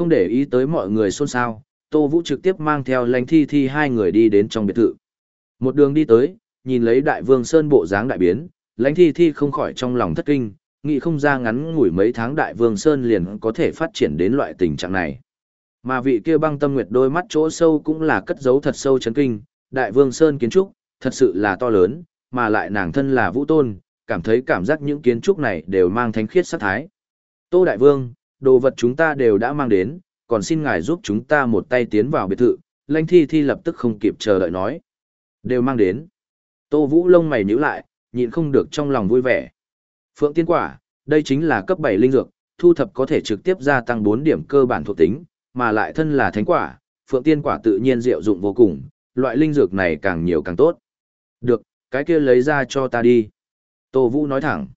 Không để ý tới mọi người xôn xao, Tô Vũ trực tiếp mang theo lãnh thi thi hai người đi đến trong biệt thự. Một đường đi tới, nhìn lấy đại vương sơn bộ dáng đại biến, lãnh thi thi không khỏi trong lòng thất kinh, nghĩ không ra ngắn ngủi mấy tháng đại vương sơn liền có thể phát triển đến loại tình trạng này. Mà vị kia băng tâm nguyệt đôi mắt chỗ sâu cũng là cất giấu thật sâu chấn kinh, đại vương sơn kiến trúc, thật sự là to lớn, mà lại nàng thân là vũ tôn, cảm thấy cảm giác những kiến trúc này đều mang thánh khiết sát thái. Tô Đại Vương, đồ vật chúng ta đều đã mang đến, còn xin ngài giúp chúng ta một tay tiến vào biệt thự, lãnh thi thi lập tức không kịp chờ đợi nói. Đều mang đến. Tô Vũ lông mày nhíu lại, nhịn không được trong lòng vui vẻ. Phượng tiên quả, đây chính là cấp 7 linh dược, thu thập có thể trực tiếp gia tăng 4 điểm cơ bản thuộc tính, mà lại thân là thánh quả, phượng tiên quả tự nhiên diệu dụng vô cùng, loại linh dược này càng nhiều càng tốt. Được, cái kia lấy ra cho ta đi. Tô Vũ nói thẳng.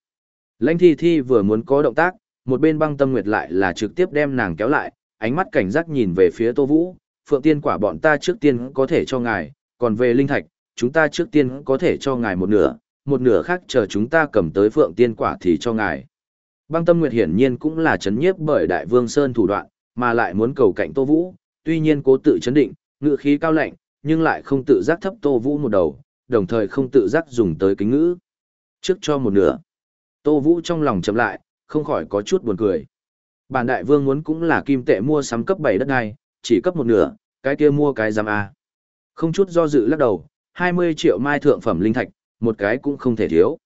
Lãnh thi thi vừa muốn có động tác, một bên băng tâm nguyệt lại là trực tiếp đem nàng kéo lại, ánh mắt cảnh giác nhìn về phía Tô Vũ, phượng tiên quả bọn ta trước tiên có thể cho ngài, còn về linh thạch, chúng ta trước tiên có thể cho ngài một nửa, một nửa khác chờ chúng ta cầm tới phượng tiên quả thì cho ngài. Băng tâm nguyệt hiển nhiên cũng là chấn nhiếp bởi đại vương Sơn thủ đoạn, mà lại muốn cầu cạnh Tô Vũ, tuy nhiên cố tự chấn định, ngự khí cao lạnh, nhưng lại không tự giác thấp Tô Vũ một đầu, đồng thời không tự giác dùng tới kính ngữ. Trước cho một nửa. Tô Vũ trong lòng chậm lại, không khỏi có chút buồn cười. Bản đại vương muốn cũng là kim tệ mua sắm cấp 7 đất này, chỉ cấp một nửa, cái kia mua cái giam A. Không chút do dự lắc đầu, 20 triệu mai thượng phẩm linh thạch, một cái cũng không thể thiếu.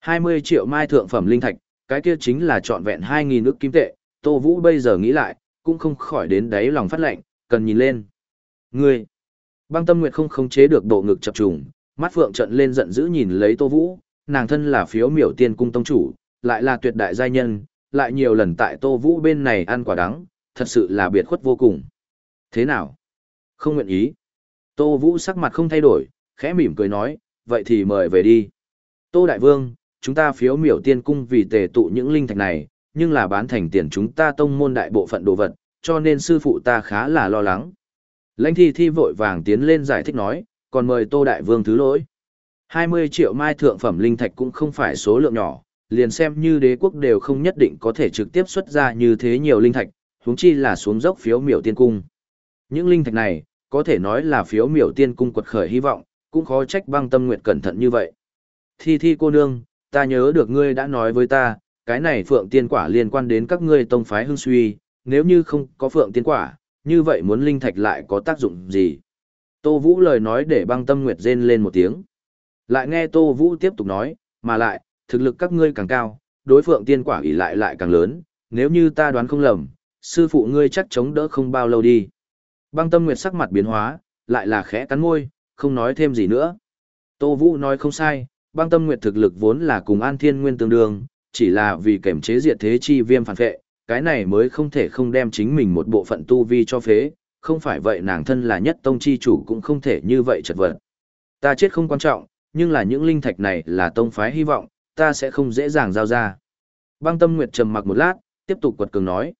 20 triệu mai thượng phẩm linh thạch, cái kia chính là trọn vẹn 2.000 ức kim tệ, Tô Vũ bây giờ nghĩ lại, cũng không khỏi đến đáy lòng phát lạnh, cần nhìn lên. Ngươi! Băng tâm nguyệt không khống chế được độ ngực chập trùng, mắt phượng trận lên giận dữ nhìn lấy Tô Vũ, nàng thân là phiếu miểu tiên cung tông chủ, lại là tuyệt đại giai nhân, lại nhiều lần tại Tô Vũ bên này ăn quả đắng, thật sự là biệt khuất vô cùng. Thế nào? Không nguyện ý. Tô Vũ sắc mặt không thay đổi, khẽ mỉm cười nói, vậy thì mời về đi. Tô Đại Vương, chúng ta phiếu miểu tiên cung vì tề tụ những linh thạch này, nhưng là bán thành tiền chúng ta tông môn đại bộ phận đồ vật, cho nên sư phụ ta khá là lo lắng. Lãnh thi thi vội vàng tiến lên giải thích nói, còn mời Tô Đại Vương thứ lỗi. 20 triệu mai thượng phẩm linh thạch cũng không phải số lượng nhỏ, liền xem như đế quốc đều không nhất định có thể trực tiếp xuất ra như thế nhiều linh thạch, huống chi là xuống dốc phiếu miểu tiên cung. Những linh thạch này, có thể nói là phiếu miểu tiên cung quật khởi hy vọng, cũng khó trách băng tâm nguyện cẩn thận như vậy. Thi thi cô nương, ta nhớ được ngươi đã nói với ta, cái này phượng tiên quả liên quan đến các ngươi tông phái hưng suy, nếu như không có phượng tiên quả, như vậy muốn linh thạch lại có tác dụng gì? Tô Vũ lời nói để băng tâm nguyệt rên lên một tiếng. Lại nghe Tô Vũ tiếp tục nói, mà lại, thực lực các ngươi càng cao, đối phượng tiên quả ỷ lại lại càng lớn, nếu như ta đoán không lầm, sư phụ ngươi chắc chống đỡ không bao lâu đi. Băng tâm nguyệt sắc mặt biến hóa, lại là khẽ cắn môi, không nói thêm gì nữa. Tô Vũ nói không sai, băng tâm nguyệt thực lực vốn là cùng An Thiên Nguyên tương đương, chỉ là vì kềm chế diệt thế chi viêm phản vệ, cái này mới không thể không đem chính mình một bộ phận tu vi cho phế, không phải vậy nàng thân là nhất tông chi chủ cũng không thể như vậy chật vật. Ta chết không quan trọng, nhưng là những linh thạch này là tông phái hy vọng, ta sẽ không dễ dàng giao ra. Băng tâm nguyệt trầm mặc một lát, tiếp tục quật cường nói.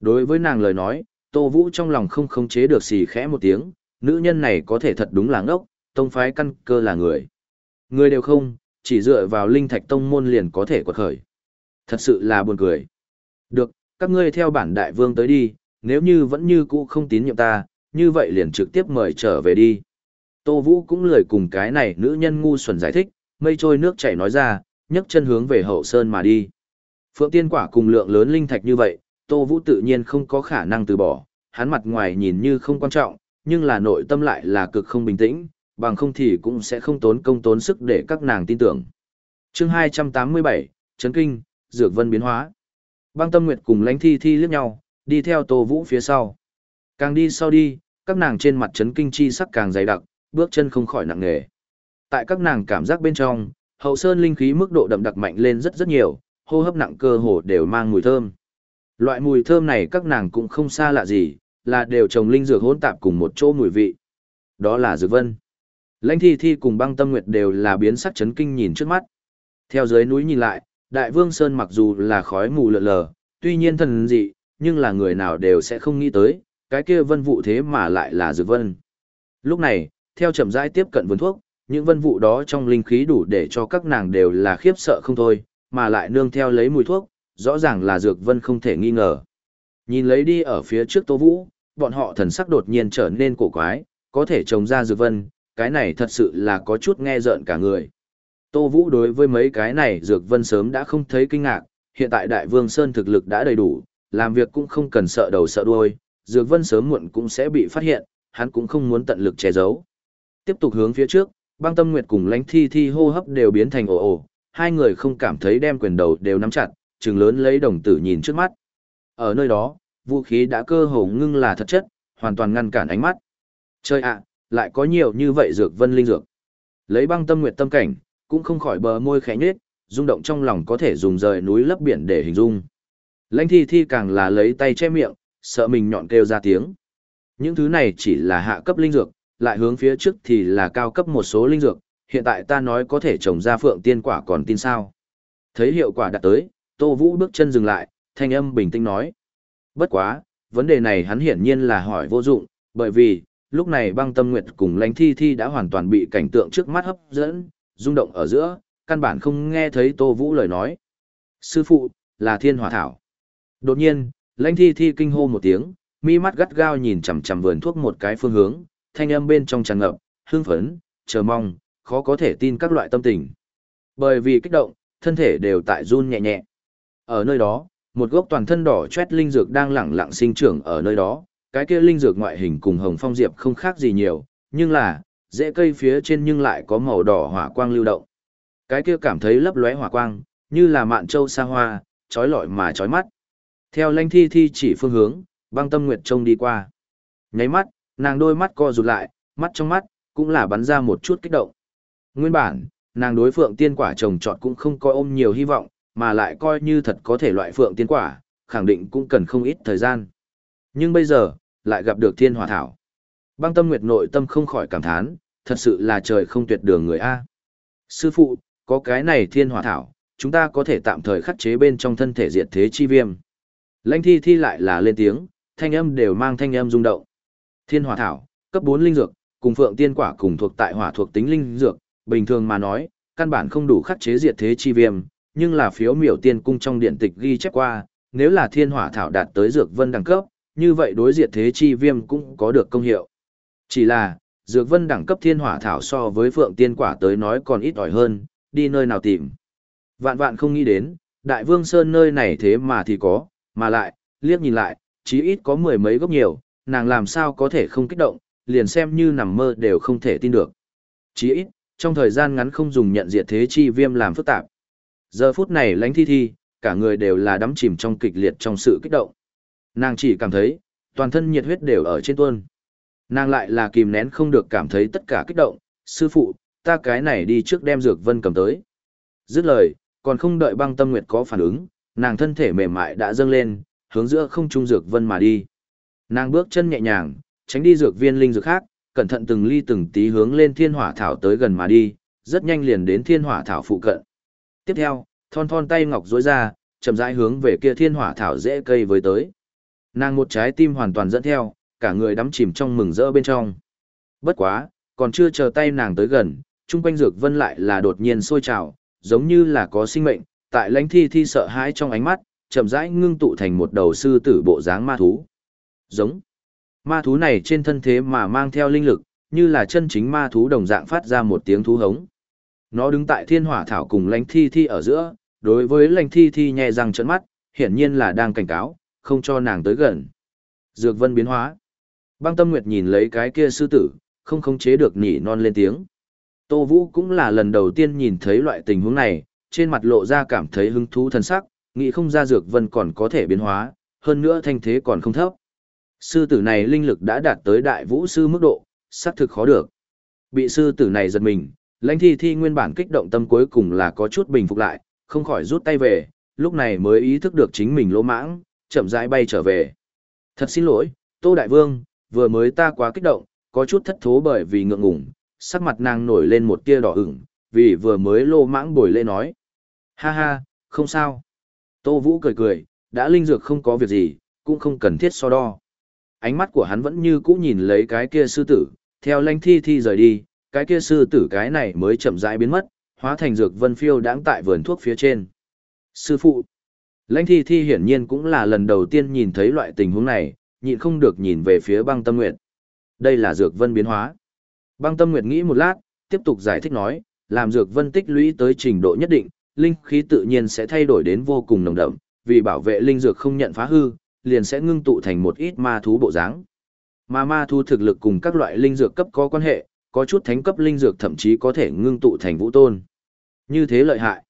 Đối với nàng lời nói, Tô Vũ trong lòng không khống chế được xì khẽ một tiếng, nữ nhân này có thể thật đúng là ngốc, tông phái căn cơ là người. Người đều không, chỉ dựa vào linh thạch tông môn liền có thể quật khởi. Thật sự là buồn cười. Được, các ngươi theo bản đại vương tới đi, nếu như vẫn như cũ không tín nhiệm ta, như vậy liền trực tiếp mời trở về đi. Tô Vũ cũng lời cùng cái này nữ nhân ngu xuẩn giải thích, mây trôi nước chảy nói ra, nhấc chân hướng về hậu sơn mà đi. Phượng tiên quả cùng lượng lớn linh thạch như vậy, Tô Vũ tự nhiên không có khả năng từ bỏ, hắn mặt ngoài nhìn như không quan trọng, nhưng là nội tâm lại là cực không bình tĩnh, bằng không thì cũng sẽ không tốn công tốn sức để các nàng tin tưởng. chương 287, Trấn Kinh, Dược Vân biến hóa. Băng Tâm Nguyệt cùng Lãnh Thi Thi liếc nhau, đi theo Tô Vũ phía sau. Càng đi sau đi, các nàng trên mặt Trấn Kinh chi sắc càng dày đặc, bước chân không khỏi nặng nề. Tại các nàng cảm giác bên trong, hậu sơn linh khí mức độ đậm đặc mạnh lên rất rất nhiều, hô hấp nặng cơ hồ đều mang mùi thơm. Loại mùi thơm này các nàng cũng không xa lạ gì, là đều trồng linh dược hỗn tạp cùng một chỗ mùi vị. Đó là dược vân. Lãnh thi thi cùng băng tâm nguyệt đều là biến sắc chấn kinh nhìn trước mắt. Theo dưới núi nhìn lại, đại vương Sơn mặc dù là khói mù lợn lờ, tuy nhiên thần dị, nhưng là người nào đều sẽ không nghĩ tới, cái kia vân vụ thế mà lại là dược vân. Lúc này, theo chậm rãi tiếp cận vườn thuốc, những vân vụ đó trong linh khí đủ để cho các nàng đều là khiếp sợ không thôi, mà lại nương theo lấy mùi thuốc, rõ ràng là dược vân không thể nghi ngờ. Nhìn lấy đi ở phía trước Tô Vũ, bọn họ thần sắc đột nhiên trở nên cổ quái, có thể trồng ra dược vân, cái này thật sự là có chút nghe rợn cả người. Tô Vũ đối với mấy cái này dược vân sớm đã không thấy kinh ngạc, hiện tại Đại Vương Sơn thực lực đã đầy đủ, làm việc cũng không cần sợ đầu sợ đuôi, dược vân sớm muộn cũng sẽ bị phát hiện, hắn cũng không muốn tận lực che giấu. Tiếp tục hướng phía trước, băng tâm nguyệt cùng lãnh thi thi hô hấp đều biến thành ồ ồ, hai người không cảm thấy đem quyền đầu đều nắm chặt, trừng lớn lấy đồng tử nhìn trước mắt. Ở nơi đó, vũ khí đã cơ hồ ngưng là thật chất, hoàn toàn ngăn cản ánh mắt. Chơi ạ, lại có nhiều như vậy dược vân linh dược. Lấy băng tâm nguyệt tâm cảnh, cũng không khỏi bờ môi khẽ nhếch, rung động trong lòng có thể dùng rời núi lấp biển để hình dung. Lãnh thi thi càng là lấy tay che miệng, sợ mình nhọn kêu ra tiếng. Những thứ này chỉ là hạ cấp linh dược, lại hướng phía trước thì là cao cấp một số linh dược, hiện tại ta nói có thể trồng ra phượng tiên quả còn tin sao. Thấy hiệu quả đạt tới, Tô Vũ bước chân dừng lại, thanh âm bình tĩnh nói. Bất quá, vấn đề này hắn hiển nhiên là hỏi vô dụng, bởi vì, lúc này băng tâm nguyệt cùng lãnh thi thi đã hoàn toàn bị cảnh tượng trước mắt hấp dẫn, rung động ở giữa, căn bản không nghe thấy Tô Vũ lời nói. Sư phụ, là thiên hỏa thảo. Đột nhiên, lãnh thi thi kinh hô một tiếng, mi mắt gắt gao nhìn chằm chằm vườn thuốc một cái phương hướng, thanh âm bên trong tràn ngập, hương phấn, chờ mong, khó có thể tin các loại tâm tình. Bởi vì kích động, thân thể đều tại run nhẹ nhẹ. Ở nơi đó, một gốc toàn thân đỏ chét linh dược đang lẳng lặng sinh trưởng ở nơi đó, cái kia linh dược ngoại hình cùng hồng phong diệp không khác gì nhiều, nhưng là, rễ cây phía trên nhưng lại có màu đỏ hỏa quang lưu động. Cái kia cảm thấy lấp lóe hỏa quang, như là mạn châu sa hoa, trói lọi mà trói mắt. Theo lanh thi thi chỉ phương hướng, băng tâm nguyệt trông đi qua. Nháy mắt, nàng đôi mắt co rụt lại, mắt trong mắt, cũng là bắn ra một chút kích động. Nguyên bản, nàng đối phượng tiên quả trồng trọt cũng không coi ôm nhiều hy vọng, mà lại coi như thật có thể loại phượng tiên quả, khẳng định cũng cần không ít thời gian. Nhưng bây giờ, lại gặp được thiên hỏa thảo. Băng tâm nguyệt nội tâm không khỏi cảm thán, thật sự là trời không tuyệt đường người A. Sư phụ, có cái này thiên hỏa thảo, chúng ta có thể tạm thời khắc chế bên trong thân thể diệt thế chi viêm. Lãnh thi thi lại là lên tiếng, thanh âm đều mang thanh âm rung động. Thiên hỏa thảo, cấp 4 linh dược, cùng phượng tiên quả cùng thuộc tại hỏa thuộc tính linh dược, bình thường mà nói, căn bản không đủ khắc chế diệt thế chi viêm, nhưng là phiếu miểu tiên cung trong điện tịch ghi chép qua, nếu là thiên hỏa thảo đạt tới dược vân đẳng cấp, như vậy đối diệt thế chi viêm cũng có được công hiệu. Chỉ là, dược vân đẳng cấp thiên hỏa thảo so với phượng tiên quả tới nói còn ít ỏi hơn, đi nơi nào tìm. Vạn vạn không nghĩ đến, đại vương sơn nơi này thế mà thì có, mà lại, liếc nhìn lại, chí ít có mười mấy gốc nhiều, nàng làm sao có thể không kích động, liền xem như nằm mơ đều không thể tin được. Chỉ ít, trong thời gian ngắn không dùng nhận diệt thế chi viêm làm phức tạp. Giờ phút này lánh thi thi, cả người đều là đắm chìm trong kịch liệt trong sự kích động. Nàng chỉ cảm thấy, toàn thân nhiệt huyết đều ở trên tuôn. Nàng lại là kìm nén không được cảm thấy tất cả kích động, sư phụ, ta cái này đi trước đem dược vân cầm tới. Dứt lời, còn không đợi băng tâm nguyệt có phản ứng, nàng thân thể mềm mại đã dâng lên, hướng giữa không trung dược vân mà đi. Nàng bước chân nhẹ nhàng, tránh đi dược viên linh dược khác, cẩn thận từng ly từng tí hướng lên thiên hỏa thảo tới gần mà đi, rất nhanh liền đến thiên hỏa thảo phụ cận. Tiếp theo, thon thon tay ngọc duỗi ra, chậm rãi hướng về kia thiên hỏa thảo dễ cây với tới. Nàng một trái tim hoàn toàn dẫn theo, cả người đắm chìm trong mừng rỡ bên trong. Bất quá, còn chưa chờ tay nàng tới gần, chung quanh dược vân lại là đột nhiên sôi trào, giống như là có sinh mệnh, tại lãnh thi thi sợ hãi trong ánh mắt, chậm rãi ngưng tụ thành một đầu sư tử bộ dáng ma thú. Giống. Ma thú này trên thân thế mà mang theo linh lực, như là chân chính ma thú đồng dạng phát ra một tiếng thú hống. Nó đứng tại thiên hỏa thảo cùng lãnh thi thi ở giữa, đối với lãnh thi thi nhẹ răng trấn mắt, hiển nhiên là đang cảnh cáo, không cho nàng tới gần. Dược vân biến hóa. Băng tâm nguyệt nhìn lấy cái kia sư tử, không khống chế được nỉ non lên tiếng. Tô Vũ cũng là lần đầu tiên nhìn thấy loại tình huống này, trên mặt lộ ra cảm thấy hứng thú thân sắc, nghĩ không ra dược vân còn có thể biến hóa, hơn nữa thanh thế còn không thấp. Sư tử này linh lực đã đạt tới đại vũ sư mức độ, xác thực khó được. Bị sư tử này giật mình, lãnh thi thi nguyên bản kích động tâm cuối cùng là có chút bình phục lại, không khỏi rút tay về, lúc này mới ý thức được chính mình lỗ mãng, chậm rãi bay trở về. Thật xin lỗi, Tô Đại Vương, vừa mới ta quá kích động, có chút thất thố bởi vì ngượng ngùng, sắc mặt nàng nổi lên một tia đỏ ửng, vì vừa mới lô mãng bồi lê nói. Ha ha, không sao. Tô Vũ cười cười, đã linh dược không có việc gì, cũng không cần thiết so đo. Ánh mắt của hắn vẫn như cũ nhìn lấy cái kia sư tử, theo lanh thi thi rời đi, cái kia sư tử cái này mới chậm rãi biến mất, hóa thành dược vân phiêu đáng tại vườn thuốc phía trên. Sư phụ, Lãnh thi thi hiển nhiên cũng là lần đầu tiên nhìn thấy loại tình huống này, nhịn không được nhìn về phía băng tâm nguyệt. Đây là dược vân biến hóa. Băng tâm nguyệt nghĩ một lát, tiếp tục giải thích nói, làm dược vân tích lũy tới trình độ nhất định, linh khí tự nhiên sẽ thay đổi đến vô cùng nồng đậm, vì bảo vệ linh dược không nhận phá hư, liền sẽ ngưng tụ thành một ít ma thú bộ dáng. Mà ma thú thực lực cùng các loại linh dược cấp có quan hệ, có chút thánh cấp linh dược thậm chí có thể ngưng tụ thành vũ tôn. Như thế lợi hại.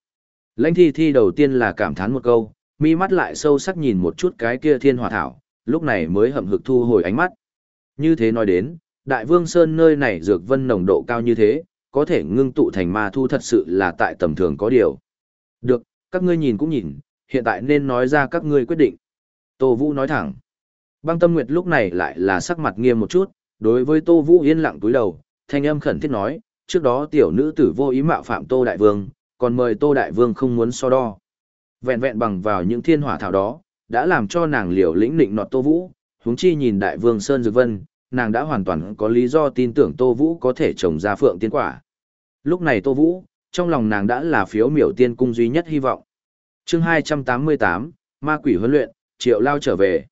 Lãnh thi thi đầu tiên là cảm thán một câu, mi mắt lại sâu sắc nhìn một chút cái kia thiên hỏa thảo, lúc này mới hậm hực thu hồi ánh mắt. Như thế nói đến, Đại Vương Sơn nơi này dược vân nồng độ cao như thế, có thể ngưng tụ thành ma thu thật sự là tại tầm thường có điều. Được, các ngươi nhìn cũng nhìn, hiện tại nên nói ra các ngươi quyết định. Tô Vũ nói thẳng. Băng Tâm Nguyệt lúc này lại là sắc mặt nghiêm một chút, đối với Tô Vũ yên lặng túi đầu, thanh âm khẩn thiết nói, trước đó tiểu nữ tử vô ý mạo phạm Tô Đại Vương, còn mời Tô Đại Vương không muốn so đo. Vẹn vẹn bằng vào những thiên hỏa thảo đó, đã làm cho nàng liều lĩnh nịnh nọt Tô Vũ, huống chi nhìn Đại Vương Sơn Dược Vân, nàng đã hoàn toàn có lý do tin tưởng Tô Vũ có thể trồng ra phượng tiên quả. Lúc này Tô Vũ, trong lòng nàng đã là phiếu miểu tiên cung duy nhất hy vọng. chương 288, Ma quỷ huấn luyện, triệu lao trở về.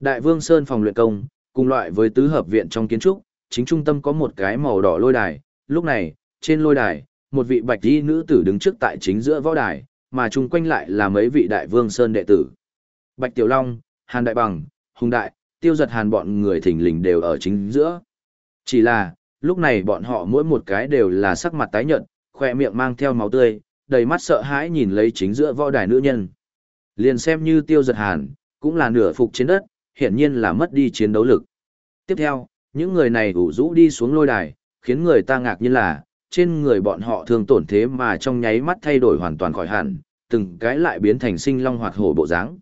Đại Vương Sơn phòng luyện công, cùng loại với tứ hợp viện trong kiến trúc, chính trung tâm có một cái màu đỏ lôi đài. Lúc này, trên lôi đài, một vị bạch y nữ tử đứng trước tại chính giữa võ đài, mà chung quanh lại là mấy vị Đại Vương Sơn đệ tử. Bạch Tiểu Long, Hàn Đại Bằng, Hùng Đại, tiêu giật hàn bọn người thỉnh lình đều ở chính giữa. Chỉ là, lúc này bọn họ mỗi một cái đều là sắc mặt tái nhợt, khỏe miệng mang theo máu tươi, đầy mắt sợ hãi nhìn lấy chính giữa võ đài nữ nhân. Liền xem như tiêu giật hàn, cũng là nửa phục trên đất, hiển nhiên là mất đi chiến đấu lực. Tiếp theo, những người này ủ rũ đi xuống lôi đài, khiến người ta ngạc nhiên là, trên người bọn họ thường tổn thế mà trong nháy mắt thay đổi hoàn toàn khỏi hẳn, từng cái lại biến thành sinh long hoạt hổ bộ dáng.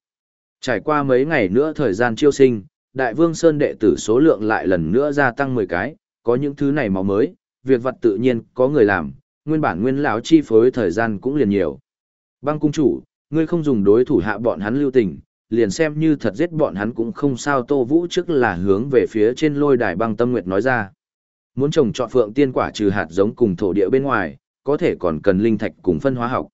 Trải qua mấy ngày nữa thời gian chiêu sinh, Đại Vương Sơn đệ tử số lượng lại lần nữa gia tăng 10 cái, có những thứ này máu mới, việc vật tự nhiên có người làm, nguyên bản nguyên lão chi phối thời gian cũng liền nhiều. Băng cung chủ, ngươi không dùng đối thủ hạ bọn hắn lưu tình, liền xem như thật giết bọn hắn cũng không sao Tô Vũ trước là hướng về phía trên lôi đài băng tâm nguyệt nói ra. Muốn trồng trọt phượng tiên quả trừ hạt giống cùng thổ địa bên ngoài, có thể còn cần linh thạch cùng phân hóa học.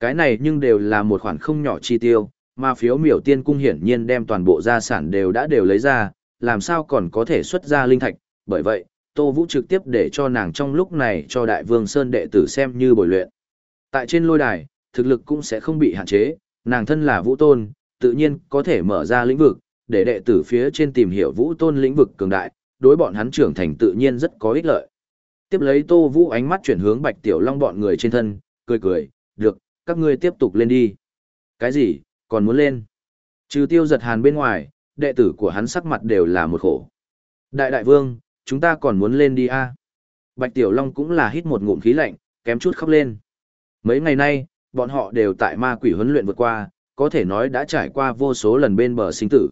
Cái này nhưng đều là một khoản không nhỏ chi tiêu, mà phiếu miểu tiên cung hiển nhiên đem toàn bộ gia sản đều đã đều lấy ra, làm sao còn có thể xuất ra linh thạch, bởi vậy, Tô Vũ trực tiếp để cho nàng trong lúc này cho Đại Vương Sơn đệ tử xem như bồi luyện. Tại trên lôi đài, thực lực cũng sẽ không bị hạn chế, nàng thân là Vũ Tôn, tự nhiên có thể mở ra lĩnh vực, để đệ tử phía trên tìm hiểu Vũ Tôn lĩnh vực cường đại, đối bọn hắn trưởng thành tự nhiên rất có ích lợi. Tiếp lấy Tô Vũ ánh mắt chuyển hướng Bạch Tiểu Long bọn người trên thân, cười cười, được, các ngươi tiếp tục lên đi. Cái gì, còn muốn lên. Trừ tiêu giật hàn bên ngoài, đệ tử của hắn sắc mặt đều là một khổ. Đại đại vương, chúng ta còn muốn lên đi a Bạch Tiểu Long cũng là hít một ngụm khí lạnh, kém chút khóc lên. Mấy ngày nay, bọn họ đều tại ma quỷ huấn luyện vượt qua, có thể nói đã trải qua vô số lần bên bờ sinh tử.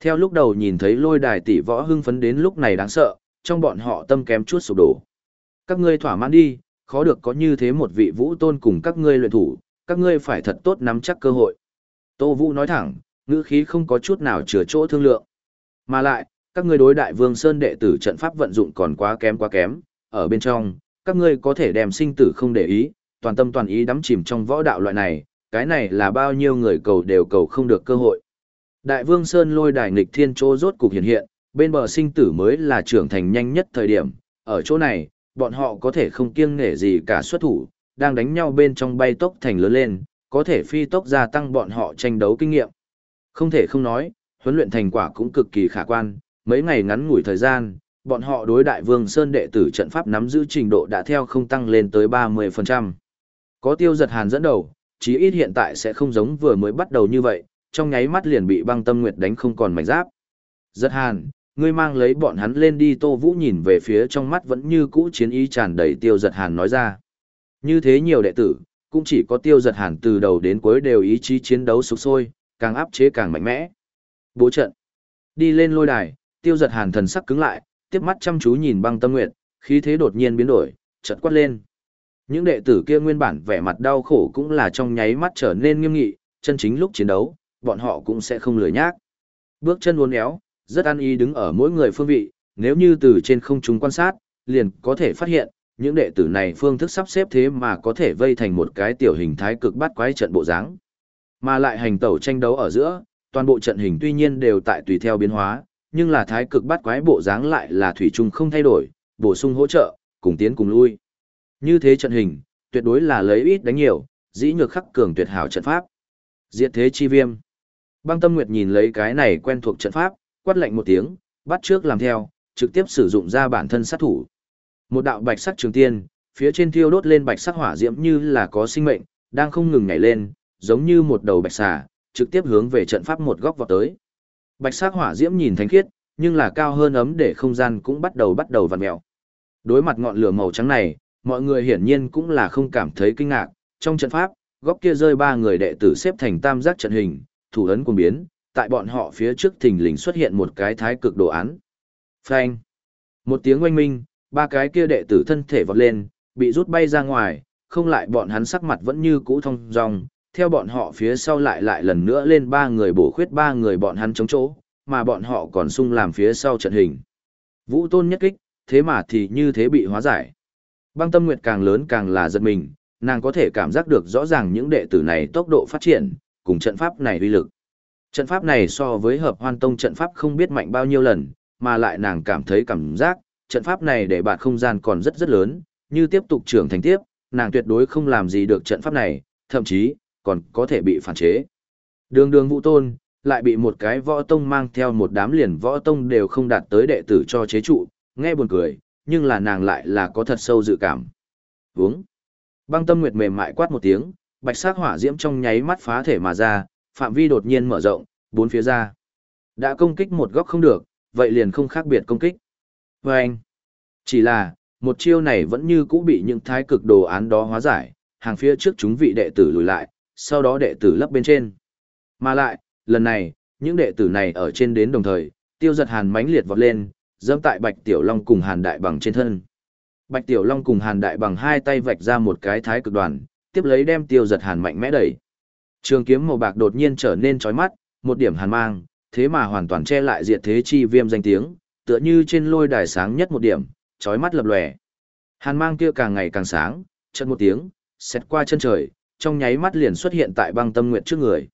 Theo lúc đầu nhìn thấy lôi đài tỷ võ hưng phấn đến lúc này đáng sợ, trong bọn họ tâm kém chút sụp đổ. Các ngươi thỏa mãn đi, khó được có như thế một vị vũ tôn cùng các ngươi luyện thủ, các ngươi phải thật tốt nắm chắc cơ hội. Tô Vũ nói thẳng, ngữ khí không có chút nào chừa chỗ thương lượng. Mà lại, các ngươi đối đại vương Sơn đệ tử trận pháp vận dụng còn quá kém quá kém, ở bên trong, các ngươi có thể đem sinh tử không để ý, toàn tâm toàn ý đắm chìm trong võ đạo loại này, cái này là bao nhiêu người cầu đều cầu không được cơ hội. Đại vương Sơn lôi đài nghịch thiên chỗ rốt cục hiện hiện, bên bờ sinh tử mới là trưởng thành nhanh nhất thời điểm, ở chỗ này, bọn họ có thể không kiêng nể gì cả xuất thủ, đang đánh nhau bên trong bay tốc thành lớn lên, có thể phi tốc gia tăng bọn họ tranh đấu kinh nghiệm. Không thể không nói, huấn luyện thành quả cũng cực kỳ khả quan, mấy ngày ngắn ngủi thời gian, bọn họ đối đại vương Sơn đệ tử trận pháp nắm giữ trình độ đã theo không tăng lên tới 30%. Có tiêu giật hàn dẫn đầu, chí ít hiện tại sẽ không giống vừa mới bắt đầu như vậy, trong nháy mắt liền bị băng tâm nguyệt đánh không còn mảnh giáp. Giật hàn, ngươi mang lấy bọn hắn lên đi tô vũ nhìn về phía trong mắt vẫn như cũ chiến ý tràn đầy tiêu giật hàn nói ra. Như thế nhiều đệ tử, cũng chỉ có tiêu giật hàn từ đầu đến cuối đều ý chí chiến đấu sục sôi, càng áp chế càng mạnh mẽ. Bố trận. Đi lên lôi đài, tiêu giật hàn thần sắc cứng lại, tiếp mắt chăm chú nhìn băng tâm nguyệt, khí thế đột nhiên biến đổi, chợt quát lên. Những đệ tử kia nguyên bản vẻ mặt đau khổ cũng là trong nháy mắt trở nên nghiêm nghị, chân chính lúc chiến đấu, bọn họ cũng sẽ không lười nhác. Bước chân uốn éo, rất an ý đứng ở mỗi người phương vị, nếu như từ trên không trung quan sát, liền có thể phát hiện, những đệ tử này phương thức sắp xếp thế mà có thể vây thành một cái tiểu hình thái cực bắt quái trận bộ dáng. Mà lại hành tẩu tranh đấu ở giữa, toàn bộ trận hình tuy nhiên đều tại tùy theo biến hóa, nhưng là thái cực bắt quái bộ dáng lại là thủy chung không thay đổi, bổ sung hỗ trợ, cùng tiến cùng lui. Như thế trận hình, tuyệt đối là lấy ít đánh nhiều, dĩ nhược khắc cường tuyệt hảo trận pháp. Diệt thế chi viêm. Băng Tâm Nguyệt nhìn lấy cái này quen thuộc trận pháp, quát lạnh một tiếng, bắt trước làm theo, trực tiếp sử dụng ra bản thân sát thủ. Một đạo bạch sắc trường tiên, phía trên thiêu đốt lên bạch sắc hỏa diễm như là có sinh mệnh, đang không ngừng nhảy lên, giống như một đầu bạch xà, trực tiếp hướng về trận pháp một góc vào tới. Bạch sắc hỏa diễm nhìn thánh khiết, nhưng là cao hơn ấm để không gian cũng bắt đầu bắt đầu vặn mèo. Đối mặt ngọn lửa màu trắng này, mọi người hiển nhiên cũng là không cảm thấy kinh ngạc, trong trận pháp, góc kia rơi ba người đệ tử xếp thành tam giác trận hình, thủ ấn cuồng biến, tại bọn họ phía trước thình lình xuất hiện một cái thái cực đồ án. Phanh! Một tiếng oanh minh, ba cái kia đệ tử thân thể vọt lên, bị rút bay ra ngoài, không lại bọn hắn sắc mặt vẫn như cũ thông dong, theo bọn họ phía sau lại lại lần nữa lên ba người bổ khuyết ba người bọn hắn chống chỗ, mà bọn họ còn sung làm phía sau trận hình. Vũ tôn nhất kích, thế mà thì như thế bị hóa giải. Băng tâm nguyệt càng lớn càng là giật mình, nàng có thể cảm giác được rõ ràng những đệ tử này tốc độ phát triển, cùng trận pháp này uy lực. Trận pháp này so với hợp hoan tông trận pháp không biết mạnh bao nhiêu lần, mà lại nàng cảm thấy cảm giác, trận pháp này để bạt không gian còn rất rất lớn, như tiếp tục trưởng thành tiếp, nàng tuyệt đối không làm gì được trận pháp này, thậm chí, còn có thể bị phản chế. Đường đường vũ tôn, lại bị một cái võ tông mang theo một đám liền võ tông đều không đạt tới đệ tử cho chế trụ, nghe buồn cười, nhưng là nàng lại là có thật sâu dự cảm. Vúng. Băng tâm nguyệt mềm mại quát một tiếng, bạch sắc hỏa diễm trong nháy mắt phá thể mà ra, phạm vi đột nhiên mở rộng, bốn phía ra. Đã công kích một góc không được, vậy liền không khác biệt công kích. Và anh, chỉ là, một chiêu này vẫn như cũ bị những thái cực đồ án đó hóa giải, hàng phía trước chúng vị đệ tử lùi lại, sau đó đệ tử lấp bên trên. Mà lại, lần này, những đệ tử này ở trên đến đồng thời, tiêu giật hàn mãnh liệt vọt lên, dẫm tại Bạch Tiểu Long cùng Hàn Đại Bằng trên thân. Bạch Tiểu Long cùng Hàn Đại Bằng hai tay vạch ra một cái thái cực đoàn, tiếp lấy đem tiêu giật hàn mạnh mẽ đẩy. Trường kiếm màu bạc đột nhiên trở nên chói mắt, một điểm hàn mang, thế mà hoàn toàn che lại diệt thế chi viêm danh tiếng, tựa như trên lôi đài sáng nhất một điểm, chói mắt lập lòe. Hàn mang kia càng ngày càng sáng, chân một tiếng, xét qua chân trời, trong nháy mắt liền xuất hiện tại băng tâm nguyệt trước người.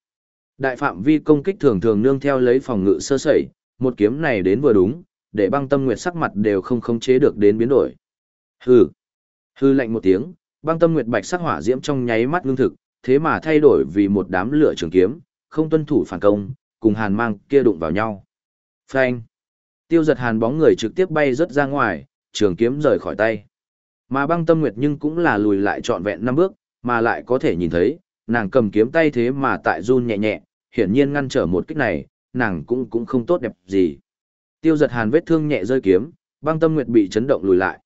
Đại phạm vi công kích thường thường nương theo lấy phòng ngự sơ sẩy, một kiếm này đến vừa đúng, để băng tâm nguyệt sắc mặt đều không khống chế được đến biến đổi. Hừ. Hừ lạnh một tiếng, băng tâm nguyệt bạch sắc hỏa diễm trong nháy mắt ngưng thực, thế mà thay đổi vì một đám lửa trường kiếm, không tuân thủ phản công, cùng hàn mang kia đụng vào nhau. Phanh. Tiêu giật hàn bóng người trực tiếp bay rớt ra ngoài, trường kiếm rời khỏi tay. Mà băng tâm nguyệt nhưng cũng là lùi lại trọn vẹn năm bước, mà lại có thể nhìn thấy, nàng cầm kiếm tay thế mà tại run nhẹ nhẹ, hiển nhiên ngăn trở một kích này, nàng cũng cũng không tốt đẹp gì. Tiêu giật hàn vết thương nhẹ rơi kiếm, băng tâm nguyệt bị chấn động lùi lại.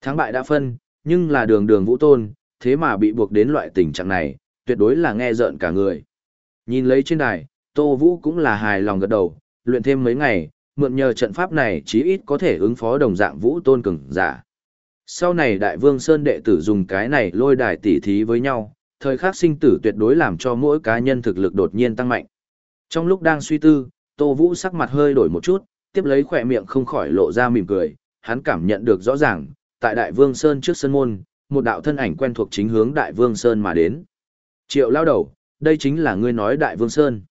Thắng bại đã phân, nhưng là đường đường vũ tôn, thế mà bị buộc đến loại tình trạng này, tuyệt đối là nghe rợn cả người. Nhìn lấy trên đài, Tô Vũ cũng là hài lòng gật đầu, luyện thêm mấy ngày, mượn nhờ trận pháp này chí ít có thể ứng phó đồng dạng vũ tôn cường giả. Sau này Đại Vương Sơn đệ tử dùng cái này lôi đài tỉ thí với nhau, thời khắc sinh tử tuyệt đối làm cho mỗi cá nhân thực lực đột nhiên tăng mạnh. Trong lúc đang suy tư, Tô Vũ sắc mặt hơi đổi một chút, tiếp lấy khỏe miệng không khỏi lộ ra mỉm cười, hắn cảm nhận được rõ ràng, tại Đại Vương Sơn trước sân môn, một đạo thân ảnh quen thuộc chính hướng Đại Vương Sơn mà đến. Triệu lao đầu, đây chính là ngươi nói Đại Vương Sơn.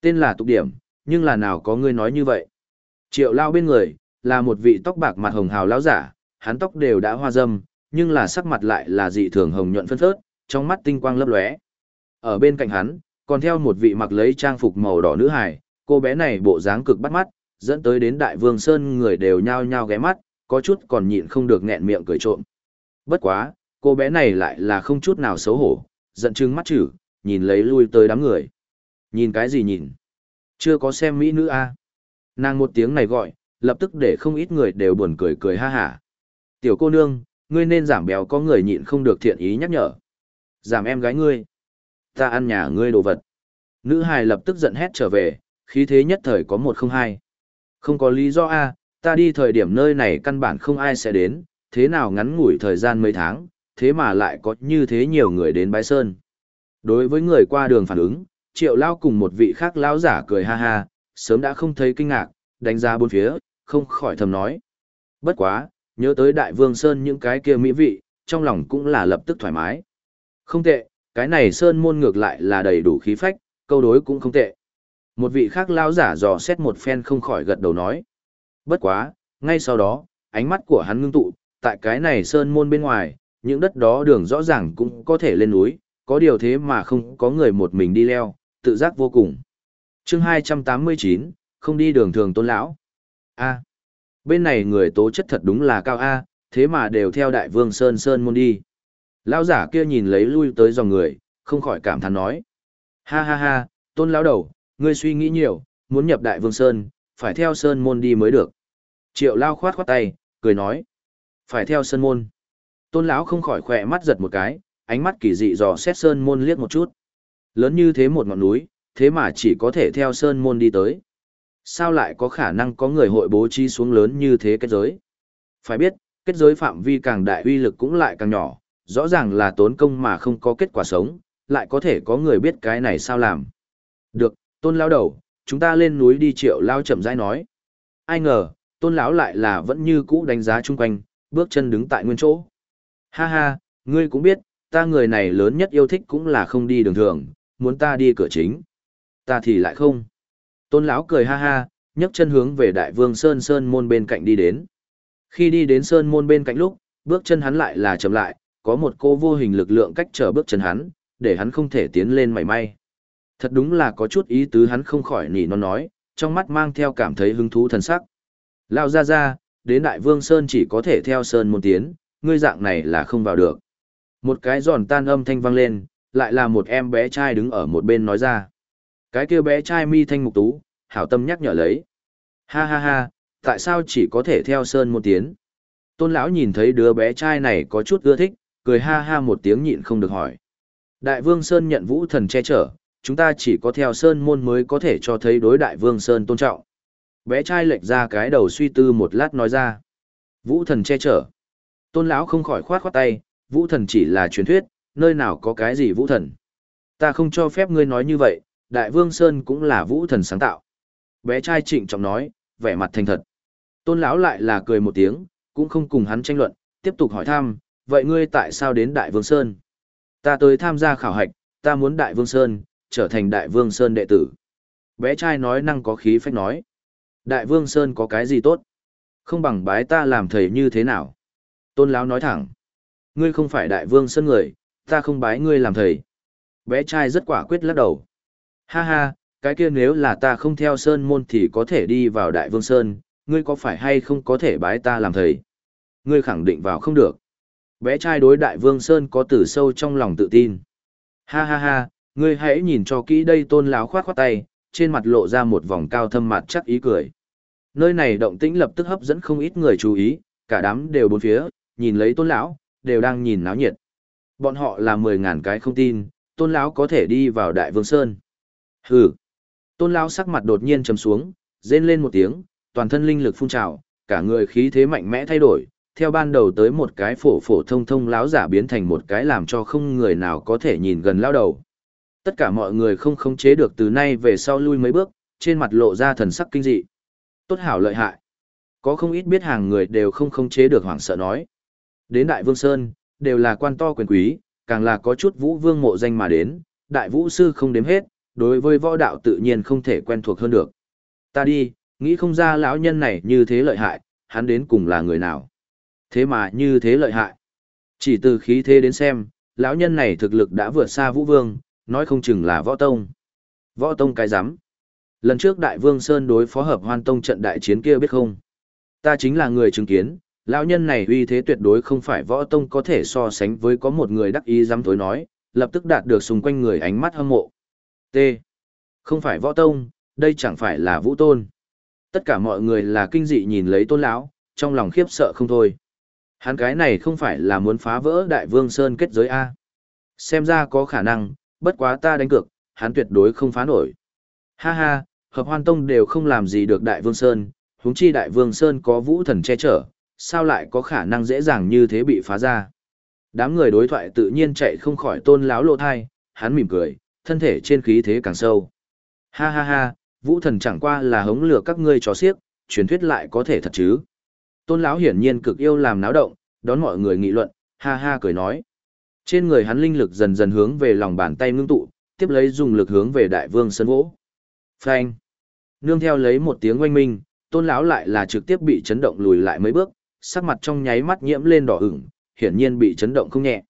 Tên là tục điểm, nhưng là nào có ngươi nói như vậy. Triệu lao bên người, là một vị tóc bạc mặt hồng hào lao giả, hắn tóc đều đã hoa dâm, nhưng là sắc mặt lại là dị thường hồng nhuận phân phớt, trong mắt tinh quang lấp lóe. Ở bên cạnh hắn, còn theo một vị mặc lấy trang phục màu đỏ nữ hài, cô bé này bộ dáng cực bắt mắt, dẫn tới đến Đại Vương Sơn người đều nhao nhao ghé mắt, có chút còn nhịn không được nghẹn miệng cười trộm. Bất quá, cô bé này lại là không chút nào xấu hổ, giận chừng mắt chữ, nhìn lấy lui tới đám người. Nhìn cái gì nhìn? Chưa có xem mỹ nữ a à? Nàng một tiếng này gọi, lập tức để không ít người đều buồn cười cười ha hả. Tiểu cô nương, ngươi nên giảm béo có người nhịn không được thiện ý nhắc nhở. Giảm em gái ngươi. Ta ăn nhà ngươi đồ vật. Nữ hài lập tức giận hét trở về, khí thế nhất thời có một không hai. Không có lý do a ta đi thời điểm nơi này căn bản không ai sẽ đến, thế nào ngắn ngủi thời gian mấy tháng, thế mà lại có như thế nhiều người đến bái sơn. Đối với người qua đường phản ứng, triệu lao cùng một vị khác lão giả cười ha ha, sớm đã không thấy kinh ngạc, đánh ra bốn phía, không khỏi thầm nói. Bất quá, nhớ tới đại vương sơn những cái kia mỹ vị, trong lòng cũng là lập tức thoải mái. Không tệ, cái này sơn môn ngược lại là đầy đủ khí phách, câu đối cũng không tệ. Một vị khác lão giả dò xét một phen không khỏi gật đầu nói. Bất quá, ngay sau đó, ánh mắt của hắn ngưng tụ, tại cái này sơn môn bên ngoài, những đất đó đường rõ ràng cũng có thể lên núi, có điều thế mà không có người một mình đi leo, tự giác vô cùng. chương 289, không đi đường thường tôn lão. A. Bên này người tố chất thật đúng là cao A, thế mà đều theo đại vương Sơn Sơn môn đi. Lão giả kia nhìn lấy lui tới dòng người, không khỏi cảm thán nói. Ha ha ha, tôn lão đầu, ngươi suy nghĩ nhiều, muốn nhập đại vương Sơn, phải theo Sơn môn đi mới được. Triệu lao khoát khoát tay, cười nói. Phải theo Sơn môn. Tôn lão không khỏi khỏe mắt giật một cái, ánh mắt kỳ dị dò xét Sơn môn liếc một chút. Lớn như thế một ngọn núi, thế mà chỉ có thể theo Sơn môn đi tới. Sao lại có khả năng có người hội bố trí xuống lớn như thế kết giới? Phải biết, kết giới phạm vi càng đại uy lực cũng lại càng nhỏ, rõ ràng là tốn công mà không có kết quả sống, lại có thể có người biết cái này sao làm. Được, tôn Lão đầu, chúng ta lên núi đi triệu lao chậm rãi nói. Ai ngờ, tôn lão lại là vẫn như cũ đánh giá chung quanh, bước chân đứng tại nguyên chỗ. Ha ha, ngươi cũng biết, ta người này lớn nhất yêu thích cũng là không đi đường thường, muốn ta đi cửa chính. Ta thì lại không. Tôn lão cười ha ha, nhấc chân hướng về Đại Vương Sơn Sơn môn bên cạnh đi đến. Khi đi đến Sơn môn bên cạnh lúc, bước chân hắn lại là chậm lại, có một cô vô hình lực lượng cách trở bước chân hắn, để hắn không thể tiến lên mảy may. Thật đúng là có chút ý tứ hắn không khỏi nỉ nó nói, trong mắt mang theo cảm thấy hứng thú thần sắc. Lao ra ra, đến Đại Vương Sơn chỉ có thể theo Sơn môn tiến, ngươi dạng này là không vào được. Một cái giòn tan âm thanh vang lên, lại là một em bé trai đứng ở một bên nói ra. Cái kia bé trai mi thanh mục tú, hảo tâm nhắc nhở lấy. Ha ha ha, tại sao chỉ có thể theo sơn môn tiến? Tôn lão nhìn thấy đứa bé trai này có chút ưa thích, cười ha ha một tiếng nhịn không được hỏi. Đại vương Sơn nhận vũ thần che chở, chúng ta chỉ có theo Sơn môn mới có thể cho thấy đối đại vương Sơn tôn trọng. Bé trai lệch ra cái đầu suy tư một lát nói ra. Vũ thần che chở. Tôn lão không khỏi khoát khoát tay, vũ thần chỉ là truyền thuyết, nơi nào có cái gì vũ thần. Ta không cho phép ngươi nói như vậy, Đại Vương Sơn cũng là vũ thần sáng tạo. Bé trai trịnh trọng nói, vẻ mặt thành thật. Tôn lão lại là cười một tiếng, cũng không cùng hắn tranh luận, tiếp tục hỏi thăm, vậy ngươi tại sao đến Đại Vương Sơn? Ta tới tham gia khảo hạch, ta muốn Đại Vương Sơn, trở thành Đại Vương Sơn đệ tử. Bé trai nói năng có khí phách nói. Đại Vương Sơn có cái gì tốt? Không bằng bái ta làm thầy như thế nào? Tôn lão nói thẳng. Ngươi không phải Đại Vương Sơn người, ta không bái ngươi làm thầy. Bé trai rất quả quyết lắc đầu. Ha ha, cái kia nếu là ta không theo sơn môn thì có thể đi vào đại vương sơn, ngươi có phải hay không có thể bái ta làm thầy? Ngươi khẳng định vào không được. Bé trai đối đại vương sơn có từ sâu trong lòng tự tin. Ha ha ha, ngươi hãy nhìn cho kỹ đây tôn láo khoát khoát tay, trên mặt lộ ra một vòng cao thâm mặt chắc ý cười. Nơi này động tĩnh lập tức hấp dẫn không ít người chú ý, cả đám đều bốn phía, nhìn lấy tôn lão, đều đang nhìn náo nhiệt. Bọn họ là mười ngàn cái không tin, tôn lão có thể đi vào đại vương sơn. Hừ. Tôn lão sắc mặt đột nhiên trầm xuống, rên lên một tiếng, toàn thân linh lực phun trào, cả người khí thế mạnh mẽ thay đổi, theo ban đầu tới một cái phổ phổ thông thông lão giả biến thành một cái làm cho không người nào có thể nhìn gần lão đầu. Tất cả mọi người không khống chế được từ nay về sau lui mấy bước, trên mặt lộ ra thần sắc kinh dị. Tốt hảo lợi hại. Có không ít biết hàng người đều không khống chế được hoảng sợ nói. Đến Đại Vương Sơn, đều là quan to quyền quý, càng là có chút vũ vương mộ danh mà đến, đại vũ sư không đếm hết, đối với võ đạo tự nhiên không thể quen thuộc hơn được. Ta đi, nghĩ không ra lão nhân này như thế lợi hại, hắn đến cùng là người nào. Thế mà như thế lợi hại. Chỉ từ khí thế đến xem, lão nhân này thực lực đã vượt xa vũ vương, nói không chừng là võ tông. Võ tông cái giám Lần trước đại vương Sơn đối phó hợp hoan tông trận đại chiến kia biết không? Ta chính là người chứng kiến, lão nhân này uy thế tuyệt đối không phải võ tông có thể so sánh với có một người đắc ý dám tối nói, lập tức đạt được xung quanh người ánh mắt hâm mộ. T. Không phải võ tông, đây chẳng phải là vũ tôn. Tất cả mọi người là kinh dị nhìn lấy tôn lão, trong lòng khiếp sợ không thôi. Hắn cái này không phải là muốn phá vỡ đại vương Sơn kết giới A. Xem ra có khả năng, bất quá ta đánh cược, hắn tuyệt đối không phá nổi. Ha ha, hợp hoan tông đều không làm gì được đại vương Sơn, huống chi đại vương Sơn có vũ thần che chở, sao lại có khả năng dễ dàng như thế bị phá ra. Đám người đối thoại tự nhiên chạy không khỏi tôn lão lộ thai, hắn mỉm cười, thân thể trên khí thế càng sâu. Ha ha ha, vũ thần chẳng qua là hống lửa các ngươi trò xiếc, truyền thuyết lại có thể thật chứ. Tôn lão hiển nhiên cực yêu làm náo động, đón mọi người nghị luận, ha ha cười nói. Trên người hắn linh lực dần dần hướng về lòng bàn tay ngưng tụ, tiếp lấy dùng lực hướng về đại vương sân vỗ. Phanh. Nương theo lấy một tiếng oanh minh, tôn lão lại là trực tiếp bị chấn động lùi lại mấy bước, sắc mặt trong nháy mắt nhiễm lên đỏ ửng, hiển nhiên bị chấn động không nhẹ.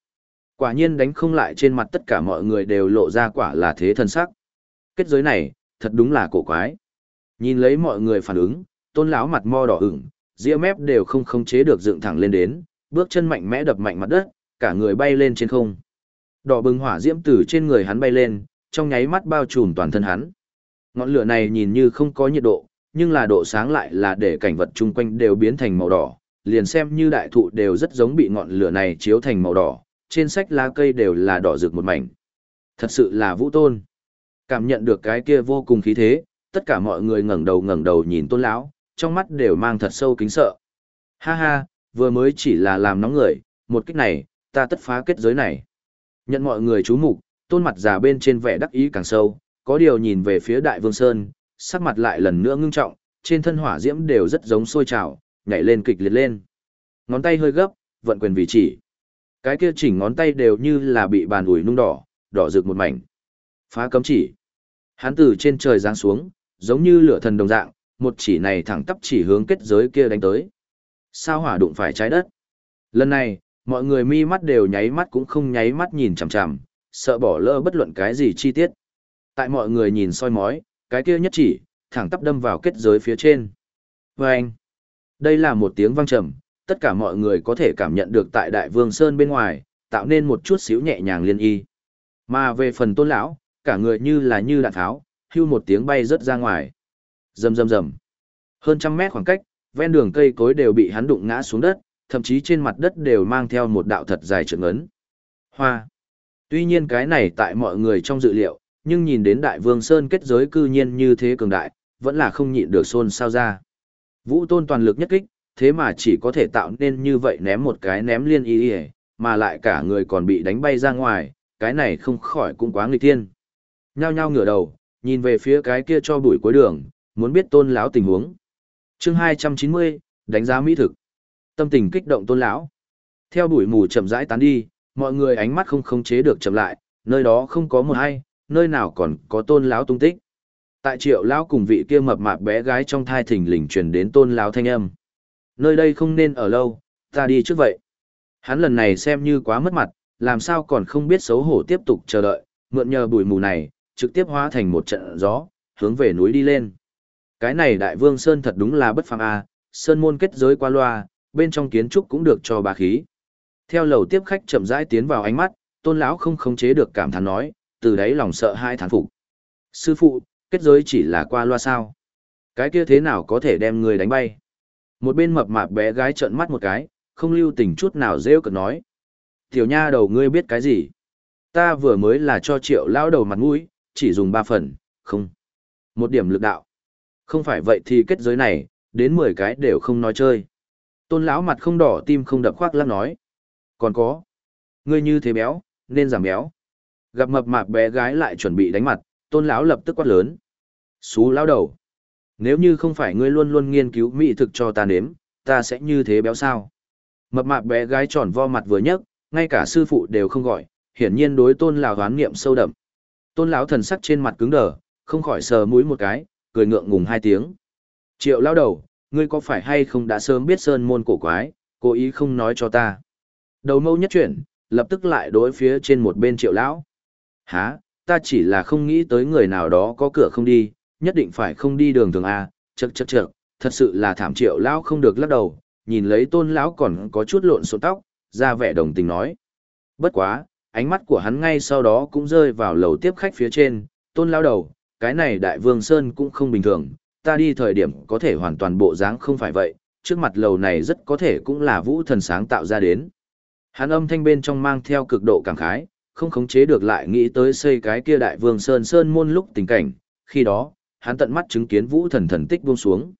Quả nhiên đánh không lại trên mặt tất cả mọi người đều lộ ra quả là thế thân sắc. Kết giới này, thật đúng là cổ quái. Nhìn lấy mọi người phản ứng, tôn lão mặt mo đỏ ửng, ria mép đều không khống chế được dựng thẳng lên đến, bước chân mạnh mẽ đập mạnh mặt đất, cả người bay lên trên không. Đỏ bừng hỏa diễm từ trên người hắn bay lên, trong nháy mắt bao trùm toàn thân hắn. Ngọn lửa này nhìn như không có nhiệt độ, nhưng là độ sáng lại là để cảnh vật chung quanh đều biến thành màu đỏ, liền xem như đại thụ đều rất giống bị ngọn lửa này chiếu thành màu đỏ, trên sách lá cây đều là đỏ rực một mảnh. Thật sự là vũ tôn. Cảm nhận được cái kia vô cùng khí thế, tất cả mọi người ngẩng đầu ngẩng đầu nhìn tôn lão, trong mắt đều mang thật sâu kính sợ. Ha ha, vừa mới chỉ là làm nóng người, một kích này, ta tất phá kết giới này. Nhận mọi người chú mục, tôn mặt già bên trên vẻ đắc ý càng sâu, có điều nhìn về phía đại vương sơn, sắc mặt lại lần nữa ngưng trọng, trên thân hỏa diễm đều rất giống sôi trào, nhảy lên kịch liệt lên. Ngón tay hơi gấp, vận quyền vì chỉ. Cái kia chỉnh ngón tay đều như là bị bàn ủi nung đỏ, đỏ rực một mảnh. Phá cấm chỉ. Hắn từ trên trời giáng xuống, giống như lửa thần đồng dạng, một chỉ này thẳng tắp chỉ hướng kết giới kia đánh tới. Sao hỏa đụng phải trái đất? Lần này, mọi người mi mắt đều nháy mắt cũng không nháy mắt nhìn chằm chằm, sợ bỏ lỡ bất luận cái gì chi tiết. Tại mọi người nhìn soi mói, cái kia nhất chỉ, thẳng tắp đâm vào kết giới phía trên. Và anh, đây là một tiếng vang trầm, tất cả mọi người có thể cảm nhận được tại Đại Vương Sơn bên ngoài, tạo nên một chút xíu nhẹ nhàng liên y. Mà về phần tôn lão, cả người như là như đạn tháo, hưu một tiếng bay rớt ra ngoài. Rầm rầm rầm. Hơn trăm mét khoảng cách, ven đường cây cối đều bị hắn đụng ngã xuống đất, thậm chí trên mặt đất đều mang theo một đạo thật dài trượng ấn. Hoa. Tuy nhiên cái này tại mọi người trong dự liệu, nhưng nhìn đến đại vương Sơn kết giới cư nhiên như thế cường đại, vẫn là không nhịn được xôn sao ra. Vũ tôn toàn lực nhất kích, thế mà chỉ có thể tạo nên như vậy ném một cái ném liên y y, mà lại cả người còn bị đánh bay ra ngoài, cái này không khỏi cũng quá nghịch thiên. Nhao nhao ngửa đầu, nhìn về phía cái kia cho bụi cuối đường, muốn biết tôn lão tình huống. chương 290, đánh giá mỹ thực. Tâm tình kích động tôn lão. Theo đuổi mù chậm rãi tán đi, mọi người ánh mắt không khống chế được chậm lại, nơi đó không có một ai, nơi nào còn có tôn lão tung tích. Tại triệu lão cùng vị kia mập mạp bé gái trong thai thình lình truyền đến tôn lão thanh âm. Nơi đây không nên ở lâu, ta đi trước vậy. Hắn lần này xem như quá mất mặt, làm sao còn không biết xấu hổ tiếp tục chờ đợi, mượn nhờ bụi mù này, trực tiếp hóa thành một trận gió, hướng về núi đi lên. Cái này đại vương Sơn thật đúng là bất phàm a, Sơn môn kết giới qua loa, bên trong kiến trúc cũng được cho bà khí. Theo lầu tiếp khách chậm rãi tiến vào ánh mắt, tôn lão không khống chế được cảm thán nói, từ đấy lòng sợ hai thán phục. Sư phụ, kết giới chỉ là qua loa sao? Cái kia thế nào có thể đem người đánh bay? Một bên mập mạp bé gái trợn mắt một cái, không lưu tình chút nào rêu cực nói. Tiểu nha đầu ngươi biết cái gì? Ta vừa mới là cho triệu lão đầu mặt mũi, chỉ dùng ba phần, không. Một điểm lực đạo. Không phải vậy thì kết giới này, đến mười cái đều không nói chơi. Tôn lão mặt không đỏ tim không đập khoác lắc nói. Còn có. Ngươi như thế béo, nên giảm béo. Gặp mập mạp bé gái lại chuẩn bị đánh mặt, tôn lão lập tức quát lớn. Xú lão đầu. Nếu như không phải ngươi luôn luôn nghiên cứu mỹ thực cho ta nếm, ta sẽ như thế béo sao. Mập mạp bé gái tròn vo mặt vừa nhấc, ngay cả sư phụ đều không gọi, hiển nhiên đối tôn lão đoán niệm sâu đậm. Tôn lão thần sắc trên mặt cứng đờ, không khỏi sờ mũi một cái, cười ngượng ngùng hai tiếng. Triệu lão đầu, ngươi có phải hay không đã sớm biết sơn môn cổ quái, cố ý không nói cho ta. Đầu mâu nhất chuyển, lập tức lại đối phía trên một bên triệu lão. Hả, ta chỉ là không nghĩ tới người nào đó có cửa không đi, nhất định phải không đi đường thường A, chật chật chật, thật sự là thảm triệu lão không được lắc đầu, nhìn lấy tôn lão còn có chút lộn xộn tóc, ra vẻ đồng tình nói. Bất quá, ánh mắt của hắn ngay sau đó cũng rơi vào lầu tiếp khách phía trên, tôn lão đầu, cái này đại vương Sơn cũng không bình thường, ta đi thời điểm có thể hoàn toàn bộ dáng không phải vậy, trước mặt lầu này rất có thể cũng là vũ thần sáng tạo ra đến. Hắn âm thanh bên trong mang theo cực độ cảm khái, không khống chế được lại nghĩ tới xây cái kia đại vương Sơn Sơn môn lúc tình cảnh, khi đó, hắn tận mắt chứng kiến vũ thần thần tích buông xuống.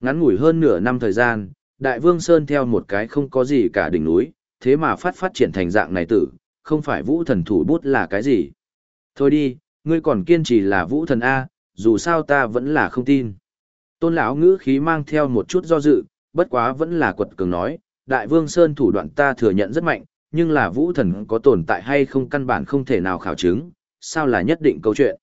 Ngắn ngủi hơn nửa năm thời gian, đại vương Sơn theo một cái không có gì cả đỉnh núi, thế mà phát phát triển thành dạng này tử, không phải vũ thần thủ bút là cái gì. Thôi đi, ngươi còn kiên trì là vũ thần A, dù sao ta vẫn là không tin. Tôn lão ngữ khí mang theo một chút do dự, bất quá vẫn là quật cường nói, đại vương Sơn thủ đoạn ta thừa nhận rất mạnh, nhưng là vũ thần có tồn tại hay không căn bản không thể nào khảo chứng, sao là nhất định câu chuyện.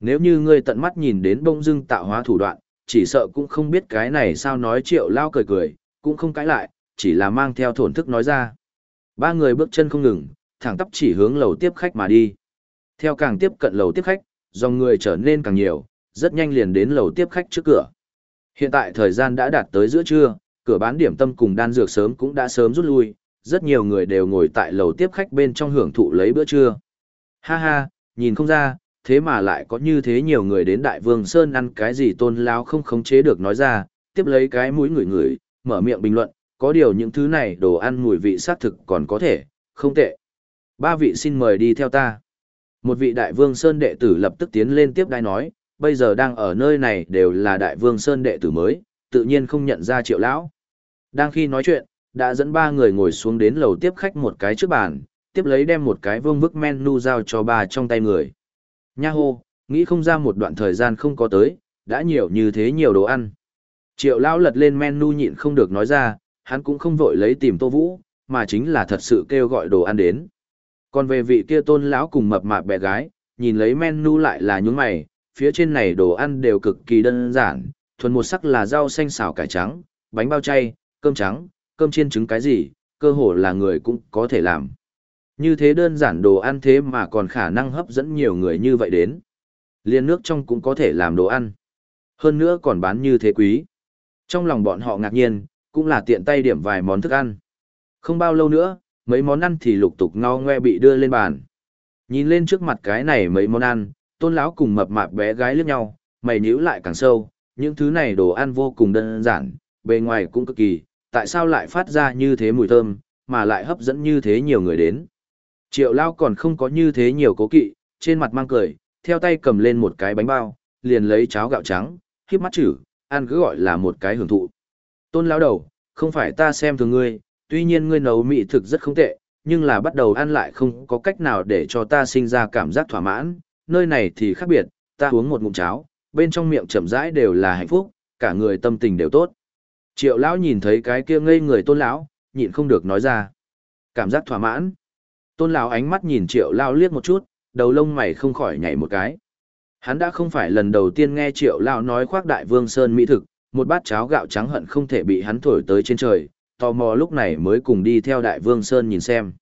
Nếu như ngươi tận mắt nhìn đến bông dưng tạo hóa thủ đoạn, chỉ sợ cũng không biết cái này sao nói triệu lao cười cười, cũng không cãi lại, chỉ là mang theo thổn thức nói ra. Ba người bước chân không ngừng, thẳng tắp chỉ hướng lầu tiếp khách mà đi. Theo càng tiếp cận lầu tiếp khách, dòng người trở nên càng nhiều, rất nhanh liền đến lầu tiếp khách trước cửa. Hiện tại thời gian đã đạt tới giữa trưa, cửa bán điểm tâm cùng đan dược sớm cũng đã sớm rút lui, rất nhiều người đều ngồi tại lầu tiếp khách bên trong hưởng thụ lấy bữa trưa. Ha ha, nhìn không ra, thế mà lại có như thế nhiều người đến Đại Vương Sơn ăn cái gì tôn lao không khống chế được nói ra, tiếp lấy cái mũi người người, mở miệng bình luận, có điều những thứ này đồ ăn mùi vị xác thực còn có thể, không tệ. Ba vị xin mời đi theo ta. Một vị Đại Vương Sơn đệ tử lập tức tiến lên tiếp đai nói, bây giờ đang ở nơi này đều là Đại Vương Sơn đệ tử mới, tự nhiên không nhận ra triệu lão. Đang khi nói chuyện, đã dẫn ba người ngồi xuống đến lầu tiếp khách một cái trước bàn, tiếp lấy đem một cái vương vức menu giao cho ba trong tay người. Nha hô, nghĩ không ra một đoạn thời gian không có tới, đã nhiều như thế nhiều đồ ăn. Triệu lão lật lên menu nhịn không được nói ra, hắn cũng không vội lấy tìm Tô Vũ, mà chính là thật sự kêu gọi đồ ăn đến. Còn về vị kia tôn lão cùng mập mạp bé gái, nhìn lấy menu lại là nhún mày, phía trên này đồ ăn đều cực kỳ đơn giản, thuần một sắc là rau xanh xào cải trắng, bánh bao chay, cơm trắng, cơm chiên trứng cái gì, cơ hồ là người cũng có thể làm. Như thế đơn giản đồ ăn thế mà còn khả năng hấp dẫn nhiều người như vậy đến. Liên nước trong cũng có thể làm đồ ăn. Hơn nữa còn bán như thế quý. Trong lòng bọn họ ngạc nhiên, cũng là tiện tay điểm vài món thức ăn. Không bao lâu nữa, mấy món ăn thì lục tục ngao ngoe bị đưa lên bàn. Nhìn lên trước mặt cái này mấy món ăn, tôn lão cùng mập mạp bé gái liếc nhau, mày nhíu lại càng sâu, những thứ này đồ ăn vô cùng đơn giản, bề ngoài cũng cực kỳ, tại sao lại phát ra như thế mùi thơm, mà lại hấp dẫn như thế nhiều người đến. Triệu lao còn không có như thế nhiều cố kỵ, trên mặt mang cười, theo tay cầm lên một cái bánh bao, liền lấy cháo gạo trắng, khiếp mắt chữ ăn cứ gọi là một cái hưởng thụ. Tôn lão đầu, không phải ta xem thường ngươi, tuy nhiên ngươi nấu mỹ thực rất không tệ, nhưng là bắt đầu ăn lại không có cách nào để cho ta sinh ra cảm giác thỏa mãn, nơi này thì khác biệt, ta uống một ngụm cháo, bên trong miệng chậm rãi đều là hạnh phúc, cả người tâm tình đều tốt. Triệu lão nhìn thấy cái kia ngây người tôn lão, nhịn không được nói ra. Cảm giác thỏa mãn. Tôn lão ánh mắt nhìn triệu lão liếc một chút, đầu lông mày không khỏi nhảy một cái. Hắn đã không phải lần đầu tiên nghe triệu lão nói khoác đại vương sơn mỹ thực, một bát cháo gạo trắng hận không thể bị hắn thổi tới trên trời, tò mò lúc này mới cùng đi theo đại vương sơn nhìn xem.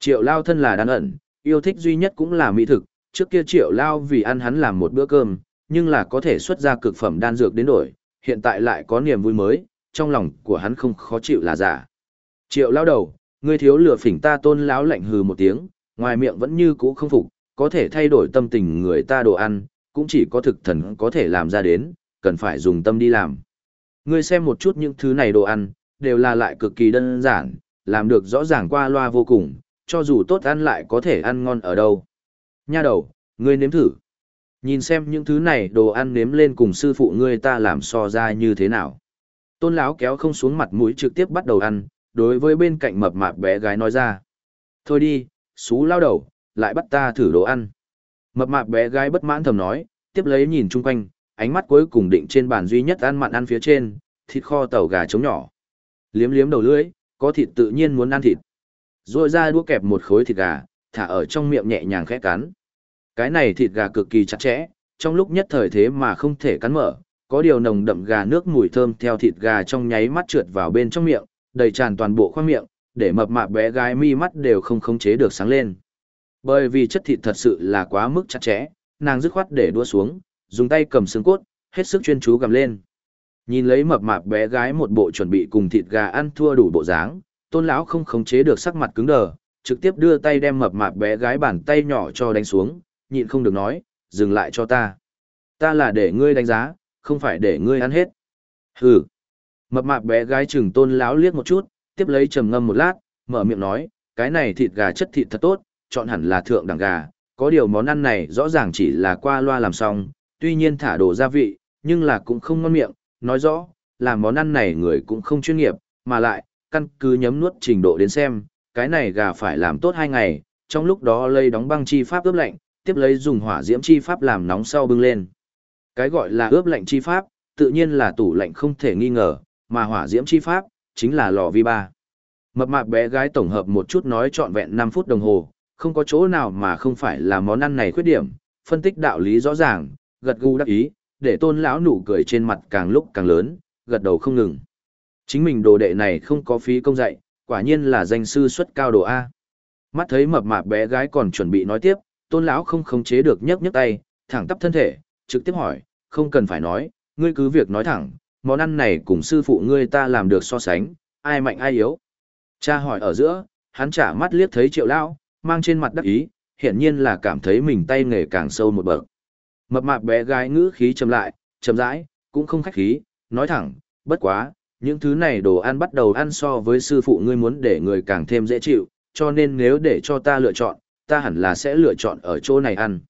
Triệu lao thân là đan ẩn, yêu thích duy nhất cũng là mỹ thực, trước kia triệu lao vì ăn hắn làm một bữa cơm, nhưng là có thể xuất ra cực phẩm đan dược đến đổi, hiện tại lại có niềm vui mới, trong lòng của hắn không khó chịu là giả. Triệu lao đầu, ngươi thiếu lừa phỉnh ta tôn lão lạnh hừ một tiếng, ngoài miệng vẫn như cũ không phục, có thể thay đổi tâm tình người ta đồ ăn, cũng chỉ có thực thần có thể làm ra đến, cần phải dùng tâm đi làm. Ngươi xem một chút những thứ này đồ ăn, đều là lại cực kỳ đơn giản, làm được rõ ràng qua loa vô cùng, cho dù tốt ăn lại có thể ăn ngon ở đâu. Nha đầu, ngươi nếm thử. Nhìn xem những thứ này đồ ăn nếm lên cùng sư phụ ngươi ta làm so ra như thế nào. Tôn lão kéo không xuống mặt mũi trực tiếp bắt đầu ăn, đối với bên cạnh mập mạp bé gái nói ra. Thôi đi, xú lao đầu, lại bắt ta thử đồ ăn. Mập mạp bé gái bất mãn thầm nói, tiếp lấy nhìn chung quanh, ánh mắt cuối cùng định trên bàn duy nhất ăn mặn ăn phía trên, thịt kho tàu gà trống nhỏ. Liếm liếm đầu lưỡi, có thịt tự nhiên muốn ăn thịt. Rồi ra đũa kẹp một khối thịt gà, thả ở trong miệng nhẹ nhàng khẽ cắn. Cái này thịt gà cực kỳ chặt chẽ, trong lúc nhất thời thế mà không thể cắn mở, có điều nồng đậm gà nước mùi thơm theo thịt gà trong nháy mắt trượt vào bên trong miệng, đầy tràn toàn bộ khoang miệng, để mập mạp bé gái mi mắt đều không khống chế được sáng lên. Bởi vì chất thịt thật sự là quá mức chặt chẽ, nàng dứt khoát để đua xuống, dùng tay cầm xương cốt, hết sức chuyên chú gầm lên. Nhìn lấy mập mạp bé gái một bộ chuẩn bị cùng thịt gà ăn thua đủ bộ dáng, tôn lão không khống chế được sắc mặt cứng đờ, trực tiếp đưa tay đem mập mạp bé gái bàn tay nhỏ cho đánh xuống, nhịn không được nói, dừng lại cho ta. Ta là để ngươi đánh giá, không phải để ngươi ăn hết. Hừ. Mập mạp bé gái chừng tôn lão liếc một chút, tiếp lấy trầm ngâm một lát, mở miệng nói, cái này thịt gà chất thịt thật tốt, chọn hẳn là thượng đẳng gà, có điều món ăn này rõ ràng chỉ là qua loa làm xong, tuy nhiên thả đồ gia vị, nhưng là cũng không ngon miệng, nói rõ, làm món ăn này người cũng không chuyên nghiệp, mà lại, căn cứ nhấm nuốt trình độ đến xem, cái này gà phải làm tốt hai ngày, trong lúc đó lây đóng băng chi pháp ướp lạnh, tiếp lấy dùng hỏa diễm chi pháp làm nóng sau bưng lên. Cái gọi là ướp lạnh chi pháp, tự nhiên là tủ lạnh không thể nghi ngờ, mà hỏa diễm chi pháp, chính là lò vi ba. Mập mạp bé gái tổng hợp một chút nói trọn vẹn 5 phút đồng hồ, không có chỗ nào mà không phải là món ăn này khuyết điểm, phân tích đạo lý rõ ràng, gật gù đắc ý, để tôn lão nụ cười trên mặt càng lúc càng lớn, gật đầu không ngừng. Chính mình đồ đệ này không có phí công dạy, quả nhiên là danh sư xuất cao đồ A. Mắt thấy mập mạp bé gái còn chuẩn bị nói tiếp, tôn lão không khống chế được nhấc nhấc tay, thẳng tắp thân thể, trực tiếp hỏi, không cần phải nói, ngươi cứ việc nói thẳng, món ăn này cùng sư phụ ngươi ta làm được so sánh, ai mạnh ai yếu. Cha hỏi ở giữa, hắn trả mắt liếc thấy triệu lão, mang trên mặt đắc ý, hiển nhiên là cảm thấy mình tay nghề càng sâu một bậc. Mập mạp bé gái ngữ khí trầm lại, trầm rãi, cũng không khách khí, nói thẳng, bất quá, những thứ này đồ ăn bắt đầu ăn so với sư phụ ngươi muốn để người càng thêm dễ chịu, cho nên nếu để cho ta lựa chọn, ta hẳn là sẽ lựa chọn ở chỗ này ăn.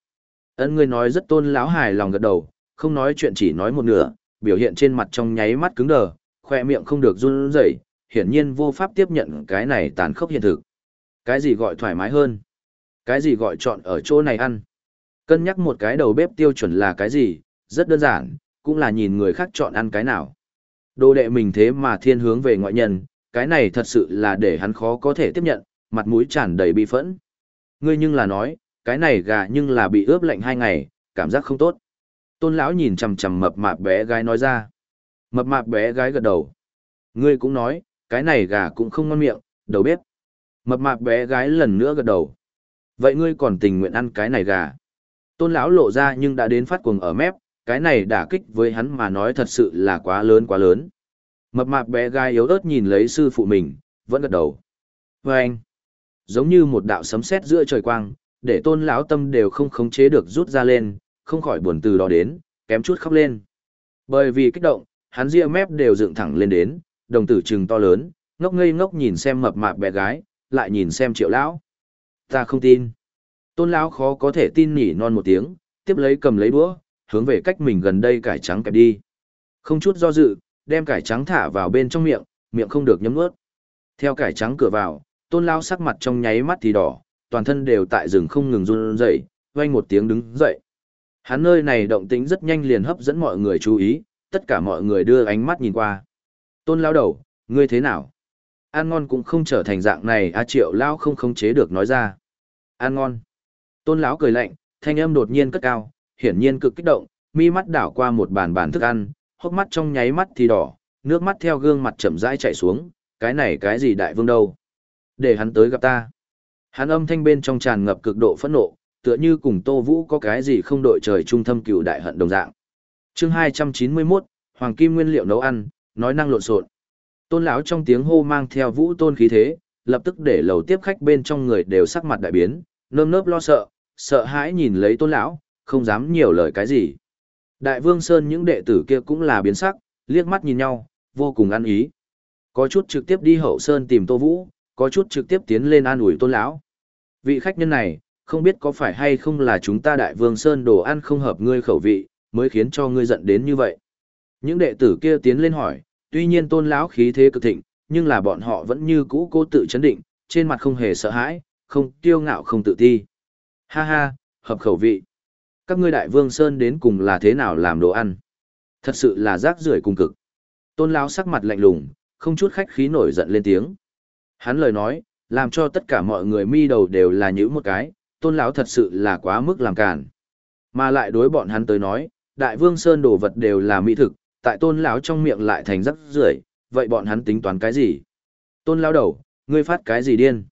Ân ngươi nói rất tôn láo hài lòng gật đầu, không nói chuyện chỉ nói một nửa, biểu hiện trên mặt trong nháy mắt cứng đờ, khoe miệng không được run rẩy, hiển nhiên vô pháp tiếp nhận cái này tàn khốc hiện thực. Cái gì gọi thoải mái hơn? Cái gì gọi chọn ở chỗ này ăn? Cân nhắc một cái đầu bếp tiêu chuẩn là cái gì? Rất đơn giản, cũng là nhìn người khác chọn ăn cái nào. Đồ đệ mình thế mà thiên hướng về ngoại nhân, cái này thật sự là để hắn khó có thể tiếp nhận, mặt mũi tràn đầy bị phẫn. Ngươi nhưng là nói, cái này gà nhưng là bị ướp lạnh hai ngày, cảm giác không tốt. Tôn lão nhìn chằm chằm mập mạp bé gái nói ra. Mập mạp bé gái gật đầu. Ngươi cũng nói, cái này gà cũng không ngon miệng, đầu bếp. Mập mạp bé gái lần nữa gật đầu. Vậy ngươi còn tình nguyện ăn cái này gà? Tôn lão lộ ra nhưng đã đến phát cuồng ở mép, cái này đả kích với hắn mà nói thật sự là quá lớn quá lớn. Mập mạp bé gái yếu ớt nhìn lấy sư phụ mình, vẫn gật đầu. vê anh, giống như một đạo sấm sét giữa trời quang, để tôn lão tâm đều không khống chế được rút ra lên, không khỏi buồn từ đó đến, kém chút khóc lên. Bởi vì kích động, hắn ria mép đều dựng thẳng lên đến, đồng tử trừng to lớn, ngốc ngây ngốc nhìn xem mập mạp bé gái, lại nhìn xem triệu lão. Ta không tin. Tôn lão khó có thể tin nhỉ non một tiếng, tiếp lấy cầm lấy đũa, hướng về cách mình gần đây cải trắng kẹp đi. Không chút do dự, đem cải trắng thả vào bên trong miệng, miệng không được nhấm ướt Theo cải trắng cửa vào, tôn lão sắc mặt trong nháy mắt thì đỏ, toàn thân đều tại rừng không ngừng run rẩy, vang một tiếng đứng dậy. Hắn nơi này động tĩnh rất nhanh liền hấp dẫn mọi người chú ý, tất cả mọi người đưa ánh mắt nhìn qua. Tôn lão đầu, ngươi thế nào? Ăn ngon cũng không trở thành dạng này, A Triệu lão không khống chế được nói ra. Ăn ngon. Tôn lão cười lạnh, thanh âm đột nhiên cất cao, hiển nhiên cực kích động, mi mắt đảo qua một bàn bàn thức ăn, hốc mắt trong nháy mắt thì đỏ, nước mắt theo gương mặt chậm rãi chảy xuống, cái này cái gì đại vương đâu? Để hắn tới gặp ta. Hắn âm thanh bên trong tràn ngập cực độ phẫn nộ, tựa như cùng Tô Vũ có cái gì không đội trời trung thâm cựu đại hận đồng dạng. Chương 291, Hoàng kim nguyên liệu nấu ăn, nói năng lộn xộn. Tôn lão trong tiếng hô mang theo Vũ tôn khí thế, lập tức để lầu tiếp khách bên trong người đều sắc mặt đại biến, nơm nớp lo sợ, sợ hãi nhìn lấy Tôn lão, không dám nhiều lời cái gì. Đại Vương Sơn những đệ tử kia cũng là biến sắc, liếc mắt nhìn nhau, vô cùng ăn ý. Có chút trực tiếp đi hậu sơn tìm Tô Vũ, có chút trực tiếp tiến lên an ủi Tôn lão. Vị khách nhân này, không biết có phải hay không là chúng ta Đại Vương Sơn đồ ăn không hợp ngươi khẩu vị, mới khiến cho ngươi giận đến như vậy. Những đệ tử kia tiến lên hỏi, tuy nhiên Tôn lão khí thế cực thịnh, nhưng là bọn họ vẫn như cũ cố tự chấn định, trên mặt không hề sợ hãi, không kiêu ngạo không tự ti. Ha ha, hợp khẩu vị. Các ngươi đại vương sơn đến cùng là thế nào làm đồ ăn? Thật sự là rác rưởi cùng cực. Tôn lão sắc mặt lạnh lùng không chút khách khí nổi giận lên tiếng. Hắn lời nói làm cho tất cả mọi người mi đầu đều là nhữ một cái tôn lão thật sự là quá mức làm cản mà lại đối bọn hắn tới nói đại vương sơn đồ vật đều là mỹ thực tại tôn lão trong miệng lại thành rác rưởi vậy bọn hắn tính toán cái gì? Tôn lão đầu ngươi phát cái gì điên?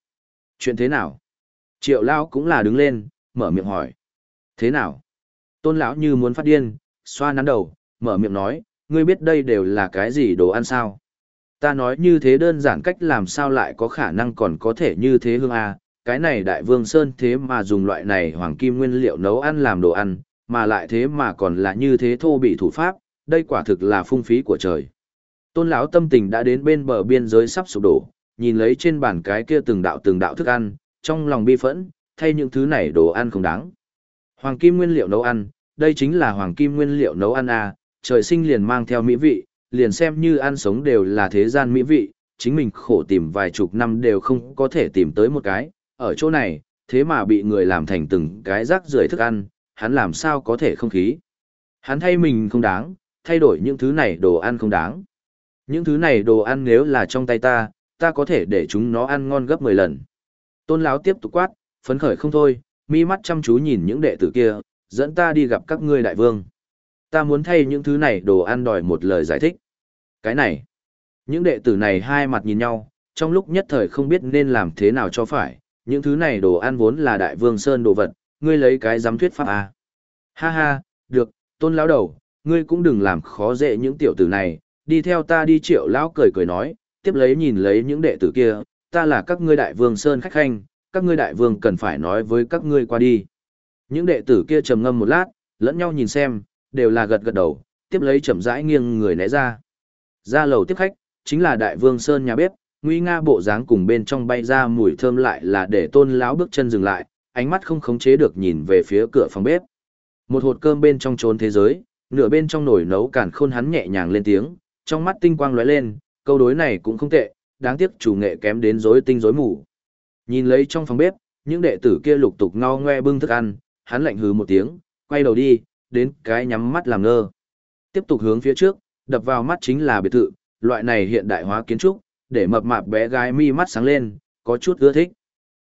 Chuyện thế nào? Triệu lão cũng là đứng lên, mở miệng hỏi. Thế nào? Tôn lão như muốn phát điên, xoa nắn đầu, mở miệng nói, ngươi biết đây đều là cái gì đồ ăn sao? Ta nói như thế đơn giản cách làm sao lại có khả năng còn có thể như thế hương a? Cái này đại vương sơn thế mà dùng loại này hoàng kim nguyên liệu nấu ăn làm đồ ăn, mà lại thế mà còn là như thế thô bị thủ pháp, đây quả thực là phung phí của trời. Tôn lão tâm tình đã đến bên bờ biên giới sắp sụp đổ, nhìn lấy trên bàn cái kia từng đạo từng đạo thức ăn trong lòng bi phẫn thay những thứ này đồ ăn không đáng hoàng kim nguyên liệu nấu ăn đây chính là hoàng kim nguyên liệu nấu ăn à, trời sinh liền mang theo mỹ vị, liền xem như ăn sống đều là thế gian mỹ vị, chính mình khổ tìm vài chục năm đều không có thể tìm tới một cái, ở chỗ này, thế mà bị người làm thành từng cái rác rưởi thức ăn, hắn làm sao có thể không khí. Hắn thay mình không đáng, thay đổi những thứ này đồ ăn không đáng. Những thứ này đồ ăn nếu là trong tay ta, ta có thể để chúng nó ăn ngon gấp 10 lần. Tôn Lão tiếp tục quát, phấn khởi không thôi, mi mắt chăm chú nhìn những đệ tử kia, dẫn ta đi gặp các ngươi đại vương. Ta muốn thay những thứ này đồ ăn đòi một lời giải thích. Cái này, những đệ tử này hai mặt nhìn nhau, trong lúc nhất thời không biết nên làm thế nào cho phải, những thứ này đồ ăn vốn là đại vương sơn đồ vật, ngươi lấy cái giám thuyết pháp à. Ha ha, được, tôn lão đầu, ngươi cũng đừng làm khó dễ những tiểu tử này, đi theo ta đi triệu lão cười cười nói, tiếp lấy nhìn lấy những đệ tử kia, ta là các ngươi đại vương sơn khách khanh, các ngươi đại vương cần phải nói với các ngươi qua đi. Những đệ tử kia trầm ngâm một lát, lẫn nhau nhìn xem, đều là gật gật đầu, tiếp lấy chậm rãi nghiêng người né ra. Ra lầu tiếp khách, chính là đại vương sơn nhà bếp, nguy nga bộ dáng cùng bên trong bay ra mùi thơm lại là để tôn lão bước chân dừng lại, ánh mắt không khống chế được nhìn về phía cửa phòng bếp. Một hột cơm bên trong trốn thế giới, nửa bên trong nồi nấu càn khôn hắn nhẹ nhàng lên tiếng, trong mắt tinh quang lóe lên, câu đối này cũng không tệ, đáng tiếc chủ nghệ kém đến rối tinh rối mù. Nhìn lấy trong phòng bếp, những đệ tử kia lục tục ngo ngoe bưng thức ăn, hắn lạnh hừ một tiếng, quay đầu đi, đến cái nhắm mắt làm ngơ. Tiếp tục hướng phía trước, đập vào mắt chính là biệt thự, loại này hiện đại hóa kiến trúc, để mập mạp bé gái mi mắt sáng lên, có chút ưa thích.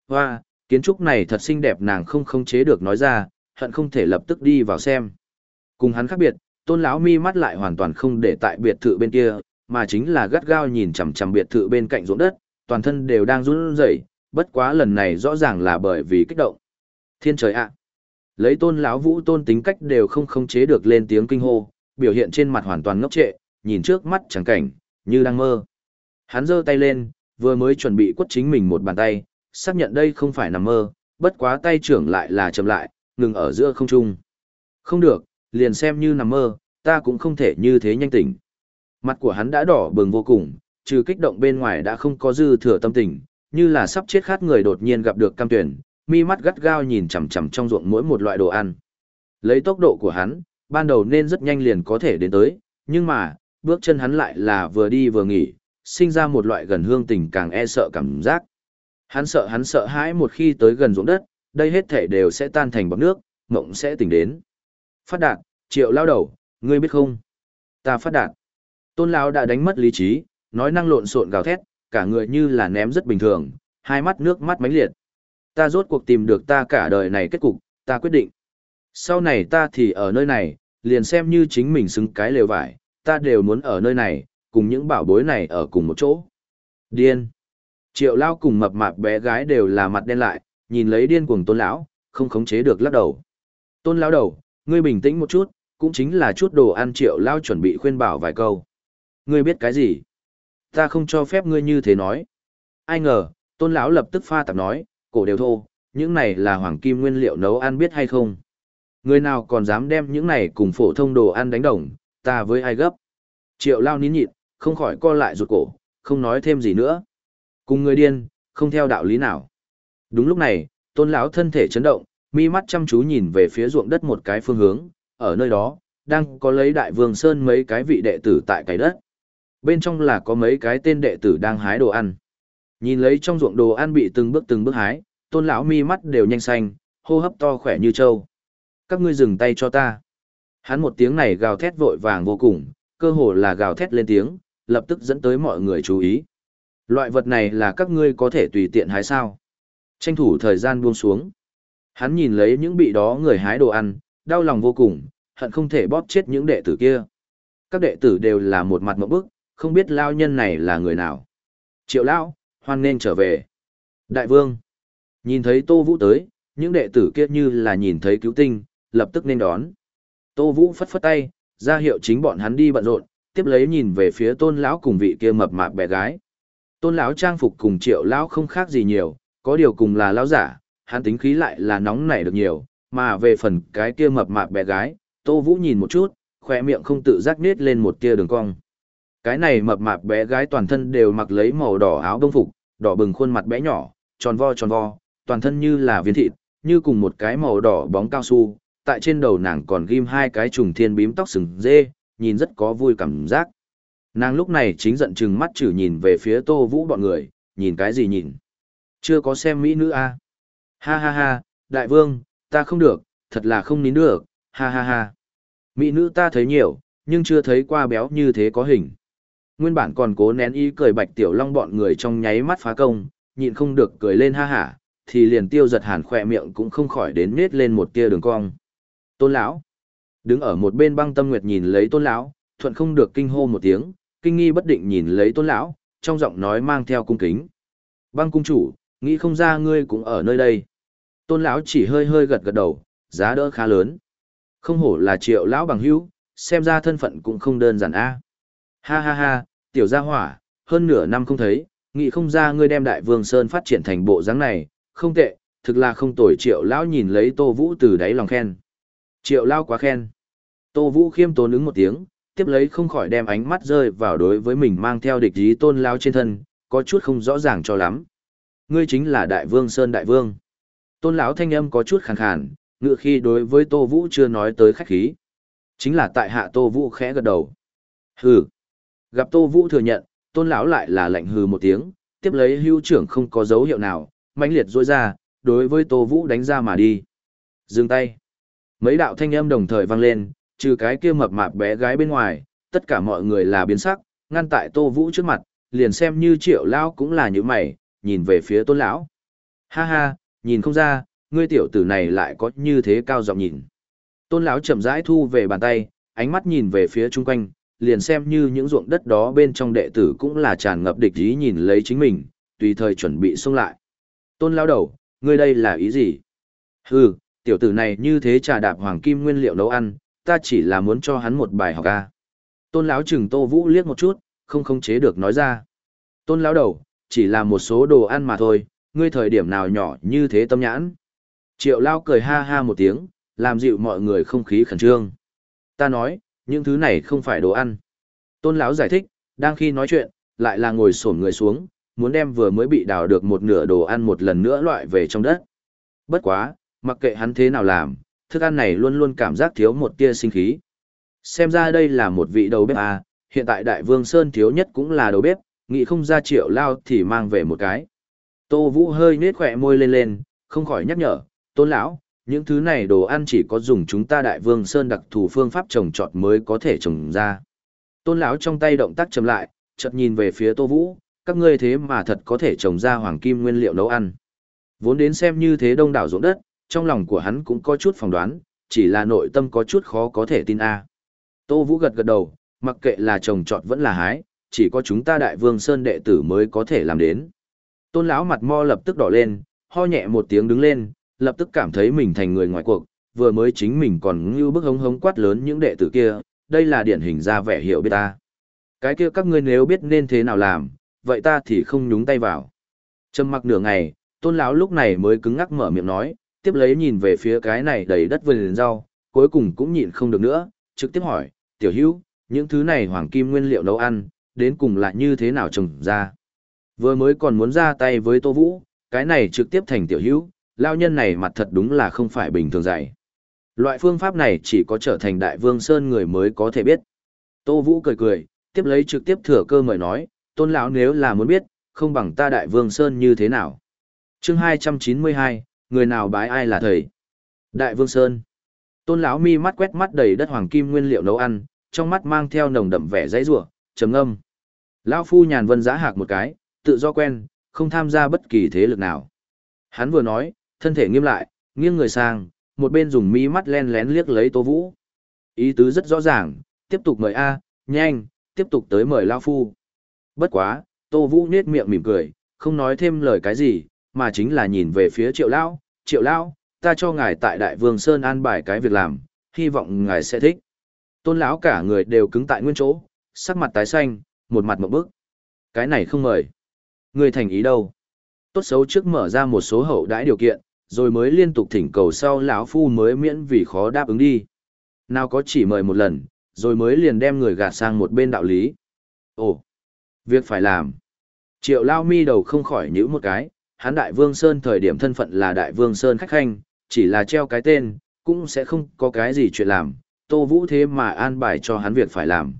Hoa, kiến trúc này thật xinh đẹp nàng không không chế được nói ra, hận không thể lập tức đi vào xem. Cùng hắn khác biệt, tôn lão mi mắt lại hoàn toàn không để tại biệt thự bên kia, mà chính là gắt gao nhìn chằm chằm biệt thự bên cạnh ruộng đất, toàn thân đều đang run rẩy, bất quá lần này rõ ràng là bởi vì kích động. Thiên trời ạ! Lấy tôn lão vũ tôn tính cách đều không khống chế được lên tiếng kinh hô, biểu hiện trên mặt hoàn toàn ngốc trệ, nhìn trước mắt chẳng cảnh, như đang mơ. Hắn giơ tay lên, vừa mới chuẩn bị quất chính mình một bàn tay, xác nhận đây không phải nằm mơ, bất quá tay trưởng lại là chậm lại, ngừng ở giữa không trung. Không được, liền xem như nằm mơ, ta cũng không thể như thế nhanh tỉnh. Mặt của hắn đã đỏ bừng vô cùng, trừ kích động bên ngoài đã không có dư thừa tâm tình, như là sắp chết khát người đột nhiên gặp được cam tuyển, mi mắt gắt gao nhìn chằm chằm trong ruộng mỗi một loại đồ ăn. Lấy tốc độ của hắn, ban đầu nên rất nhanh liền có thể đến tới, nhưng mà, bước chân hắn lại là vừa đi vừa nghỉ, sinh ra một loại gần hương tình càng e sợ cảm giác. Hắn sợ hắn sợ hãi một khi tới gần ruộng đất, đây hết thể đều sẽ tan thành bọt nước, mộng sẽ tỉnh đến. Phát đạt, triệu lao đầu, ngươi biết không? Ta phát đạt. Tôn lão đã đánh mất lý trí, nói năng lộn xộn gào thét, cả người như là ném rất bình thường, hai mắt nước mắt mãnh liệt. Ta rốt cuộc tìm được ta cả đời này kết cục, ta quyết định. Sau này ta thì ở nơi này, liền xem như chính mình xứng cái lều vải, ta đều muốn ở nơi này, cùng những bảo bối này ở cùng một chỗ. Điên. Triệu lao cùng mập mạp bé gái đều là mặt đen lại, nhìn lấy điên cuồng tôn lão, không khống chế được lắc đầu. Tôn lão đầu, ngươi bình tĩnh một chút, cũng chính là chút đồ ăn triệu lao chuẩn bị khuyên bảo vài câu. Ngươi biết cái gì? Ta không cho phép ngươi như thế nói. Ai ngờ, tôn lão lập tức pha tạp nói, cổ đều thô, những này là hoàng kim nguyên liệu nấu ăn biết hay không? Người nào còn dám đem những này cùng phổ thông đồ ăn đánh đồng, ta với ai gấp? Triệu lao nín nhịn, không khỏi co lại ruột cổ, không nói thêm gì nữa. Cùng người điên, không theo đạo lý nào. Đúng lúc này, tôn lão thân thể chấn động, mi mắt chăm chú nhìn về phía ruộng đất một cái phương hướng, ở nơi đó, đang có lấy đại vương sơn mấy cái vị đệ tử tại cái đất. Bên trong là có mấy cái tên đệ tử đang hái đồ ăn. Nhìn lấy trong ruộng đồ ăn bị từng bước từng bước hái, tôn lão mi mắt đều nhanh xanh, hô hấp to khỏe như trâu. Các ngươi dừng tay cho ta. Hắn một tiếng này gào thét vội vàng vô cùng, cơ hồ là gào thét lên tiếng, lập tức dẫn tới mọi người chú ý. Loại vật này là các ngươi có thể tùy tiện hái sao. Tranh thủ thời gian buông xuống. Hắn nhìn lấy những bị đó người hái đồ ăn, đau lòng vô cùng, hận không thể bóp chết những đệ tử kia. Các đệ tử đều là một mặt mẫu bức, không biết lao nhân này là người nào. Triệu lao, hoan nên trở về. Đại vương, nhìn thấy Tô Vũ tới, những đệ tử kia như là nhìn thấy cứu tinh, lập tức nên đón. Tô Vũ phất phất tay, ra hiệu chính bọn hắn đi bận rộn, tiếp lấy nhìn về phía tôn lão cùng vị kia mập mạp bé gái. Tôn lão trang phục cùng triệu lão không khác gì nhiều, có điều cùng là lão giả, hắn tính khí lại là nóng nảy được nhiều, mà về phần cái kia mập mạp bé gái, Tô Vũ nhìn một chút, khỏe miệng không tự giác nết lên một tia đường cong. Cái này mập mạp bé gái toàn thân đều mặc lấy màu đỏ áo đông phục, đỏ bừng khuôn mặt bé nhỏ, tròn vo tròn vo, toàn thân như là viên thịt, như cùng một cái màu đỏ bóng cao su, tại trên đầu nàng còn ghim hai cái trùng thiên bím tóc sừng dê, nhìn rất có vui cảm giác. Nàng lúc này chính giận chừng mắt chử nhìn về phía Tô Vũ bọn người, nhìn cái gì nhìn? Chưa có xem mỹ nữ a à? Ha ha ha, đại vương, ta không được, thật là không nín được, ha ha ha. Mỹ nữ ta thấy nhiều, nhưng chưa thấy qua béo như thế có hình. Nguyên bản còn cố nén ý cười bạch tiểu long bọn người trong nháy mắt phá công, nhịn không được cười lên ha hả, thì liền tiêu giật hàn khỏe miệng cũng không khỏi đến nết lên một tia đường cong. Tôn lão đứng ở một bên băng tâm nguyệt nhìn lấy tôn lão, thuận không được kinh hô một tiếng, kinh nghi bất định nhìn lấy tôn lão, trong giọng nói mang theo cung kính. Băng cung chủ, nghĩ không ra ngươi cũng ở nơi đây. Tôn lão chỉ hơi hơi gật gật đầu, giá đỡ khá lớn. Không hổ là triệu lão bằng hữu, xem ra thân phận cũng không đơn giản a. Ha ha ha, tiểu gia hỏa, hơn nửa năm không thấy, nghĩ không ra ngươi đem đại vương sơn phát triển thành bộ dáng này, không tệ, thực là không tồi triệu lão nhìn lấy tô vũ từ đáy lòng khen. Triệu lão quá khen. Tô vũ khiêm tốn ứng một tiếng, tiếp lấy không khỏi đem ánh mắt rơi vào đối với mình mang theo địch ý tôn lão trên thân, có chút không rõ ràng cho lắm. Ngươi chính là đại vương sơn đại vương. Tôn lão thanh âm có chút khàn khàn, ngựa khi đối với Tô Vũ chưa nói tới khách khí. Chính là tại hạ Tô Vũ khẽ gật đầu. Hừ. Gặp Tô Vũ thừa nhận, tôn lão lại là lạnh hừ một tiếng, tiếp lấy hưu trưởng không có dấu hiệu nào, mãnh liệt rôi ra, đối với Tô Vũ đánh ra mà đi. Dừng tay. Mấy đạo thanh âm đồng thời vang lên, trừ cái kia mập mạp bé gái bên ngoài, tất cả mọi người là biến sắc, ngăn tại Tô Vũ trước mặt, liền xem như triệu lão cũng là như mày, nhìn về phía tôn lão. Ha ha, nhìn không ra, ngươi tiểu tử này lại có như thế cao giọng nhìn. Tôn lão chậm rãi thu về bàn tay, ánh mắt nhìn về phía chung quanh, liền xem như những ruộng đất đó bên trong đệ tử cũng là tràn ngập địch ý nhìn lấy chính mình, tùy thời chuẩn bị xông lại. Tôn lão đầu, ngươi đây là ý gì? Hừ, tiểu tử này như thế trà đạp hoàng kim nguyên liệu nấu ăn, ta chỉ là muốn cho hắn một bài học ca. Tôn lão chừng Tô Vũ liếc một chút, không khống chế được nói ra. Tôn lão đầu, chỉ là một số đồ ăn mà thôi, ngươi thời điểm nào nhỏ như thế tâm nhãn. Triệu lao cười ha ha một tiếng, làm dịu mọi người không khí khẩn trương. Ta nói, những thứ này không phải đồ ăn. Tôn lão giải thích, đang khi nói chuyện, lại là ngồi xổm người xuống, muốn đem vừa mới bị đào được một nửa đồ ăn một lần nữa loại về trong đất. Bất quá, mặc kệ hắn thế nào làm, thức ăn này luôn luôn cảm giác thiếu một tia sinh khí. Xem ra đây là một vị đầu bếp à, hiện tại Đại Vương Sơn thiếu nhất cũng là đầu bếp, nghĩ không ra triệu lao thì mang về một cái. Tô Vũ hơi nết khỏe môi lên lên, không khỏi nhắc nhở, tôn lão, những thứ này đồ ăn chỉ có dùng chúng ta đại vương sơn đặc thù phương pháp trồng trọt mới có thể trồng ra. Tôn lão trong tay động tác chậm lại, chợt nhìn về phía Tô Vũ, các ngươi thế mà thật có thể trồng ra hoàng kim nguyên liệu nấu ăn. Vốn đến xem như thế đông đảo ruộng đất, trong lòng của hắn cũng có chút phỏng đoán, chỉ là nội tâm có chút khó có thể tin a. Tô Vũ gật gật đầu, mặc kệ là trồng trọt vẫn là hái, chỉ có chúng ta đại vương sơn đệ tử mới có thể làm đến. Tôn lão mặt mo lập tức đỏ lên, ho nhẹ một tiếng đứng lên, lập tức cảm thấy mình thành người ngoài cuộc, vừa mới chính mình còn như bức hống hống quát lớn những đệ tử kia, đây là điển hình ra vẻ hiểu biết ta. Cái kia các ngươi nếu biết nên thế nào làm, vậy ta thì không nhúng tay vào. Trầm mặc nửa ngày, tôn lão lúc này mới cứng ngắc mở miệng nói, tiếp lấy nhìn về phía cái này đầy đất vườn rau, cuối cùng cũng nhịn không được nữa, trực tiếp hỏi, tiểu hữu, những thứ này hoàng kim nguyên liệu nấu ăn, đến cùng là như thế nào trồng ra. Vừa mới còn muốn ra tay với Tô Vũ, cái này trực tiếp thành tiểu hữu, lao nhân này mặt thật đúng là không phải bình thường dạy. Loại phương pháp này chỉ có trở thành đại vương sơn người mới có thể biết. Tô Vũ cười cười, tiếp lấy trực tiếp thừa cơ mời nói, tôn lão nếu là muốn biết, không bằng ta đại vương sơn như thế nào. chương 292, người nào bái ai là thầy. Đại vương sơn. Tôn lão mi mắt quét mắt đầy đất hoàng kim nguyên liệu nấu ăn, trong mắt mang theo nồng đậm vẻ dãy rủa, trầm ngâm. Lão phu nhàn vân giã hạc một cái, tự do quen, không tham gia bất kỳ thế lực nào. Hắn vừa nói, thân thể nghiêm lại, nghiêng người sang, một bên dùng mi mắt len lén liếc lấy Tô Vũ. Ý tứ rất rõ ràng, tiếp tục mời A, nhanh, tiếp tục tới mời Lao Phu. Bất quá, Tô Vũ nết miệng mỉm cười, không nói thêm lời cái gì, mà chính là nhìn về phía Triệu Lao. Triệu Lao, ta cho ngài tại Đại Vương Sơn an bài cái việc làm, hy vọng ngài sẽ thích. Tôn lão cả người đều cứng tại nguyên chỗ, sắc mặt tái xanh, một mặt một bức. Cái này không mời. Người thành ý đâu? Tốt xấu trước mở ra một số hậu đãi điều kiện, rồi mới liên tục thỉnh cầu sau lão phu mới miễn vì khó đáp ứng đi. Nào có chỉ mời một lần, rồi mới liền đem người gạt sang một bên đạo lý. Ồ, việc phải làm. Triệu Lao mi đầu không khỏi nhữ một cái, hắn Đại Vương Sơn thời điểm thân phận là Đại Vương Sơn khách khanh, chỉ là treo cái tên, cũng sẽ không có cái gì chuyện làm, Tô Vũ thế mà an bài cho hắn việc phải làm.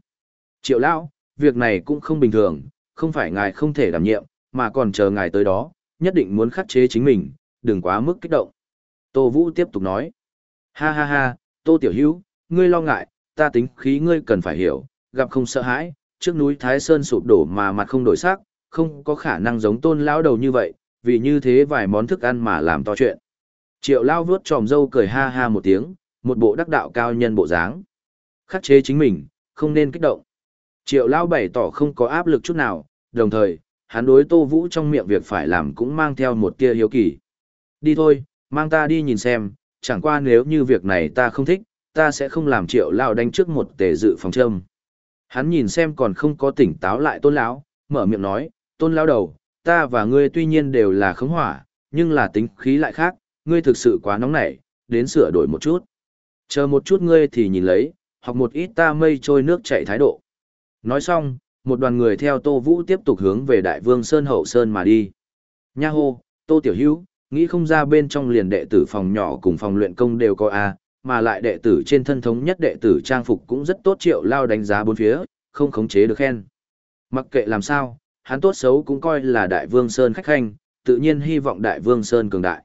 Triệu Lão, việc này cũng không bình thường, không phải ngài không thể đảm nhiệm, mà còn chờ ngài tới đó, nhất định muốn khắc chế chính mình, đừng quá mức kích động. Tô Vũ tiếp tục nói. Ha ha ha, Tô Tiểu Hữu ngươi lo ngại, ta tính khí ngươi cần phải hiểu, gặp không sợ hãi, trước núi Thái Sơn sụp đổ mà mặt không đổi sắc, không có khả năng giống tôn lão đầu như vậy, vì như thế vài món thức ăn mà làm to chuyện. Triệu lao vướt tròm dâu cười ha ha một tiếng, một bộ đắc đạo cao nhân bộ dáng. Khắc chế chính mình, không nên kích động. Triệu lao bày tỏ không có áp lực chút nào, đồng thời, hắn đối Tô Vũ trong miệng việc phải làm cũng mang theo một tia hiếu kỳ. Đi thôi, mang ta đi nhìn xem, chẳng qua nếu như việc này ta không thích, ta sẽ không làm triệu lao đánh trước một tề dự phòng châm. Hắn nhìn xem còn không có tỉnh táo lại tôn lão, mở miệng nói, tôn lão đầu, ta và ngươi tuy nhiên đều là khống hỏa, nhưng là tính khí lại khác, ngươi thực sự quá nóng nảy, đến sửa đổi một chút. Chờ một chút ngươi thì nhìn lấy, học một ít ta mây trôi nước chảy thái độ. Nói xong, một đoàn người theo Tô Vũ tiếp tục hướng về Đại Vương Sơn Hậu Sơn mà đi. Nha hô, Tô Tiểu Hữu nghĩ không ra bên trong liền đệ tử phòng nhỏ cùng phòng luyện công đều có A, mà lại đệ tử trên thân thống nhất đệ tử trang phục cũng rất tốt triệu lao đánh giá bốn phía, không khống chế được khen. Mặc kệ làm sao, hắn tốt xấu cũng coi là Đại Vương Sơn khách khanh, tự nhiên hy vọng Đại Vương Sơn cường đại.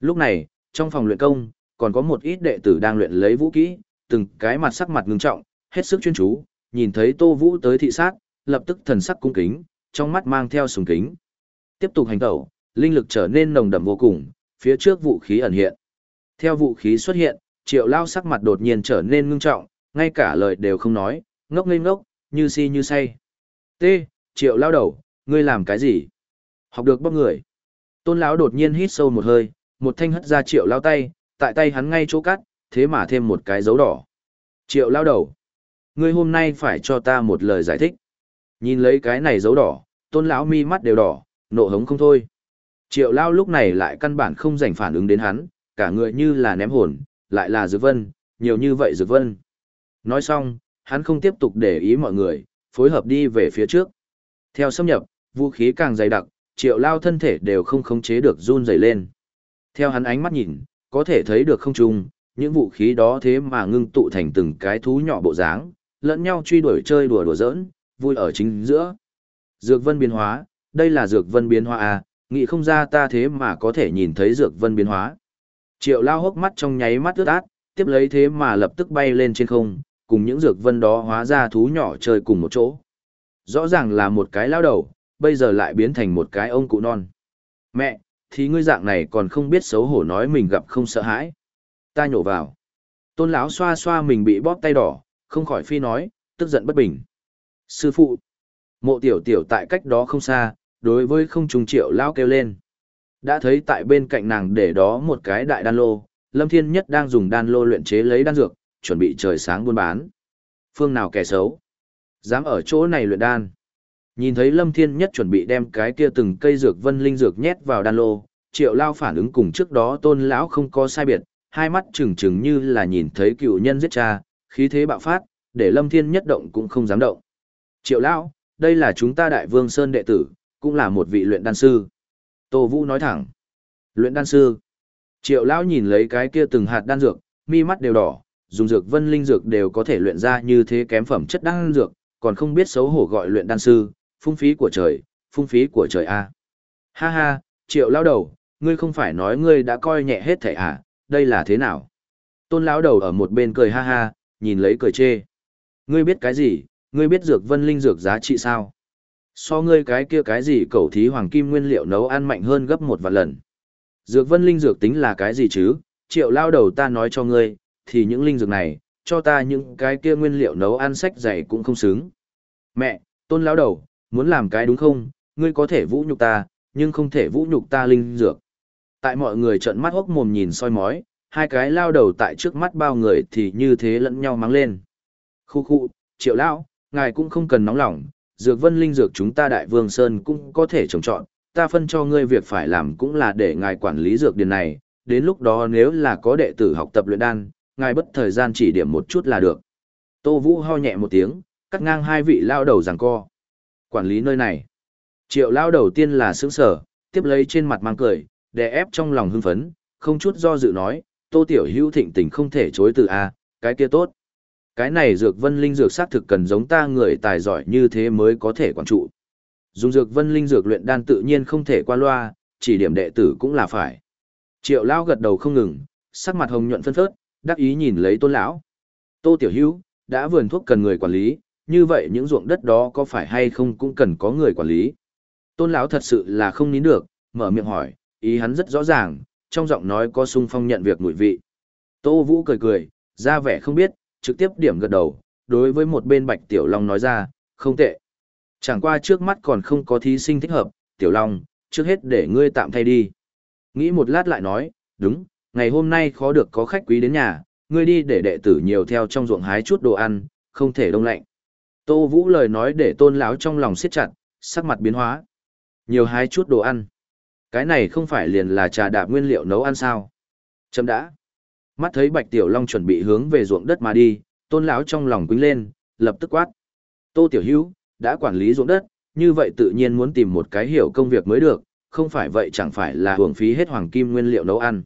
Lúc này, trong phòng luyện công, còn có một ít đệ tử đang luyện lấy vũ kỹ, từng cái mặt sắc mặt ngưng trọng, hết sức chuyên chú, nhìn thấy Tô Vũ tới thị sát, lập tức thần sắc cung kính, trong mắt mang theo sùng kính. Tiếp tục hành tẩu, linh lực trở nên nồng đậm vô cùng, phía trước vũ khí ẩn hiện. Theo vũ khí xuất hiện, Triệu Lao sắc mặt đột nhiên trở nên ngưng trọng, ngay cả lời đều không nói, ngốc ngây ngốc, như si như say. T. Triệu Lao đầu, ngươi làm cái gì? Học được bóc người. Tôn lão đột nhiên hít sâu một hơi, một thanh hất ra Triệu Lao tay, tại tay hắn ngay chỗ cắt, thế mà thêm một cái dấu đỏ. Triệu Lao đầu, ngươi hôm nay phải cho ta một lời giải thích. Nhìn lấy cái này dấu đỏ, tôn lão mi mắt đều đỏ, nộ hống không thôi. Triệu lao lúc này lại căn bản không dành phản ứng đến hắn, cả người như là ném hồn, lại là dược vân, nhiều như vậy dược vân. Nói xong, hắn không tiếp tục để ý mọi người, phối hợp đi về phía trước. Theo xâm nhập, vũ khí càng dày đặc, triệu lao thân thể đều không khống chế được run dày lên. Theo hắn ánh mắt nhìn, có thể thấy được không trùng, những vũ khí đó thế mà ngưng tụ thành từng cái thú nhỏ bộ dáng, lẫn nhau truy đuổi chơi đùa đùa giỡn, vui ở chính giữa. Dược vân biến hóa, đây là dược vân biến hóa à, nghĩ không ra ta thế mà có thể nhìn thấy dược vân biến hóa. Triệu lao hốc mắt trong nháy mắt ướt át, tiếp lấy thế mà lập tức bay lên trên không, cùng những dược vân đó hóa ra thú nhỏ chơi cùng một chỗ. Rõ ràng là một cái lao đầu, bây giờ lại biến thành một cái ông cụ non. Mẹ, thì ngươi dạng này còn không biết xấu hổ nói mình gặp không sợ hãi. Ta nhổ vào. Tôn lão xoa xoa mình bị bóp tay đỏ, không khỏi phi nói, tức giận bất bình. Sư phụ, mộ tiểu tiểu tại cách đó không xa, đối với không trùng triệu lao kêu lên. Đã thấy tại bên cạnh nàng để đó một cái đại đan lô, Lâm Thiên Nhất đang dùng đan lô luyện chế lấy đan dược, chuẩn bị trời sáng buôn bán. Phương nào kẻ xấu? Dám ở chỗ này luyện đan. Nhìn thấy Lâm Thiên Nhất chuẩn bị đem cái kia từng cây dược vân linh dược nhét vào đan lô, triệu lao phản ứng cùng trước đó tôn lão không có sai biệt, hai mắt trừng trừng như là nhìn thấy cựu nhân giết cha, khí thế bạo phát, để Lâm Thiên Nhất động cũng không dám động. Triệu lão, đây là chúng ta đại vương Sơn đệ tử, cũng là một vị luyện đan sư. Tô Vũ nói thẳng. Luyện đan sư. Triệu lão nhìn lấy cái kia từng hạt đan dược, mi mắt đều đỏ, dùng dược vân linh dược đều có thể luyện ra như thế kém phẩm chất đan dược, còn không biết xấu hổ gọi luyện đan sư, phung phí của trời, phung phí của trời a. Ha ha, Triệu lão đầu, ngươi không phải nói ngươi đã coi nhẹ hết thảy à, đây là thế nào? Tôn lão đầu ở một bên cười ha ha, nhìn lấy cười chê. Ngươi biết cái gì, ngươi biết dược vân linh dược giá trị sao? So ngươi cái kia cái gì cầu thí hoàng kim nguyên liệu nấu ăn mạnh hơn gấp một vạn lần. Dược vân linh dược tính là cái gì chứ? Triệu lao đầu ta nói cho ngươi, thì những linh dược này, cho ta những cái kia nguyên liệu nấu ăn sách dày cũng không xứng. Mẹ, tôn lao đầu, muốn làm cái đúng không? Ngươi có thể vũ nhục ta, nhưng không thể vũ nhục ta linh dược. Tại mọi người trợn mắt hốc mồm nhìn soi mói, hai cái lao đầu tại trước mắt bao người thì như thế lẫn nhau mắng lên. Khu khu, triệu lao, ngài cũng không cần nóng lòng, dược vân linh dược chúng ta đại vương sơn cũng có thể trồng trọt, ta phân cho ngươi việc phải làm cũng là để ngài quản lý dược điền này, đến lúc đó nếu là có đệ tử học tập luyện đan, ngài bất thời gian chỉ điểm một chút là được. Tô Vũ ho nhẹ một tiếng, cắt ngang hai vị lao đầu giằng co. Quản lý nơi này. Triệu lao đầu tiên là sướng sở, tiếp lấy trên mặt mang cười, đè ép trong lòng hưng phấn, không chút do dự nói, Tô Tiểu Hữu thịnh tình không thể chối từ a, cái kia tốt cái này dược vân linh dược xác thực cần giống ta người tài giỏi như thế mới có thể quản trụ. Dùng dược vân linh dược luyện đan tự nhiên không thể qua loa, chỉ điểm đệ tử cũng là phải. Triệu lão gật đầu không ngừng, sắc mặt hồng nhuận phân phớt, đắc ý nhìn lấy tôn lão. Tô Tiểu Hữu đã vườn thuốc cần người quản lý, như vậy những ruộng đất đó có phải hay không cũng cần có người quản lý. Tôn lão thật sự là không nín được, mở miệng hỏi, ý hắn rất rõ ràng, trong giọng nói có sung phong nhận việc mùi vị. Tô Vũ cười cười, ra vẻ không biết, trực tiếp điểm gật đầu, đối với một bên Bạch Tiểu Long nói ra, không tệ. Chẳng qua trước mắt còn không có thí sinh thích hợp, Tiểu Long, trước hết để ngươi tạm thay đi. Nghĩ một lát lại nói, đúng, ngày hôm nay khó được có khách quý đến nhà, ngươi đi để đệ tử nhiều theo trong ruộng hái chút đồ ăn, không thể đông lạnh. Tô Vũ lời nói để tôn lão trong lòng siết chặt, sắc mặt biến hóa. Nhiều hái chút đồ ăn. Cái này không phải liền là trà đạp nguyên liệu nấu ăn sao? Chấm đã. Mắt thấy Bạch Tiểu Long chuẩn bị hướng về ruộng đất mà đi, tôn lão trong lòng quýnh lên, lập tức quát. Tô Tiểu Hữu đã quản lý ruộng đất, như vậy tự nhiên muốn tìm một cái hiểu công việc mới được, không phải vậy chẳng phải là hưởng phí hết hoàng kim nguyên liệu nấu ăn.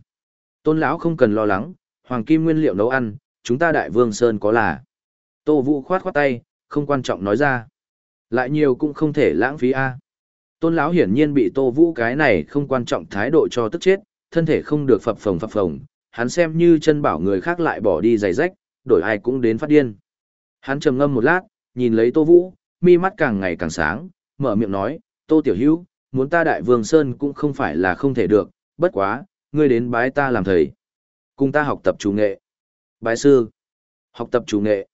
Tôn lão không cần lo lắng, hoàng kim nguyên liệu nấu ăn, chúng ta đại vương sơn có là. Tô Vũ khoát khoát tay, không quan trọng nói ra. Lại nhiều cũng không thể lãng phí a. Tôn lão hiển nhiên bị Tô Vũ cái này không quan trọng thái độ cho tức chết, thân thể không được phập phồng phập phồng, hắn xem như chân bảo người khác lại bỏ đi giày rách, đổi ai cũng đến phát điên. Hắn trầm ngâm một lát, nhìn lấy Tô Vũ, mi mắt càng ngày càng sáng, mở miệng nói, Tô Tiểu Hữu muốn ta đại vương Sơn cũng không phải là không thể được, bất quá, ngươi đến bái ta làm thầy. Cùng ta học tập chủ nghệ. Bái sư. Học tập chủ nghệ.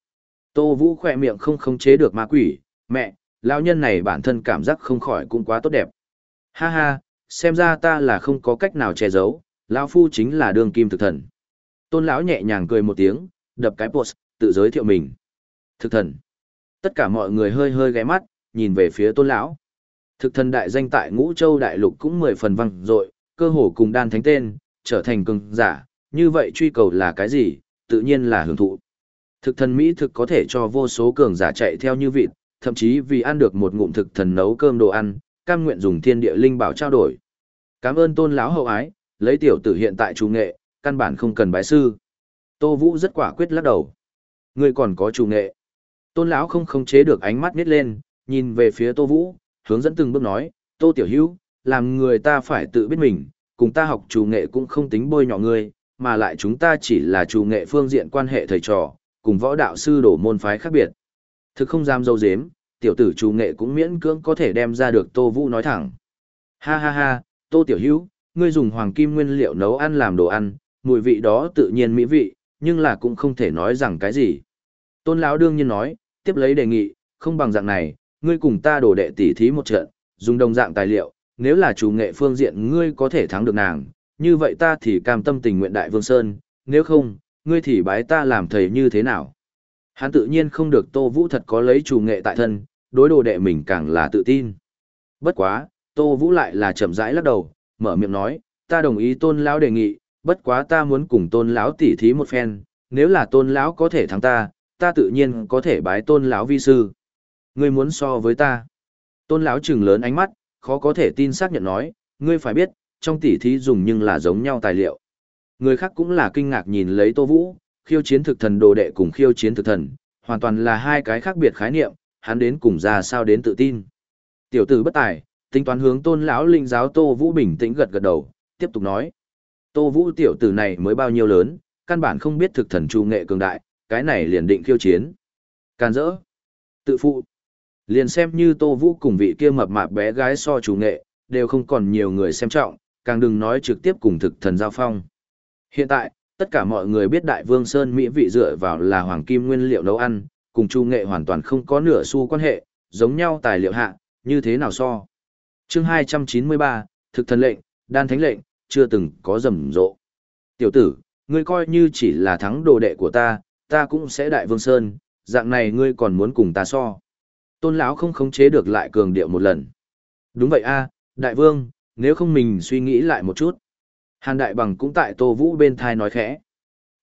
Tô Vũ khỏe miệng không khống chế được ma quỷ, mẹ, lão nhân này bản thân cảm giác không khỏi cũng quá tốt đẹp. Ha ha, xem ra ta là không có cách nào che giấu, lão phu chính là đường kim thực thần. Tôn lão nhẹ nhàng cười một tiếng, đập cái post, tự giới thiệu mình. Thực thần. Tất cả mọi người hơi hơi ghé mắt, nhìn về phía tôn lão. Thực thần đại danh tại ngũ châu đại lục cũng mười phần văng dội cơ hồ cùng đan thánh tên, trở thành cường giả, như vậy truy cầu là cái gì, tự nhiên là hưởng thụ. Thực thần Mỹ thực có thể cho vô số cường giả chạy theo như vịt, thậm chí vì ăn được một ngụm thực thần nấu cơm đồ ăn, cam nguyện dùng thiên địa linh bảo trao đổi. Cảm ơn tôn lão hậu ái, lấy tiểu tử hiện tại chủ nghệ, căn bản không cần bái sư. Tô Vũ rất quả quyết lắc đầu. Ngươi còn có chủ nghệ. Tôn lão không khống chế được ánh mắt nít lên, nhìn về phía Tô Vũ, hướng dẫn từng bước nói, Tô Tiểu Hữu làm người ta phải tự biết mình, cùng ta học chủ nghệ cũng không tính bôi nhọ ngươi, mà lại chúng ta chỉ là chủ nghệ phương diện quan hệ thầy trò, cùng võ đạo sư đổ môn phái khác biệt. Thực không dám dâu dếm, tiểu tử chủ nghệ cũng miễn cưỡng có thể đem ra được Tô Vũ nói thẳng. Ha ha ha, Tô Tiểu Hữu ngươi dùng hoàng kim nguyên liệu nấu ăn làm đồ ăn, mùi vị đó tự nhiên mỹ vị, nhưng là cũng không thể nói rằng cái gì. Tôn lão đương nhiên nói, tiếp lấy đề nghị, không bằng dạng này, ngươi cùng ta đổ đệ tỉ thí một trận, dùng đồng dạng tài liệu, nếu là chủ nghệ phương diện ngươi có thể thắng được nàng, như vậy ta thì cam tâm tình nguyện đại vương sơn, nếu không, ngươi thì bái ta làm thầy như thế nào. Hắn tự nhiên không được Tô Vũ thật có lấy chủ nghệ tại thân, đối đồ đệ mình càng là tự tin. Bất quá, Tô Vũ lại là chậm rãi lắc đầu, mở miệng nói, ta đồng ý tôn lão đề nghị, bất quá ta muốn cùng tôn lão tỉ thí một phen, nếu là tôn lão có thể thắng ta, ta tự nhiên có thể bái tôn lão vi sư. Ngươi muốn so với ta. Tôn lão trừng lớn ánh mắt, khó có thể tin xác nhận nói, ngươi phải biết, trong tỉ thí dùng nhưng là giống nhau tài liệu. Người khác cũng là kinh ngạc nhìn lấy Tô Vũ, khiêu chiến thực thần đồ đệ cùng khiêu chiến thực thần, hoàn toàn là hai cái khác biệt khái niệm, hắn đến cùng ra sao đến tự tin. Tiểu tử bất tài, tính toán hướng tôn lão linh giáo Tô Vũ bình tĩnh gật gật đầu, tiếp tục nói. Tô Vũ tiểu tử này mới bao nhiêu lớn, căn bản không biết thực thần chu nghệ cường đại, cái này liền định khiêu chiến. Can dỡ. Tự phụ. Liền xem như Tô Vũ cùng vị kia mập mạp bé gái so chủ nghệ, đều không còn nhiều người xem trọng, càng đừng nói trực tiếp cùng thực thần giao phong. Hiện tại, tất cả mọi người biết Đại Vương Sơn Mỹ vị dựa vào là hoàng kim nguyên liệu nấu ăn, cùng chu nghệ hoàn toàn không có nửa xu quan hệ, giống nhau tài liệu hạ, như thế nào so chương 293, thực thần lệnh, đan thánh lệnh, chưa từng có rầm rộ. Tiểu tử, ngươi coi như chỉ là thắng đồ đệ của ta, ta cũng sẽ Đại Vương Sơn, dạng này ngươi còn muốn cùng ta so. Tôn lão không khống chế được lại cường điệu một lần. Đúng vậy a, đại vương, nếu không mình suy nghĩ lại một chút. Hàn đại bằng cũng tại Tô Vũ bên thai nói khẽ.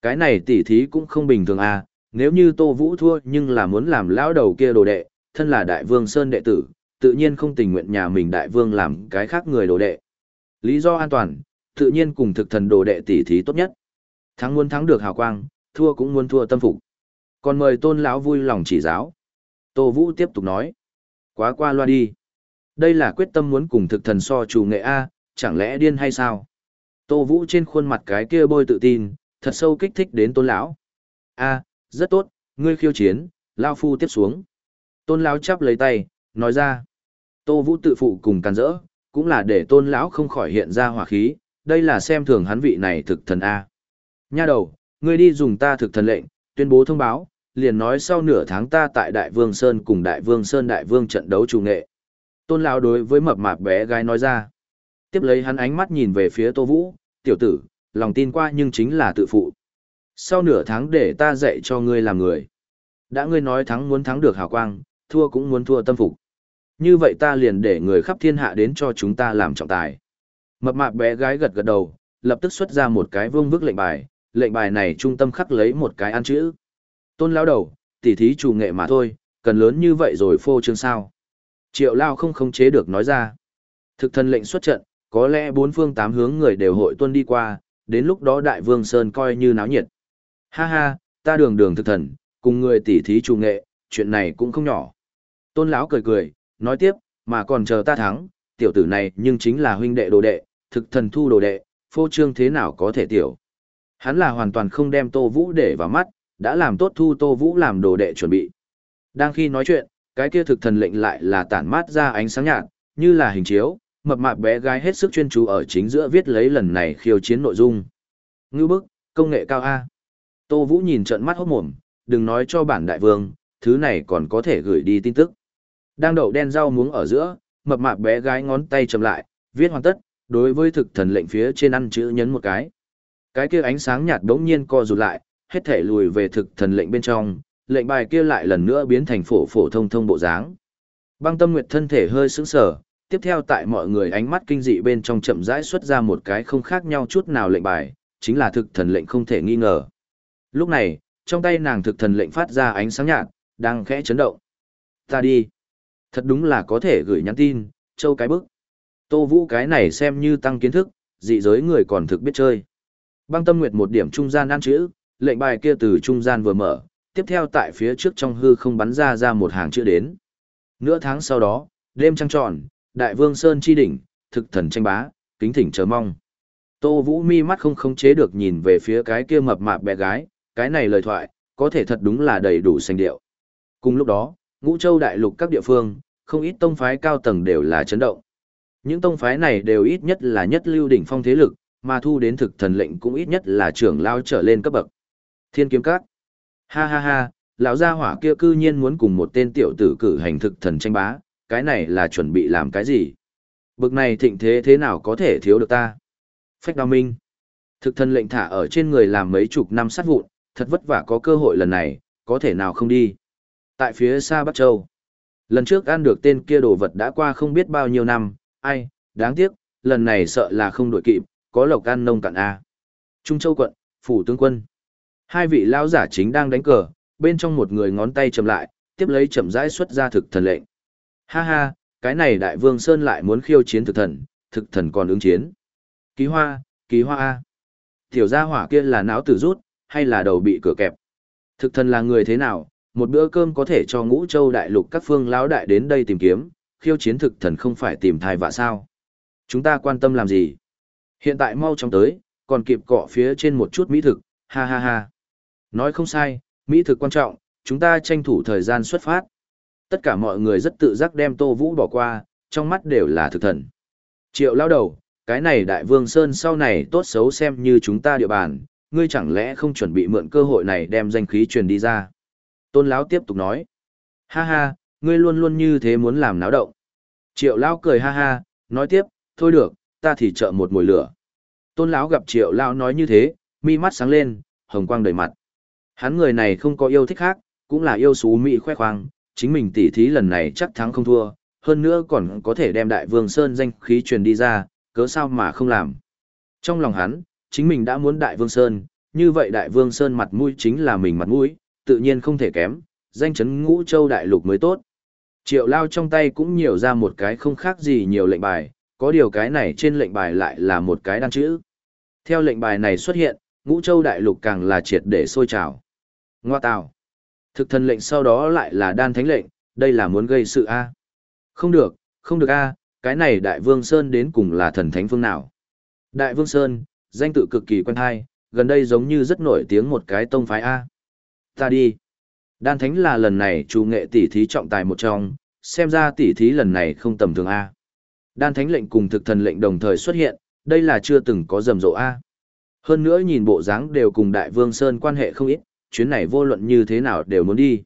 Cái này tỉ thí cũng không bình thường a, nếu như Tô Vũ thua nhưng là muốn làm lão đầu kia đồ đệ, thân là đại vương sơn đệ tử, tự nhiên không tình nguyện nhà mình đại vương làm cái khác người đồ đệ. Lý do an toàn, tự nhiên cùng thực thần đồ đệ tỉ thí tốt nhất. Thắng muốn thắng được hào quang, thua cũng muốn thua tâm phục. Còn mời tôn lão vui lòng chỉ giáo. Tô Vũ tiếp tục nói. Quá qua loa đi. Đây là quyết tâm muốn cùng thực thần so chủ nghệ A, chẳng lẽ điên hay sao? Tô Vũ trên khuôn mặt cái kia bôi tự tin, thật sâu kích thích đến tôn lão. A, rất tốt, ngươi khiêu chiến, Lao Phu tiếp xuống. Tôn lão chắp lấy tay, nói ra. Tô Vũ tự phụ cùng càn rỡ, cũng là để tôn lão không khỏi hiện ra hỏa khí, đây là xem thường hắn vị này thực thần A. Nha đầu, ngươi đi dùng ta thực thần lệnh, tuyên bố thông báo, liền nói sau nửa tháng ta tại Đại Vương Sơn cùng Đại Vương Sơn Đại Vương trận đấu chủ nghệ. Tôn lão đối với mập mạp bé gái nói ra. Tiếp lấy hắn ánh mắt nhìn về phía Tô Vũ, tiểu tử, lòng tin qua nhưng chính là tự phụ. Sau nửa tháng để ta dạy cho ngươi làm người. Đã ngươi nói thắng muốn thắng được hào quang, thua cũng muốn thua tâm phục. Như vậy ta liền để người khắp thiên hạ đến cho chúng ta làm trọng tài. Mập mạp bé gái gật gật đầu, lập tức xuất ra một cái vương vức lệnh bài, lệnh bài này trung tâm khắc lấy một cái ăn chữ. Tôn lao đầu, tỉ thí chủ nghệ mà thôi, cần lớn như vậy rồi phô trương sao. Triệu lao không khống chế được nói ra. Thực thân lệnh xuất trận, có lẽ bốn phương tám hướng người đều hội tuân đi qua, đến lúc đó đại vương Sơn coi như náo nhiệt. Ha ha, ta đường đường thực thần, cùng người tỉ thí chủ nghệ, chuyện này cũng không nhỏ. Tôn lão cười cười, nói tiếp, mà còn chờ ta thắng, tiểu tử này nhưng chính là huynh đệ đồ đệ, thực thần thu đồ đệ, phô trương thế nào có thể tiểu. Hắn là hoàn toàn không đem Tô Vũ để vào mắt, đã làm tốt thu Tô Vũ làm đồ đệ chuẩn bị. Đang khi nói chuyện, cái kia thực thần lệnh lại là tản mát ra ánh sáng nhạt, như là hình chiếu, mập mạp bé gái hết sức chuyên chú ở chính giữa viết lấy lần này khiêu chiến nội dung. Ngưu bức, công nghệ cao A. Tô Vũ nhìn trận mắt hốt mồm, đừng nói cho bản đại vương, thứ này còn có thể gửi đi tin tức. Đang đậu đen rau muống ở giữa, mập mạp bé gái ngón tay chầm lại, viết hoàn tất, đối với thực thần lệnh phía trên ăn chữ nhấn một cái. Cái kia ánh sáng nhạt đống nhiên co rụt lại, hết thể lùi về thực thần lệnh bên trong, lệnh bài kia lại lần nữa biến thành phổ phổ thông thông bộ dáng. Băng tâm nguyệt thân thể hơi sững sờ, tiếp theo tại mọi người ánh mắt kinh dị bên trong chậm rãi xuất ra một cái không khác nhau chút nào lệnh bài, chính là thực thần lệnh không thể nghi ngờ. Lúc này, trong tay nàng thực thần lệnh phát ra ánh sáng nhạt, đang khẽ chấn động. Ta đi. Thật đúng là có thể gửi nhắn tin, châu cái bức. Tô Vũ cái này xem như tăng kiến thức, dị giới người còn thực biết chơi. Băng tâm nguyệt một điểm trung gian ăn chữ, lệnh bài kia từ trung gian vừa mở, tiếp theo tại phía trước trong hư không bắn ra ra một hàng chữ đến. Nửa tháng sau đó, đêm trăng tròn, đại vương Sơn chi đỉnh, thực thần tranh bá, kính thỉnh chờ mong. Tô Vũ mi mắt không khống chế được nhìn về phía cái kia mập mạp bé gái, cái này lời thoại, có thể thật đúng là đầy đủ sành điệu. Cùng lúc đó, ngũ châu đại lục các địa phương, không ít tông phái cao tầng đều là chấn động. Những tông phái này đều ít nhất là nhất lưu đỉnh phong thế lực, mà thu đến thực thần lệnh cũng ít nhất là trưởng lao trở lên cấp bậc. Thiên kiếm các. Ha ha ha, lão gia hỏa kia cư nhiên muốn cùng một tên tiểu tử cử hành thực thần tranh bá, cái này là chuẩn bị làm cái gì? Bực này thịnh thế thế nào có thể thiếu được ta? Phách đao minh. Thực thần lệnh thả ở trên người làm mấy chục năm sát vụn, thật vất vả có cơ hội lần này, có thể nào không đi. Tại phía xa Bắc Châu, lần trước ăn được tên kia đồ vật đã qua không biết bao nhiêu năm, ai, đáng tiếc, lần này sợ là không đội kịp, có lộc ăn nông cạn A. Trung Châu quận, phủ tướng quân. Hai vị lão giả chính đang đánh cờ, bên trong một người ngón tay chầm lại, tiếp lấy chậm rãi xuất ra thực thần lệnh. Ha ha, cái này đại vương Sơn lại muốn khiêu chiến thực thần, thực thần còn ứng chiến. Ký hoa, ký hoa A. Tiểu gia hỏa kia là não tử rút, hay là đầu bị cửa kẹp. Thực thần là người thế nào, một bữa cơm có thể cho ngũ châu đại lục các phương lão đại đến đây tìm kiếm, khiêu chiến thực thần không phải tìm thai vạ sao. Chúng ta quan tâm làm gì? Hiện tại mau chóng tới, còn kịp cọ phía trên một chút mỹ thực, ha ha ha. Nói không sai, mỹ thực quan trọng, chúng ta tranh thủ thời gian xuất phát. Tất cả mọi người rất tự giác đem Tô Vũ bỏ qua, trong mắt đều là thực thần. Triệu lao đầu, cái này đại vương Sơn sau này tốt xấu xem như chúng ta địa bàn, ngươi chẳng lẽ không chuẩn bị mượn cơ hội này đem danh khí truyền đi ra. Tôn lão tiếp tục nói, ha ha, ngươi luôn luôn như thế muốn làm náo động. Triệu lão cười ha ha, nói tiếp, thôi được, ta thì trợ một mùi lửa. Tôn lão gặp triệu lão nói như thế, mi mắt sáng lên, hồng quang đầy mặt. Hắn người này không có yêu thích khác, cũng là yêu xú mỹ khoe khoang, chính mình tỉ thí lần này chắc thắng không thua, hơn nữa còn có thể đem đại vương Sơn danh khí truyền đi ra, cớ sao mà không làm. Trong lòng hắn, chính mình đã muốn đại vương Sơn, như vậy đại vương Sơn mặt mũi chính là mình mặt mũi, tự nhiên không thể kém, danh chấn ngũ châu đại lục mới tốt. Triệu lao trong tay cũng nhiều ra một cái không khác gì nhiều lệnh bài, có điều cái này trên lệnh bài lại là một cái đan chữ. Theo lệnh bài này xuất hiện, ngũ châu đại lục càng là triệt để sôi trào. Ngoa tào. Thực thần lệnh sau đó lại là đan thánh lệnh, đây là muốn gây sự A. Không được, không được A, cái này đại vương Sơn đến cùng là thần thánh phương nào. Đại vương Sơn, danh tự cực kỳ quen hay, gần đây giống như rất nổi tiếng một cái tông phái A. Ta đi. Đan thánh là lần này chủ nghệ tỷ thí trọng tài một trong, xem ra tỷ thí lần này không tầm thường A. Đan thánh lệnh cùng thực thần lệnh đồng thời xuất hiện, đây là chưa từng có rầm rộ A. Hơn nữa nhìn bộ dáng đều cùng Đại Vương Sơn quan hệ không ít, chuyến này vô luận như thế nào đều muốn đi.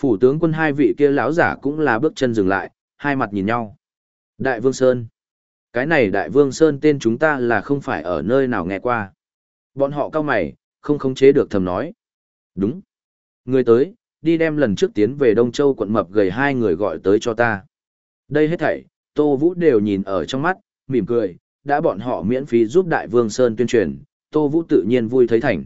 Phủ tướng quân hai vị kia lão giả cũng là bước chân dừng lại, hai mặt nhìn nhau. Đại Vương Sơn. Cái này Đại Vương Sơn tên chúng ta là không phải ở nơi nào nghe qua. Bọn họ cao mày, không khống chế được thầm nói. Đúng. Người tới, đi đem lần trước tiến về Đông Châu quận mập gầy hai người gọi tới cho ta. Đây hết thảy, Tô Vũ đều nhìn ở trong mắt, mỉm cười, đã bọn họ miễn phí giúp Đại Vương Sơn tuyên truyền, Tô Vũ tự nhiên vui thấy thành.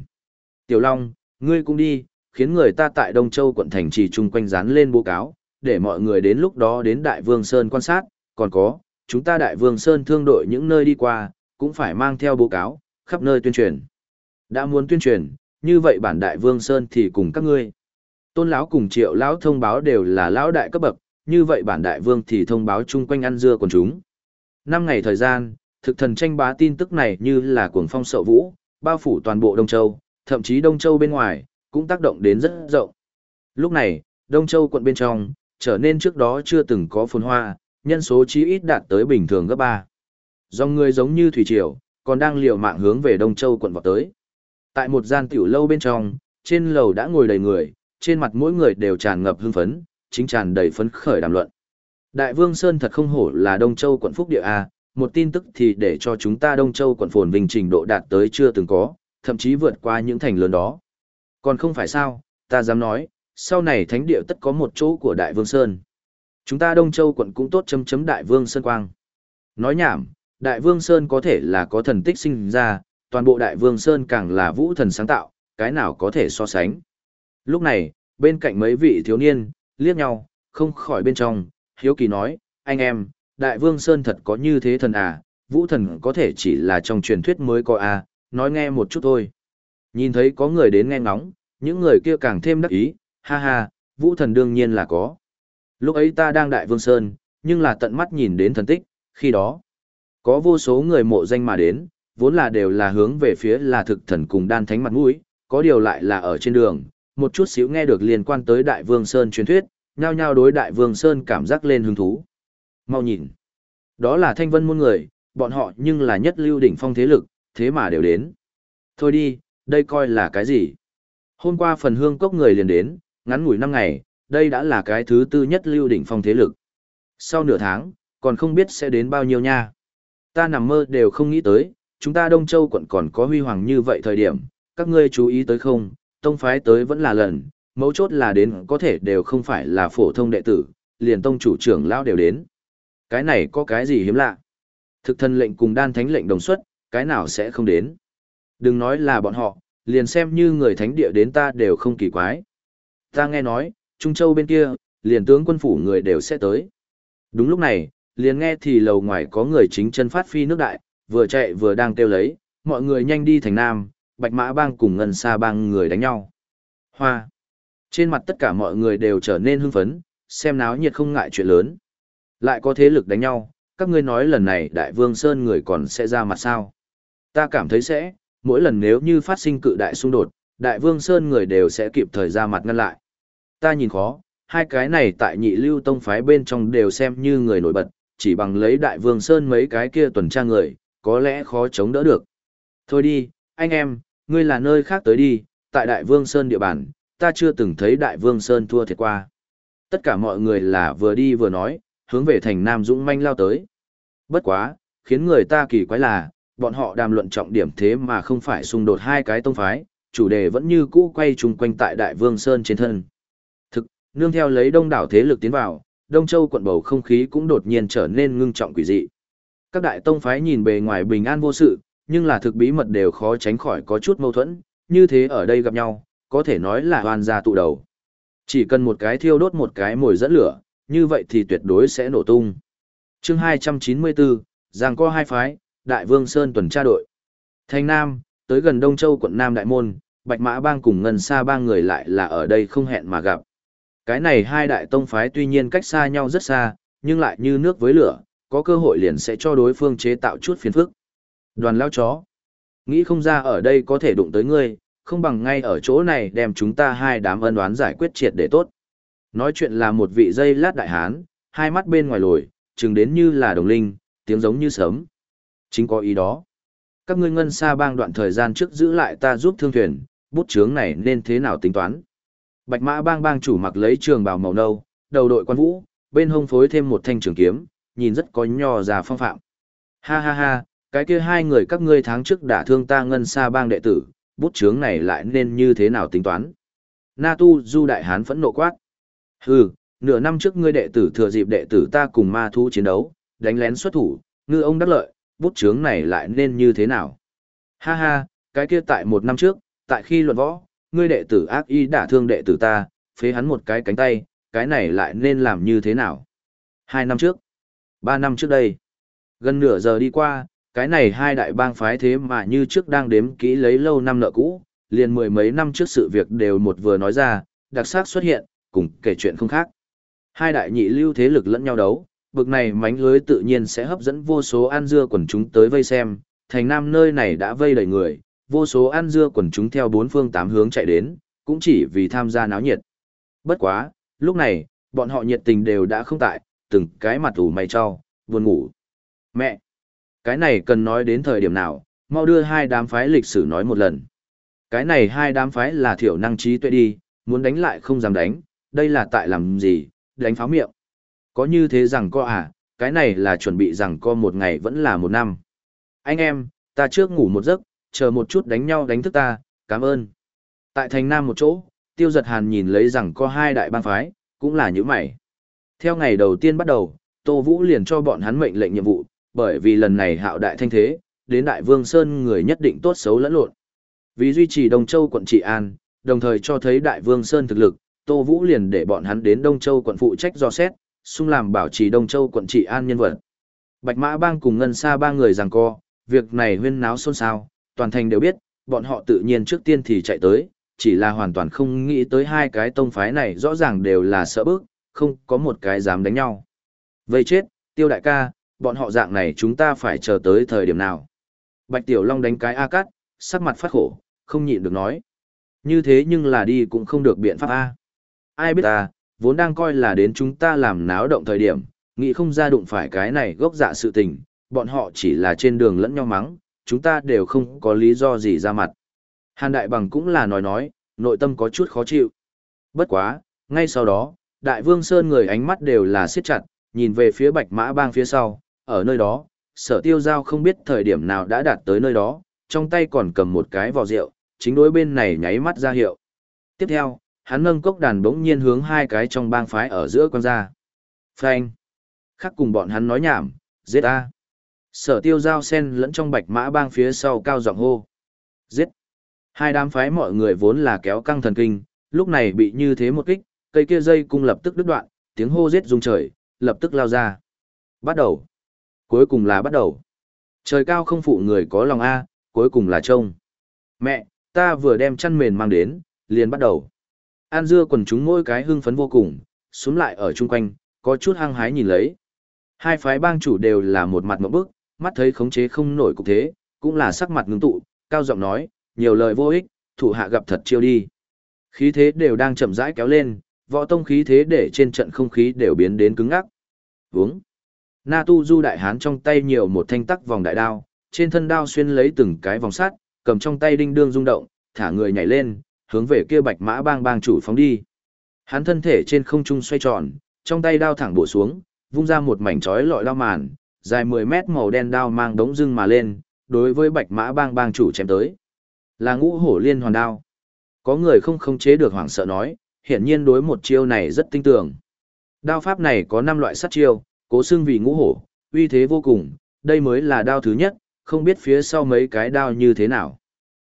Tiểu Long, ngươi cũng đi, khiến người ta tại Đông Châu quận thành trì chung quanh dán lên bố cáo, để mọi người đến lúc đó đến Đại Vương Sơn quan sát, còn có, chúng ta Đại Vương Sơn thương đội những nơi đi qua, cũng phải mang theo bố cáo, khắp nơi tuyên truyền. Đã muốn tuyên truyền, như vậy bản Đại Vương Sơn thì cùng các ngươi. Tôn lão cùng Triệu lão thông báo đều là lão đại cấp bậc, như vậy bản Đại Vương thì thông báo chung quanh ăn dưa quần chúng. Năm ngày thời gian, thực thần tranh bá tin tức này như là cuồng phong sợ vũ, bao phủ toàn bộ Đông Châu, thậm chí Đông Châu bên ngoài, cũng tác động đến rất rộng. Lúc này, Đông Châu quận bên trong, trở nên trước đó chưa từng có phồn hoa, nhân số chí ít đạt tới bình thường gấp ba Dòng người giống như thủy triều, còn đang liều mạng hướng về Đông Châu quận vào tới. Tại một gian tiểu lâu bên trong, trên lầu đã ngồi đầy người, trên mặt mỗi người đều tràn ngập hưng phấn, chính tràn đầy phấn khởi đàm luận. Đại Vương Sơn thật không hổ là Đông Châu quận Phúc Địa A, một tin tức thì để cho chúng ta Đông Châu quận phồn vinh trình độ đạt tới chưa từng có, thậm chí vượt qua những thành lớn đó. Còn không phải sao, ta dám nói, sau này thánh địa tất có một chỗ của Đại Vương Sơn. Chúng ta Đông Châu quận cũng tốt chấm chấm Đại Vương Sơn Quang. Nói nhảm, Đại Vương Sơn có thể là có thần tích sinh ra, toàn bộ Đại Vương Sơn càng là vũ thần sáng tạo, cái nào có thể so sánh. Lúc này, bên cạnh mấy vị thiếu niên, liếc nhau, không khỏi bên trong, hiếu kỳ nói, anh em, Đại Vương Sơn thật có như thế thần à, vũ thần có thể chỉ là trong truyền thuyết mới có à, nói nghe một chút thôi. Nhìn thấy có người đến nghe ngóng, những người kia càng thêm đắc ý, ha ha, vũ thần đương nhiên là có. Lúc ấy ta đang Đại Vương Sơn, nhưng là tận mắt nhìn đến thần tích, khi đó, có vô số người mộ danh mà đến, vốn là đều là hướng về phía là thực thần cùng đan thánh mặt mũi, có điều lại là ở trên đường, một chút xíu nghe được liên quan tới Đại Vương Sơn truyền thuyết, nhao nhao đối Đại Vương Sơn cảm giác lên hứng thú. Mau nhìn. Đó là thanh vân môn người, bọn họ nhưng là nhất lưu đỉnh phong thế lực, thế mà đều đến. Thôi đi, đây coi là cái gì? Hôm qua phần hương cốc người liền đến, ngắn ngủi năm ngày, đây đã là cái thứ tư nhất lưu đỉnh phong thế lực. Sau nửa tháng, còn không biết sẽ đến bao nhiêu nha. Ta nằm mơ đều không nghĩ tới, chúng ta Đông Châu quận còn có huy hoàng như vậy thời điểm, các ngươi chú ý tới không, tông phái tới vẫn là lần, mấu chốt là đến có thể đều không phải là phổ thông đệ tử, liền tông chủ trưởng lão đều đến. Cái này có cái gì hiếm lạ? Thực thân lệnh cùng đan thánh lệnh đồng xuất, cái nào sẽ không đến? Đừng nói là bọn họ, liền xem như người thánh địa đến ta đều không kỳ quái. Ta nghe nói, Trung Châu bên kia, liền tướng quân phủ người đều sẽ tới. Đúng lúc này, liền nghe thì lầu ngoài có người chính chân phát phi nước đại, vừa chạy vừa đang kêu lấy, mọi người nhanh đi thành nam, bạch mã bang cùng ngân xa bang người đánh nhau. Hoa. Trên mặt tất cả mọi người đều trở nên hưng phấn, xem náo nhiệt không ngại chuyện lớn. Lại có thế lực đánh nhau, các ngươi nói lần này đại vương Sơn người còn sẽ ra mặt sao? Ta cảm thấy sẽ, mỗi lần nếu như phát sinh cự đại xung đột, đại vương Sơn người đều sẽ kịp thời ra mặt ngăn lại. Ta nhìn khó, hai cái này tại nhị lưu tông phái bên trong đều xem như người nổi bật, chỉ bằng lấy đại vương Sơn mấy cái kia tuần tra người, có lẽ khó chống đỡ được. Thôi đi, anh em, ngươi là nơi khác tới đi, tại đại vương Sơn địa bàn, ta chưa từng thấy đại vương Sơn thua thiệt qua. Tất cả mọi người là vừa đi vừa nói, hướng về thành Nam Dũng manh lao tới. Bất quá, khiến người ta kỳ quái là, bọn họ đàm luận trọng điểm thế mà không phải xung đột hai cái tông phái, chủ đề vẫn như cũ quay chung quanh tại Đại Vương Sơn trên thân. Thực, nương theo lấy đông đảo thế lực tiến vào, Đông Châu quận bầu không khí cũng đột nhiên trở nên ngưng trọng quỷ dị. Các đại tông phái nhìn bề ngoài bình an vô sự, nhưng là thực bí mật đều khó tránh khỏi có chút mâu thuẫn, như thế ở đây gặp nhau, có thể nói là hoàn gia tụ đầu. Chỉ cần một cái thiêu đốt một cái mồi dẫn lửa, như vậy thì tuyệt đối sẽ nổ tung. chương 294, Giang co hai phái, Đại Vương Sơn tuần tra đội. Thành Nam, tới gần Đông Châu quận Nam Đại Môn, Bạch Mã Bang cùng Ngân Sa Bang người lại là ở đây không hẹn mà gặp. Cái này hai đại tông phái tuy nhiên cách xa nhau rất xa, nhưng lại như nước với lửa, có cơ hội liền sẽ cho đối phương chế tạo chút phiền phức. Đoàn lao chó. Nghĩ không ra ở đây có thể đụng tới ngươi, không bằng ngay ở chỗ này đem chúng ta hai đám ân oán giải quyết triệt để tốt. Nói chuyện là một vị dây lát đại hán, hai mắt bên ngoài lồi, chừng đến như là đồng linh, tiếng giống như sớm. Chính có ý đó. Các ngươi ngân xa bang đoạn thời gian trước giữ lại ta giúp thương thuyền, bút chướng này nên thế nào tính toán. Bạch mã bang bang chủ mặc lấy trường bào màu nâu, đầu đội quan vũ, bên hông phối thêm một thanh trường kiếm, nhìn rất có nho già phong phạm. Ha ha ha, cái kia hai người các ngươi tháng trước đã thương ta ngân xa bang đệ tử, bút chướng này lại nên như thế nào tính toán. Na Tu Du Đại Hán phẫn nộ quát. Hừ, nửa năm trước ngươi đệ tử thừa dịp đệ tử ta cùng ma Thú chiến đấu, đánh lén xuất thủ, ngư ông đắc lợi, bút chướng này lại nên như thế nào? Ha ha, cái kia tại một năm trước, tại khi luận võ, ngươi đệ tử ác y đả thương đệ tử ta, phế hắn một cái cánh tay, cái này lại nên làm như thế nào? Hai năm trước, ba năm trước đây, gần nửa giờ đi qua, cái này hai đại bang phái thế mà như trước đang đếm kỹ lấy lâu năm nợ cũ, liền mười mấy năm trước sự việc đều một vừa nói ra, đặc sắc xuất hiện, cùng kể chuyện không khác. Hai đại nhị lưu thế lực lẫn nhau đấu, bực này mánh lưới tự nhiên sẽ hấp dẫn vô số An dưa quần chúng tới vây xem, thành nam nơi này đã vây đầy người, vô số An dưa quần chúng theo bốn phương tám hướng chạy đến, cũng chỉ vì tham gia náo nhiệt. Bất quá, lúc này, bọn họ nhiệt tình đều đã không tại, từng cái mặt ủ mày cho, buồn ngủ. Mẹ! Cái này cần nói đến thời điểm nào, mau đưa hai đám phái lịch sử nói một lần. Cái này hai đám phái là thiểu năng trí tuệ đi, muốn đánh lại không dám đánh, đây là tại làm gì, đánh pháo miệng. Có như thế rằng co à, cái này là chuẩn bị rằng co một ngày vẫn là một năm. Anh em, ta trước ngủ một giấc, chờ một chút đánh nhau đánh thức ta, cảm ơn. Tại thành nam một chỗ, tiêu giật hàn nhìn lấy rằng có hai đại bang phái, cũng là như mày. Theo ngày đầu tiên bắt đầu, Tô Vũ liền cho bọn hắn mệnh lệnh nhiệm vụ, bởi vì lần này hạo đại thanh thế, đến đại vương Sơn người nhất định tốt xấu lẫn lộn. Vì duy trì Đông Châu quận trị an, đồng thời cho thấy đại vương Sơn thực lực, Tô Vũ liền để bọn hắn đến Đông Châu quận phụ trách do xét, xung làm bảo trì Đông Châu quận trị an nhân vật. Bạch Mã Bang cùng Ngân Sa ba người giằng co, việc này huyên náo xôn xao, toàn thành đều biết, bọn họ tự nhiên trước tiên thì chạy tới, chỉ là hoàn toàn không nghĩ tới hai cái tông phái này rõ ràng đều là sợ bước, không có một cái dám đánh nhau. Vậy chết, tiêu đại ca, bọn họ dạng này chúng ta phải chờ tới thời điểm nào. Bạch Tiểu Long đánh cái A cắt, sắc mặt phát khổ, không nhịn được nói. Như thế nhưng là đi cũng không được biện pháp A. Ai biết ta, vốn đang coi là đến chúng ta làm náo động thời điểm, nghĩ không ra đụng phải cái này gốc dạ sự tình, bọn họ chỉ là trên đường lẫn nhau mắng, chúng ta đều không có lý do gì ra mặt. Hàn Đại Bằng cũng là nói nói, nội tâm có chút khó chịu. Bất quá, ngay sau đó, Đại Vương Sơn người ánh mắt đều là siết chặt, nhìn về phía Bạch Mã Bang phía sau, ở nơi đó, sở tiêu giao không biết thời điểm nào đã đạt tới nơi đó, trong tay còn cầm một cái vò rượu, chính đối bên này nháy mắt ra hiệu. Tiếp theo, hắn nâng cốc đàn bỗng nhiên hướng hai cái trong bang phái ở giữa quan ra. Phanh! Khắc cùng bọn hắn nói nhảm, giết a Sở tiêu giao sen lẫn trong bạch mã bang phía sau cao giọng hô. Giết! Hai đám phái mọi người vốn là kéo căng thần kinh, lúc này bị như thế một kích, cây kia dây cung lập tức đứt đoạn, tiếng hô giết rung trời, lập tức lao ra. Bắt đầu! Cuối cùng là bắt đầu. Trời cao không phụ người có lòng A, cuối cùng là trông. Mẹ, ta vừa đem chăn mền mang đến, liền bắt đầu. An dưa quần chúng mỗi cái hưng phấn vô cùng, xuống lại ở chung quanh, có chút hăng hái nhìn lấy. Hai phái bang chủ đều là một mặt mẫu bức, mắt thấy khống chế không nổi cục thế, cũng là sắc mặt ngưng tụ, cao giọng nói, nhiều lời vô ích, thủ hạ gặp thật chiêu đi. Khí thế đều đang chậm rãi kéo lên, võ tông khí thế để trên trận không khí đều biến đến cứng ngắc. Vướng. Na Tu Du đại hán trong tay nhiều một thanh tắc vòng đại đao, trên thân đao xuyên lấy từng cái vòng sắt, cầm trong tay đinh đương rung động, thả người nhảy lên, hướng về kia Bạch Mã Bang bang chủ phóng đi. Hắn thân thể trên không trung xoay tròn, trong tay đao thẳng bổ xuống, vung ra một mảnh chói lọi đao màn, dài 10 mét màu đen đao mang đống dưng mà lên, đối với Bạch Mã Bang bang chủ chém tới. Là ngũ hổ liên hoàn đao. Có người không khống chế được hoảng sợ nói, hiển nhiên đối một chiêu này rất tinh tường. Đao pháp này có 5 loại sát chiêu, cố xưng vì ngũ hổ, uy thế vô cùng, đây mới là đao thứ nhất, không biết phía sau mấy cái đao như thế nào.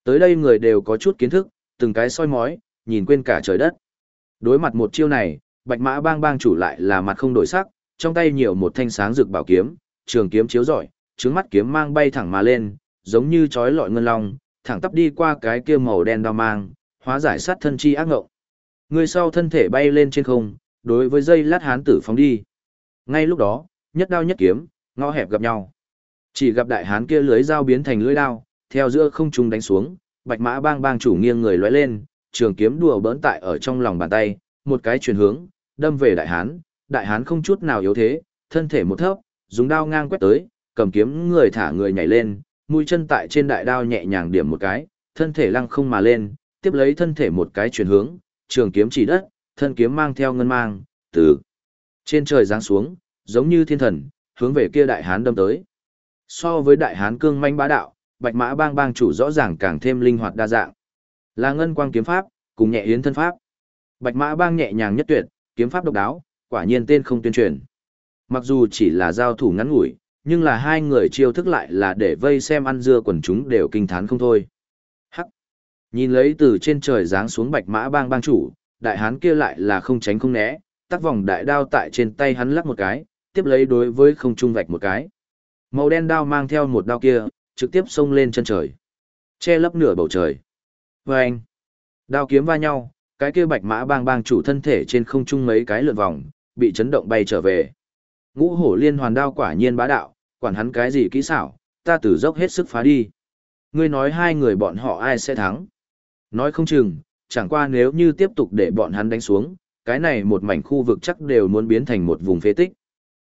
Tới đây người đều có chút kiến thức, từng cái soi mói, nhìn quên cả trời đất. Đối mặt một chiêu này, bạch mã bang bang chủ lại là mặt không đổi sắc, trong tay nhiều một thanh sáng rực bảo kiếm, trường kiếm chiếu rọi, trướng mắt kiếm mang bay thẳng mà lên, giống như chói lọi ngân long, thẳng tắp đi qua cái kia màu đen đao mang, hóa giải sát thân chi ác ngộng. Người sau thân thể bay lên trên không, đối với dây lát hán tử phóng đi. Ngay lúc đó, nhất đao nhất kiếm, ngõ hẹp gặp nhau. Chỉ gặp đại hán kia lưới dao biến thành lưới đao, theo giữa không trung đánh xuống, bạch mã bang bang chủ nghiêng người lóe lên, trường kiếm đùa bỡn tại ở trong lòng bàn tay, một cái chuyển hướng, đâm về đại hán, đại hán không chút nào yếu thế, thân thể một thấp, dùng đao ngang quét tới, cầm kiếm người thả người nhảy lên, mũi chân tại trên đại đao nhẹ nhàng điểm một cái, thân thể lăng không mà lên, tiếp lấy thân thể một cái chuyển hướng, trường kiếm chỉ đất, thân kiếm mang theo ngân mang, từ trên trời giáng xuống, giống như thiên thần, hướng về kia đại hán đâm tới. So với đại hán cương manh bá đạo, bạch mã bang bang chủ rõ ràng càng thêm linh hoạt đa dạng. Là ngân quang kiếm pháp, cùng nhẹ yến thân pháp. Bạch mã bang nhẹ nhàng nhất tuyệt, kiếm pháp độc đáo, quả nhiên tên không tuyên truyền. Mặc dù chỉ là giao thủ ngắn ngủi, nhưng là hai người chiêu thức lại là để vây xem ăn dưa quần chúng đều kinh thán không thôi. Nhìn lấy từ trên trời giáng xuống bạch mã bang bang chủ, đại hán kia lại là không tránh không né, tắc vòng đại đao tại trên tay hắn lắc một cái, tiếp lấy đối với không trung vạch một cái. Màu đen đao mang theo một đao kia, trực tiếp xông lên chân trời. Che lấp nửa bầu trời. Và anh, đao kiếm va nhau, cái kia bạch mã bang bang chủ thân thể trên không trung mấy cái lượn vòng, bị chấn động bay trở về. Ngũ hổ liên hoàn đao quả nhiên bá đạo, quản hắn cái gì kỹ xảo, ta tử dốc hết sức phá đi. Ngươi nói hai người bọn họ ai sẽ thắng? Nói không chừng, chẳng qua nếu như tiếp tục để bọn hắn đánh xuống, cái này một mảnh khu vực chắc đều muốn biến thành một vùng phế tích.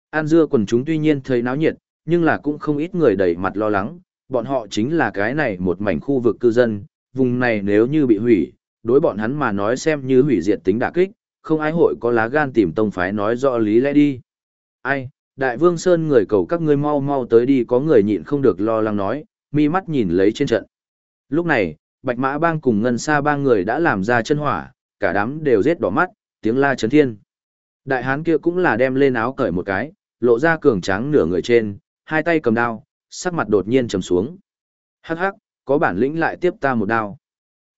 An dưa quần chúng tuy nhiên thấy náo nhiệt, nhưng là cũng không ít người đầy mặt lo lắng, bọn họ chính là cái này một mảnh khu vực cư dân, vùng này nếu như bị hủy, đối bọn hắn mà nói xem như hủy diệt tính đả kích, không ai hội có lá gan tìm tông phái nói rõ lý lẽ đi. Ai, Đại Vương Sơn người cầu các ngươi mau mau tới đi có người nhịn không được lo lắng nói, mi mắt nhìn lấy trên trận. Lúc này, Bạch Mã Bang cùng Ngân Sa ba người đã làm ra chân hỏa, cả đám đều rết đỏ mắt, tiếng la chấn thiên. Đại hán kia cũng là đem lên áo cởi một cái, lộ ra cường tráng nửa người trên, hai tay cầm đao, sắc mặt đột nhiên trầm xuống. Hắc hắc, có bản lĩnh lại tiếp ta một đao.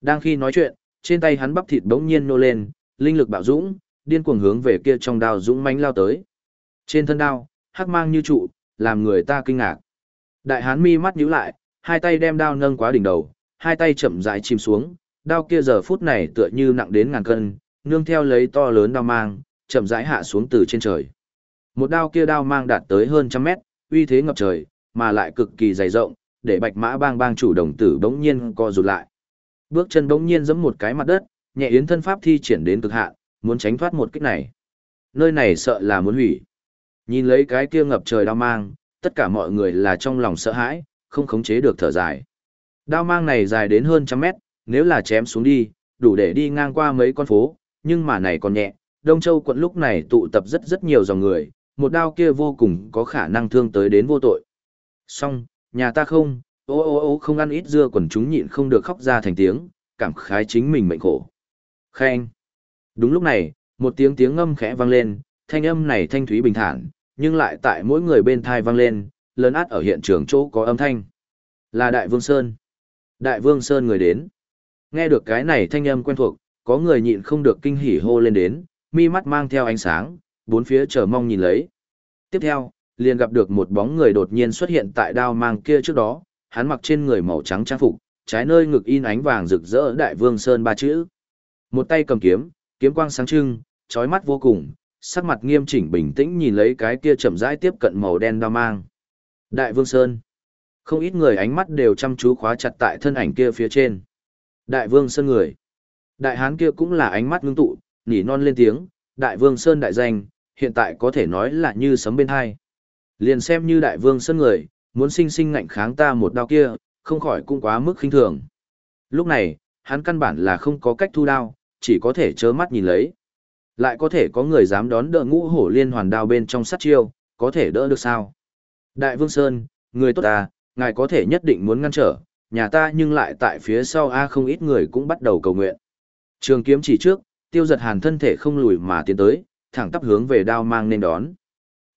Đang khi nói chuyện, trên tay hắn bắp thịt bỗng nhiên nô lên, linh lực bạo dũng, điên cuồng hướng về kia trong đao dũng mãnh lao tới. Trên thân đao, hắc mang như trụ, làm người ta kinh ngạc. Đại hán mi mắt nhíu lại, hai tay đem đao nâng quá đỉnh đầu, hai tay chậm rãi chìm xuống, đao kia giờ phút này tựa như nặng đến ngàn cân, nương theo lấy to lớn đao mang, chậm rãi hạ xuống từ trên trời. Một đao kia đao mang đạt tới hơn trăm mét, uy thế ngập trời, mà lại cực kỳ dày rộng, để bạch mã bang bang chủ đồng tử bỗng nhiên co rụt lại. Bước chân bỗng nhiên giẫm một cái mặt đất, nhẹ yến thân pháp thi triển đến cực hạn, muốn tránh thoát một kích này. Nơi này sợ là muốn hủy. Nhìn lấy cái kia ngập trời đao mang, tất cả mọi người là trong lòng sợ hãi, không khống chế được thở dài. Đao mang này dài đến hơn trăm mét, nếu là chém xuống đi, đủ để đi ngang qua mấy con phố, nhưng mà này còn nhẹ. Đông Châu quận lúc này tụ tập rất rất nhiều dòng người, một đao kia vô cùng có khả năng thương tới đến vô tội. Song, nhà ta không, ô ô ô không ăn ít dưa quần chúng nhịn không được khóc ra thành tiếng, cảm khái chính mình mệnh khổ. Khen. Đúng lúc này, một tiếng tiếng ngâm khẽ vang lên, thanh âm này thanh thúy bình thản, nhưng lại tại mỗi người bên thai vang lên, lớn át ở hiện trường chỗ có âm thanh. Là Đại Vương Sơn. Đại Vương Sơn người đến. Nghe được cái này thanh âm quen thuộc, có người nhịn không được kinh hỉ hô lên đến, mi mắt mang theo ánh sáng, bốn phía chờ mong nhìn lấy. Tiếp theo, liền gặp được một bóng người đột nhiên xuất hiện tại đao mang kia trước đó, hắn mặc trên người màu trắng trang phục, trái nơi ngực in ánh vàng rực rỡ Đại Vương Sơn ba chữ. Một tay cầm kiếm, kiếm quang sáng trưng, chói mắt vô cùng, sắc mặt nghiêm chỉnh bình tĩnh nhìn lấy cái kia chậm rãi tiếp cận màu đen đao mang. Đại Vương Sơn. Không ít người ánh mắt đều chăm chú khóa chặt tại thân ảnh kia phía trên. Đại Vương Sơn người. Đại hán kia cũng là ánh mắt ngưng tụ, nhỉ non lên tiếng, Đại Vương Sơn đại danh, hiện tại có thể nói là như sấm bên hai. Liền xem như Đại Vương Sơn người, muốn sinh sinh ngạnh kháng ta một đao kia, không khỏi cũng quá mức khinh thường. Lúc này, hắn căn bản là không có cách thu đao, chỉ có thể chớ mắt nhìn lấy. Lại có thể có người dám đón đỡ ngũ hổ liên hoàn đao bên trong sát chiêu, có thể đỡ được sao? Đại Vương Sơn, người tốt ta, ngài có thể nhất định muốn ngăn trở, nhà ta nhưng lại tại phía sau A không ít người cũng bắt đầu cầu nguyện. Trường kiếm chỉ trước, tiêu giật hàn thân thể không lùi mà tiến tới, thẳng tắp hướng về đao mang nên đón.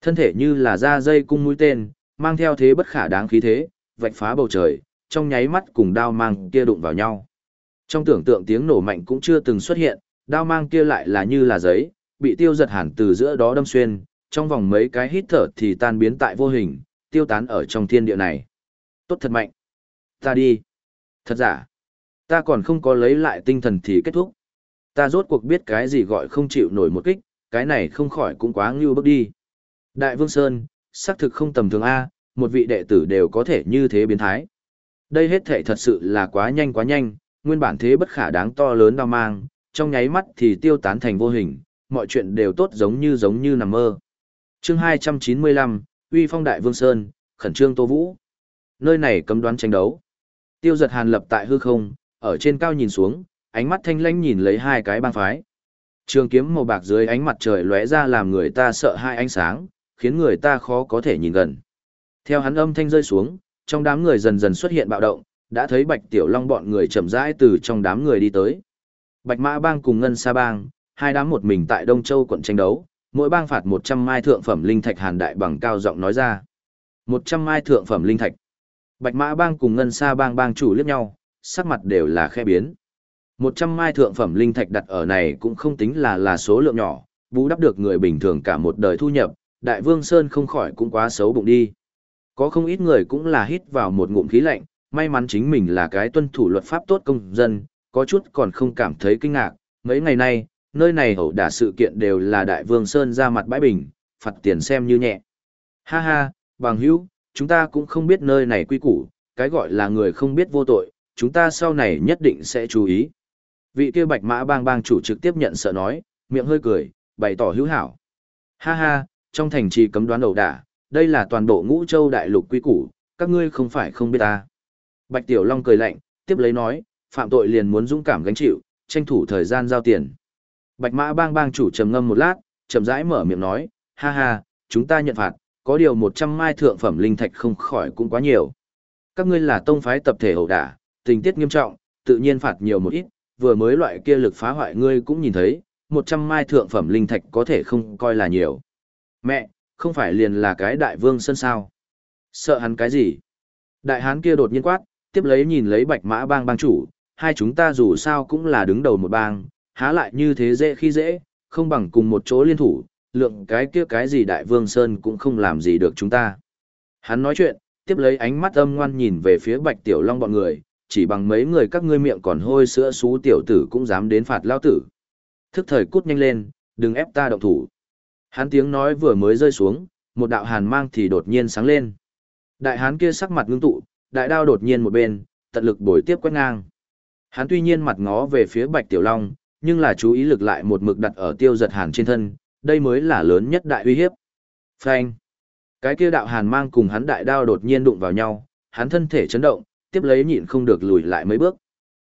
Thân thể như là da dây cung mũi tên, mang theo thế bất khả đáng khí thế, vạch phá bầu trời, trong nháy mắt cùng đao mang kia đụng vào nhau. Trong tưởng tượng tiếng nổ mạnh cũng chưa từng xuất hiện, đao mang kia lại là như là giấy, bị tiêu giật hàn từ giữa đó đâm xuyên, trong vòng mấy cái hít thở thì tan biến tại vô hình, tiêu tán ở trong thiên địa này. Tốt thật mạnh. Ta đi. Thật giả. Ta còn không có lấy lại tinh thần thì kết thúc. Ta rốt cuộc biết cái gì gọi không chịu nổi một kích, cái này không khỏi cũng quá ngưu bước đi. Đại Vương Sơn, xác thực không tầm thường A, một vị đệ tử đều có thể như thế biến thái. Đây hết thể thật sự là quá nhanh quá nhanh, nguyên bản thế bất khả đáng to lớn đau mang, trong nháy mắt thì tiêu tán thành vô hình, mọi chuyện đều tốt giống như giống như nằm mơ. chương 295, Uy Phong Đại Vương Sơn, khẩn trương Tô Vũ. Nơi này cấm đoán tranh đấu. Tiêu giật hàn lập tại hư không, ở trên cao nhìn xuống, ánh mắt thanh lãnh nhìn lấy hai cái bang phái. Trường kiếm màu bạc dưới ánh mặt trời lóe ra làm người ta sợ hai ánh sáng, khiến người ta khó có thể nhìn gần. Theo hắn âm thanh rơi xuống, trong đám người dần dần xuất hiện bạo động, đã thấy Bạch Tiểu Long bọn người chậm rãi từ trong đám người đi tới. Bạch Mã Bang cùng Ngân Sa Bang, hai đám một mình tại Đông Châu quận tranh đấu, mỗi bang phạt 100 mai thượng phẩm linh thạch Hàn Đại bằng cao giọng nói ra. 100 mai thượng phẩm linh thạch. Bạch Mã Bang cùng Ngân Sa Bang bang chủ liếc nhau, sắc mặt đều là khe biến. 100 mai thượng phẩm linh thạch đặt ở này cũng không tính là là số lượng nhỏ, bù đắp được người bình thường cả một đời thu nhập, Đại Vương Sơn không khỏi cũng quá xấu bụng đi. Có không ít người cũng là hít vào một ngụm khí lạnh, may mắn chính mình là cái tuân thủ luật pháp tốt công dân, có chút còn không cảm thấy kinh ngạc. Mấy ngày nay, nơi này hậu đả sự kiện đều là Đại Vương Sơn ra mặt bãi bình, phạt tiền xem như nhẹ. Ha ha, bằng hữu, chúng ta cũng không biết nơi này quy củ, cái gọi là người không biết vô tội, chúng ta sau này nhất định sẽ chú ý. Vị kia bạch mã bang bang chủ trực tiếp nhận sợ nói, miệng hơi cười, bày tỏ hữu hảo. Ha ha, trong thành trì cấm đoán đầu đả, đây là toàn bộ ngũ châu đại lục quy củ, các ngươi không phải không biết ta. Bạch Tiểu Long cười lạnh, tiếp lấy nói, phạm tội liền muốn dũng cảm gánh chịu, tranh thủ thời gian giao tiền. Bạch Mã Bang bang chủ trầm ngâm một lát, chậm rãi mở miệng nói, ha ha, chúng ta nhận phạt, có điều 100 mai thượng phẩm linh thạch không khỏi cũng quá nhiều. Các ngươi là tông phái tập thể hậu đả, tình tiết nghiêm trọng, tự nhiên phạt nhiều một ít, vừa mới loại kia lực phá hoại ngươi cũng nhìn thấy, 100 mai thượng phẩm linh thạch có thể không coi là nhiều. Mẹ, không phải liền là cái đại vương sân sao? Sợ hắn cái gì? Đại hán kia đột nhiên quát, tiếp lấy nhìn lấy bạch mã bang bang chủ, hai chúng ta dù sao cũng là đứng đầu một bang, há lại như thế dễ khi dễ, không bằng cùng một chỗ liên thủ, lượng cái kia cái gì đại vương sơn cũng không làm gì được chúng ta. Hắn nói chuyện, tiếp lấy ánh mắt âm ngoan nhìn về phía bạch tiểu long bọn người, chỉ bằng mấy người các ngươi miệng còn hôi sữa xú tiểu tử cũng dám đến phạt lao tử. Thức thời cút nhanh lên, đừng ép ta động thủ. Hắn tiếng nói vừa mới rơi xuống, một đạo hàn mang thì đột nhiên sáng lên. Đại hán kia sắc mặt ngưng tụ, đại đao đột nhiên một bên, tận lực bồi tiếp quét ngang. Hắn tuy nhiên mặt ngó về phía Bạch Tiểu Long, nhưng là chú ý lực lại một mực đặt ở tiêu giật hàn trên thân, đây mới là lớn nhất đại uy hiếp. Phanh! Cái kia đạo hàn mang cùng hắn đại đao đột nhiên đụng vào nhau, hắn thân thể chấn động, tiếp lấy nhịn không được lùi lại mấy bước.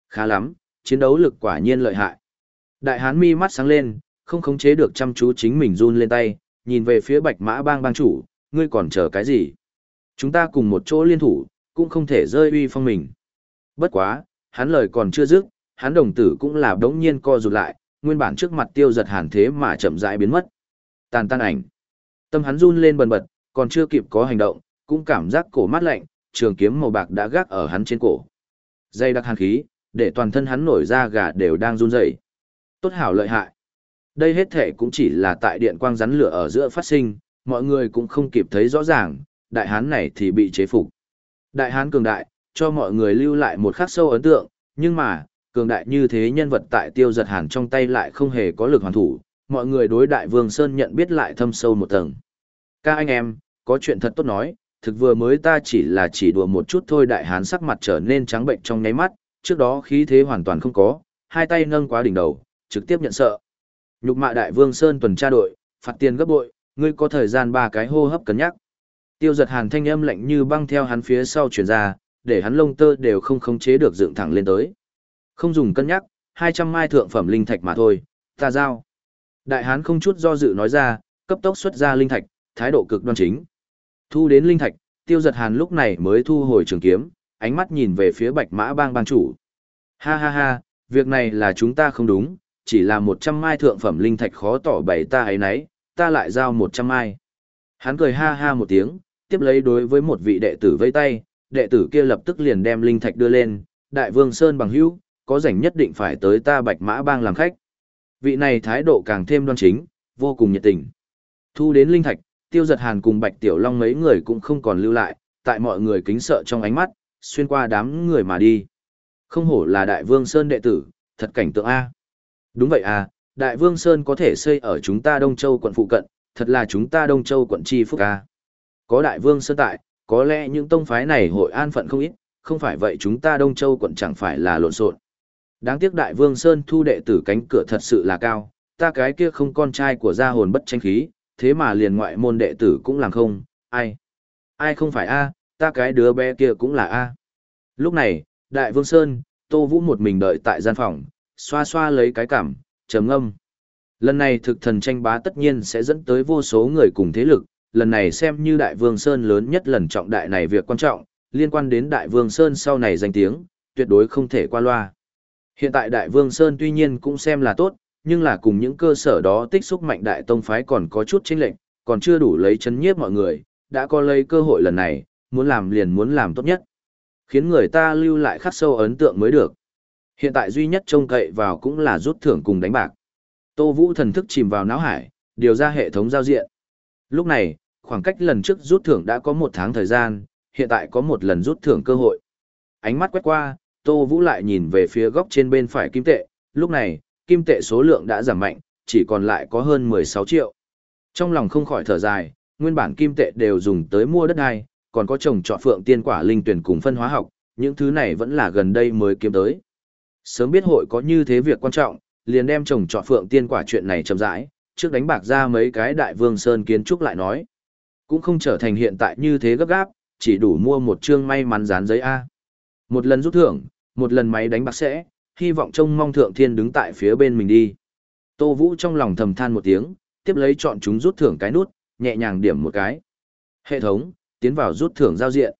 Khá lắm, chiến đấu lực quả nhiên lợi hại. Đại hán mi mắt sáng lên, không khống chế được chăm chú chính mình run lên tay, nhìn về phía bạch mã bang bang chủ, ngươi còn chờ cái gì? Chúng ta cùng một chỗ liên thủ, cũng không thể rơi uy phong mình. Bất quá, hắn lời còn chưa dứt, hắn đồng tử cũng là đống nhiên co rụt lại, nguyên bản trước mặt tiêu giật hàn thế mà chậm rãi biến mất. Tàn tan ảnh. Tâm hắn run lên bần bật, còn chưa kịp có hành động, cũng cảm giác cổ mát lạnh, trường kiếm màu bạc đã gác ở hắn trên cổ. Dây đặc hàn khí, để toàn thân hắn nổi ra gà đều đang run rẩy. Tốt hảo lợi hại. Đây hết thể cũng chỉ là tại điện quang rắn lửa ở giữa phát sinh, mọi người cũng không kịp thấy rõ ràng, đại hán này thì bị chế phục. Đại hán cường đại, cho mọi người lưu lại một khắc sâu ấn tượng, nhưng mà, cường đại như thế nhân vật tại tiêu giật hàn trong tay lại không hề có lực hoàn thủ, mọi người đối đại vương Sơn nhận biết lại thâm sâu một tầng. Các anh em, có chuyện thật tốt nói, thực vừa mới ta chỉ là chỉ đùa một chút thôi đại hán sắc mặt trở nên trắng bệnh trong nháy mắt, trước đó khí thế hoàn toàn không có, hai tay nâng quá đỉnh đầu, trực tiếp nhận sợ. Nhục mạ đại vương Sơn tuần tra đội, phạt tiền gấp bội, ngươi có thời gian ba cái hô hấp cân nhắc. Tiêu giật hàn thanh âm lạnh như băng theo hắn phía sau chuyển ra, để hắn lông tơ đều không khống chế được dựng thẳng lên tới. Không dùng cân nhắc, 200 mai thượng phẩm linh thạch mà thôi, ta giao. Đại hán không chút do dự nói ra, cấp tốc xuất ra linh thạch, thái độ cực đoan chính. Thu đến linh thạch, tiêu giật hàn lúc này mới thu hồi trường kiếm, ánh mắt nhìn về phía bạch mã bang bang chủ. Ha ha ha, việc này là chúng ta không đúng, chỉ là 100 mai thượng phẩm linh thạch khó tỏ bày ta ấy nấy, ta lại giao 100 mai. Hắn cười ha ha một tiếng, tiếp lấy đối với một vị đệ tử vây tay, đệ tử kia lập tức liền đem linh thạch đưa lên, đại vương Sơn bằng hữu, có rảnh nhất định phải tới ta bạch mã bang làm khách. Vị này thái độ càng thêm đoan chính, vô cùng nhiệt tình. Thu đến linh thạch, tiêu giật hàn cùng bạch tiểu long mấy người cũng không còn lưu lại, tại mọi người kính sợ trong ánh mắt, xuyên qua đám người mà đi. Không hổ là đại vương Sơn đệ tử, thật cảnh tượng A. Đúng vậy à, đại vương Sơn có thể xây ở chúng ta Đông Châu quận phụ cận, thật là chúng ta Đông Châu quận chi phúc A. Có đại vương Sơn tại, có lẽ những tông phái này hội an phận không ít, không phải vậy chúng ta Đông Châu quận chẳng phải là lộn xộn. Đáng tiếc đại vương Sơn thu đệ tử cánh cửa thật sự là cao, ta cái kia không con trai của gia hồn bất tranh khí, thế mà liền ngoại môn đệ tử cũng làm không, ai. Ai không phải A, ta cái đứa bé kia cũng là A. Lúc này, Đại Vương Sơn, Tô Vũ một mình đợi tại gian phòng, xoa xoa lấy cái cảm, trầm ngâm. Lần này thực thần tranh bá tất nhiên sẽ dẫn tới vô số người cùng thế lực, lần này xem như Đại Vương Sơn lớn nhất lần trọng đại này việc quan trọng, liên quan đến Đại Vương Sơn sau này danh tiếng, tuyệt đối không thể qua loa. Hiện tại Đại Vương Sơn tuy nhiên cũng xem là tốt, nhưng là cùng những cơ sở đó tích xúc mạnh đại tông phái còn có chút chênh lệnh, còn chưa đủ lấy chấn nhiếp mọi người, đã có lấy cơ hội lần này, muốn làm liền muốn làm tốt nhất. Khiến người ta lưu lại khắc sâu ấn tượng mới được. Hiện tại duy nhất trông cậy vào cũng là rút thưởng cùng đánh bạc. Tô Vũ thần thức chìm vào não hải, điều ra hệ thống giao diện. Lúc này, khoảng cách lần trước rút thưởng đã có một tháng thời gian, hiện tại có một lần rút thưởng cơ hội. Ánh mắt quét qua, Tô Vũ lại nhìn về phía góc trên bên phải kim tệ, lúc này, kim tệ số lượng đã giảm mạnh, chỉ còn lại có hơn 16 triệu. Trong lòng không khỏi thở dài, nguyên bản kim tệ đều dùng tới mua đất đai, còn có trồng trọt phượng tiên quả linh tuyển cùng phân hóa học, những thứ này vẫn là gần đây mới kiếm tới. Sớm biết hội có như thế việc quan trọng, liền đem trồng trọt phượng tiên quả chuyện này chậm rãi, trước đánh bạc ra mấy cái đại vương sơn kiến trúc lại nói. Cũng không trở thành hiện tại như thế gấp gáp, chỉ đủ mua một chương may mắn dán giấy A. Một lần rút thưởng, một lần máy đánh bạc sẽ, hy vọng trông mong thượng thiên đứng tại phía bên mình đi. Tô Vũ trong lòng thầm than một tiếng, tiếp lấy chọn chúng rút thưởng cái nút, nhẹ nhàng điểm một cái. Hệ thống, tiến vào rút thưởng giao diện.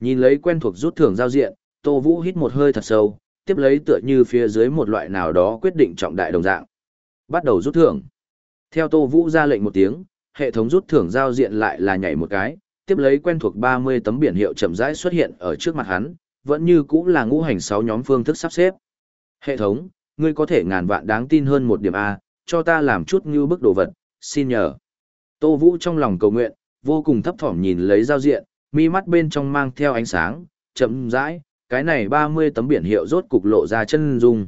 Nhìn lấy quen thuộc rút thưởng giao diện, Tô Vũ hít một hơi thật sâu, tiếp lấy tựa như phía dưới một loại nào đó quyết định trọng đại đồng dạng. Bắt đầu rút thưởng. Theo Tô Vũ ra lệnh một tiếng, hệ thống rút thưởng giao diện lại là nhảy một cái, tiếp lấy quen thuộc 30 tấm biển hiệu chậm rãi xuất hiện ở trước mặt hắn, vẫn như cũng là ngũ hành sáu nhóm phương thức sắp xếp. Hệ thống, ngươi có thể ngàn vạn đáng tin hơn một điểm A, cho ta làm chút như bức đồ vật, xin nhờ. Tô Vũ trong lòng cầu nguyện, vô cùng thấp thỏm nhìn lấy giao diện, mi mắt bên trong mang theo ánh sáng, chậm rãi, cái này 30 tấm biển hiệu rốt cục lộ ra chân dung.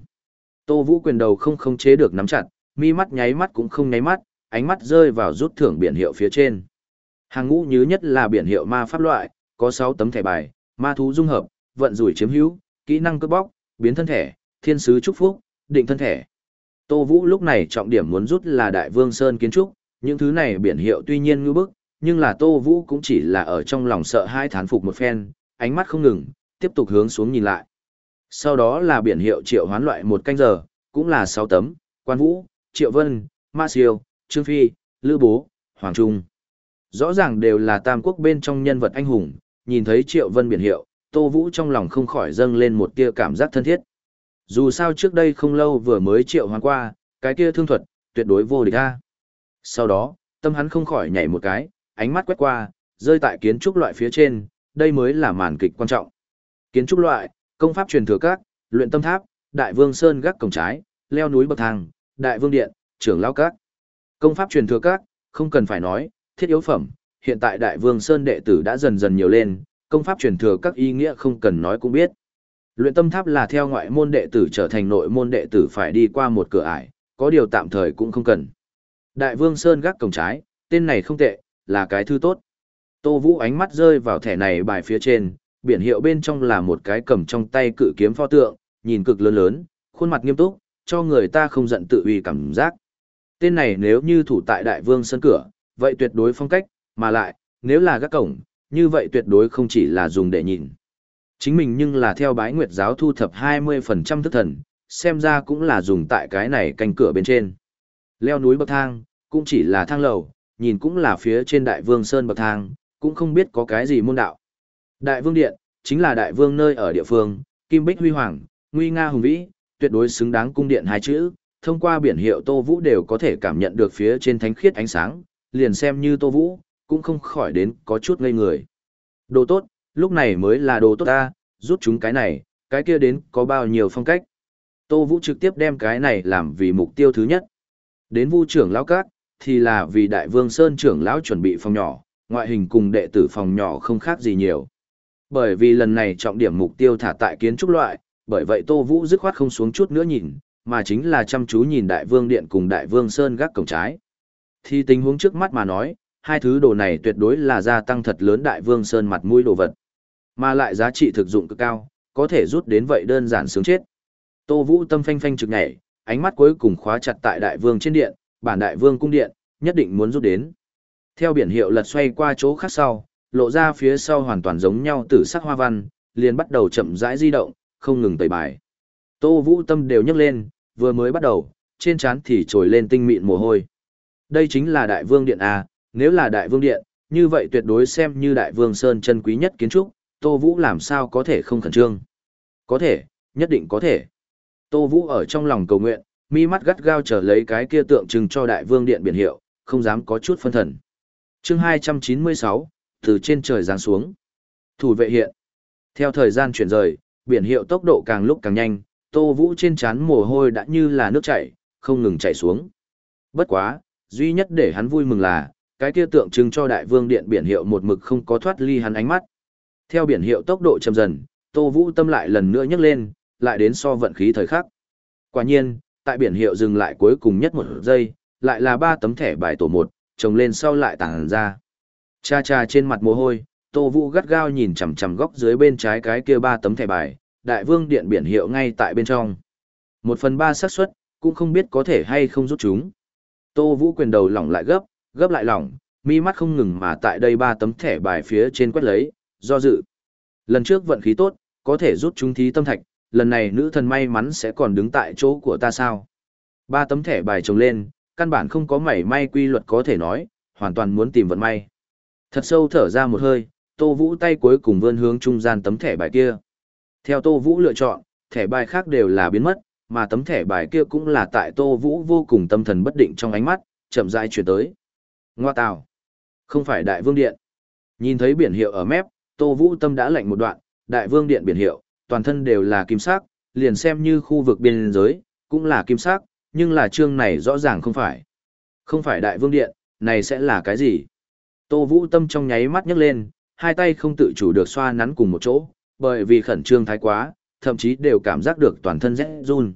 Tô Vũ quyền đầu không khống chế được nắm chặt, mi mắt nháy mắt cũng không nháy mắt, ánh mắt rơi vào rút thưởng biển hiệu phía trên. Hàng ngũ nhứ nhất là biển hiệu ma pháp loại, có 6 tấm thẻ bài, ma thú dung hợp, vận rủi chiếm hữu, kỹ năng cướp bóc, biến thân thể thiên sứ chúc phúc, định thân thể Tô Vũ lúc này trọng điểm muốn rút là Đại Vương Sơn kiến trúc, những thứ này biển hiệu tuy nhiên ngư bức, nhưng là Tô Vũ cũng chỉ là ở trong lòng sợ hai thán phục một phen, ánh mắt không ngừng, tiếp tục hướng xuống nhìn lại. Sau đó là biển hiệu triệu hoán loại một canh giờ, cũng là 6 tấm, Quan Vũ, Triệu Vân, Ma Siêu, Trương Phi, Lữ Bố, Hoàng Trung. Rõ ràng đều là tam quốc bên trong nhân vật anh hùng, nhìn thấy Triệu Vân biển hiệu, Tô Vũ trong lòng không khỏi dâng lên một tia cảm giác thân thiết. Dù sao trước đây không lâu vừa mới triệu hoán qua, cái kia thương thuật, tuyệt đối vô địch a. Sau đó, tâm hắn không khỏi nhảy một cái, ánh mắt quét qua, rơi tại kiến trúc loại phía trên, đây mới là màn kịch quan trọng. Kiến trúc loại, công pháp truyền thừa các, luyện tâm tháp, đại vương sơn gác cổng trái, leo núi bậc thang, đại vương điện, trưởng lao các. Công pháp truyền thừa các, không cần phải nói, thiết yếu phẩm, hiện tại đại vương sơn đệ tử đã dần dần nhiều lên, công pháp truyền thừa các ý nghĩa không cần nói cũng biết. Luyện tâm tháp là theo ngoại môn đệ tử trở thành nội môn đệ tử phải đi qua một cửa ải, có điều tạm thời cũng không cần. Đại vương Sơn gác cổng trái, tên này không tệ, là cái thư tốt. Tô Vũ ánh mắt rơi vào thẻ này bài phía trên, biển hiệu bên trong là một cái cầm trong tay cự kiếm pho tượng, nhìn cực lớn lớn, khuôn mặt nghiêm túc, cho người ta không giận tự uy cảm giác. Tên này nếu như thủ tại đại vương Sơn cửa, vậy tuyệt đối phong cách, mà lại, nếu là gác cổng, như vậy tuyệt đối không chỉ là dùng để nhìn. Chính mình nhưng là theo bái nguyệt giáo thu thập 20% thức thần, xem ra cũng là dùng tại cái này canh cửa bên trên. Leo núi bậc thang, cũng chỉ là thang lầu, nhìn cũng là phía trên đại vương sơn bậc thang, cũng không biết có cái gì môn đạo. Đại vương điện, chính là đại vương nơi ở địa phương, kim bích huy hoàng, nguy nga hùng vĩ, tuyệt đối xứng đáng cung điện hai chữ, thông qua biển hiệu Tô Vũ đều có thể cảm nhận được phía trên thánh khiết ánh sáng, liền xem như Tô Vũ, cũng không khỏi đến có chút ngây người. Đồ tốt, lúc này mới là đồ tốt ta, rút chúng cái này, cái kia đến có bao nhiêu phong cách. Tô Vũ trực tiếp đem cái này làm vì mục tiêu thứ nhất. Đến vu trưởng lão cát, thì là vì đại vương Sơn trưởng lão chuẩn bị phòng nhỏ, ngoại hình cùng đệ tử phòng nhỏ không khác gì nhiều. Bởi vì lần này trọng điểm mục tiêu thả tại kiến trúc loại, bởi vậy Tô Vũ dứt khoát không xuống chút nữa nhìn, mà chính là chăm chú nhìn đại vương điện cùng đại vương Sơn gác cổng trái. Thì tình huống trước mắt mà nói, hai thứ đồ này tuyệt đối là gia tăng thật lớn đại vương Sơn mặt mũi đồ vật. Mà lại giá trị thực dụng cực cao, có thể rút đến vậy đơn giản sướng chết. Tô Vũ tâm phanh phanh trực nhảy, ánh mắt cuối cùng khóa chặt tại đại vương trên điện, bản đại vương cung điện, nhất định muốn rút đến. Theo biển hiệu lật xoay qua chỗ khác sau, lộ ra phía sau hoàn toàn giống nhau tử sắc hoa văn, liền bắt đầu chậm rãi di động, không ngừng tẩy bài. Tô Vũ tâm đều nhấc lên, vừa mới bắt đầu, trên trán thì trồi lên tinh mịn mồ hôi. Đây chính là Đại Vương Điện A, nếu là Đại Vương Điện, như vậy tuyệt đối xem như Đại Vương Sơn chân quý nhất kiến trúc, Tô Vũ làm sao có thể không khẩn trương. Có thể, nhất định có thể. Tô Vũ ở trong lòng cầu nguyện, mi mắt gắt gao trở lấy cái kia tượng trưng cho Đại Vương Điện biển hiệu, không dám có chút phân thần. chương 296, từ trên trời giáng xuống. Thủ vệ hiện. Theo thời gian chuyển rời, biển hiệu tốc độ càng lúc càng nhanh, Tô Vũ trên trán mồ hôi đã như là nước chảy, không ngừng chảy xuống. Bất quá, duy nhất để hắn vui mừng là, cái kia tượng trưng cho đại vương điện biển hiệu một mực không có thoát ly hắn ánh mắt. Theo biển hiệu tốc độ chậm dần, Tô Vũ tâm lại lần nữa nhấc lên, lại đến so vận khí thời khắc. Quả nhiên, tại biển hiệu dừng lại cuối cùng nhất một giây, lại là ba tấm thẻ bài tổ một, trồng lên sau lại tàng ra. Cha cha trên mặt mồ hôi, Tô Vũ gắt gao nhìn chằm chằm góc dưới bên trái cái kia ba tấm thẻ bài, đại vương điện biển hiệu ngay tại bên trong. Một phần ba xác suất cũng không biết có thể hay không rút chúng. Tô Vũ quyền đầu lỏng lại gấp, gấp lại lỏng, mi mắt không ngừng mà tại đây ba tấm thẻ bài phía trên quét lấy, do dự. Lần trước vận khí tốt, có thể rút chúng thí tâm thạch, lần này nữ thần may mắn sẽ còn đứng tại chỗ của ta sao. Ba tấm thẻ bài trồng lên, căn bản không có mảy may quy luật có thể nói, hoàn toàn muốn tìm vận may. Thật sâu thở ra một hơi, Tô Vũ tay cuối cùng vươn hướng trung gian tấm thẻ bài kia. Theo Tô Vũ lựa chọn, thẻ bài khác đều là biến mất, mà tấm thẻ bài kia cũng là tại Tô Vũ vô cùng tâm thần bất định trong ánh mắt, chậm rãi chuyển tới. Ngoa tào, không phải Đại Vương Điện. Nhìn thấy biển hiệu ở mép, Tô Vũ tâm đã lạnh một đoạn, Đại Vương Điện biển hiệu, toàn thân đều là kim sắc, liền xem như khu vực biên giới, cũng là kim sắc, nhưng là chương này rõ ràng không phải. Không phải Đại Vương Điện, này sẽ là cái gì? Tô Vũ tâm trong nháy mắt nhấc lên, hai tay không tự chủ được xoa nắn cùng một chỗ, bởi vì khẩn trương thái quá, thậm chí đều cảm giác được toàn thân rét run.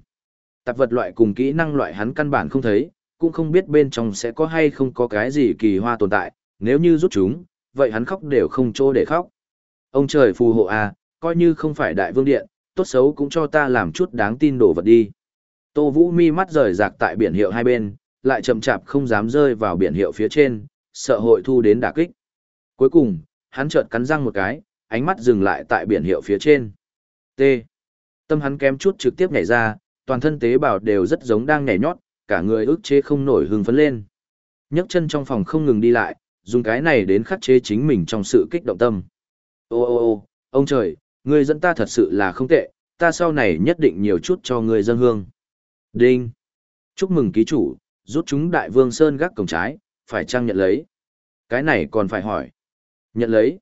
Tạp vật loại cùng kỹ năng loại hắn căn bản không thấy, cũng không biết bên trong sẽ có hay không có cái gì kỳ hoa tồn tại, nếu như rút chúng, vậy hắn khóc đều không chỗ để khóc. Ông trời phù hộ à, coi như không phải đại vương điện, tốt xấu cũng cho ta làm chút đáng tin đổ vật đi. Tô Vũ mi mắt rời rạc tại biển hiệu hai bên, lại chậm chạp không dám rơi vào biển hiệu phía trên, sợ hội thu đến đả kích. Cuối cùng, hắn chợt cắn răng một cái, ánh mắt dừng lại tại biển hiệu phía trên. T. Tâm hắn kém chút trực tiếp nhảy ra, toàn thân tế bào đều rất giống đang nhảy nhót, cả người ức chế không nổi hưng phấn lên. nhấc chân trong phòng không ngừng đi lại, dùng cái này đến khắc chế chính mình trong sự kích động tâm. Ô ô ô, ông trời, ngươi dẫn ta thật sự là không tệ, ta sau này nhất định nhiều chút cho ngươi dân hương. Đinh. Chúc mừng ký chủ, rút chúng đại vương Sơn gác cổng trái, phải trang nhận lấy. Cái này còn phải hỏi. Nhận lấy.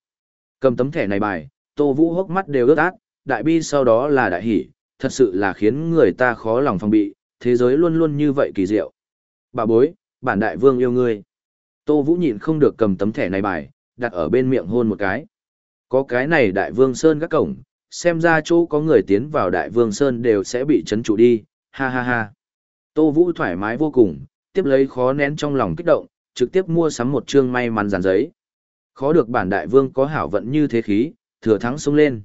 Cầm tấm thẻ này bài, Tô Vũ hốc mắt đều ướt át, đại bi sau đó là đại hỷ, thật sự là khiến người ta khó lòng phòng bị, thế giới luôn luôn như vậy kỳ diệu. Bà bối, bản đại vương yêu ngươi. Tô Vũ nhịn không được cầm tấm thẻ này bài, đặt ở bên miệng hôn một cái. Có cái này đại vương Sơn các cổng, xem ra chỗ có người tiến vào đại vương Sơn đều sẽ bị chấn trụ đi, ha ha ha. Tô Vũ thoải mái vô cùng, tiếp lấy khó nén trong lòng kích động, trực tiếp mua sắm một chương may mắn dàn giấy. Khó được bản đại vương có hảo vận như thế khí, thừa thắng xông lên.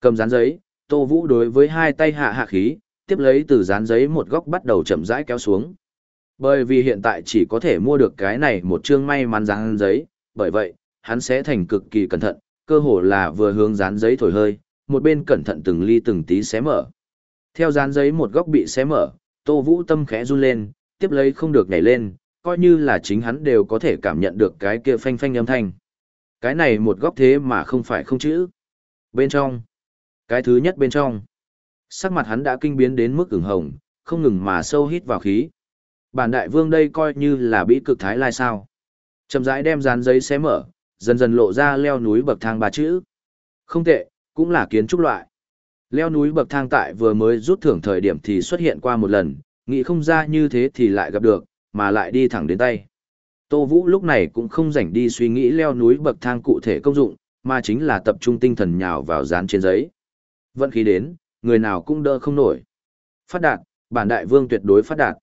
Cầm dán giấy, Tô Vũ đối với hai tay hạ hạ khí, tiếp lấy từ dán giấy một góc bắt đầu chậm rãi kéo xuống. Bởi vì hiện tại chỉ có thể mua được cái này một chương may mắn dán giấy, bởi vậy, hắn sẽ thành cực kỳ cẩn thận, cơ hồ là vừa hướng dán giấy thổi hơi, một bên cẩn thận từng ly từng tí xé mở. Theo dán giấy một góc bị xé mở, Tô Vũ tâm khẽ run lên, tiếp lấy không được nhảy lên, coi như là chính hắn đều có thể cảm nhận được cái kia phanh phanh âm thanh. Cái này một góc thế mà không phải không chữ. Bên trong. Cái thứ nhất bên trong. Sắc mặt hắn đã kinh biến đến mức ửng hồng, không ngừng mà sâu hít vào khí. Bản đại vương đây coi như là bị cực thái lai sao. Chậm rãi đem dán giấy xé mở, dần dần lộ ra leo núi bậc thang ba chữ. Không tệ, cũng là kiến trúc loại. Leo núi bậc thang tại vừa mới rút thưởng thời điểm thì xuất hiện qua một lần, nghĩ không ra như thế thì lại gặp được, mà lại đi thẳng đến tay. Tô Vũ lúc này cũng không rảnh đi suy nghĩ leo núi bậc thang cụ thể công dụng, mà chính là tập trung tinh thần nhào vào dán trên giấy. Vận khí đến, người nào cũng đỡ không nổi. Phát đạt, bản đại vương tuyệt đối phát đạt.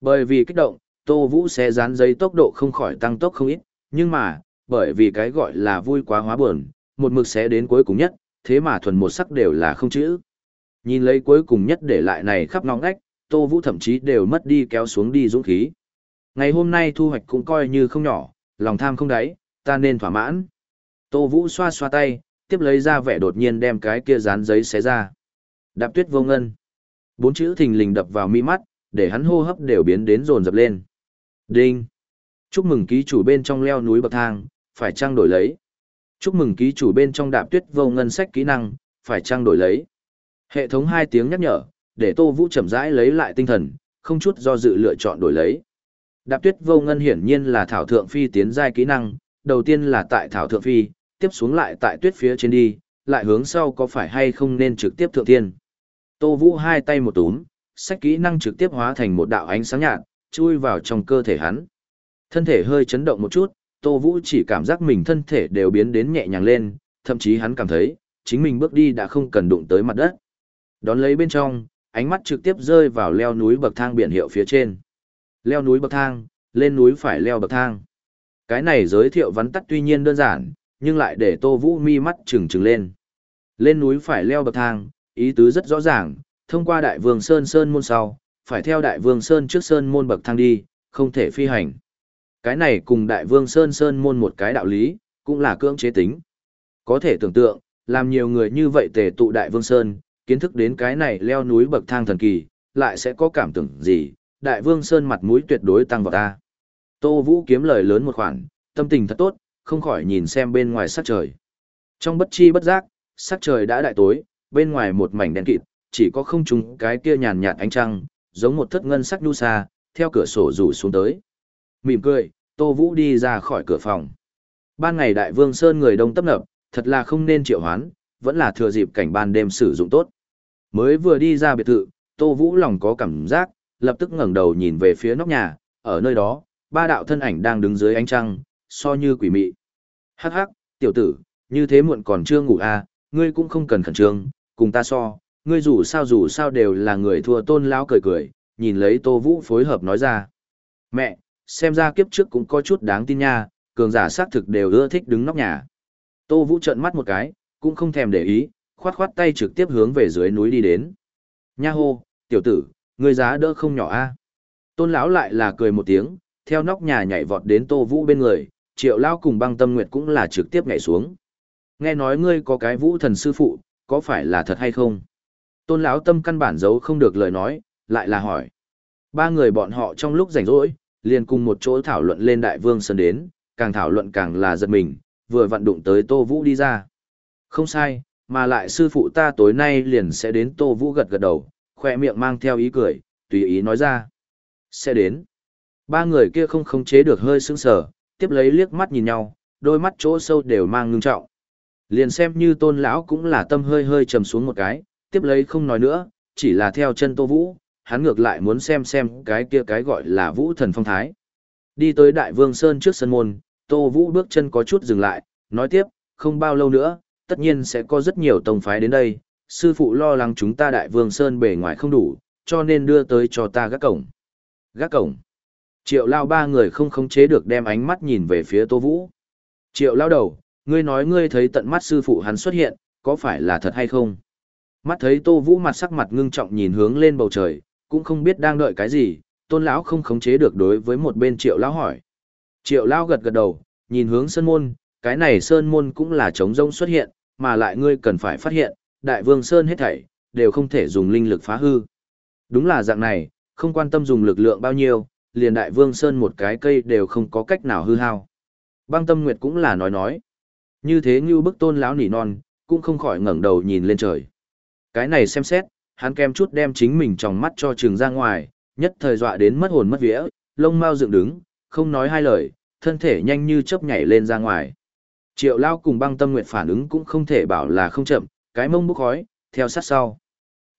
Bởi vì kích động, Tô Vũ sẽ dán giấy tốc độ không khỏi tăng tốc không ít, nhưng mà, bởi vì cái gọi là vui quá hóa buồn, một mực sẽ đến cuối cùng nhất, thế mà thuần một sắc đều là không chữ. Nhìn lấy cuối cùng nhất để lại này khắp ngóng ngách, Tô Vũ thậm chí đều mất đi kéo xuống đi dũng khí. Ngày hôm nay thu hoạch cũng coi như không nhỏ, lòng tham không đáy, ta nên thỏa mãn. Tô Vũ xoa xoa tay, tiếp lấy ra vẻ đột nhiên đem cái kia dán giấy xé ra. Đạp tuyết vô ngân. Bốn chữ thình lình đập vào mi mắt, để hắn hô hấp đều biến đến rồn dập lên. Đinh. Chúc mừng ký chủ bên trong leo núi bậc thang, phải trang đổi lấy. Chúc mừng ký chủ bên trong đạp tuyết vô ngân sách kỹ năng, phải trang đổi lấy. Hệ thống hai tiếng nhắc nhở, để Tô Vũ chậm rãi lấy lại tinh thần, không chút do dự lựa chọn đổi lấy. Đạp tuyết vô ngân hiển nhiên là thảo thượng phi tiến giai kỹ năng, đầu tiên là tại thảo thượng phi, tiếp xuống lại tại tuyết phía trên đi, lại hướng sau có phải hay không nên trực tiếp thượng thiên. Tô Vũ hai tay một túm, sách kỹ năng trực tiếp hóa thành một đạo ánh sáng nhạt, chui vào trong cơ thể hắn. Thân thể hơi chấn động một chút, Tô Vũ chỉ cảm giác mình thân thể đều biến đến nhẹ nhàng lên, thậm chí hắn cảm thấy, chính mình bước đi đã không cần đụng tới mặt đất. Đón lấy bên trong, ánh mắt trực tiếp rơi vào leo núi bậc thang biển hiệu phía trên. Leo núi bậc thang, lên núi phải leo bậc thang. Cái này giới thiệu vắn tắt tuy nhiên đơn giản, nhưng lại để Tô Vũ mi mắt trừng trừng lên. Lên núi phải leo bậc thang, ý tứ rất rõ ràng, thông qua đại vương Sơn Sơn môn sau, phải theo đại vương Sơn trước Sơn môn bậc thang đi, không thể phi hành. Cái này cùng đại vương Sơn Sơn môn một cái đạo lý, cũng là cưỡng chế tính. Có thể tưởng tượng, làm nhiều người như vậy tề tụ đại vương Sơn, kiến thức đến cái này leo núi bậc thang thần kỳ, lại sẽ có cảm tưởng gì, đại vương Sơn mặt mũi tuyệt đối tăng vào ta. Tô Vũ kiếm lời lớn một khoản, tâm tình thật tốt, không khỏi nhìn xem bên ngoài sắc trời. Trong bất chi bất giác, sắc trời đã đại tối, bên ngoài một mảnh đen kịt, chỉ có không trung cái kia nhàn nhạt ánh trăng, giống một thất ngân sắc nhu sa theo cửa sổ rủ xuống tới. Mỉm cười, Tô Vũ đi ra khỏi cửa phòng. Ban ngày Đại Vương Sơn người đông tấp nập, thật là không nên triệu hoán, vẫn là thừa dịp cảnh ban đêm sử dụng tốt. Mới vừa đi ra biệt thự, Tô Vũ lòng có cảm giác, lập tức ngẩng đầu nhìn về phía nóc nhà, ở nơi đó, ba đạo thân ảnh đang đứng dưới ánh trăng, so như quỷ mị. Hắc hắc, tiểu tử, như thế muộn còn chưa ngủ à, ngươi cũng không cần khẩn trương, cùng ta so, ngươi dù sao dù sao đều là người thua tôn lão cười cười, nhìn lấy Tô Vũ phối hợp nói ra. Mẹ, xem ra kiếp trước cũng có chút đáng tin nha, cường giả xác thực đều ưa thích đứng nóc nhà. Tô Vũ trợn mắt một cái, cũng không thèm để ý, khoát khoát tay trực tiếp hướng về dưới núi đi đến. Nha hô, tiểu tử, ngươi giá đỡ không nhỏ a Tôn lão lại là cười một tiếng, theo nóc nhà nhảy vọt đến Tô Vũ bên người, triệu lao cùng băng tâm nguyệt cũng là trực tiếp nhảy xuống. Nghe nói ngươi có cái vũ thần sư phụ, có phải là thật hay không? Tôn lão tâm căn bản giấu không được lời nói, lại là hỏi. Ba người bọn họ trong lúc rảnh rỗi, liền cùng một chỗ thảo luận lên đại vương sơn đến, càng thảo luận càng là giật mình, vừa vặn đụng tới Tô Vũ đi ra. Không sai, mà lại sư phụ ta tối nay liền sẽ đến Tô Vũ gật gật đầu, khoe miệng mang theo ý cười, tùy ý nói ra. Sẽ đến. Ba người kia không khống chế được hơi sững sờ, tiếp lấy liếc mắt nhìn nhau, đôi mắt chỗ sâu đều mang ngưng trọng. Liền xem như tôn lão cũng là tâm hơi hơi trầm xuống một cái, tiếp lấy không nói nữa, chỉ là theo chân Tô Vũ, hắn ngược lại muốn xem xem cái kia cái gọi là vũ thần phong thái. Đi tới Đại Vương Sơn trước sân môn, Tô Vũ bước chân có chút dừng lại, nói tiếp, không bao lâu nữa, tất nhiên sẽ có rất nhiều tông phái đến đây, sư phụ lo lắng chúng ta Đại Vương Sơn bề ngoài không đủ, cho nên đưa tới cho ta gác cổng. Gác cổng. Triệu lao ba người không khống chế được đem ánh mắt nhìn về phía Tô Vũ. Triệu lao đầu, ngươi nói ngươi thấy tận mắt sư phụ hắn xuất hiện, có phải là thật hay không? Mắt thấy Tô Vũ mặt sắc mặt ngưng trọng nhìn hướng lên bầu trời, cũng không biết đang đợi cái gì, tôn lão không khống chế được đối với một bên triệu lão hỏi. Triệu lão gật gật đầu, nhìn hướng sơn môn, cái này sơn môn cũng là trống rông xuất hiện, mà lại ngươi cần phải phát hiện, đại vương sơn hết thảy, đều không thể dùng linh lực phá hư. Đúng là dạng này, không quan tâm dùng lực lượng bao nhiêu, liền đại vương sơn một cái cây đều không có cách nào hư hao. Băng tâm nguyệt cũng là nói nói. Như thế như bức tôn lão nỉ non, cũng không khỏi ngẩng đầu nhìn lên trời. Cái này xem xét, hắn kem chút đem chính mình trong mắt cho trường ra ngoài, nhất thời dọa đến mất hồn mất vía, lông mau dựng đứng, không nói hai lời, thân thể nhanh như chớp nhảy lên ra ngoài. Triệu lao cùng băng tâm nguyện phản ứng cũng không thể bảo là không chậm, cái mông bốc khói, theo sát sau.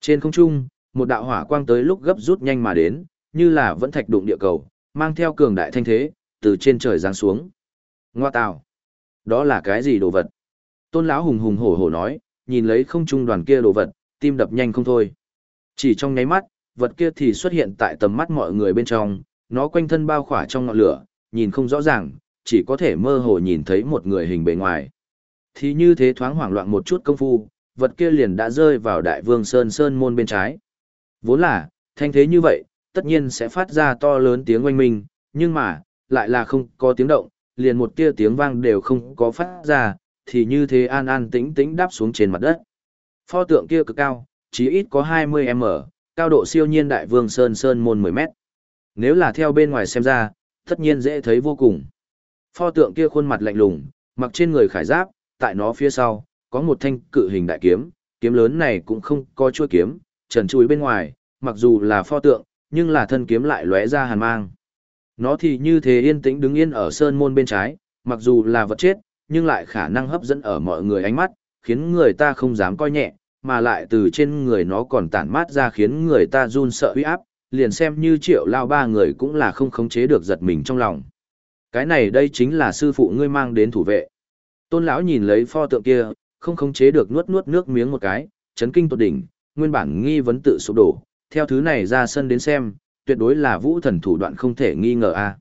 Trên không trung, một đạo hỏa quang tới lúc gấp rút nhanh mà đến, như là vẫn thạch đụng địa cầu, mang theo cường đại thanh thế, từ trên trời giáng xuống. Ngoa tào, đó là cái gì đồ vật? Tôn lão hùng hùng hổ hổ nói, nhìn lấy không trung đoàn kia đồ vật, tim đập nhanh không thôi. Chỉ trong nháy mắt, vật kia thì xuất hiện tại tầm mắt mọi người bên trong, nó quanh thân bao khỏa trong ngọn lửa, nhìn không rõ ràng, chỉ có thể mơ hồ nhìn thấy một người hình bề ngoài. Thì như thế thoáng hoảng loạn một chút công phu, vật kia liền đã rơi vào đại vương sơn sơn môn bên trái. Vốn là, thanh thế như vậy, tất nhiên sẽ phát ra to lớn tiếng oanh minh, nhưng mà, lại là không có tiếng động, liền một tia tiếng vang đều không có phát ra, thì như thế an an tĩnh tĩnh đáp xuống trên mặt đất. Pho tượng kia cực cao, chí ít có 20m, cao độ siêu nhiên đại vương sơn sơn môn 10 mét. Nếu là theo bên ngoài xem ra, tất nhiên dễ thấy vô cùng. Pho tượng kia khuôn mặt lạnh lùng, mặc trên người khải giáp, tại nó phía sau, có một thanh cự hình đại kiếm, kiếm lớn này cũng không có chuôi kiếm, trần chui bên ngoài, mặc dù là pho tượng, nhưng là thân kiếm lại lóe ra hàn mang. Nó thì như thế yên tĩnh đứng yên ở sơn môn bên trái, mặc dù là vật chết, nhưng lại khả năng hấp dẫn ở mọi người ánh mắt, khiến người ta không dám coi nhẹ, mà lại từ trên người nó còn tản mát ra khiến người ta run sợ uy áp, liền xem như triệu lao ba người cũng là không khống chế được giật mình trong lòng. Cái này đây chính là sư phụ ngươi mang đến thủ vệ. Tôn lão nhìn lấy pho tượng kia, không khống chế được nuốt nuốt nước miếng một cái, chấn kinh tột đỉnh, nguyên bản nghi vấn tự sụp đổ, theo thứ này ra sân đến xem, tuyệt đối là vũ thần thủ đoạn không thể nghi ngờ a.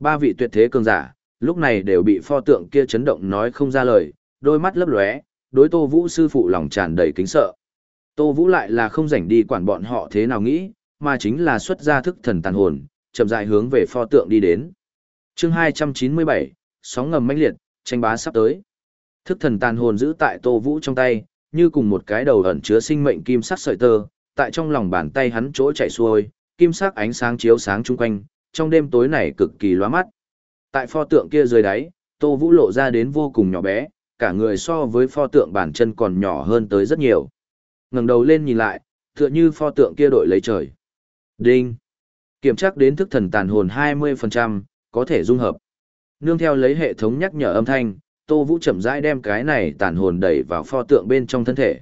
Ba vị tuyệt thế cường giả, lúc này đều bị pho tượng kia chấn động nói không ra lời, đôi mắt lấp lóe, đối Tô Vũ sư phụ lòng tràn đầy kính sợ. Tô Vũ lại là không rảnh đi quản bọn họ thế nào nghĩ, mà chính là xuất ra thức thần tàn hồn, chậm rãi hướng về pho tượng đi đến. Chương 297, sóng ngầm mãnh liệt, tranh bá sắp tới. Thức thần tàn hồn giữ tại Tô Vũ trong tay, như cùng một cái đầu ẩn chứa sinh mệnh kim sắc sợi tơ, tại trong lòng bàn tay hắn chỗ chạy xuôi, kim sắc ánh sáng chiếu sáng chung quanh, trong đêm tối này cực kỳ lóa mắt. Tại pho tượng kia dưới đáy, Tô Vũ lộ ra đến vô cùng nhỏ bé, cả người so với pho tượng bản chân còn nhỏ hơn tới rất nhiều. ngẩng đầu lên nhìn lại, tựa như pho tượng kia đội lấy trời. Đinh. Kiểm tra đến thức thần tàn hồn 20%, có thể dung hợp. Nương theo lấy hệ thống nhắc nhở âm thanh, Tô Vũ chậm rãi đem cái này tàn hồn đẩy vào pho tượng bên trong thân thể.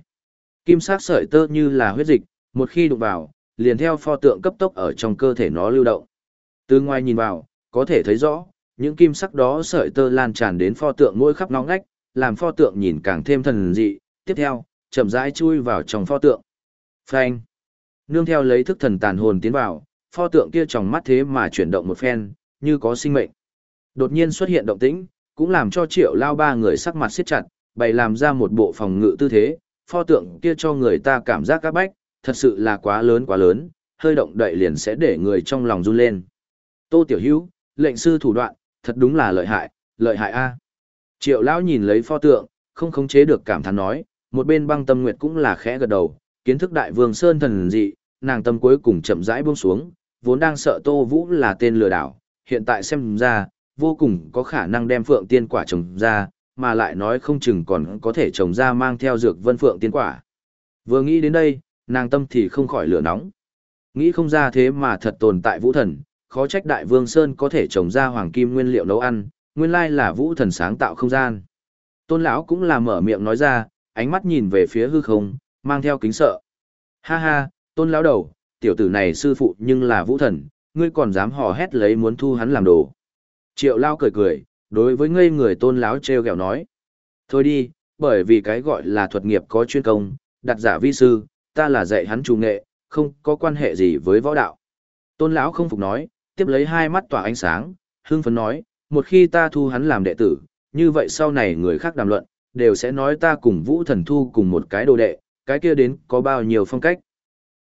Kim sắc sợi tơ như là huyết dịch, một khi đụng vào, liền theo pho tượng cấp tốc ở trong cơ thể nó lưu động. Từ ngoài nhìn vào, có thể thấy rõ, những kim sắc đó sợi tơ lan tràn đến pho tượng mỗi khắp ngõ ngách, làm pho tượng nhìn càng thêm thần dị. Tiếp theo, chậm rãi chui vào trong pho tượng. Phanh. Nương theo lấy thức thần tàn hồn tiến vào, pho tượng kia trong mắt thế mà chuyển động một phen, như có sinh mệnh. Đột nhiên xuất hiện động tĩnh, cũng làm cho triệu lao ba người sắc mặt siết chặt, bày làm ra một bộ phòng ngự tư thế, pho tượng kia cho người ta cảm giác các bách, thật sự là quá lớn quá lớn, hơi động đậy liền sẽ để người trong lòng run lên. Tô Tiểu Hữu, lệnh sư thủ đoạn, thật đúng là lợi hại, lợi hại a. Triệu lão nhìn lấy pho tượng, không khống chế được cảm thán nói, một bên băng tâm nguyệt cũng là khẽ gật đầu, kiến thức đại vương sơn thần dị, nàng tâm cuối cùng chậm rãi buông xuống, vốn đang sợ Tô Vũ là tên lừa đảo, hiện tại xem ra, vô cùng có khả năng đem phượng tiên quả trồng ra, mà lại nói không chừng còn có thể trồng ra mang theo dược vân phượng tiên quả. Vừa nghĩ đến đây, nàng tâm thì không khỏi lửa nóng. Nghĩ không ra thế mà thật tồn tại vũ thần, khó trách đại vương Sơn có thể trồng ra hoàng kim nguyên liệu nấu ăn, nguyên lai là vũ thần sáng tạo không gian. Tôn lão cũng là mở miệng nói ra, ánh mắt nhìn về phía hư không, mang theo kính sợ. Ha ha, tôn lão đầu, tiểu tử này sư phụ nhưng là vũ thần, ngươi còn dám hò hét lấy muốn thu hắn làm đồ. Triệu lao cười cười, đối với ngây người tôn lão treo gẹo nói. Thôi đi, bởi vì cái gọi là thuật nghiệp có chuyên công, đặt giả vi sư, ta là dạy hắn trù nghệ, không có quan hệ gì với võ đạo. Tôn lão không phục nói, tiếp lấy hai mắt tỏa ánh sáng, hưng phấn nói, một khi ta thu hắn làm đệ tử, như vậy sau này người khác đàm luận, đều sẽ nói ta cùng Vũ Thần Thu cùng một cái đồ đệ, cái kia đến có bao nhiêu phong cách.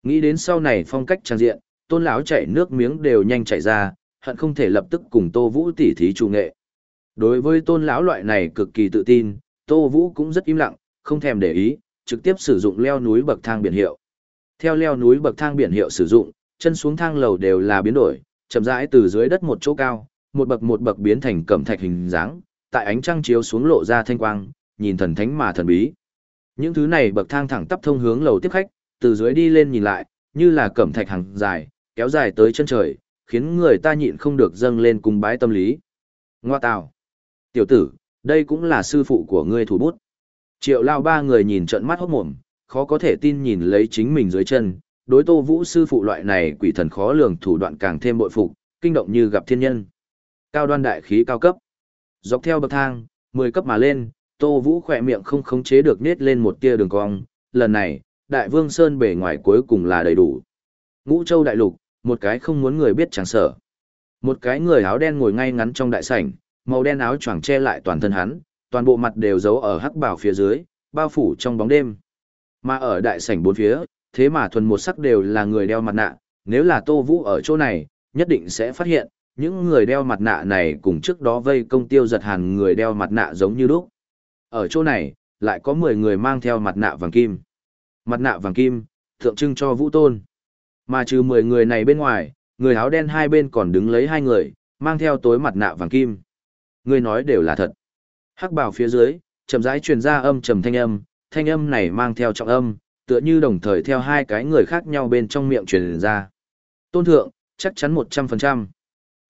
Nghĩ đến sau này phong cách trang diện, tôn lão chảy nước miếng đều nhanh chảy ra, hận không thể lập tức cùng Tô Vũ tỉ thí chủ nghệ. Đối với tôn lão loại này cực kỳ tự tin, Tô Vũ cũng rất im lặng, không thèm để ý, trực tiếp sử dụng leo núi bậc thang biển hiệu. Theo leo núi bậc thang biển hiệu sử dụng, chân xuống thang lầu đều là biến đổi, chậm rãi từ dưới đất một chỗ cao, một bậc một bậc biến thành cẩm thạch hình dáng, tại ánh trăng chiếu xuống lộ ra thanh quang, nhìn thần thánh mà thần bí. Những thứ này bậc thang thẳng tắp thông hướng lầu tiếp khách, từ dưới đi lên nhìn lại, như là cẩm thạch hàng dài, kéo dài tới chân trời, khiến người ta nhịn không được dâng lên cùng bái tâm lý. Ngoa tào. Tiểu tử, đây cũng là sư phụ của ngươi thủ bút. Triệu lao ba người nhìn trận mắt hốt mồm, khó có thể tin nhìn lấy chính mình dưới chân, đối tô vũ sư phụ loại này quỷ thần khó lường thủ đoạn càng thêm bội phục, kinh động như gặp thiên nhân. Cao đoan đại khí cao cấp. Dọc theo bậc thang, 10 cấp mà lên, tô vũ khỏe miệng không khống chế được nết lên một tia đường cong. Lần này, đại vương Sơn bể ngoài cuối cùng là đầy đủ. Ngũ châu đại lục, một cái không muốn người biết chẳng sợ. Một cái người áo đen ngồi ngay ngắn trong đại sảnh, màu đen áo choàng che lại toàn thân hắn, toàn bộ mặt đều giấu ở hắc bảo phía dưới, bao phủ trong bóng đêm. Mà ở đại sảnh bốn phía, thế mà thuần một sắc đều là người đeo mặt nạ, nếu là Tô Vũ ở chỗ này, nhất định sẽ phát hiện, những người đeo mặt nạ này cùng trước đó vây công tiêu giật hàn người đeo mặt nạ giống như lúc. Ở chỗ này, lại có 10 người mang theo mặt nạ vàng kim. Mặt nạ vàng kim, tượng trưng cho vũ tôn. Mà trừ 10 người này bên ngoài, người áo đen hai bên còn đứng lấy hai người, mang theo tối mặt nạ vàng kim. Người nói đều là thật. Hắc bảo phía dưới, chậm rãi truyền ra âm trầm thanh âm, thanh âm này mang theo trọng âm, tựa như đồng thời theo hai cái người khác nhau bên trong miệng truyền ra. Tôn thượng, chắc chắn 100%.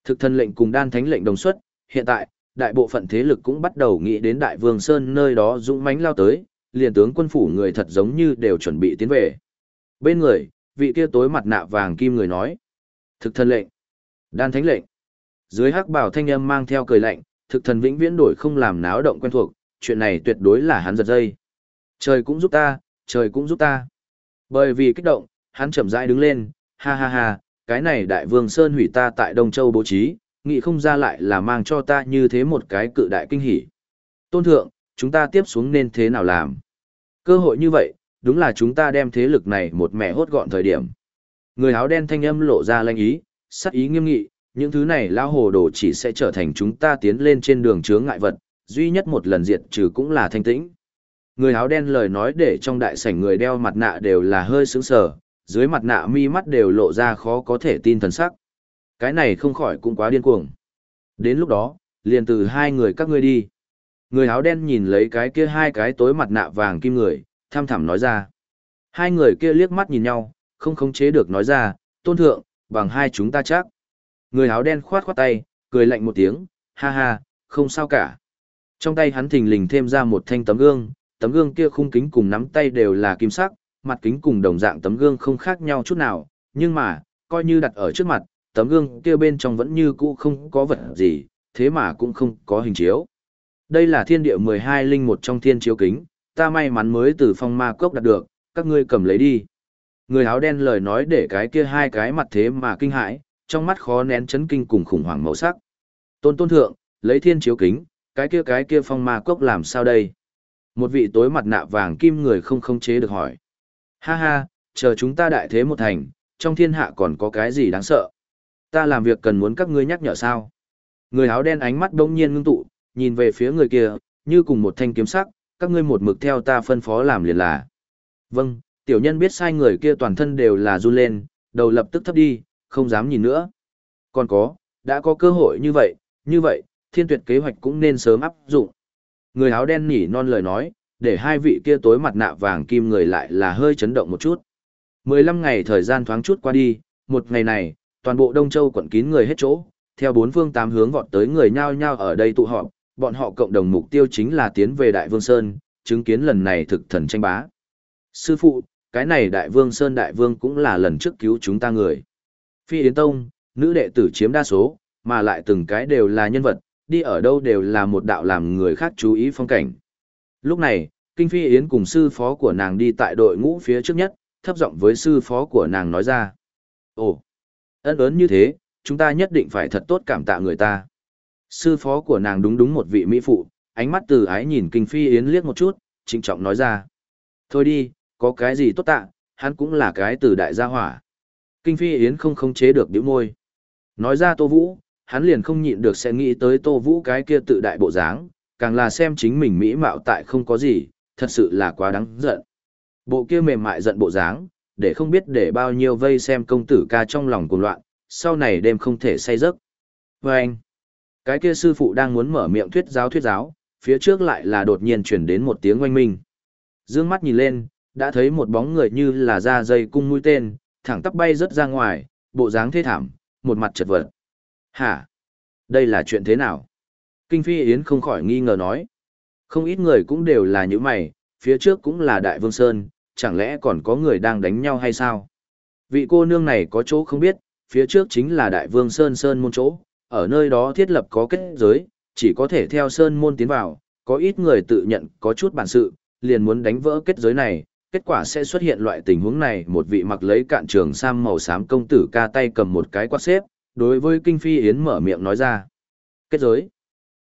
Thực thân lệnh cùng đan thánh lệnh đồng xuất, hiện tại, đại bộ phận thế lực cũng bắt đầu nghĩ đến Đại Vương Sơn nơi đó dũng mãnh lao tới, liền tướng quân phủ người thật giống như đều chuẩn bị tiến về. Bên người, vị kia tối mặt nạ vàng kim người nói. Thực thân lệnh. Đan thánh lệnh. Dưới hắc bảo thanh âm mang theo cười lạnh, thực thần vĩnh viễn đổi không làm náo động quen thuộc, chuyện này tuyệt đối là hắn giật dây. Trời cũng giúp ta, trời cũng giúp ta. Bởi vì kích động, hắn chậm rãi đứng lên, ha ha ha, cái này đại vương Sơn hủy ta tại Đông Châu bố trí, nghĩ không ra lại là mang cho ta như thế một cái cự đại kinh hỉ. Tôn thượng, chúng ta tiếp xuống nên thế nào làm? Cơ hội như vậy, đúng là chúng ta đem thế lực này một mẹ hốt gọn thời điểm. Người áo đen thanh âm lộ ra lanh ý, sắc ý nghiêm nghị, những thứ này lao hồ đồ chỉ sẽ trở thành chúng ta tiến lên trên đường chướng ngại vật, duy nhất một lần diệt trừ cũng là thanh tĩnh. Người áo đen lời nói để trong đại sảnh người đeo mặt nạ đều là hơi sướng sờ, dưới mặt nạ mi mắt đều lộ ra khó có thể tin thần sắc. Cái này không khỏi cũng quá điên cuồng. Đến lúc đó, liền từ hai người các ngươi đi. Người áo đen nhìn lấy cái kia hai cái tối mặt nạ vàng kim người, tham thẳm nói ra. Hai người kia liếc mắt nhìn nhau, không khống chế được nói ra, tôn thượng, bằng hai chúng ta chắc. Người áo đen khoát khoát tay, cười lạnh một tiếng, ha ha, không sao cả. Trong tay hắn thình lình thêm ra một thanh tấm gương, tấm gương kia khung kính cùng nắm tay đều là kim sắc, mặt kính cùng đồng dạng tấm gương không khác nhau chút nào, nhưng mà, coi như đặt ở trước mặt, tấm gương kia bên trong vẫn như cũ không có vật gì, thế mà cũng không có hình chiếu. Đây là thiên địa 12 linh một trong thiên chiếu kính, ta may mắn mới từ phong ma cốc đạt được, các ngươi cầm lấy đi. Người áo đen lời nói để cái kia hai cái mặt thế mà kinh hãi, trong mắt khó nén chấn kinh cùng khủng hoảng màu sắc. Tôn tôn thượng, lấy thiên chiếu kính, cái kia cái kia phong ma cốc làm sao đây? Một vị tối mặt nạ vàng kim người không không chế được hỏi. Ha ha, chờ chúng ta đại thế một thành, trong thiên hạ còn có cái gì đáng sợ? Ta làm việc cần muốn các ngươi nhắc nhở sao? Người áo đen ánh mắt đông nhiên ngưng tụ, nhìn về phía người kia, như cùng một thanh kiếm sắc, các ngươi một mực theo ta phân phó làm liền là. Vâng, tiểu nhân biết sai người kia toàn thân đều là run lên, đầu lập tức thấp đi, không dám nhìn nữa. Còn có, đã có cơ hội như vậy, như vậy, thiên tuyệt kế hoạch cũng nên sớm áp dụng. Người áo đen nỉ non lời nói, để hai vị kia tối mặt nạ vàng kim người lại là hơi chấn động một chút. 15 ngày thời gian thoáng chút qua đi, một ngày này, toàn bộ Đông Châu quận kín người hết chỗ, theo bốn phương tám hướng vọt tới người nhao nhao ở đây tụ họp, bọn họ cộng đồng mục tiêu chính là tiến về Đại Vương Sơn, chứng kiến lần này thực thần tranh bá. Sư phụ, cái này Đại Vương Sơn Đại Vương cũng là lần trước cứu chúng ta người. Phi Yến Tông, nữ đệ tử chiếm đa số, mà lại từng cái đều là nhân vật, đi ở đâu đều là một đạo làm người khác chú ý phong cảnh. Lúc này, Kinh Phi Yến cùng sư phó của nàng đi tại đội ngũ phía trước nhất, thấp giọng với sư phó của nàng nói ra. Ồ, ân ớn như thế, chúng ta nhất định phải thật tốt cảm tạ người ta. Sư phó của nàng đúng đúng một vị mỹ phụ, ánh mắt từ ái nhìn Kinh Phi Yến liếc một chút, trịnh trọng nói ra. Thôi đi, có cái gì tốt tạ, hắn cũng là cái từ đại gia hỏa. Kinh Phi Yến không khống chế được điếu môi. Nói ra Tô Vũ, hắn liền không nhịn được sẽ nghĩ tới Tô Vũ cái kia tự đại bộ dáng, càng là xem chính mình mỹ mạo tại không có gì, thật sự là quá đáng giận. Bộ kia mềm mại giận bộ dáng, để không biết để bao nhiêu vây xem công tử ca trong lòng cuồng loạn, sau này đêm không thể say giấc. Và anh, cái kia sư phụ đang muốn mở miệng thuyết giáo thuyết giáo, phía trước lại là đột nhiên chuyển đến một tiếng oanh minh. Dương mắt nhìn lên, đã thấy một bóng người như là da dây cung mũi tên, thẳng tắp bay rớt ra ngoài, bộ dáng thê thảm, một mặt chật vật. Hả? Đây là chuyện thế nào? Kinh Phi Yến không khỏi nghi ngờ nói. Không ít người cũng đều là những mày, phía trước cũng là Đại Vương Sơn, chẳng lẽ còn có người đang đánh nhau hay sao? Vị cô nương này có chỗ không biết, phía trước chính là Đại Vương Sơn Sơn môn chỗ, ở nơi đó thiết lập có kết giới, chỉ có thể theo Sơn môn tiến vào, có ít người tự nhận có chút bản sự, liền muốn đánh vỡ kết giới này, kết quả sẽ xuất hiện loại tình huống này một vị mặc lấy cạn trường sam màu xám công tử ca tay cầm một cái quạt xếp, đối với Kinh Phi Yến mở miệng nói ra. Kết giới.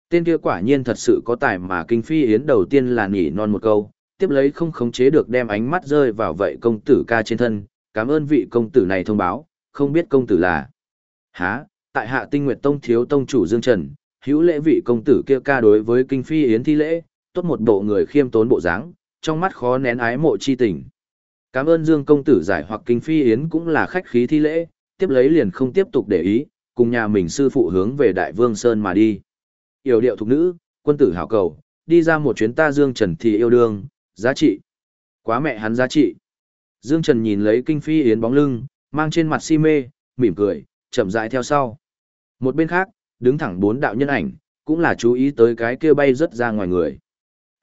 Tên kia quả nhiên thật sự có tài mà Kinh Phi Yến đầu tiên là nhỉ non một câu, tiếp lấy không khống chế được đem ánh mắt rơi vào vậy công tử ca trên thân, cảm ơn vị công tử này thông báo, không biết công tử là. Há, tại hạ tinh nguyệt tông thiếu tông chủ Dương Trần, hữu lễ vị công tử kia ca đối với Kinh Phi Yến thi lễ, tốt một bộ người khiêm tốn bộ dáng, trong mắt khó nén ái mộ chi tình. Cảm ơn Dương công tử giải hoặc kinh phi yến cũng là khách khí thi lễ, tiếp lấy liền không tiếp tục để ý, cùng nhà mình sư phụ hướng về Đại Vương Sơn mà đi. Yểu điệu thục nữ, quân tử hảo cầu, đi ra một chuyến ta Dương Trần thì yêu đương, giá trị. Quá mẹ hắn giá trị. Dương Trần nhìn lấy kinh phi yến bóng lưng, mang trên mặt si mê, mỉm cười, chậm rãi theo sau. Một bên khác, đứng thẳng bốn đạo nhân ảnh, cũng là chú ý tới cái kia bay rất ra ngoài người.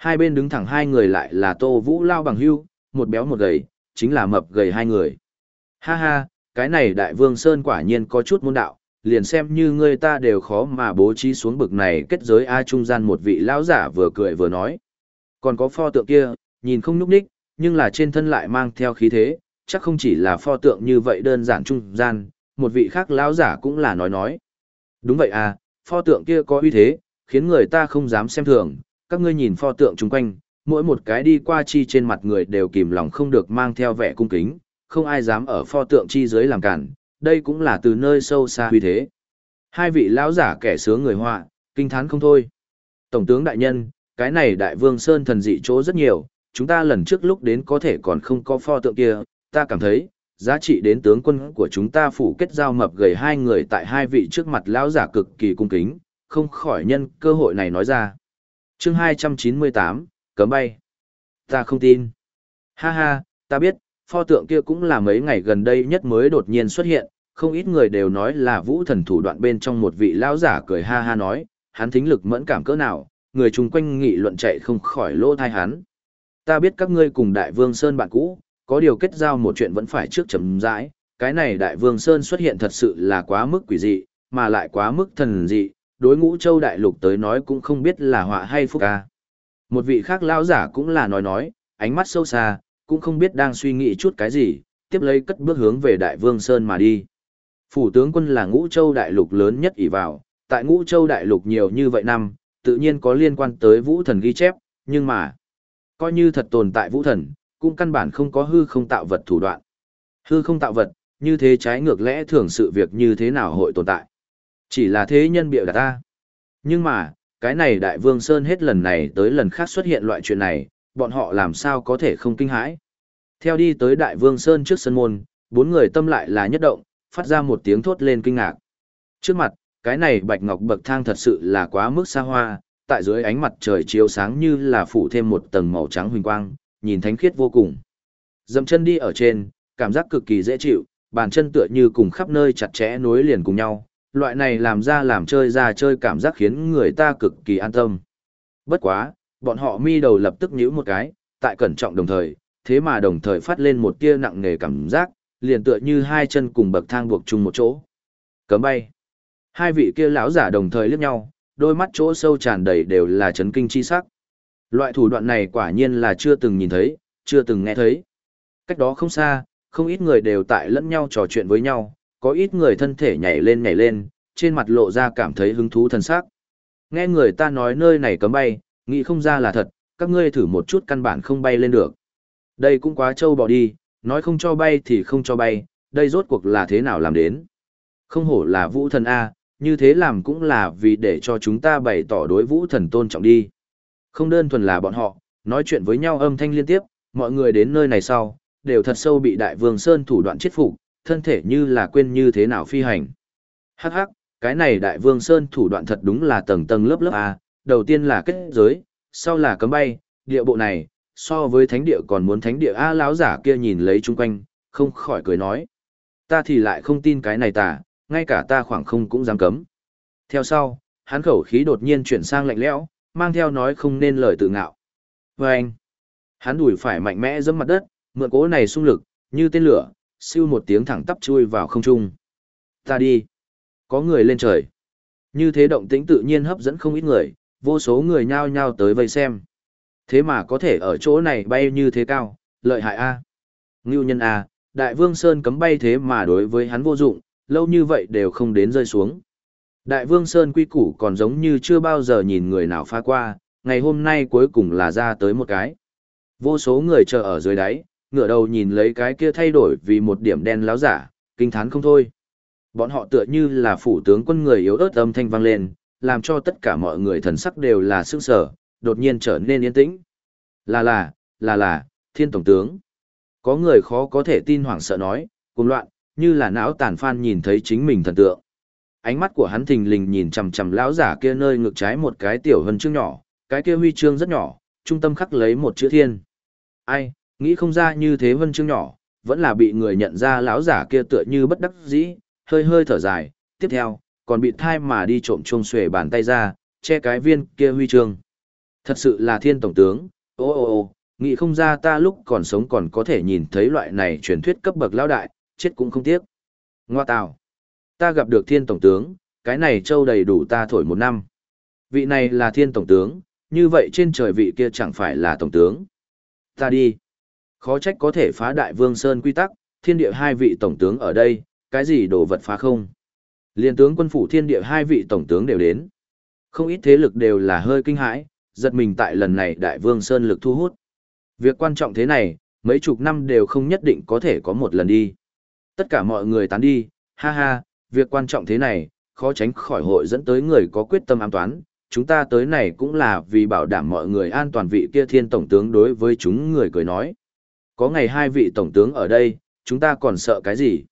Hai bên đứng thẳng hai người lại là Tô Vũ Lao bằng hưu, một béo một gầy, chính là mập gầy hai người. Ha ha, cái này đại vương Sơn quả nhiên có chút môn đạo, liền xem như người ta đều khó mà bố trí xuống bực này kết giới a trung gian một vị lão giả vừa cười vừa nói. Còn có pho tượng kia, nhìn không nhúc đích, nhưng là trên thân lại mang theo khí thế, chắc không chỉ là pho tượng như vậy đơn giản trung gian, một vị khác lão giả cũng là nói nói. Đúng vậy à, pho tượng kia có uy thế, khiến người ta không dám xem thường, các ngươi nhìn pho tượng chung quanh, mỗi một cái đi qua chi trên mặt người đều kìm lòng không được mang theo vẻ cung kính, không ai dám ở pho tượng chi dưới làm cản, đây cũng là từ nơi sâu xa huy thế. Hai vị lão giả kẻ sướng người họa, kinh thán không thôi. Tổng tướng đại nhân, cái này đại vương Sơn thần dị chỗ rất nhiều, chúng ta lần trước lúc đến có thể còn không có pho tượng kia, ta cảm thấy, giá trị đến tướng quân của chúng ta phủ kết giao mập gầy hai người tại hai vị trước mặt lão giả cực kỳ cung kính, không khỏi nhân cơ hội này nói ra chương 298, cấm bay. Ta không tin. Ha ha, ta biết, pho tượng kia cũng là mấy ngày gần đây nhất mới đột nhiên xuất hiện, không ít người đều nói là vũ thần thủ đoạn bên trong một vị lão giả cười ha ha nói, hắn thính lực mẫn cảm cỡ nào, người chung quanh nghị luận chạy không khỏi lỗ thai hắn. Ta biết các ngươi cùng đại vương Sơn bạn cũ, có điều kết giao một chuyện vẫn phải trước chấm dãi, cái này đại vương Sơn xuất hiện thật sự là quá mức quỷ dị, mà lại quá mức thần dị, đối ngũ châu đại lục tới nói cũng không biết là họa hay phúc ca. Một vị khác lao giả cũng là nói nói, ánh mắt sâu xa, cũng không biết đang suy nghĩ chút cái gì, tiếp lấy cất bước hướng về đại vương Sơn mà đi. Phủ tướng quân là ngũ châu đại lục lớn nhất ỷ vào, tại ngũ châu đại lục nhiều như vậy năm, tự nhiên có liên quan tới vũ thần ghi chép, nhưng mà, coi như thật tồn tại vũ thần, cũng căn bản không có hư không tạo vật thủ đoạn. Hư không tạo vật, như thế trái ngược lẽ thường sự việc như thế nào hội tồn tại. Chỉ là thế nhân bịa đặt ta. Nhưng mà, cái này Đại Vương Sơn hết lần này tới lần khác xuất hiện loại chuyện này, bọn họ làm sao có thể không kinh hãi. Theo đi tới Đại Vương Sơn trước sân môn, bốn người tâm lại là nhất động, phát ra một tiếng thốt lên kinh ngạc. Trước mặt, cái này bạch ngọc bậc thang thật sự là quá mức xa hoa, tại dưới ánh mặt trời chiếu sáng như là phủ thêm một tầng màu trắng huỳnh quang, nhìn thánh khiết vô cùng. Dậm chân đi ở trên, cảm giác cực kỳ dễ chịu, bàn chân tựa như cùng khắp nơi chặt chẽ nối liền cùng nhau, loại này làm ra làm chơi ra chơi cảm giác khiến người ta cực kỳ an tâm. Bất quá, bọn họ mi đầu lập tức nhíu một cái, tại cẩn trọng đồng thời, thế mà đồng thời phát lên một tia nặng nề cảm giác, liền tựa như hai chân cùng bậc thang buộc chung một chỗ. Cấm bay. Hai vị kia lão giả đồng thời liếc nhau, đôi mắt chỗ sâu tràn đầy đều là chấn kinh chi sắc. Loại thủ đoạn này quả nhiên là chưa từng nhìn thấy, chưa từng nghe thấy. Cách đó không xa, không ít người đều tại lẫn nhau trò chuyện với nhau, có ít người thân thể nhảy lên nhảy lên, trên mặt lộ ra cảm thấy hứng thú thần sắc. Nghe người ta nói nơi này cấm bay, nghĩ không ra là thật, các ngươi thử một chút căn bản không bay lên được. Đây cũng quá trâu bỏ đi, nói không cho bay thì không cho bay, đây rốt cuộc là thế nào làm đến. Không hổ là vũ thần A, như thế làm cũng là vì để cho chúng ta bày tỏ đối vũ thần tôn trọng đi. Không đơn thuần là bọn họ, nói chuyện với nhau âm thanh liên tiếp, mọi người đến nơi này sau, đều thật sâu bị đại vương Sơn thủ đoạn chết phục, thân thể như là quên như thế nào phi hành. Hắc hắc, cái này đại vương Sơn thủ đoạn thật đúng là tầng tầng lớp lớp A, đầu tiên là kết giới, sau là cấm bay, địa bộ này, so với thánh địa còn muốn thánh địa A lão giả kia nhìn lấy chung quanh, không khỏi cười nói. Ta thì lại không tin cái này tà, ngay cả ta khoảng không cũng dám cấm. Theo sau, hắn khẩu khí đột nhiên chuyển sang lạnh lẽo, mang theo nói không nên lời tự ngạo. Và anh, hắn đùi phải mạnh mẽ dẫm mặt đất, mượn cố này xung lực, như tên lửa, siêu một tiếng thẳng tắp chui vào không trung. Ta đi. Có người lên trời. Như thế động tĩnh tự nhiên hấp dẫn không ít người, vô số người nhao nhao tới vây xem. Thế mà có thể ở chỗ này bay như thế cao, lợi hại a. Ngưu nhân a, Đại Vương Sơn cấm bay thế mà đối với hắn vô dụng, lâu như vậy đều không đến rơi xuống. Đại Vương Sơn quy củ còn giống như chưa bao giờ nhìn người nào phá qua, ngày hôm nay cuối cùng là ra tới một cái. Vô số người chờ ở dưới đáy, ngửa đầu nhìn lấy cái kia thay đổi vì một điểm đen láo giả, kinh thán không thôi. Bọn họ tựa như là phủ tướng quân người yếu ớt âm thanh vang lên, làm cho tất cả mọi người thần sắc đều là sững sở, đột nhiên trở nên yên tĩnh. Là là, là là, thiên tổng tướng. Có người khó có thể tin hoảng sợ nói, cuồng loạn, như là não tàn phan nhìn thấy chính mình thần tượng. Ánh mắt của hắn thình lình nhìn chằm chằm lão giả kia nơi ngực trái một cái tiểu hân chương nhỏ, cái kia huy chương rất nhỏ, trung tâm khắc lấy một chữ thiên. Ai, nghĩ không ra như thế vân chương nhỏ, vẫn là bị người nhận ra lão giả kia tựa như bất đắc dĩ, hơi hơi thở dài, tiếp theo, còn bị thai mà đi trộm chuông xuề bàn tay ra, che cái viên kia huy chương. Thật sự là thiên tổng tướng, ô ô ô, nghĩ không ra ta lúc còn sống còn có thể nhìn thấy loại này truyền thuyết cấp bậc lão đại, chết cũng không tiếc. Ngoa tào, ta gặp được thiên tổng tướng, cái này trâu đầy đủ ta thổi một năm. Vị này là thiên tổng tướng, như vậy trên trời vị kia chẳng phải là tổng tướng. Ta đi. Khó trách có thể phá đại vương Sơn quy tắc, thiên địa hai vị tổng tướng ở đây, cái gì đồ vật phá không. Liên tướng quân phủ thiên địa hai vị tổng tướng đều đến. Không ít thế lực đều là hơi kinh hãi, giật mình tại lần này đại vương Sơn lực thu hút. Việc quan trọng thế này, mấy chục năm đều không nhất định có thể có một lần đi. Tất cả mọi người tán đi, ha ha, việc quan trọng thế này, khó tránh khỏi hội dẫn tới người có quyết tâm ám toán. Chúng ta tới này cũng là vì bảo đảm mọi người an toàn vị kia thiên tổng tướng đối với chúng người cười nói. Có ngày hai vị tổng tướng ở đây, chúng ta còn sợ cái gì?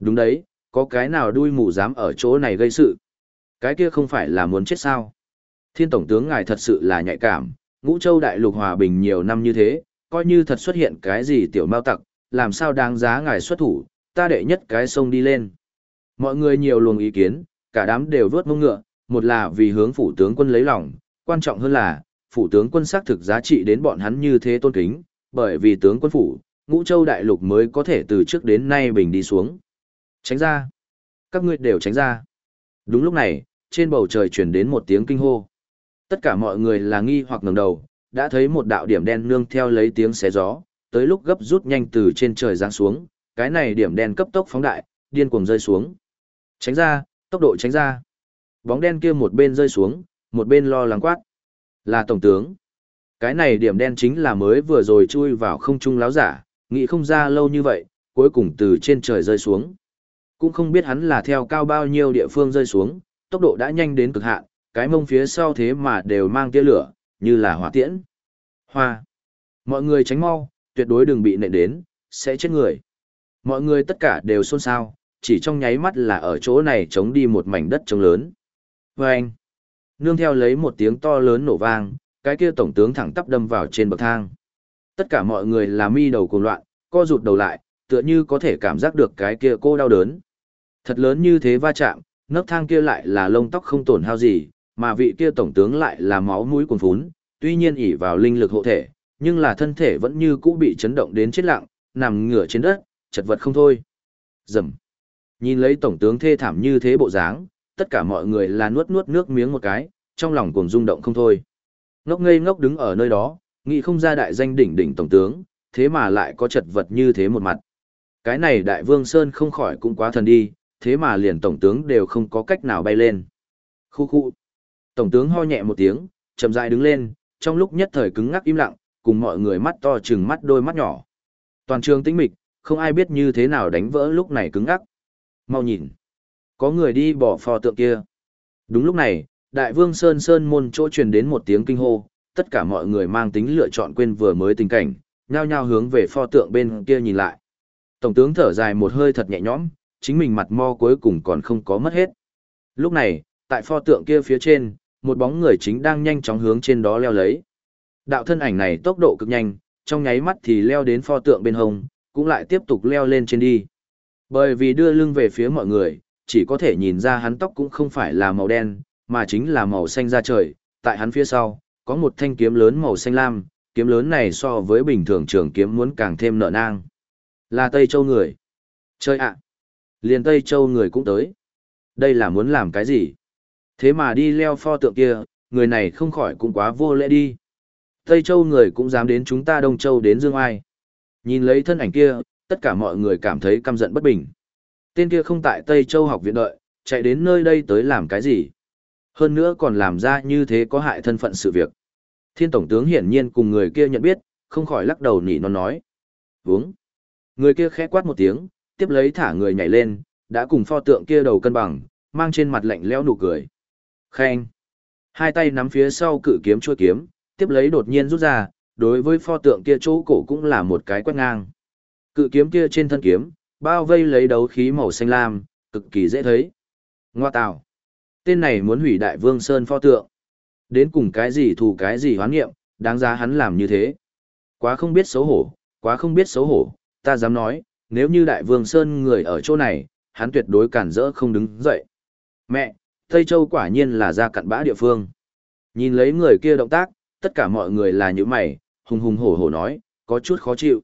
Đúng đấy, có cái nào đuôi mù dám ở chỗ này gây sự? Cái kia không phải là muốn chết sao? Thiên tổng tướng ngài thật sự là nhạy cảm, ngũ châu đại lục hòa bình nhiều năm như thế, coi như thật xuất hiện cái gì tiểu mao tặc, làm sao đáng giá ngài xuất thủ, ta đệ nhất cái sông đi lên. Mọi người nhiều luồng ý kiến, cả đám đều vớt mông ngựa, một là vì hướng phủ tướng quân lấy lòng, quan trọng hơn là, phủ tướng quân xác thực giá trị đến bọn hắn như thế tôn kính, bởi vì tướng quân phủ, ngũ châu đại lục mới có thể từ trước đến nay bình đi xuống. Tránh ra. Các ngươi đều tránh ra. Đúng lúc này, trên bầu trời chuyển đến một tiếng kinh hô. Tất cả mọi người là nghi hoặc ngẩng đầu, đã thấy một đạo điểm đen nương theo lấy tiếng xé gió, tới lúc gấp rút nhanh từ trên trời giáng xuống, cái này điểm đen cấp tốc phóng đại, điên cuồng rơi xuống. Tránh ra, tốc độ tránh ra. Bóng đen kia một bên rơi xuống, một bên lo lắng quát. Là tổng tướng. Cái này điểm đen chính là mới vừa rồi chui vào không trung láo giả, nghĩ không ra lâu như vậy, cuối cùng từ trên trời rơi xuống. Cũng không biết hắn là theo cao bao nhiêu địa phương rơi xuống, tốc độ đã nhanh đến cực hạn, cái mông phía sau thế mà đều mang tia lửa, như là hỏa tiễn. Hoa. Mọi người tránh mau, tuyệt đối đừng bị nện đến, sẽ chết người. Mọi người tất cả đều xôn xao, chỉ trong nháy mắt là ở chỗ này chống đi một mảnh đất trống lớn. Và anh, nương theo lấy một tiếng to lớn nổ vang, cái kia tổng tướng thẳng tắp đâm vào trên bậc thang. Tất cả mọi người là mi đầu cuồng loạn, co rụt đầu lại, tựa như có thể cảm giác được cái kia cô đau đớn. Thật lớn như thế va chạm, nấc thang kia lại là lông tóc không tổn hao gì, mà vị kia tổng tướng lại là máu mũi cuồn phún, tuy nhiên ỷ vào linh lực hộ thể, nhưng là thân thể vẫn như cũ bị chấn động đến chết lặng, nằm ngửa trên đất, chật vật không thôi. dầm Nhìn lấy tổng tướng thê thảm như thế bộ dáng, tất cả mọi người là nuốt nuốt nước miếng một cái, trong lòng cuồng rung động không thôi. Ngốc ngây ngốc đứng ở nơi đó, nghĩ không ra đại danh đỉnh đỉnh tổng tướng, thế mà lại có chật vật như thế một mặt. Cái này đại vương Sơn không khỏi cũng quá thần đi, thế mà liền tổng tướng đều không có cách nào bay lên. Khu khu. Tổng tướng ho nhẹ một tiếng, chậm rãi đứng lên, trong lúc nhất thời cứng ngắc im lặng, cùng mọi người mắt to chừng mắt đôi mắt nhỏ. Toàn trường tĩnh mịch, không ai biết như thế nào đánh vỡ lúc này cứng ngắc. Mau nhìn. Có người đi bỏ phò tượng kia. Đúng lúc này, đại vương Sơn Sơn môn chỗ truyền đến một tiếng kinh hô, tất cả mọi người mang tính lựa chọn quên vừa mới tình cảnh, nhao nhao hướng về pho tượng bên kia nhìn lại. Tổng tướng thở dài một hơi thật nhẹ nhõm, chính mình mặt mo cuối cùng còn không có mất hết. Lúc này, tại pho tượng kia phía trên, một bóng người chính đang nhanh chóng hướng trên đó leo lấy. Đạo thân ảnh này tốc độ cực nhanh, trong nháy mắt thì leo đến pho tượng bên hông, cũng lại tiếp tục leo lên trên đi. Bởi vì đưa lưng về phía mọi người, chỉ có thể nhìn ra hắn tóc cũng không phải là màu đen, mà chính là màu xanh da trời, tại hắn phía sau, có một thanh kiếm lớn màu xanh lam, kiếm lớn này so với bình thường trường kiếm muốn càng thêm nợ nang. Là Tây Châu người. Chơi ạ. Liền Tây Châu người cũng tới. Đây là muốn làm cái gì? Thế mà đi leo pho tượng kia, người này không khỏi cũng quá vô lễ đi. Tây Châu người cũng dám đến chúng ta Đông Châu đến Dương Ai. Nhìn lấy thân ảnh kia, tất cả mọi người cảm thấy căm giận bất bình. Tên kia không tại Tây Châu học viện đợi, chạy đến nơi đây tới làm cái gì? Hơn nữa còn làm ra như thế có hại thân phận sự việc. Thiên Tổng tướng hiển nhiên cùng người kia nhận biết, không khỏi lắc đầu nỉ non nói. Vúng. Người kia khẽ quát một tiếng, tiếp lấy thả người nhảy lên, đã cùng pho tượng kia đầu cân bằng, mang trên mặt lạnh lẽo nụ cười. Khen. Hai tay nắm phía sau cự kiếm chua kiếm, tiếp lấy đột nhiên rút ra, đối với pho tượng kia chỗ cổ cũng là một cái quét ngang. Cự kiếm kia trên thân kiếm, bao vây lấy đấu khí màu xanh lam, cực kỳ dễ thấy. Ngoa tạo. Tên này muốn hủy đại vương Sơn pho tượng. Đến cùng cái gì thù cái gì hoán nghiệm, đáng giá hắn làm như thế. Quá không biết xấu hổ, quá không biết xấu hổ, ta dám nói, nếu như đại vương Sơn người ở chỗ này, hắn tuyệt đối cản rỡ không đứng dậy. Mẹ, Tây Châu quả nhiên là ra cặn bã địa phương. Nhìn lấy người kia động tác, tất cả mọi người là những mày, hùng hùng hổ hổ nói, có chút khó chịu.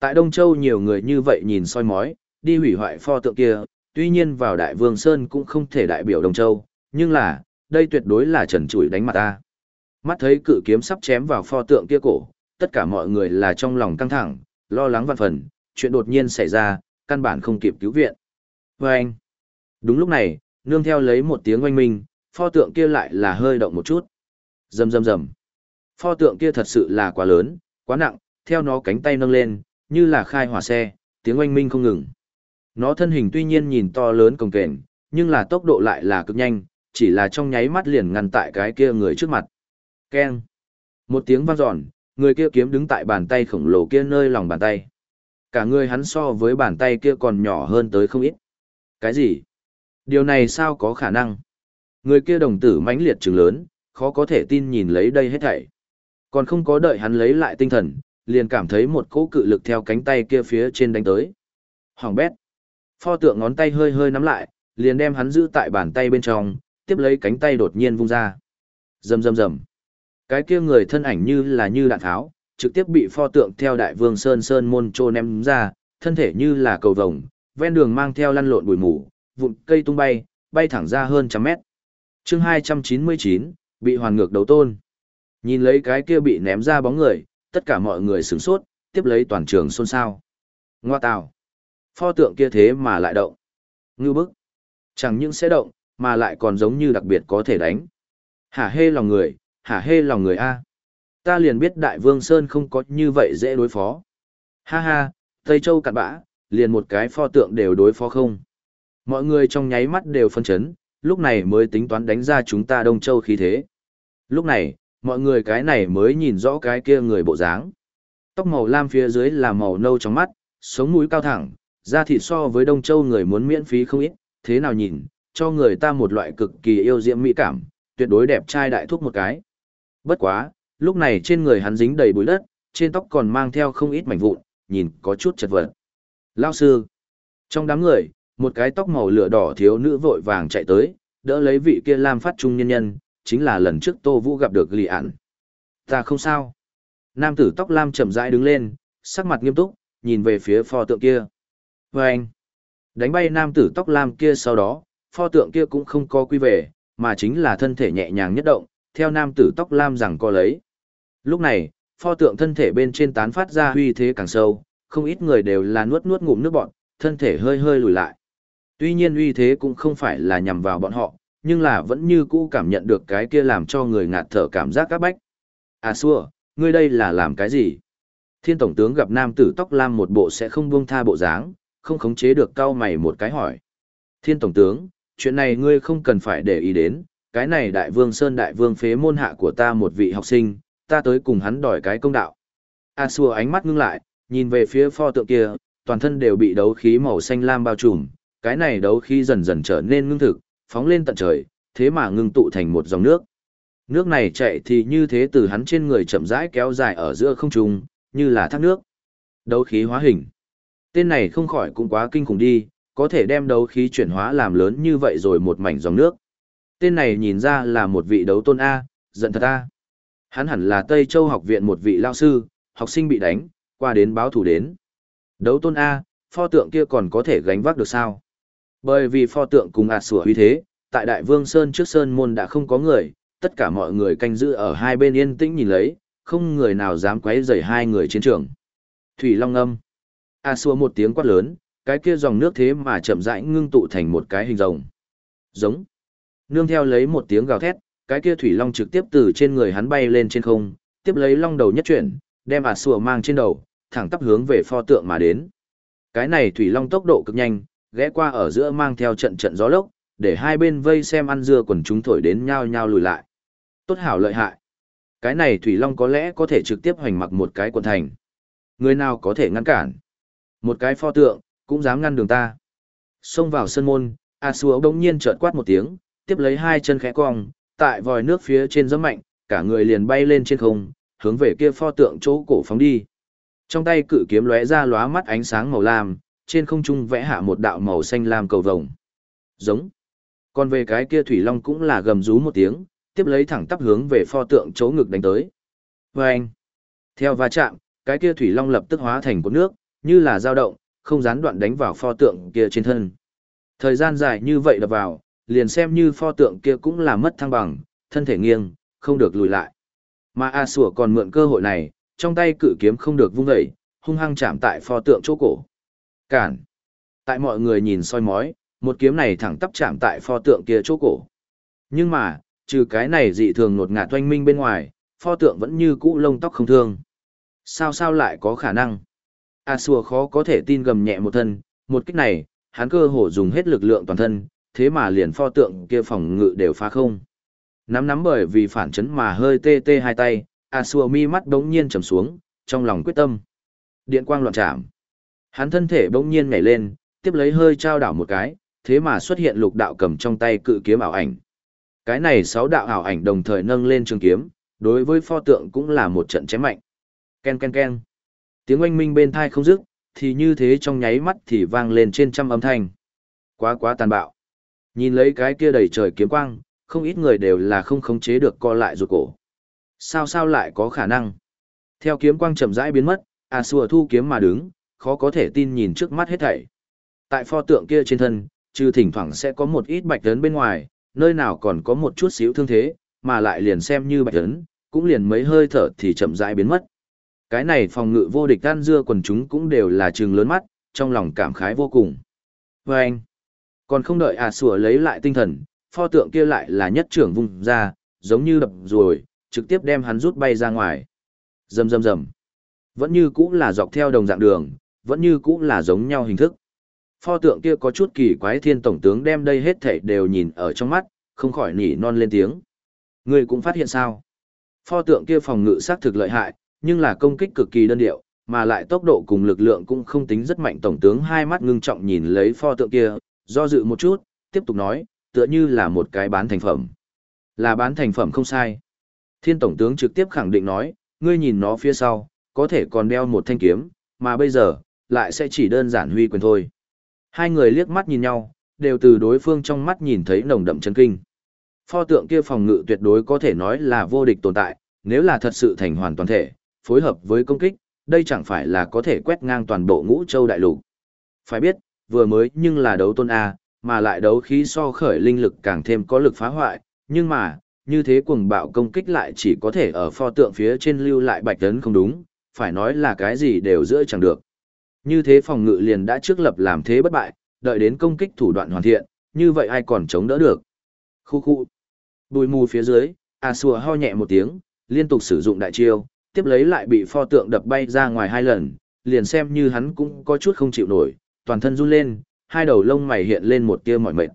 Tại Đông Châu nhiều người như vậy nhìn soi mói, đi hủy hoại pho tượng kia, tuy nhiên vào Đại Vương Sơn cũng không thể đại biểu Đông Châu, nhưng là, đây tuyệt đối là trần trụi đánh mặt ta. Mắt thấy cự kiếm sắp chém vào pho tượng kia cổ, tất cả mọi người là trong lòng căng thẳng, lo lắng vạn phần, chuyện đột nhiên xảy ra, căn bản không kịp cứu viện. Và anh, đúng lúc này, nương theo lấy một tiếng oanh minh, pho tượng kia lại là hơi động một chút. Rầm rầm rầm. Pho tượng kia thật sự là quá lớn, quá nặng, theo nó cánh tay nâng lên, như là khai hỏa xe, tiếng oanh minh không ngừng. Nó thân hình tuy nhiên nhìn to lớn cồng kềnh, nhưng là tốc độ lại là cực nhanh, chỉ là trong nháy mắt liền ngăn tại cái kia người trước mặt. Keng. Một tiếng vang dọn, người kia kiếm đứng tại bàn tay khổng lồ kia nơi lòng bàn tay. Cả người hắn so với bàn tay kia còn nhỏ hơn tới không ít. Cái gì? Điều này sao có khả năng? Người kia đồng tử mãnh liệt trừng lớn, khó có thể tin nhìn lấy đây hết thảy. Còn không có đợi hắn lấy lại tinh thần, liền cảm thấy một cỗ cự lực theo cánh tay kia phía trên đánh tới. Hoàng bét. Pho tượng ngón tay hơi hơi nắm lại, liền đem hắn giữ tại bàn tay bên trong, tiếp lấy cánh tay đột nhiên vung ra. Rầm rầm rầm. Cái kia người thân ảnh như là như đạn tháo, trực tiếp bị pho tượng theo đại vương sơn sơn môn trô ném ra, thân thể như là cầu vồng, ven đường mang theo lăn lộn bụi mù, vụn cây tung bay, bay thẳng ra hơn trăm mét. chương 299, bị hoàn ngược đấu tôn. Nhìn lấy cái kia bị ném ra bóng người, tất cả mọi người sửng sốt, tiếp lấy toàn trường xôn xao. Ngoa tào. Pho tượng kia thế mà lại động. Ngưu bức. Chẳng những sẽ động, mà lại còn giống như đặc biệt có thể đánh. Hả hê lòng người, hả hê lòng người A. Ta liền biết Đại Vương Sơn không có như vậy dễ đối phó. Ha ha, Tây Châu cặn bã, liền một cái pho tượng đều đối phó không. Mọi người trong nháy mắt đều phân chấn, lúc này mới tính toán đánh ra chúng ta Đông Châu khí thế. Lúc này, mọi người cái này mới nhìn rõ cái kia người bộ dáng. Tóc màu lam phía dưới là màu nâu trong mắt, sống mũi cao thẳng, ra thịt so với Đông Châu người muốn miễn phí không ít, thế nào nhìn, cho người ta một loại cực kỳ yêu diễm mỹ cảm, tuyệt đối đẹp trai đại thúc một cái. Bất quá, lúc này trên người hắn dính đầy bụi đất, trên tóc còn mang theo không ít mảnh vụn, nhìn có chút chật vật. Lao sư. Trong đám người, một cái tóc màu lửa đỏ thiếu nữ vội vàng chạy tới, đỡ lấy vị kia lam phát trung nhân nhân, chính là lần trước Tô Vũ gặp được Lì ản. Ta không sao. Nam tử tóc lam chậm rãi đứng lên, sắc mặt nghiêm túc, nhìn về phía pho tượng kia. Và anh, đánh bay nam tử tóc lam kia sau đó, pho tượng kia cũng không có quy về, mà chính là thân thể nhẹ nhàng nhất động, theo nam tử tóc lam rằng co lấy. Lúc này, pho tượng thân thể bên trên tán phát ra huy thế càng sâu, không ít người đều là nuốt nuốt ngụm nước bọn, thân thể hơi hơi lùi lại. Tuy nhiên uy thế cũng không phải là nhằm vào bọn họ, nhưng là vẫn như cũ cảm nhận được cái kia làm cho người ngạt thở cảm giác các bách. À xua, ngươi đây là làm cái gì? Thiên Tổng tướng gặp nam tử tóc lam một bộ sẽ không buông tha bộ dáng, không khống chế được cao mày một cái hỏi. Thiên Tổng tướng, chuyện này ngươi không cần phải để ý đến, cái này đại vương Sơn đại vương phế môn hạ của ta một vị học sinh, ta tới cùng hắn đòi cái công đạo. A xua ánh mắt ngưng lại, nhìn về phía pho tượng kia, toàn thân đều bị đấu khí màu xanh lam bao trùm, cái này đấu khí dần dần trở nên ngưng thực, phóng lên tận trời, thế mà ngưng tụ thành một dòng nước. Nước này chạy thì như thế từ hắn trên người chậm rãi kéo dài ở giữa không trung, như là thác nước. Đấu khí hóa hình. Tên này không khỏi cũng quá kinh khủng đi, có thể đem đấu khí chuyển hóa làm lớn như vậy rồi một mảnh dòng nước. Tên này nhìn ra là một vị đấu tôn A, giận thật A. Hắn hẳn là Tây Châu học viện một vị lao sư, học sinh bị đánh, qua đến báo thủ đến. Đấu tôn A, pho tượng kia còn có thể gánh vác được sao? Bởi vì pho tượng cùng ạt sủa huy thế, tại Đại Vương Sơn trước Sơn Môn đã không có người, tất cả mọi người canh giữ ở hai bên yên tĩnh nhìn lấy, không người nào dám quấy rầy hai người chiến trường. Thủy Long âm. A xua một tiếng quát lớn, cái kia dòng nước thế mà chậm rãi ngưng tụ thành một cái hình rồng. Giống. Nương theo lấy một tiếng gào thét, cái kia thủy long trực tiếp từ trên người hắn bay lên trên không, tiếp lấy long đầu nhất chuyển, đem A xua mang trên đầu, thẳng tắp hướng về pho tượng mà đến. Cái này thủy long tốc độ cực nhanh, ghé qua ở giữa mang theo trận trận gió lốc, để hai bên vây xem ăn dưa quần chúng thổi đến nhao nhao lùi lại. Tốt hảo lợi hại. Cái này Thủy Long có lẽ có thể trực tiếp hoành mặc một cái quần thành. Người nào có thể ngăn cản? Một cái pho tượng, cũng dám ngăn đường ta. Xông vào sân môn, A Xua bỗng nhiên trợt quát một tiếng, tiếp lấy hai chân khẽ cong, tại vòi nước phía trên giẫm mạnh, cả người liền bay lên trên không, hướng về kia pho tượng chỗ cổ phóng đi. Trong tay cự kiếm lóe ra lóa mắt ánh sáng màu lam, trên không trung vẽ hạ một đạo màu xanh lam cầu vồng. Giống. Còn về cái kia thủy long cũng là gầm rú một tiếng, tiếp lấy thẳng tắp hướng về pho tượng chỗ ngực đánh tới. Và anh. Theo va chạm, cái kia thủy long lập tức hóa thành cột nước, như là dao động, không gián đoạn đánh vào pho tượng kia trên thân. Thời gian dài như vậy đập vào, liền xem như pho tượng kia cũng là mất thăng bằng, thân thể nghiêng, không được lùi lại. Mà A Sủa còn mượn cơ hội này, trong tay cự kiếm không được vung dậy, hung hăng chạm tại pho tượng chỗ cổ. Cản. Tại mọi người nhìn soi mói, một kiếm này thẳng tắp chạm tại pho tượng kia chỗ cổ. Nhưng mà, trừ cái này dị thường nột ngạt toanh minh bên ngoài, pho tượng vẫn như cũ lông tóc không thương. Sao sao lại có khả năng? A xua khó có thể tin gầm nhẹ một thân, một kích này, hắn cơ hồ dùng hết lực lượng toàn thân, thế mà liền pho tượng kia phòng ngự đều phá không. Nắm nắm bởi vì phản chấn mà hơi tê tê hai tay, A xua mi mắt đống nhiên trầm xuống, trong lòng quyết tâm. Điện quang loạn chạm. Hắn thân thể bỗng nhiên nhảy lên, tiếp lấy hơi trao đảo một cái, thế mà xuất hiện lục đạo cầm trong tay cự kiếm ảo ảnh. Cái này sáu đạo ảo ảnh đồng thời nâng lên trường kiếm, đối với pho tượng cũng là một trận chém mạnh. Ken ken ken. Tiếng oanh minh bên thai không dứt, thì như thế trong nháy mắt thì vang lên trên trăm âm thanh. Quá quá tàn bạo. Nhìn lấy cái kia đầy trời kiếm quang, không ít người đều là không khống chế được co lại ruột cổ. Sao sao lại có khả năng? Theo kiếm quang chậm rãi biến mất, A Sùa thu kiếm mà đứng, khó có thể tin nhìn trước mắt hết thảy. Tại pho tượng kia trên thân, trừ thỉnh thoảng sẽ có một ít bạch tấn bên ngoài, nơi nào còn có một chút xíu thương thế, mà lại liền xem như bạch tấn, cũng liền mấy hơi thở thì chậm rãi biến mất. Cái này phòng ngự vô địch tan dưa quần chúng cũng đều là trường lớn mắt, trong lòng cảm khái vô cùng. Và anh, còn không đợi à sủa lấy lại tinh thần, pho tượng kia lại là nhất trưởng vùng ra, giống như đập rồi, trực tiếp đem hắn rút bay ra ngoài. Rầm rầm rầm. Vẫn như cũng là dọc theo đồng dạng đường, vẫn như cũng là giống nhau hình thức. Pho tượng kia có chút kỳ quái thiên tổng tướng đem đây hết thảy đều nhìn ở trong mắt, không khỏi nỉ non lên tiếng. Người cũng phát hiện sao? Pho tượng kia phòng ngự sát thực lợi hại, nhưng là công kích cực kỳ đơn điệu, mà lại tốc độ cùng lực lượng cũng không tính rất mạnh. Tổng tướng hai mắt ngưng trọng nhìn lấy pho tượng kia, do dự một chút, tiếp tục nói, tựa như là một cái bán thành phẩm. Là bán thành phẩm không sai. Thiên tổng tướng trực tiếp khẳng định nói, ngươi nhìn nó phía sau, có thể còn đeo một thanh kiếm, mà bây giờ, lại sẽ chỉ đơn giản huy quyền thôi. Hai người liếc mắt nhìn nhau, đều từ đối phương trong mắt nhìn thấy nồng đậm chân kinh. Pho tượng kia phòng ngự tuyệt đối có thể nói là vô địch tồn tại, nếu là thật sự thành hoàn toàn thể, phối hợp với công kích, đây chẳng phải là có thể quét ngang toàn bộ ngũ châu đại lục. Phải biết, vừa mới nhưng là đấu tôn A, mà lại đấu khí so khởi linh lực càng thêm có lực phá hoại, nhưng mà, như thế cuồng bạo công kích lại chỉ có thể ở pho tượng phía trên lưu lại bạch tấn không đúng, phải nói là cái gì đều giữa chẳng được. Như thế phòng ngự liền đã trước lập làm thế bất bại, đợi đến công kích thủ đoạn hoàn thiện, như vậy ai còn chống đỡ được. Khu khu. Bùi mù phía dưới, A Sùa ho nhẹ một tiếng, liên tục sử dụng đại chiêu, tiếp lấy lại bị pho tượng đập bay ra ngoài hai lần, liền xem như hắn cũng có chút không chịu nổi, toàn thân run lên, hai đầu lông mày hiện lên một tia mỏi mệt.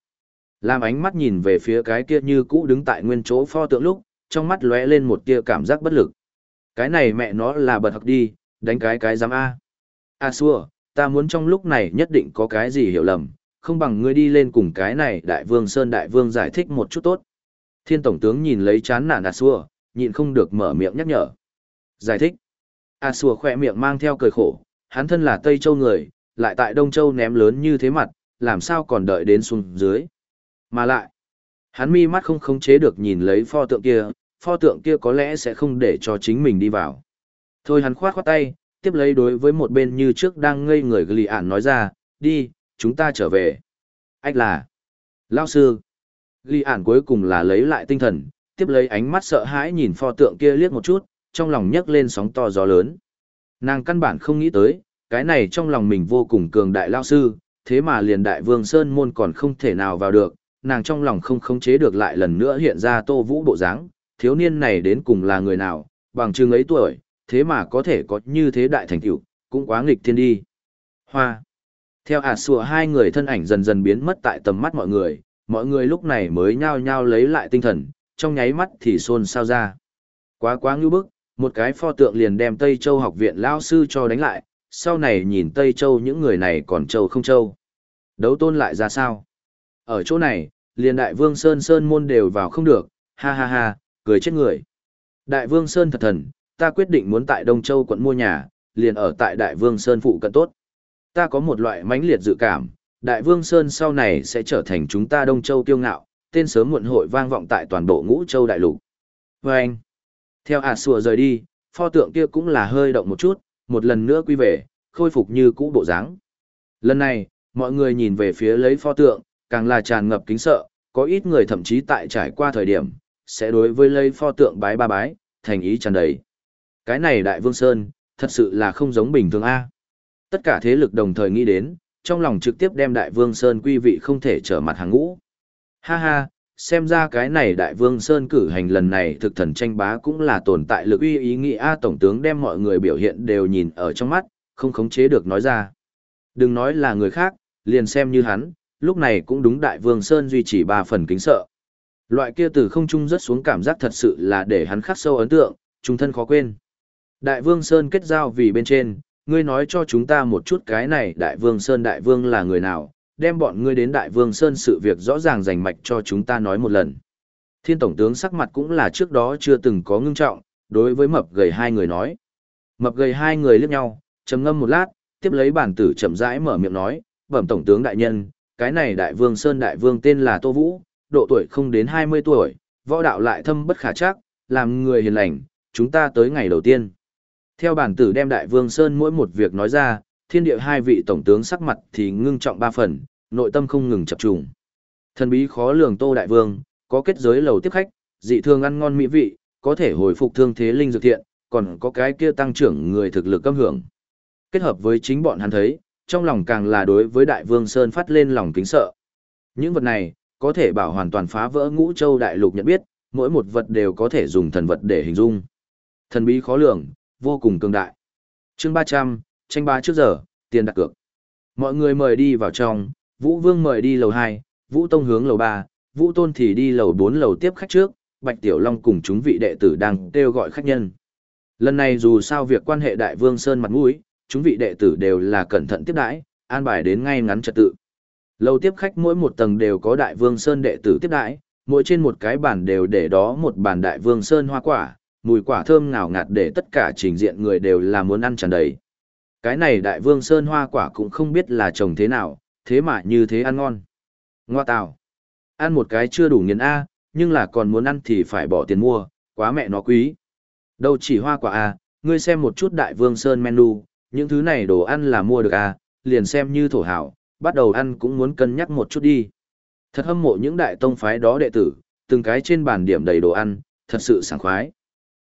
Làm ánh mắt nhìn về phía cái kia như cũ đứng tại nguyên chỗ pho tượng lúc, trong mắt lóe lên một tia cảm giác bất lực. Cái này mẹ nó là bật học đi, đánh cái cái giám A. A xua, ta muốn trong lúc này nhất định có cái gì hiểu lầm, không bằng ngươi đi lên cùng cái này đại vương Sơn đại vương giải thích một chút tốt. Thiên tổng tướng nhìn lấy chán nản A xua, nhịn không được mở miệng nhắc nhở. Giải thích. À, A xua khỏe miệng mang theo cười khổ, hắn thân là Tây Châu người, lại tại Đông Châu ném lớn như thế mặt, làm sao còn đợi đến xuống dưới. Mà lại, hắn mi mắt không khống chế được nhìn lấy pho tượng kia, pho tượng kia có lẽ sẽ không để cho chính mình đi vào. Thôi hắn khoát khoát tay, tiếp lấy đối với một bên như trước đang ngây người ghi ản nói ra, đi, chúng ta trở về. Ách là, lao sư. Ghi ản cuối cùng là lấy lại tinh thần, tiếp lấy ánh mắt sợ hãi nhìn pho tượng kia liếc một chút, trong lòng nhấc lên sóng to gió lớn. Nàng căn bản không nghĩ tới, cái này trong lòng mình vô cùng cường đại lao sư, thế mà liền đại vương Sơn môn còn không thể nào vào được, nàng trong lòng không khống chế được lại lần nữa hiện ra tô vũ bộ dáng thiếu niên này đến cùng là người nào, bằng chừng ấy tuổi, thế mà có thể có như thế đại thành tựu, cũng quá nghịch thiên đi. Hoa. Theo ả sùa hai người thân ảnh dần dần biến mất tại tầm mắt mọi người, mọi người lúc này mới nhao nhao lấy lại tinh thần, trong nháy mắt thì xôn xao ra. Quá quá ngưu bức, một cái pho tượng liền đem Tây Châu học viện lao sư cho đánh lại, sau này nhìn Tây Châu những người này còn Châu không Châu. Đấu tôn lại ra sao? Ở chỗ này, liền đại vương Sơn Sơn môn đều vào không được, ha ha ha, cười chết người. Đại vương Sơn thật thần, ta quyết định muốn tại Đông Châu quận mua nhà, liền ở tại Đại vương Sơn phụ cận tốt. Ta có một loại mãnh liệt dự cảm, Đại vương Sơn sau này sẽ trở thành chúng ta Đông Châu kiêu ngạo, tên sớm muộn hội vang vọng tại toàn bộ ngũ châu đại lục. Vâng theo ả sùa rời đi, pho tượng kia cũng là hơi động một chút, một lần nữa quy về, khôi phục như cũ bộ dáng. Lần này, mọi người nhìn về phía lấy pho tượng, càng là tràn ngập kính sợ, có ít người thậm chí tại trải qua thời điểm, sẽ đối với lấy pho tượng bái ba bái, thành ý tràn đầy. Cái này Đại Vương Sơn, thật sự là không giống bình thường A. Tất cả thế lực đồng thời nghĩ đến, trong lòng trực tiếp đem Đại Vương Sơn quy vị không thể trở mặt hàng ngũ. Ha ha, xem ra cái này Đại Vương Sơn cử hành lần này thực thần tranh bá cũng là tồn tại lực uy ý nghĩa A Tổng tướng đem mọi người biểu hiện đều nhìn ở trong mắt, không khống chế được nói ra. Đừng nói là người khác, liền xem như hắn, lúc này cũng đúng Đại Vương Sơn duy trì ba phần kính sợ. Loại kia từ không trung rất xuống cảm giác thật sự là để hắn khắc sâu ấn tượng, trung thân khó quên. Đại Vương Sơn kết giao vì bên trên, ngươi nói cho chúng ta một chút cái này Đại Vương Sơn Đại Vương là người nào, đem bọn ngươi đến Đại Vương Sơn sự việc rõ ràng rành mạch cho chúng ta nói một lần. Thiên Tổng tướng sắc mặt cũng là trước đó chưa từng có ngưng trọng, đối với mập gầy hai người nói. Mập gầy hai người liếc nhau, trầm ngâm một lát, tiếp lấy bản tử chậm rãi mở miệng nói, bẩm Tổng tướng đại nhân, cái này Đại Vương Sơn Đại Vương tên là Tô Vũ, độ tuổi không đến 20 tuổi, võ đạo lại thâm bất khả chắc, làm người hiền lành, chúng ta tới ngày đầu tiên. Theo bản tử đem Đại Vương Sơn mỗi một việc nói ra, thiên địa hai vị tổng tướng sắc mặt thì ngưng trọng ba phần, nội tâm không ngừng chập trùng. Thần bí khó lường Tô Đại Vương, có kết giới lầu tiếp khách, dị thương ăn ngon mỹ vị, có thể hồi phục thương thế linh dược thiện, còn có cái kia tăng trưởng người thực lực cấp hưởng. Kết hợp với chính bọn hắn thấy, trong lòng càng là đối với Đại Vương Sơn phát lên lòng kính sợ. Những vật này, có thể bảo hoàn toàn phá vỡ ngũ châu đại lục nhận biết, mỗi một vật đều có thể dùng thần vật để hình dung. Thần bí khó lường, vô cùng cường đại. chương 300, tranh ba trước giờ, tiền đặt cược. Mọi người mời đi vào trong, Vũ Vương mời đi lầu 2, Vũ Tông hướng lầu 3, Vũ Tôn thì đi lầu 4 lầu tiếp khách trước, Bạch Tiểu Long cùng chúng vị đệ tử đang kêu gọi khách nhân. Lần này dù sao việc quan hệ Đại Vương Sơn mặt mũi, chúng vị đệ tử đều là cẩn thận tiếp đãi, an bài đến ngay ngắn trật tự. Lầu tiếp khách mỗi một tầng đều có Đại Vương Sơn đệ tử tiếp đãi, mỗi trên một cái bàn đều để đó một bàn Đại Vương Sơn hoa quả, mùi quả thơm ngào ngạt để tất cả trình diện người đều là muốn ăn tràn đầy. Cái này đại vương sơn hoa quả cũng không biết là trồng thế nào, thế mà như thế ăn ngon. Ngoa tào. Ăn một cái chưa đủ nghiền A, nhưng là còn muốn ăn thì phải bỏ tiền mua, quá mẹ nó quý. Đâu chỉ hoa quả A, ngươi xem một chút đại vương sơn menu, những thứ này đồ ăn là mua được A, liền xem như thổ hảo, bắt đầu ăn cũng muốn cân nhắc một chút đi. Thật hâm mộ những đại tông phái đó đệ tử, từng cái trên bàn điểm đầy đồ ăn, thật sự sảng khoái.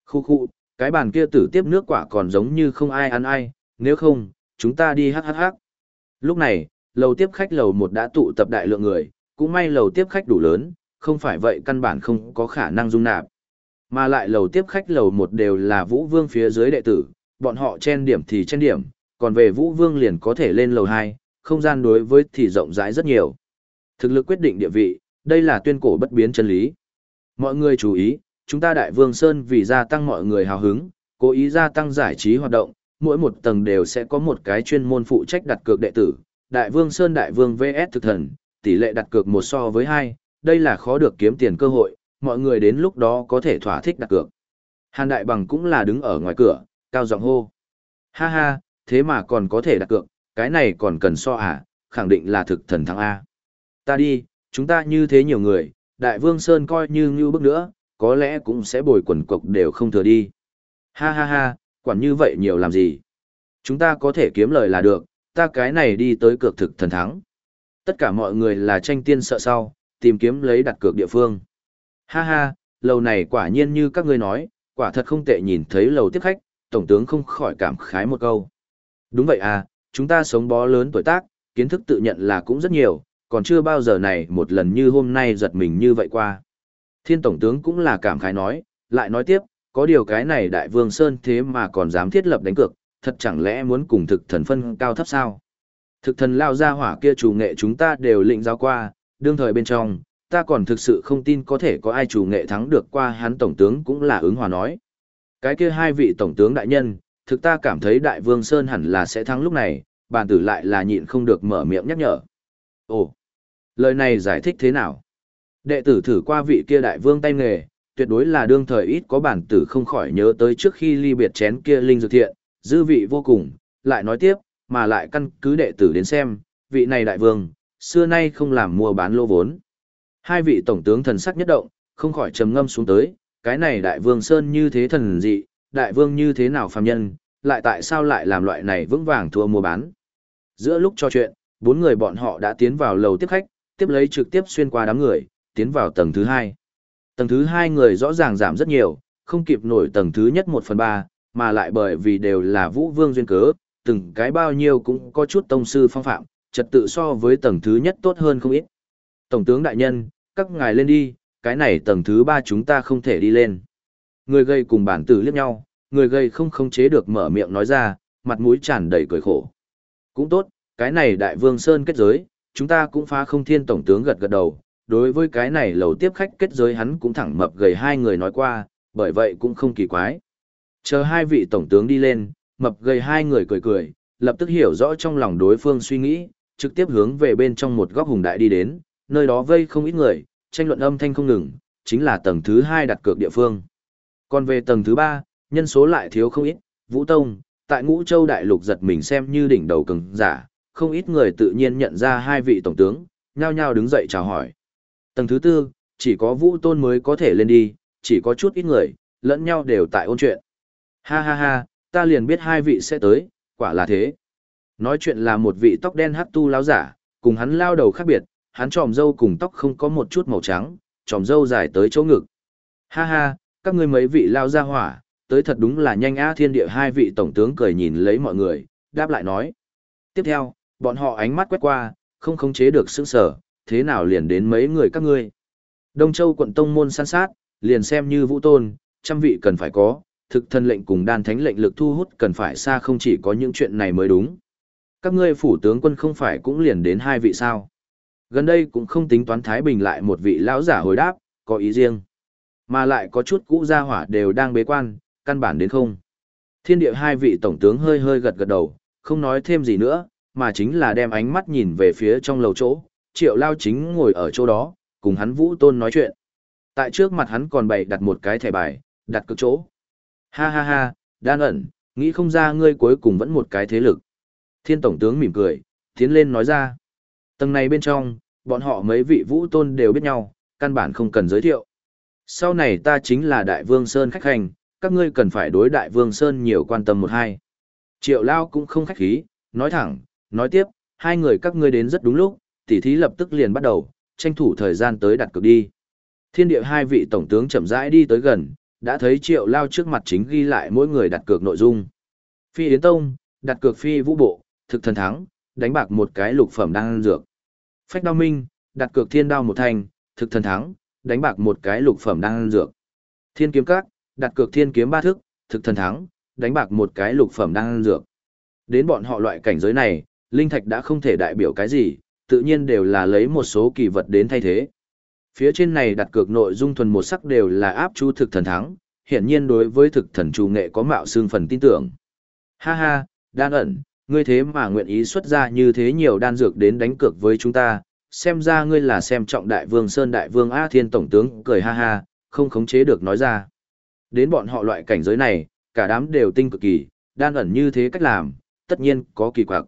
Khu khu, cái bàn kia tử tiếp nước quả còn giống như không ai ăn ai, nếu không, chúng ta đi hát hát hát. Lúc này, lầu tiếp khách lầu một đã tụ tập đại lượng người, cũng may lầu tiếp khách đủ lớn, không phải vậy căn bản không có khả năng dung nạp. Mà lại lầu tiếp khách lầu một đều là Vũ Vương phía dưới đệ tử, bọn họ chen điểm thì chen điểm, còn về Vũ Vương liền có thể lên lầu 2, không gian đối với thì rộng rãi rất nhiều. Thực lực quyết định địa vị, đây là tuyên cổ bất biến chân lý. Mọi người chú ý, chúng ta Đại Vương Sơn vì gia tăng mọi người hào hứng, cố ý gia tăng giải trí hoạt động, mỗi một tầng đều sẽ có một cái chuyên môn phụ trách đặt cược đệ tử. Đại Vương Sơn Đại Vương VS thực thần, tỷ lệ đặt cược một so với hai, đây là khó được kiếm tiền cơ hội, mọi người đến lúc đó có thể thỏa thích đặt cược. Hàn Đại Bằng cũng là đứng ở ngoài cửa, cao giọng hô. Ha ha, thế mà còn có thể đặt cược, cái này còn cần so à, khẳng định là thực thần thắng A. Ta đi, chúng ta như thế nhiều người, Đại Vương Sơn coi như như bước nữa, có lẽ cũng sẽ bồi quần cục đều không thừa đi. Ha ha ha, quản như vậy nhiều làm gì? Chúng ta có thể kiếm lời là được, ta cái này đi tới cược thực thần thắng. Tất cả mọi người là tranh tiên sợ sau, tìm kiếm lấy đặt cược địa phương. Ha ha, lầu này quả nhiên như các ngươi nói, quả thật không tệ nhìn thấy lầu tiếp khách, tổng tướng không khỏi cảm khái một câu. Đúng vậy à, chúng ta sống bó lớn tuổi tác, kiến thức tự nhận là cũng rất nhiều, còn chưa bao giờ này một lần như hôm nay giật mình như vậy qua. Thiên Tổng tướng cũng là cảm khái nói, lại nói tiếp, có điều cái này Đại Vương Sơn thế mà còn dám thiết lập đánh cược, thật chẳng lẽ muốn cùng thực thần phân cao thấp sao? Thực thần lao ra hỏa kia chủ nghệ chúng ta đều lĩnh giáo qua, đương thời bên trong, ta còn thực sự không tin có thể có ai chủ nghệ thắng được qua hắn Tổng tướng cũng là ứng hòa nói. Cái kia hai vị tổng tướng đại nhân, thực ta cảm thấy đại vương Sơn hẳn là sẽ thắng lúc này, bàn tử lại là nhịn không được mở miệng nhắc nhở. Ồ, lời này giải thích thế nào? Đệ tử thử qua vị kia đại vương tay nghề, tuyệt đối là đương thời ít có bản tử không khỏi nhớ tới trước khi ly biệt chén kia linh dược thiện, dư vị vô cùng, lại nói tiếp, mà lại căn cứ đệ tử đến xem, vị này đại vương, xưa nay không làm mua bán lô vốn. Hai vị tổng tướng thần sắc nhất động, không khỏi trầm ngâm xuống tới, cái này đại vương Sơn như thế thần dị, đại vương như thế nào phàm nhân, lại tại sao lại làm loại này vững vàng thua mua bán. Giữa lúc trò chuyện, bốn người bọn họ đã tiến vào lầu tiếp khách, tiếp lấy trực tiếp xuyên qua đám người, tiến vào tầng thứ hai. Tầng thứ hai người rõ ràng giảm rất nhiều, không kịp nổi tầng thứ nhất một phần ba, mà lại bởi vì đều là vũ vương duyên cớ, từng cái bao nhiêu cũng có chút tông sư phong phạm, trật tự so với tầng thứ nhất tốt hơn không ít. Tổng tướng đại nhân, các ngài lên đi, cái này tầng thứ ba chúng ta không thể đi lên. Người gây cùng bản tử liếc nhau, người gây không khống chế được mở miệng nói ra, mặt mũi tràn đầy cười khổ. Cũng tốt, cái này đại vương Sơn kết giới, chúng ta cũng phá không thiên tổng tướng gật gật đầu. Đối với cái này lầu tiếp khách kết giới hắn cũng thẳng mập gầy hai người nói qua, bởi vậy cũng không kỳ quái. Chờ hai vị tổng tướng đi lên, mập gầy hai người cười cười, lập tức hiểu rõ trong lòng đối phương suy nghĩ, trực tiếp hướng về bên trong một góc hùng đại đi đến, nơi đó vây không ít người, tranh luận âm thanh không ngừng, chính là tầng thứ hai đặt cược địa phương. Còn về tầng thứ ba, nhân số lại thiếu không ít, Vũ Tông, tại Ngũ Châu Đại Lục giật mình xem như đỉnh đầu cường giả, không ít người tự nhiên nhận ra hai vị tổng tướng, nhao nhao đứng dậy chào hỏi. Tầng thứ tư, chỉ có Vũ Tôn mới có thể lên đi, chỉ có chút ít người, lẫn nhau đều tại ôn chuyện. Ha ha ha, ta liền biết hai vị sẽ tới, quả là thế. Nói chuyện là một vị tóc đen hắc tu lão giả, cùng hắn lao đầu khác biệt, hắn tròm râu cùng tóc không có một chút màu trắng, tròm râu dài tới chỗ ngực. Ha ha, các ngươi mấy vị lao ra hỏa, tới thật đúng là nhanh á thiên địa hai vị tổng tướng cười nhìn lấy mọi người, đáp lại nói. Tiếp theo, bọn họ ánh mắt quét qua, không khống chế được sững sở, thế nào liền đến mấy người các ngươi. Đông Châu quận tông môn san sát, liền xem như vũ tôn, trăm vị cần phải có, thực thân lệnh cùng đan thánh lệnh lực thu hút cần phải xa không chỉ có những chuyện này mới đúng. Các ngươi phủ tướng quân không phải cũng liền đến hai vị sao. Gần đây cũng không tính toán Thái Bình lại một vị lão giả hồi đáp, có ý riêng. Mà lại có chút cũ gia hỏa đều đang bế quan, căn bản đến không. Thiên địa hai vị tổng tướng hơi hơi gật gật đầu, không nói thêm gì nữa, mà chính là đem ánh mắt nhìn về phía trong lầu chỗ, triệu lao chính ngồi ở chỗ đó, cùng hắn vũ tôn nói chuyện. Tại trước mặt hắn còn bày đặt một cái thẻ bài, đặt cực chỗ. Ha ha ha, đan ẩn, nghĩ không ra ngươi cuối cùng vẫn một cái thế lực. Thiên tổng tướng mỉm cười, tiến lên nói ra. Tầng này bên trong, bọn họ mấy vị vũ tôn đều biết nhau, căn bản không cần giới thiệu. Sau này ta chính là Đại Vương Sơn khách hành, các ngươi cần phải đối Đại Vương Sơn nhiều quan tâm một hai. Triệu Lao cũng không khách khí, nói thẳng, nói tiếp, hai người các ngươi đến rất đúng lúc, tỉ thí lập tức liền bắt đầu, tranh thủ thời gian tới đặt cược đi. Thiên địa hai vị tổng tướng chậm rãi đi tới gần, đã thấy Triệu Lao trước mặt chính ghi lại mỗi người đặt cược nội dung. Phi Yến Tông, đặt cược phi vũ bộ, thực thần thắng, đánh bạc một cái lục phẩm đang dược. Phách đao minh, đặt cược thiên đao một Thành thực thần thắng, đánh bạc một cái lục phẩm đang dược. Thiên kiếm các, đặt cược thiên kiếm ba thức, thực thần thắng, đánh bạc một cái lục phẩm đang dược. Đến bọn họ loại cảnh giới này, linh thạch đã không thể đại biểu cái gì, tự nhiên đều là lấy một số kỳ vật đến thay thế. Phía trên này đặt cược nội dung thuần một sắc đều là áp chú thực thần thắng, hiển nhiên đối với thực thần chủ nghệ có mạo xương phần tin tưởng. Ha ha, đan ẩn, ngươi thế mà nguyện ý xuất ra như thế nhiều đan dược đến đánh cược với chúng ta, xem ra ngươi là xem trọng đại vương Sơn đại vương A Thiên Tổng tướng cười ha ha, không khống chế được nói ra. Đến bọn họ loại cảnh giới này, cả đám đều tinh cực kỳ, đan ẩn như thế cách làm, tất nhiên có kỳ quặc.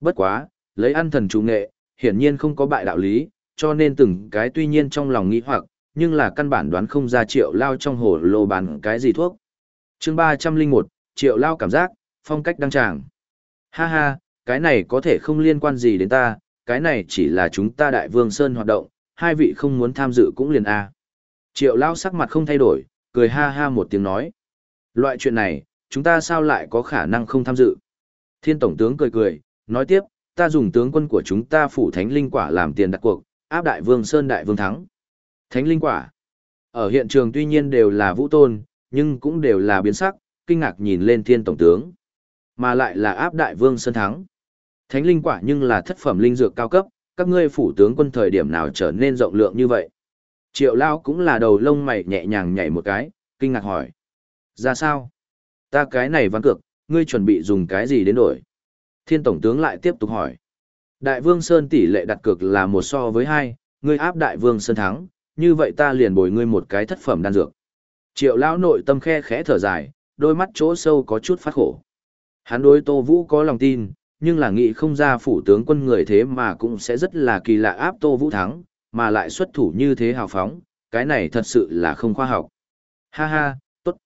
Bất quá, lấy ăn thần chủ nghệ, hiển nhiên không có bại đạo lý, cho nên từng cái tuy nhiên trong lòng nghĩ hoặc, nhưng là căn bản đoán không ra triệu lao trong hồ lô bán cái gì thuốc. chương 301, triệu lao cảm giác, phong cách đăng tràng. Ha ha, cái này có thể không liên quan gì đến ta, cái này chỉ là chúng ta đại vương Sơn hoạt động, hai vị không muốn tham dự cũng liền a. Triệu lao sắc mặt không thay đổi, cười ha ha một tiếng nói. Loại chuyện này, chúng ta sao lại có khả năng không tham dự? Thiên Tổng tướng cười cười, nói tiếp, ta dùng tướng quân của chúng ta phủ thánh linh quả làm tiền đặt cuộc, áp đại vương Sơn đại vương thắng. Thánh linh quả. Ở hiện trường tuy nhiên đều là vũ tôn, nhưng cũng đều là biến sắc, kinh ngạc nhìn lên thiên tổng tướng. Mà lại là áp đại vương Sơn thắng. Thánh linh quả nhưng là thất phẩm linh dược cao cấp, các ngươi phủ tướng quân thời điểm nào trở nên rộng lượng như vậy. Triệu Lao cũng là đầu lông mày nhẹ nhàng nhảy một cái, kinh ngạc hỏi. Ra sao? Ta cái này ván cược, ngươi chuẩn bị dùng cái gì đến đổi? Thiên Tổng tướng lại tiếp tục hỏi. Đại Vương Sơn tỷ lệ đặt cược là một so với hai, ngươi áp Đại Vương Sơn thắng, như vậy ta liền bồi ngươi một cái thất phẩm đan dược. Triệu lão nội tâm khe khẽ thở dài, đôi mắt chỗ sâu có chút phát khổ. Hắn đối Tô Vũ có lòng tin, nhưng là nghĩ không ra phủ tướng quân người thế mà cũng sẽ rất là kỳ lạ áp Tô Vũ thắng, mà lại xuất thủ như thế hào phóng, cái này thật sự là không khoa học. Ha ha, tốt.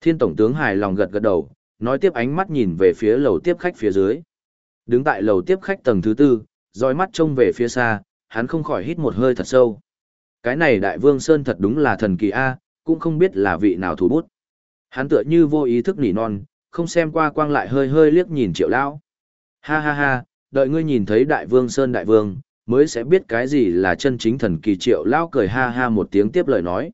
Thiên Tổng tướng hài lòng gật gật đầu, nói tiếp ánh mắt nhìn về phía lầu tiếp khách phía dưới. Đứng tại lầu tiếp khách tầng thứ tư, dõi mắt trông về phía xa, hắn không khỏi hít một hơi thật sâu. Cái này đại vương Sơn thật đúng là thần kỳ A, cũng không biết là vị nào thủ bút. Hắn tựa như vô ý thức nỉ non, không xem qua quang lại hơi hơi liếc nhìn triệu lão. Ha ha ha, đợi ngươi nhìn thấy đại vương Sơn đại vương, mới sẽ biết cái gì là chân chính thần kỳ triệu lão cười ha ha một tiếng tiếp lời nói.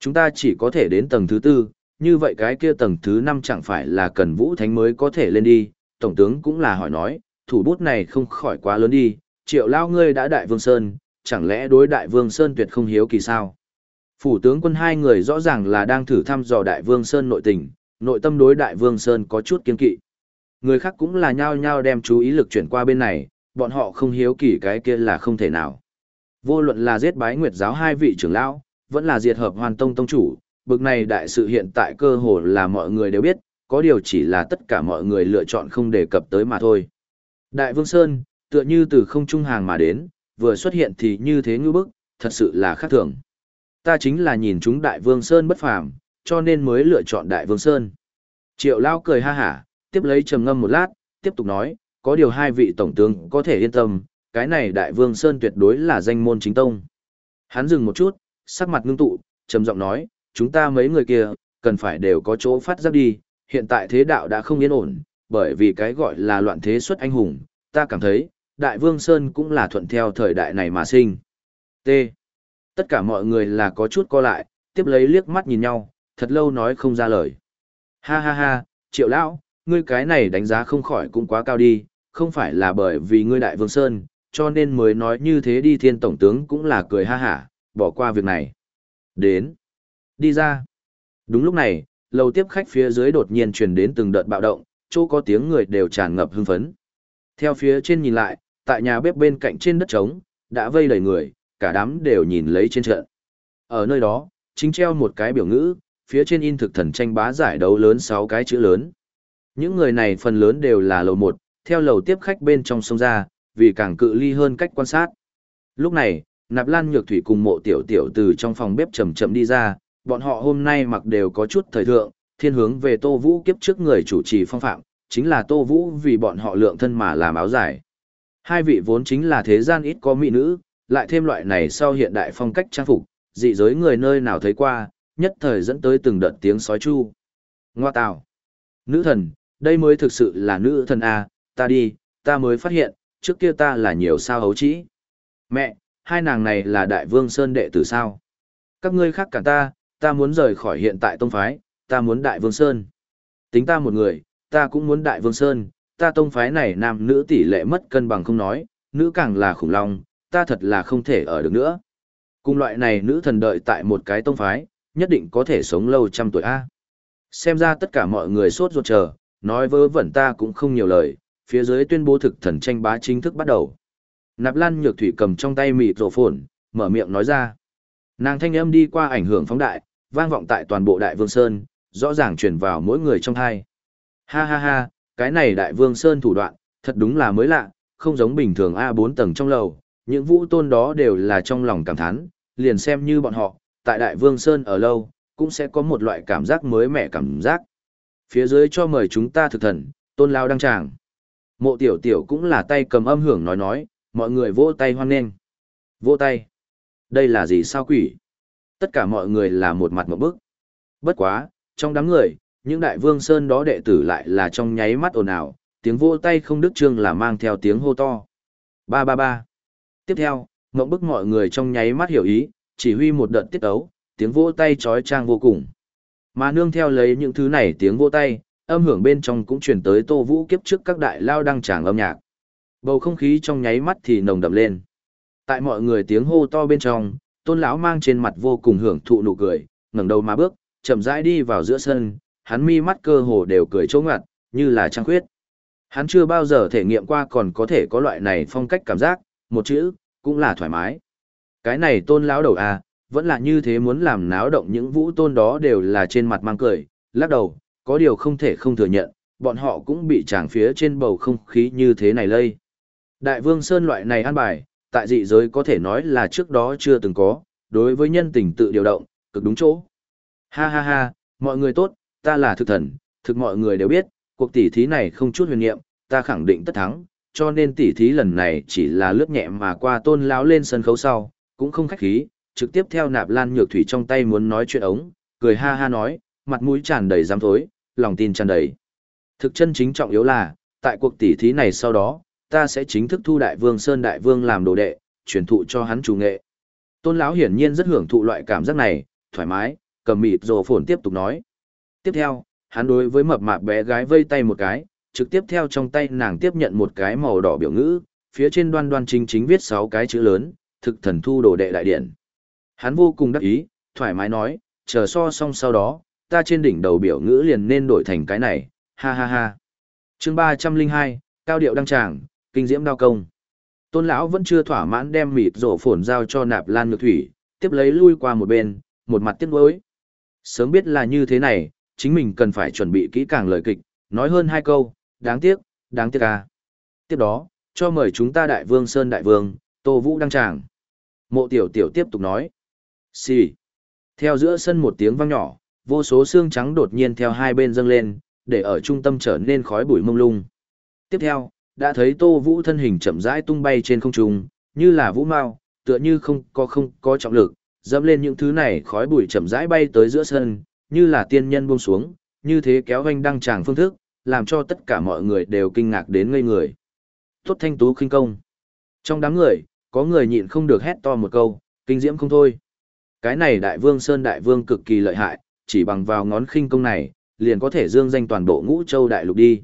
Chúng ta chỉ có thể đến tầng thứ tư, như vậy cái kia tầng thứ năm chẳng phải là cần vũ thánh mới có thể lên đi, tổng tướng cũng là hỏi nói, thủ bút này không khỏi quá lớn đi, triệu lao ngươi đã đại vương Sơn, chẳng lẽ đối đại vương Sơn tuyệt không hiếu kỳ sao? Phủ tướng quân hai người rõ ràng là đang thử thăm dò đại vương Sơn nội tình, nội tâm đối đại vương Sơn có chút kiên kỵ. Người khác cũng là nhao nhao đem chú ý lực chuyển qua bên này, bọn họ không hiếu kỳ cái kia là không thể nào. Vô luận là giết bái nguyệt giáo hai vị trưởng lão, vẫn là diệt hợp hoàn tông tông chủ, bực này đại sự hiện tại cơ hồ là mọi người đều biết, có điều chỉ là tất cả mọi người lựa chọn không đề cập tới mà thôi. Đại Vương Sơn, tựa như từ không trung hàng mà đến, vừa xuất hiện thì như thế ngư bức, thật sự là khác thường. Ta chính là nhìn chúng Đại Vương Sơn bất phàm, cho nên mới lựa chọn Đại Vương Sơn. Triệu Lao cười ha hả, tiếp lấy trầm ngâm một lát, tiếp tục nói, có điều hai vị tổng tướng có thể yên tâm, cái này Đại Vương Sơn tuyệt đối là danh môn chính tông. Hắn dừng một chút, sắc mặt ngưng tụ, trầm giọng nói, chúng ta mấy người kia, cần phải đều có chỗ phát giác đi, hiện tại thế đạo đã không yên ổn, bởi vì cái gọi là loạn thế xuất anh hùng, ta cảm thấy, Đại Vương Sơn cũng là thuận theo thời đại này mà sinh. T. Tất cả mọi người là có chút co lại, tiếp lấy liếc mắt nhìn nhau, thật lâu nói không ra lời. Ha ha ha, triệu lão, ngươi cái này đánh giá không khỏi cũng quá cao đi, không phải là bởi vì ngươi Đại Vương Sơn, cho nên mới nói như thế đi thiên tổng tướng cũng là cười ha hả, bỏ qua việc này. Đến. Đi ra. Đúng lúc này, lầu tiếp khách phía dưới đột nhiên truyền đến từng đợt bạo động, chỗ có tiếng người đều tràn ngập hưng phấn. Theo phía trên nhìn lại, tại nhà bếp bên cạnh trên đất trống, đã vây đầy người, cả đám đều nhìn lấy trên trận. Ở nơi đó, chính treo một cái biểu ngữ, phía trên in thực thần tranh bá giải đấu lớn 6 cái chữ lớn. Những người này phần lớn đều là lầu 1, theo lầu tiếp khách bên trong sông ra, vì càng cự ly hơn cách quan sát. Lúc này, Nạp Lan Nhược Thủy cùng mộ tiểu tiểu từ trong phòng bếp chậm chậm đi ra, bọn họ hôm nay mặc đều có chút thời thượng, thiên hướng về Tô Vũ kiếp trước người chủ trì phong phạm, chính là Tô Vũ vì bọn họ lượng thân mà làm áo dài. Hai vị vốn chính là thế gian ít có mỹ nữ, lại thêm loại này sau hiện đại phong cách trang phục, dị giới người nơi nào thấy qua, nhất thời dẫn tới từng đợt tiếng sói chu. Ngoa tào. Nữ thần, đây mới thực sự là nữ thần A, ta đi, ta mới phát hiện, trước kia ta là nhiều sao hấu trĩ. Mẹ, hai nàng này là đại vương sơn đệ tử sao? Các ngươi khác cả ta, ta muốn rời khỏi hiện tại tông phái, ta muốn đại vương sơn. Tính ta một người, ta cũng muốn đại vương sơn, ta tông phái này nam nữ tỷ lệ mất cân bằng không nói, nữ càng là khủng long, ta thật là không thể ở được nữa. Cùng loại này nữ thần đợi tại một cái tông phái, nhất định có thể sống lâu trăm tuổi A. Xem ra tất cả mọi người sốt ruột chờ, nói vớ vẩn ta cũng không nhiều lời, phía dưới tuyên bố thực thần tranh bá chính thức bắt đầu. Nạp Lan Nhược Thủy cầm trong tay mịt rổ phồn, mở miệng nói ra. Nàng thanh âm đi qua ảnh hưởng phóng đại, vang vọng tại toàn bộ Đại Vương Sơn, rõ ràng truyền vào mỗi người trong thai. Ha ha ha, cái này Đại Vương Sơn thủ đoạn, thật đúng là mới lạ, không giống bình thường A4 tầng trong lầu, những vũ tôn đó đều là trong lòng cảm thán, liền xem như bọn họ, tại Đại Vương Sơn ở lâu, cũng sẽ có một loại cảm giác mới mẻ cảm giác. Phía dưới cho mời chúng ta thực thần, tôn lao đăng tràng. Mộ tiểu tiểu cũng là tay cầm âm hưởng nói nói, mọi người vỗ tay hoan nghênh. Vỗ tay. Đây là gì sao quỷ? Tất cả mọi người là một mặt một bức. Bất quá, trong đám người, những đại vương sơn đó đệ tử lại là trong nháy mắt ồn ào, tiếng vỗ tay không đức trương là mang theo tiếng hô to. Ba ba ba. Tiếp theo, ngậm bức mọi người trong nháy mắt hiểu ý, chỉ huy một đợt tiết ấu, tiếng vỗ tay trói trang vô cùng. Mà nương theo lấy những thứ này tiếng vỗ tay, âm hưởng bên trong cũng truyền tới tô vũ kiếp trước các đại lao đăng tràng âm nhạc. Bầu không khí trong nháy mắt thì nồng đậm lên. Tại mọi người tiếng hô to bên trong, tôn lão mang trên mặt vô cùng hưởng thụ nụ cười, ngẩng đầu mà bước, chậm rãi đi vào giữa sân, hắn mi mắt cơ hồ đều cười chỗ ngặt, như là trăng khuyết. Hắn chưa bao giờ thể nghiệm qua còn có thể có loại này phong cách cảm giác, một chữ, cũng là thoải mái. Cái này tôn lão đầu à, vẫn là như thế muốn làm náo động những vũ tôn đó đều là trên mặt mang cười, lắc đầu, có điều không thể không thừa nhận, bọn họ cũng bị tràng phía trên bầu không khí như thế này lây. Đại vương Sơn loại này an bài, tại dị giới có thể nói là trước đó chưa từng có, đối với nhân tình tự điều động, cực đúng chỗ. Ha ha ha, mọi người tốt, ta là thực thần, thực mọi người đều biết, cuộc tỷ thí này không chút huyền nhiệm, ta khẳng định tất thắng, cho nên tỷ thí lần này chỉ là lướt nhẹ mà qua tôn lão lên sân khấu sau, cũng không khách khí, trực tiếp theo nạp lan nhược thủy trong tay muốn nói chuyện ống, cười ha ha nói, mặt mũi tràn đầy giám thối, lòng tin tràn đầy. Thực chân chính trọng yếu là, tại cuộc tỷ thí này sau đó, ta sẽ chính thức thu đại vương Sơn Đại Vương làm đồ đệ, truyền thụ cho hắn chủ nghệ. Tôn lão hiển nhiên rất hưởng thụ loại cảm giác này, thoải mái, cầm mịt rồ phồn tiếp tục nói. Tiếp theo, hắn đối với mập mạp bé gái vây tay một cái, trực tiếp theo trong tay nàng tiếp nhận một cái màu đỏ biểu ngữ, phía trên đoan đoan chính chính viết sáu cái chữ lớn, thực thần thu đồ đệ đại điện. Hắn vô cùng đắc ý, thoải mái nói, chờ so xong sau đó, ta trên đỉnh đầu biểu ngữ liền nên đổi thành cái này, ha ha ha. chương ba trăm linh hai cao điệu đăng tràng, kinh diễm đao công. Tôn lão vẫn chưa thỏa mãn đem mịt rổ phồn giao cho nạp lan nhược thủy, tiếp lấy lui qua một bên, một mặt tiếc nuối. Sớm biết là như thế này, chính mình cần phải chuẩn bị kỹ càng lời kịch, nói hơn hai câu, đáng tiếc, đáng tiếc à. Tiếp đó, cho mời chúng ta đại vương Sơn đại vương, Tô Vũ đăng tràng. Mộ tiểu tiểu tiếp tục nói. Xì. Theo giữa sân một tiếng vang nhỏ, vô số xương trắng đột nhiên theo hai bên dâng lên, để ở trung tâm trở nên khói bụi mông lung. Tiếp theo, đã thấy Tô Vũ thân hình chậm rãi tung bay trên không trung, như là vũ mao, tựa như không có không có trọng lực, dẫm lên những thứ này khói bụi chậm rãi bay tới giữa sân, như là tiên nhân buông xuống, như thế kéo vanh đăng tràng phương thức, làm cho tất cả mọi người đều kinh ngạc đến ngây người. Tốt thanh tú khinh công. Trong đám người, có người nhịn không được hét to một câu, kinh diễm không thôi. Cái này đại vương Sơn đại vương cực kỳ lợi hại, chỉ bằng vào ngón khinh công này, liền có thể dương danh toàn bộ ngũ châu đại lục đi.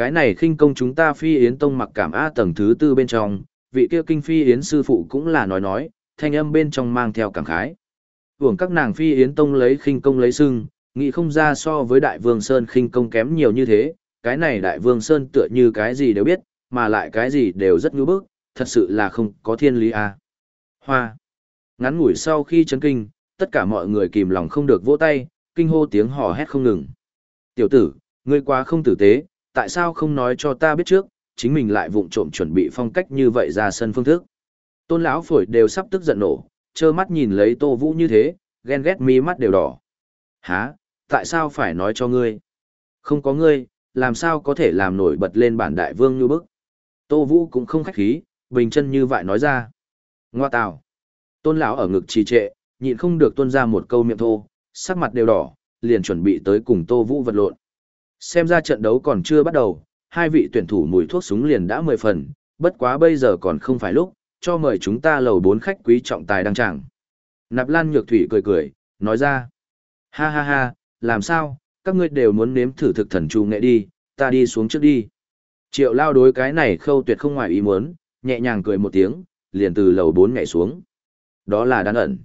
Cái này khinh công chúng ta phi yến tông mặc cảm A tầng thứ tư bên trong, vị kia kinh phi yến sư phụ cũng là nói nói, thanh âm bên trong mang theo cảm khái. Hưởng các nàng phi yến tông lấy khinh công lấy sưng, nghĩ không ra so với đại vương Sơn khinh công kém nhiều như thế, cái này đại vương Sơn tựa như cái gì đều biết, mà lại cái gì đều rất ngữ bức, thật sự là không có thiên lý a. Hoa. Ngắn ngủi sau khi chấn kinh, tất cả mọi người kìm lòng không được vỗ tay, kinh hô tiếng hò hét không ngừng. Tiểu tử, ngươi quá không tử tế, tại sao không nói cho ta biết trước, chính mình lại vụng trộm chuẩn bị phong cách như vậy ra sân phương thức. Tôn lão phổi đều sắp tức giận nổ, trơ mắt nhìn lấy Tô Vũ như thế, ghen ghét mi mắt đều đỏ. Hả, tại sao phải nói cho ngươi? Không có ngươi, làm sao có thể làm nổi bật lên bản đại vương như bức? Tô Vũ cũng không khách khí, bình chân như vậy nói ra. Ngoa tào. Tôn lão ở ngực trì trệ, nhịn không được tuôn ra một câu miệng thô, sắc mặt đều đỏ, liền chuẩn bị tới cùng Tô Vũ vật lộn. Xem ra trận đấu còn chưa bắt đầu, hai vị tuyển thủ mùi thuốc súng liền đã mười phần, bất quá bây giờ còn không phải lúc, cho mời chúng ta lầu bốn khách quý trọng tài đăng tràng. Nạp Lan Nhược Thủy cười cười, nói ra. Ha ha ha, làm sao, các ngươi đều muốn nếm thử thực thần trù nghệ đi, ta đi xuống trước đi. Triệu lao đối cái này khâu tuyệt không ngoài ý muốn, nhẹ nhàng cười một tiếng, liền từ lầu bốn nhảy xuống. Đó là đan ẩn.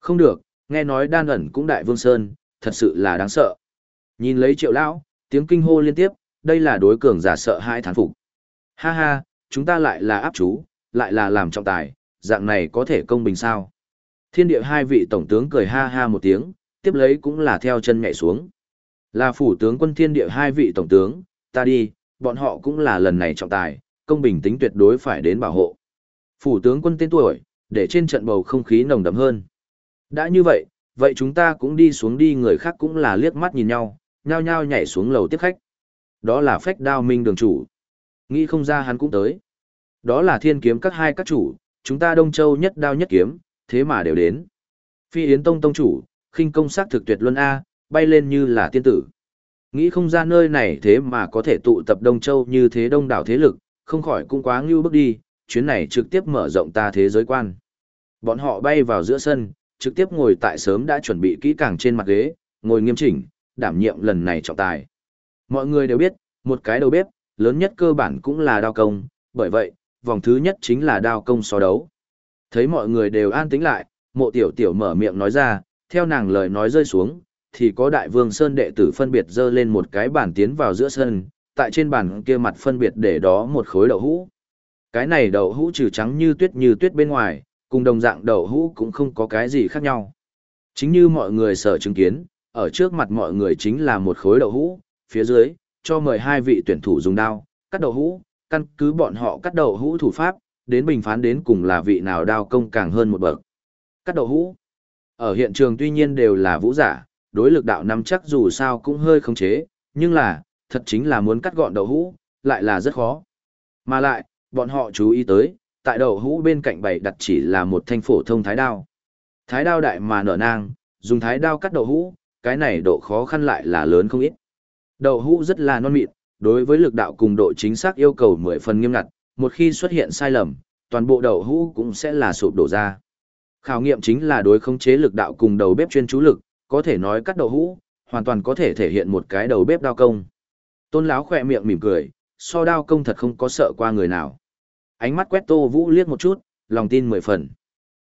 Không được, nghe nói đan ẩn cũng đại vương sơn, thật sự là đáng sợ. Nhìn lấy triệu lão, tiếng kinh hô liên tiếp, đây là đối cường giả sợ hai thán phục. Ha ha, chúng ta lại là áp chú, lại là làm trọng tài, dạng này có thể công bình sao? Thiên địa hai vị tổng tướng cười ha ha một tiếng, tiếp lấy cũng là theo chân nhảy xuống. Là phủ tướng quân thiên địa hai vị tổng tướng, ta đi, bọn họ cũng là lần này trọng tài, công bình tính tuyệt đối phải đến bảo hộ. Phủ tướng quân tên tuổi, để trên trận bầu không khí nồng đậm hơn. Đã như vậy, vậy chúng ta cũng đi xuống đi người khác cũng là liếc mắt nhìn nhau, nhao nhao nhảy xuống lầu tiếp khách. Đó là phách đao minh đường chủ. Nghĩ không ra hắn cũng tới. Đó là thiên kiếm các hai các chủ, chúng ta Đông Châu nhất đao nhất kiếm, thế mà đều đến. Phi Yến Tông Tông chủ, khinh công sắc thực tuyệt luân A, bay lên như là tiên tử. Nghĩ không ra nơi này thế mà có thể tụ tập Đông Châu như thế đông đảo thế lực, không khỏi cũng quá ngưu bước đi, chuyến này trực tiếp mở rộng ta thế giới quan. Bọn họ bay vào giữa sân, trực tiếp ngồi tại sớm đã chuẩn bị kỹ càng trên mặt ghế, ngồi nghiêm chỉnh, đảm nhiệm lần này trọng tài. Mọi người đều biết, một cái đầu bếp, lớn nhất cơ bản cũng là đao công, bởi vậy, vòng thứ nhất chính là đao công so đấu. Thấy mọi người đều an tĩnh lại, mộ tiểu tiểu mở miệng nói ra, theo nàng lời nói rơi xuống, thì có đại vương sơn đệ tử phân biệt dơ lên một cái bàn tiến vào giữa sân, tại trên bàn kia mặt phân biệt để đó một khối đậu hũ. Cái này đậu hũ trừ trắng như tuyết như tuyết bên ngoài, cùng đồng dạng đậu hũ cũng không có cái gì khác nhau. Chính như mọi người sở chứng kiến, ở trước mặt mọi người chính là một khối đậu hũ, phía dưới, cho mời hai vị tuyển thủ dùng đao, cắt đậu hũ, căn cứ bọn họ cắt đậu hũ thủ pháp, đến bình phán đến cùng là vị nào đao công càng hơn một bậc. Cắt đậu hũ. Ở hiện trường tuy nhiên đều là vũ giả, đối lực đạo nắm chắc dù sao cũng hơi khống chế, nhưng là, thật chính là muốn cắt gọn đậu hũ, lại là rất khó. Mà lại, bọn họ chú ý tới, tại đậu hũ bên cạnh bày đặt chỉ là một thanh phổ thông thái đao. Thái đao đại mà nở nang, dùng thái đao cắt đậu hũ, cái này độ khó khăn lại là lớn không ít. Đậu hũ rất là non mịn, đối với lực đạo cùng độ chính xác yêu cầu 10 phần nghiêm ngặt, một khi xuất hiện sai lầm, toàn bộ đậu hũ cũng sẽ là sụp đổ ra. Khảo nghiệm chính là đối khống chế lực đạo cùng đầu bếp chuyên chú lực, có thể nói cắt đậu hũ, hoàn toàn có thể thể hiện một cái đầu bếp đao công. Tôn lão khỏe miệng mỉm cười, so đao công thật không có sợ qua người nào. Ánh mắt quét Tô Vũ liếc một chút, lòng tin mười phần.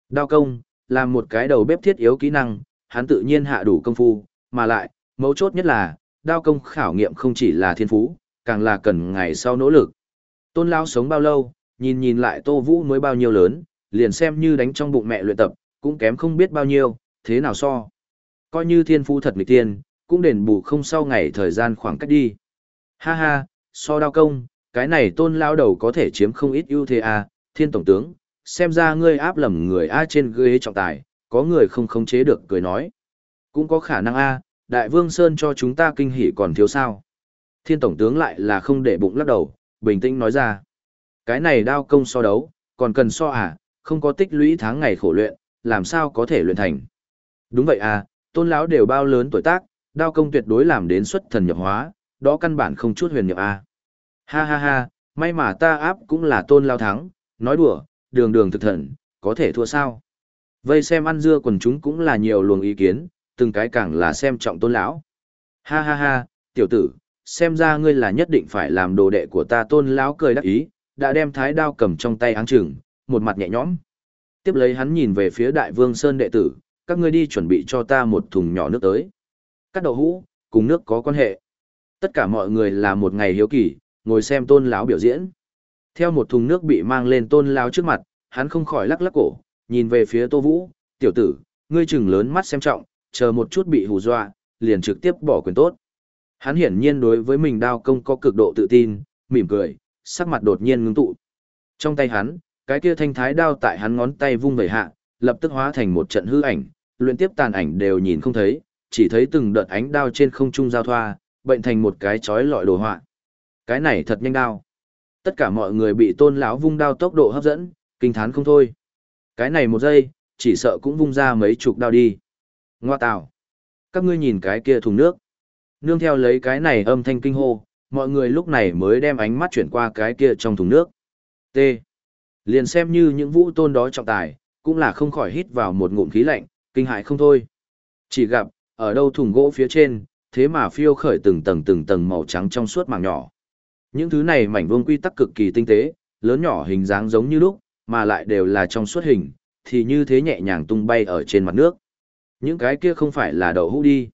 Đao công, là một cái đầu bếp thiết yếu kỹ năng, hắn tự nhiên hạ đủ công phu, mà lại, mấu chốt nhất là, đao công khảo nghiệm không chỉ là thiên phú, càng là cần ngày sau nỗ lực. Tôn lão sống bao lâu, nhìn nhìn lại Tô Vũ mới bao nhiêu lớn, liền xem như đánh trong bụng mẹ luyện tập, cũng kém không biết bao nhiêu, thế nào so. Coi như thiên phú thật nghịch tiên, cũng đền bù không sau ngày thời gian khoảng cách đi. Ha ha, so đao công, cái này tôn lao đầu có thể chiếm không ít ưu thế à, thiên tổng tướng, xem ra ngươi áp lầm người A trên ghế trọng tài, có người không khống chế được cười nói. Cũng có khả năng A, đại vương Sơn cho chúng ta kinh hỉ còn thiếu sao. Thiên tổng tướng lại là không để bụng lắc đầu, bình tĩnh nói ra. Cái này đao công so đấu, còn cần so à, không có tích lũy tháng ngày khổ luyện, làm sao có thể luyện thành. Đúng vậy à, tôn lão đều bao lớn tuổi tác, đao công tuyệt đối làm đến xuất thần nhập hóa, đó căn bản không chút huyền nhập a. À. Ha ha ha, may mà ta áp cũng là tôn lao thắng, nói đùa, đường đường thực thần, có thể thua sao. Vây xem ăn dưa quần chúng cũng là nhiều luồng ý kiến, từng cái càng là xem trọng tôn lão. Ha ha ha, tiểu tử, xem ra ngươi là nhất định phải làm đồ đệ của ta tôn lão cười đắc ý, đã đem thái đao cầm trong tay áng chừng, một mặt nhẹ nhõm. Tiếp lấy hắn nhìn về phía đại vương sơn đệ tử, các ngươi đi chuẩn bị cho ta một thùng nhỏ nước tới. các đậu hũ, cùng nước có quan hệ. Tất cả mọi người là một ngày hiếu kỳ, ngồi xem tôn lão biểu diễn. Theo một thùng nước bị mang lên tôn lão trước mặt, hắn không khỏi lắc lắc cổ, nhìn về phía tô vũ, tiểu tử, ngươi chừng lớn mắt xem trọng, chờ một chút bị hù dọa, liền trực tiếp bỏ quyền tốt. Hắn hiển nhiên đối với mình đao công có cực độ tự tin, mỉm cười, sắc mặt đột nhiên ngưng tụ. Trong tay hắn, cái kia thanh thái đao tại hắn ngón tay vung về hạ, lập tức hóa thành một trận hư ảnh, luyện tiếp tàn ảnh đều nhìn không thấy, chỉ thấy từng đợt ánh đao trên không trung giao thoa, bệnh thành một cái chói lọi đồ họa. Cái này thật nhanh đao. Tất cả mọi người bị tôn lão vung đao tốc độ hấp dẫn, kinh thán không thôi. Cái này một giây, chỉ sợ cũng vung ra mấy chục đao đi. Ngoa tào. Các ngươi nhìn cái kia thùng nước. Nương theo lấy cái này âm thanh kinh hô, mọi người lúc này mới đem ánh mắt chuyển qua cái kia trong thùng nước. T. Liền xem như những vũ tôn đó trọng tài, cũng là không khỏi hít vào một ngụm khí lạnh, kinh hại không thôi. Chỉ gặp, ở đâu thùng gỗ phía trên, thế mà phiêu khởi từng tầng từng tầng màu trắng trong suốt mảng nhỏ. Những thứ này mảnh vuông quy tắc cực kỳ tinh tế, lớn nhỏ hình dáng giống như lúc, mà lại đều là trong suốt hình, thì như thế nhẹ nhàng tung bay ở trên mặt nước. Những cái kia không phải là đậu hũ đi.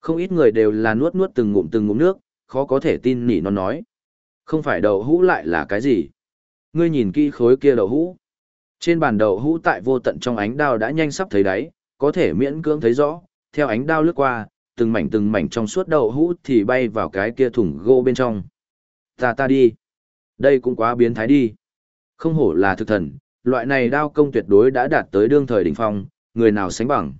Không ít người đều là nuốt nuốt từng ngụm từng ngụm nước, khó có thể tin nỉ nó nói. Không phải đậu hũ lại là cái gì? Ngươi nhìn kỹ khối kia đậu hũ. Trên bàn đậu hũ tại vô tận trong ánh đao đã nhanh sắp thấy đáy, có thể miễn cưỡng thấy rõ, theo ánh đao lướt qua, từng mảnh từng mảnh trong suốt đậu hũ thì bay vào cái kia thùng gỗ bên trong. Ta ta đi. Đây cũng quá biến thái đi. Không hổ là thực thần, loại này đao công tuyệt đối đã đạt tới đương thời đỉnh phong, người nào sánh bằng.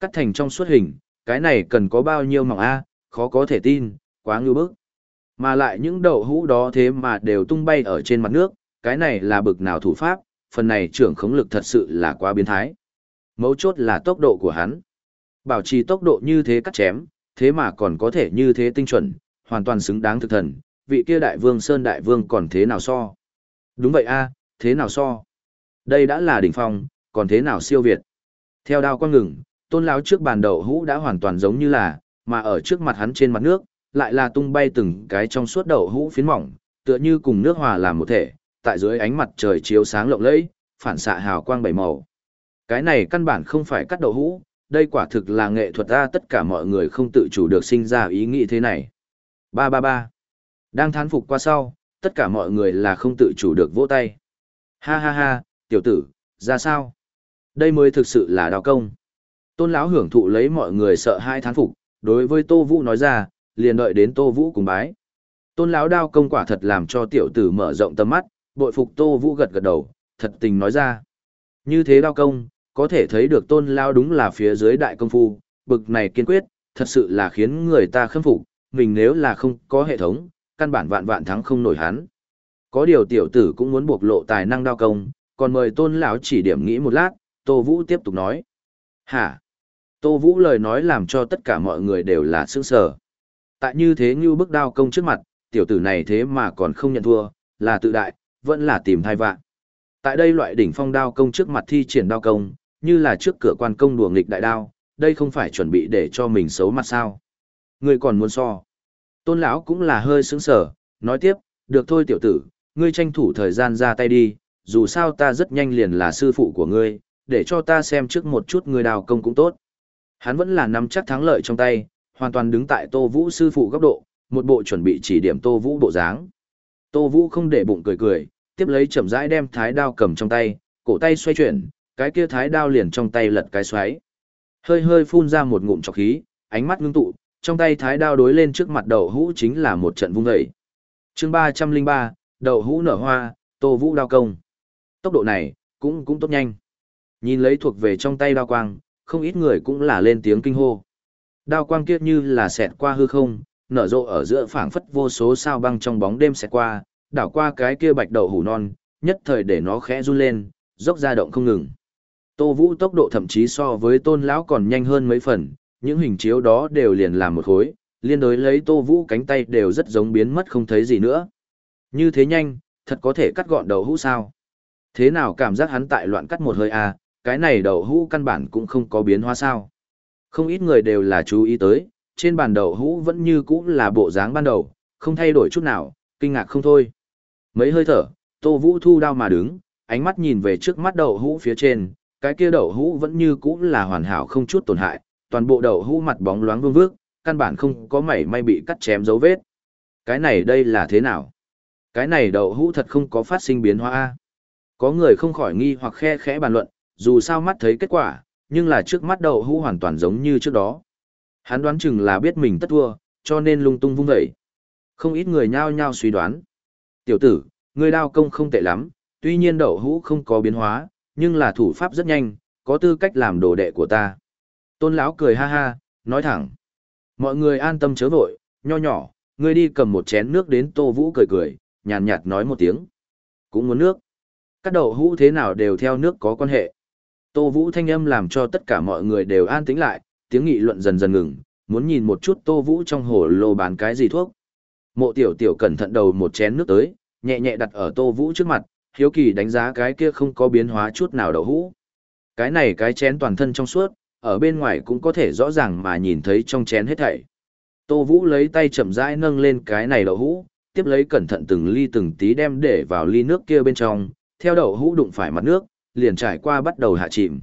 Cắt thành trong suốt hình, cái này cần có bao nhiêu mỏng A, khó có thể tin, quá ngư bức. Mà lại những đậu hũ đó thế mà đều tung bay ở trên mặt nước, cái này là bực nào thủ pháp, phần này trưởng khống lực thật sự là quá biến thái. Mấu chốt là tốc độ của hắn. Bảo trì tốc độ như thế cắt chém, thế mà còn có thể như thế tinh chuẩn, hoàn toàn xứng đáng thực thần, vị kia đại vương Sơn đại vương còn thế nào so? Đúng vậy a, thế nào so? Đây đã là đỉnh phong, còn thế nào siêu việt? Theo đao quang ngừng, tôn lão trước bàn đầu hũ đã hoàn toàn giống như là, mà ở trước mặt hắn trên mặt nước, lại là tung bay từng cái trong suốt đậu hũ phiến mỏng, tựa như cùng nước hòa làm một thể, tại dưới ánh mặt trời chiếu sáng lộng lẫy, phản xạ hào quang bảy màu. Cái này căn bản không phải cắt đậu hũ, đây quả thực là nghệ thuật ta tất cả mọi người không tự chủ được sinh ra ý nghĩ thế này. Ba ba ba. Đang thán phục qua sau, tất cả mọi người là không tự chủ được vỗ tay. Ha ha ha, tiểu tử, ra sao? Đây mới thực sự là đào công. Tôn lão hưởng thụ lấy mọi người sợ hai thán phục, đối với Tô Vũ nói ra, liền đợi đến Tô Vũ cùng bái. Tôn lão đao công quả thật làm cho tiểu tử mở rộng tầm mắt, bội phục Tô Vũ gật gật đầu, thật tình nói ra. Như thế đao công, có thể thấy được tôn lao đúng là phía dưới đại công phu, bực này kiên quyết, thật sự là khiến người ta khâm phục, mình nếu là không có hệ thống, căn bản vạn vạn thắng không nổi hắn. Có điều tiểu tử cũng muốn bộc lộ tài năng đao công, còn mời tôn lão chỉ điểm nghĩ một lát, Tô Vũ tiếp tục nói. Hả? Tô Vũ lời nói làm cho tất cả mọi người đều là sướng sở. Tại như thế như bức đao công trước mặt, tiểu tử này thế mà còn không nhận thua, là tự đại, vẫn là tìm thai vạn. Tại đây loại đỉnh phong đao công trước mặt thi triển đao công, như là trước cửa quan công đùa nghịch đại đao, đây không phải chuẩn bị để cho mình xấu mặt sao. Người còn muốn so. Tôn lão cũng là hơi sướng sở, nói tiếp, được thôi tiểu tử, ngươi tranh thủ thời gian ra tay đi, dù sao ta rất nhanh liền là sư phụ của ngươi, để cho ta xem trước một chút ngươi đào công cũng tốt. Hắn vẫn là nắm chắc thắng lợi trong tay, hoàn toàn đứng tại Tô Vũ sư phụ góc độ, một bộ chuẩn bị chỉ điểm Tô Vũ bộ dáng. Tô Vũ không để bụng cười cười, tiếp lấy chậm rãi đem thái đao cầm trong tay, cổ tay xoay chuyển, cái kia thái đao liền trong tay lật cái xoáy. Hơi hơi phun ra một ngụm trọc khí, ánh mắt ngưng tụ, trong tay thái đao đối lên trước mặt đậu hũ chính là một trận vung dậy. chương 303, đậu hũ nở hoa, tô vũ đao công. Tốc độ này, cũng cũng tốt nhanh. Nhìn lấy thuộc về trong tay đao quang, không ít người cũng là lên tiếng kinh hô. Đao quang kia như là xẹt qua hư không, nở rộ ở giữa phảng phất vô số sao băng trong bóng đêm xẹt qua, đảo qua cái kia bạch đậu hủ non, nhất thời để nó khẽ run lên, dốc ra động không ngừng. Tô Vũ tốc độ thậm chí so với tôn lão còn nhanh hơn mấy phần, những hình chiếu đó đều liền làm một khối, liên đối lấy Tô Vũ cánh tay đều rất giống biến mất không thấy gì nữa. Như thế nhanh, thật có thể cắt gọn đầu hũ sao? Thế nào cảm giác hắn tại loạn cắt một hơi à, cái này đầu hũ căn bản cũng không có biến hóa sao? Không ít người đều là chú ý tới, trên bàn đầu hũ vẫn như cũ là bộ dáng ban đầu, không thay đổi chút nào, kinh ngạc không thôi. Mấy hơi thở, Tô Vũ thu đao mà đứng, ánh mắt nhìn về trước mắt đầu hũ phía trên, cái kia đậu hũ vẫn như cũ là hoàn hảo không chút tổn hại, toàn bộ đầu hũ mặt bóng loáng vương vước, căn bản không có mảy may bị cắt chém dấu vết. Cái này đây là thế nào? Cái này đậu hũ thật không có phát sinh biến hóa a. Có người không khỏi nghi hoặc khe khẽ bàn luận, dù sao mắt thấy kết quả, nhưng là trước mắt đậu hũ hoàn toàn giống như trước đó. Hắn đoán chừng là biết mình tất thua, cho nên lung tung vung vẩy. Không ít người nhao nhao suy đoán. Tiểu tử, ngươi đao công không tệ lắm, tuy nhiên đậu hũ không có biến hóa, nhưng là thủ pháp rất nhanh, có tư cách làm đồ đệ của ta. Tôn lão cười ha ha, nói thẳng. Mọi người an tâm chớ vội, nho nhỏ, ngươi đi cầm một chén nước đến Tô Vũ cười cười, nhàn nhạt nói một tiếng. Cũng muốn nước. Các đậu hũ thế nào đều theo nước có quan hệ. Tô Vũ thanh âm làm cho tất cả mọi người đều an tĩnh lại, tiếng nghị luận dần dần ngừng, muốn nhìn một chút Tô Vũ trong hồ lô bán cái gì thuốc. Mộ tiểu tiểu cẩn thận đầu một chén nước tới, nhẹ nhẹ đặt ở Tô Vũ trước mặt, hiếu kỳ đánh giá cái kia không có biến hóa chút nào đậu hũ. Cái này cái chén toàn thân trong suốt, ở bên ngoài cũng có thể rõ ràng mà nhìn thấy trong chén hết thảy. Tô Vũ lấy tay chậm rãi nâng lên cái này đậu hũ, tiếp lấy cẩn thận từng ly từng tí đem để vào ly nước kia bên trong, theo đậu hũ đụng phải mặt nước, liền trải qua bắt đầu hạ chìm.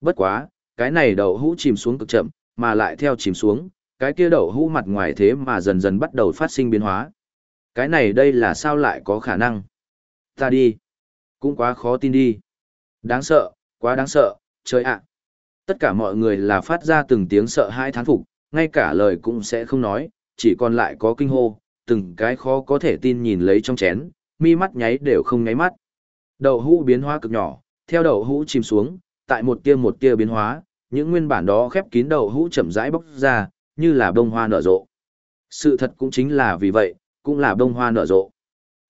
Bất quá, cái này đậu hũ chìm xuống cực chậm, mà lại theo chìm xuống, cái kia đậu hũ mặt ngoài thế mà dần dần bắt đầu phát sinh biến hóa. Cái này đây là sao lại có khả năng? Ta đi. Cũng quá khó tin đi. Đáng sợ, quá đáng sợ, trời ạ. Tất cả mọi người là phát ra từng tiếng sợ hãi thán phục, ngay cả lời cũng sẽ không nói, chỉ còn lại có kinh hô, từng cái khó có thể tin nhìn lấy trong chén, mi mắt nháy đều không nháy mắt. Đậu hũ biến hóa cực nhỏ, theo đậu hũ chìm xuống, tại một tia một tia biến hóa, những nguyên bản đó khép kín đậu hũ chậm rãi bóc ra, như là bông hoa nở rộ. Sự thật cũng chính là vì vậy, cũng là bông hoa nở rộ.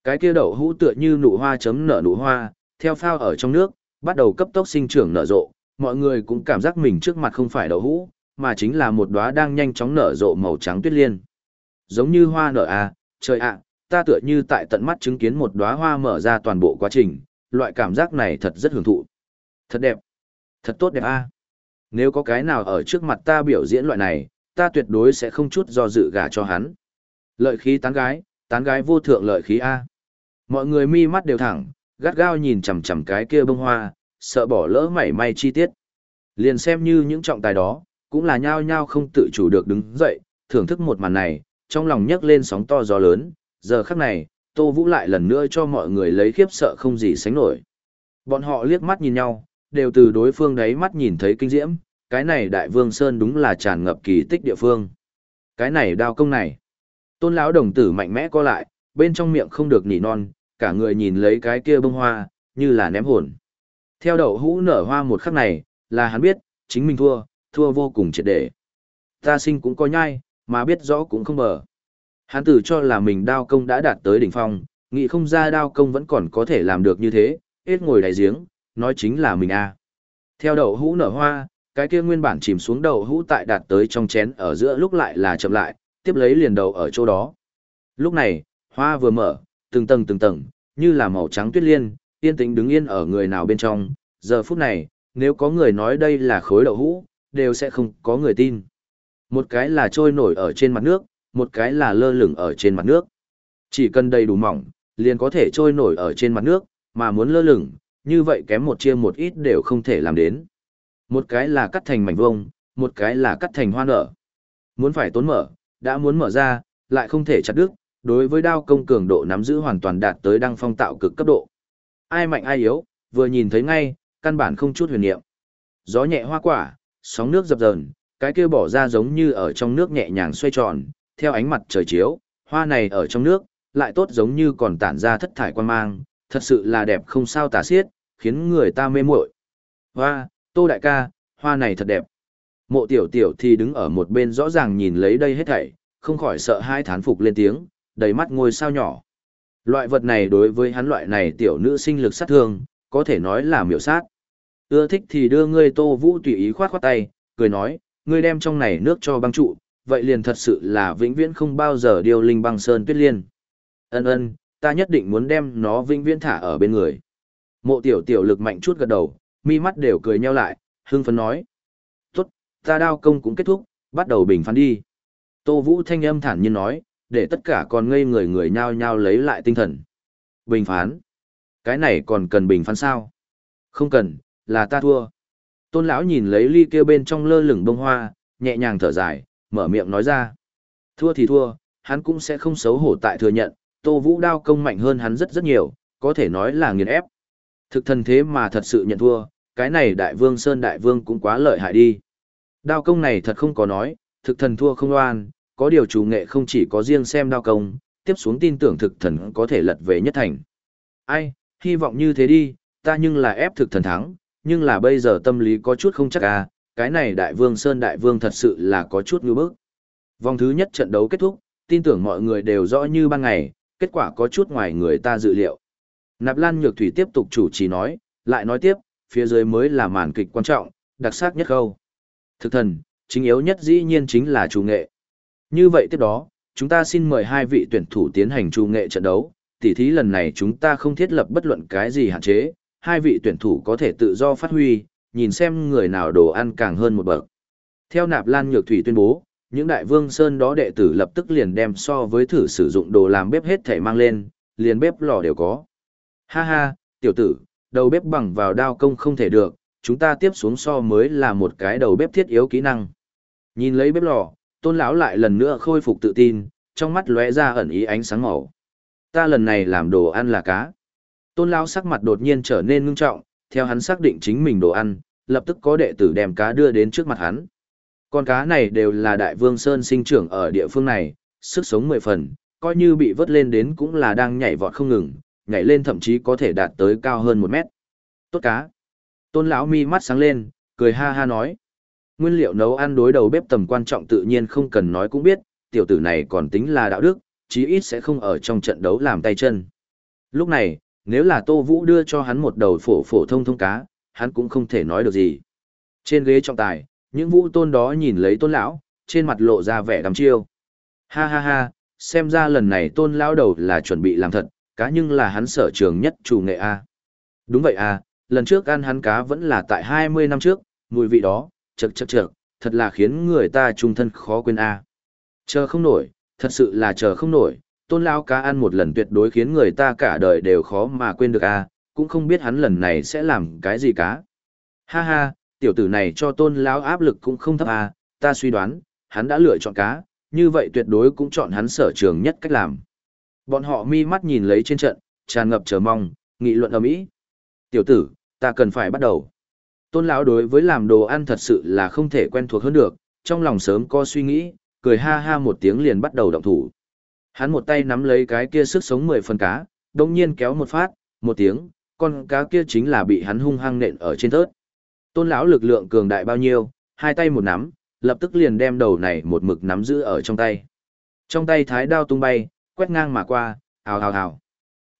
Cái kia đậu hũ tựa như nụ hoa chấm nở nụ hoa, theo phao ở trong nước, bắt đầu cấp tốc sinh trưởng nở rộ, mọi người cũng cảm giác mình trước mặt không phải đậu hũ, mà chính là một đóa đang nhanh chóng nở rộ màu trắng tuyết liên. Giống như hoa nở à, trời ạ, ta tựa như tại tận mắt chứng kiến một đóa hoa mở ra toàn bộ quá trình, loại cảm giác này thật rất hưởng thụ. Thật đẹp, thật tốt đẹp a. À. Nếu có cái nào ở trước mặt ta biểu diễn loại này, ta tuyệt đối sẽ không chút do dự gả cho hắn. Lợi khí tán gái, tán gái vô thượng lợi khí a. Mọi người mi mắt đều thẳng, gắt gao nhìn chằm chằm cái kia bông hoa, sợ bỏ lỡ mảy may chi tiết. Liền xem như những trọng tài đó, cũng là nhao nhao không tự chủ được đứng dậy, thưởng thức một màn này, trong lòng nhấc lên sóng to gió lớn, giờ khắc này, Tô Vũ lại lần nữa cho mọi người lấy khiếp sợ không gì sánh nổi. Bọn họ liếc mắt nhìn nhau, đều từ đối phương đấy mắt nhìn thấy kinh diễm, cái này Đại Vương Sơn đúng là tràn ngập kỳ tích địa phương. Cái này đao công này. Tôn lão đồng tử mạnh mẽ co lại, bên trong miệng không được nỉ non, cả người nhìn lấy cái kia bông hoa, như là ném hồn. Theo đậu hũ nở hoa một khắc này, là hắn biết, chính mình thua, thua vô cùng triệt để. Ta sinh cũng có nhai, mà biết rõ cũng không bờ. Hắn tử cho là mình đao công đã đạt tới đỉnh phong, nghĩ không ra đao công vẫn còn có thể làm được như thế, hết ngồi đáy giếng, nói chính là mình a. Theo đậu hũ nở hoa, cái kia nguyên bản chìm xuống đậu hũ tại đạt tới trong chén ở giữa lúc lại là chậm lại, tiếp lấy liền đầu ở chỗ đó. Lúc này, hoa vừa mở, từng tầng từng tầng, như là màu trắng tuyết liên, yên tĩnh đứng yên ở người nào bên trong, giờ phút này, nếu có người nói đây là khối đậu hũ, đều sẽ không có người tin. Một cái là trôi nổi ở trên mặt nước, một cái là lơ lửng ở trên mặt nước. Chỉ cần đầy đủ mỏng, liền có thể trôi nổi ở trên mặt nước, mà muốn lơ lửng, như vậy kém một chia một ít đều không thể làm đến. Một cái là cắt thành mảnh vông, một cái là cắt thành hoa nở. Muốn phải tốn mở, đã muốn mở ra, lại không thể chặt đứt, đối với đao công cường độ nắm giữ hoàn toàn đạt tới đăng phong tạo cực cấp độ. Ai mạnh ai yếu, vừa nhìn thấy ngay, căn bản không chút huyền niệm. Gió nhẹ hoa quả, sóng nước dập dờn, cái kia bỏ ra giống như ở trong nước nhẹ nhàng xoay tròn, theo ánh mặt trời chiếu, hoa này ở trong nước, lại tốt giống như còn tản ra thất thải quan mang, thật sự là đẹp không sao tả xiết, khiến người ta mê muội. Hoa, Tô đại ca, hoa này thật đẹp. Mộ tiểu tiểu thì đứng ở một bên rõ ràng nhìn lấy đây hết thảy, không khỏi sợ hai thán phục lên tiếng, đầy mắt ngôi sao nhỏ. Loại vật này đối với hắn loại này tiểu nữ sinh lực sát thương, có thể nói là miểu sát. Ưa thích thì đưa ngươi Tô Vũ tùy ý khoát khoát tay, cười nói, ngươi đem trong này nước cho băng trụ, vậy liền thật sự là vĩnh viễn không bao giờ điều linh băng sơn tuyết liên. Ân ân, ta nhất định muốn đem nó vĩnh viễn thả ở bên người. Mộ tiểu tiểu lực mạnh chút gật đầu, mi mắt đều cười nheo lại, hưng phấn nói. Tốt, ta đao công cũng kết thúc, bắt đầu bình phán đi. Tô Vũ thanh âm thản nhiên nói, để tất cả còn ngây người người nhao nhao lấy lại tinh thần. Bình phán? Cái này còn cần bình phán sao? Không cần, là ta thua. Tôn lão nhìn lấy ly kia bên trong lơ lửng bông hoa, nhẹ nhàng thở dài, mở miệng nói ra. Thua thì thua, hắn cũng sẽ không xấu hổ tại thừa nhận, Tô Vũ đao công mạnh hơn hắn rất rất nhiều, có thể nói là nghiền ép. Thực thần thế mà thật sự nhận thua, cái này đại vương Sơn đại vương cũng quá lợi hại đi. Đao công này thật không có nói, thực thần thua không oan, có điều chủ nghệ không chỉ có riêng xem đao công, tiếp xuống tin tưởng thực thần có thể lật về nhất thành. Ai, hy vọng như thế đi, ta nhưng là ép thực thần thắng, nhưng là bây giờ tâm lý có chút không chắc à, cái này đại vương Sơn đại vương thật sự là có chút ngư bức. Vòng thứ nhất trận đấu kết thúc, tin tưởng mọi người đều rõ như ban ngày, kết quả có chút ngoài người ta dự liệu. Nạp Lan Nhược Thủy tiếp tục chủ trì nói, lại nói tiếp, phía dưới mới là màn kịch quan trọng, đặc sắc nhất khâu. Thực thần, chính yếu nhất dĩ nhiên chính là chủ nghệ. Như vậy tiếp đó, chúng ta xin mời hai vị tuyển thủ tiến hành trù nghệ trận đấu, tỉ thí lần này chúng ta không thiết lập bất luận cái gì hạn chế, hai vị tuyển thủ có thể tự do phát huy, nhìn xem người nào đồ ăn càng hơn một bậc. Theo Nạp Lan Nhược Thủy tuyên bố, những đại vương sơn đó đệ tử lập tức liền đem so với thử sử dụng đồ làm bếp hết thể mang lên, liền bếp lò đều có. Ha ha, tiểu tử, đầu bếp bằng vào đao công không thể được, chúng ta tiếp xuống so mới là một cái đầu bếp thiết yếu kỹ năng. Nhìn lấy bếp lò, tôn lão lại lần nữa khôi phục tự tin, trong mắt lóe ra ẩn ý ánh sáng màu. Ta lần này làm đồ ăn là cá. Tôn lão sắc mặt đột nhiên trở nên ngưng trọng, theo hắn xác định chính mình đồ ăn, lập tức có đệ tử đem cá đưa đến trước mặt hắn. Con cá này đều là đại vương sơn sinh trưởng ở địa phương này, sức sống mười phần, coi như bị vớt lên đến cũng là đang nhảy vọt không ngừng, nhảy lên thậm chí có thể đạt tới cao hơn một mét. Tốt cá. Tôn lão mi mắt sáng lên, cười ha ha nói. Nguyên liệu nấu ăn đối đầu bếp tầm quan trọng tự nhiên không cần nói cũng biết, tiểu tử này còn tính là đạo đức, chí ít sẽ không ở trong trận đấu làm tay chân. Lúc này, nếu là Tô Vũ đưa cho hắn một đầu phổ phổ thông thông cá, hắn cũng không thể nói được gì. Trên ghế trọng tài, những vũ tôn đó nhìn lấy tôn lão, trên mặt lộ ra vẻ đắm chiêu. Ha ha ha, xem ra lần này tôn lão đầu là chuẩn bị làm thật, cá nhưng là hắn sở trường nhất chủ nghệ A. Đúng vậy A, lần trước ăn hắn cá vẫn là tại 20 năm trước, mùi vị đó, chật chật chật, thật là khiến người ta trung thân khó quên A. Chờ không nổi, thật sự là chờ không nổi, tôn lão cá ăn một lần tuyệt đối khiến người ta cả đời đều khó mà quên được A, cũng không biết hắn lần này sẽ làm cái gì cá. Ha ha, tiểu tử này cho tôn lão áp lực cũng không thấp à, ta suy đoán, hắn đã lựa chọn cá, như vậy tuyệt đối cũng chọn hắn sở trường nhất cách làm. Bọn họ mi mắt nhìn lấy trên trận, tràn ngập chờ mong, nghị luận ầm ĩ. Tiểu tử, ta cần phải bắt đầu. Tôn lão đối với làm đồ ăn thật sự là không thể quen thuộc hơn được, trong lòng sớm có suy nghĩ, cười ha ha một tiếng liền bắt đầu động thủ. Hắn một tay nắm lấy cái kia sức sống mười phần cá, đồng nhiên kéo một phát, một tiếng, con cá kia chính là bị hắn hung hăng nện ở trên thớt. Tôn lão lực lượng cường đại bao nhiêu, hai tay một nắm, lập tức liền đem đầu này một mực nắm giữ ở trong tay. Trong tay thái đao tung bay, quét ngang mà qua, hào hào hào.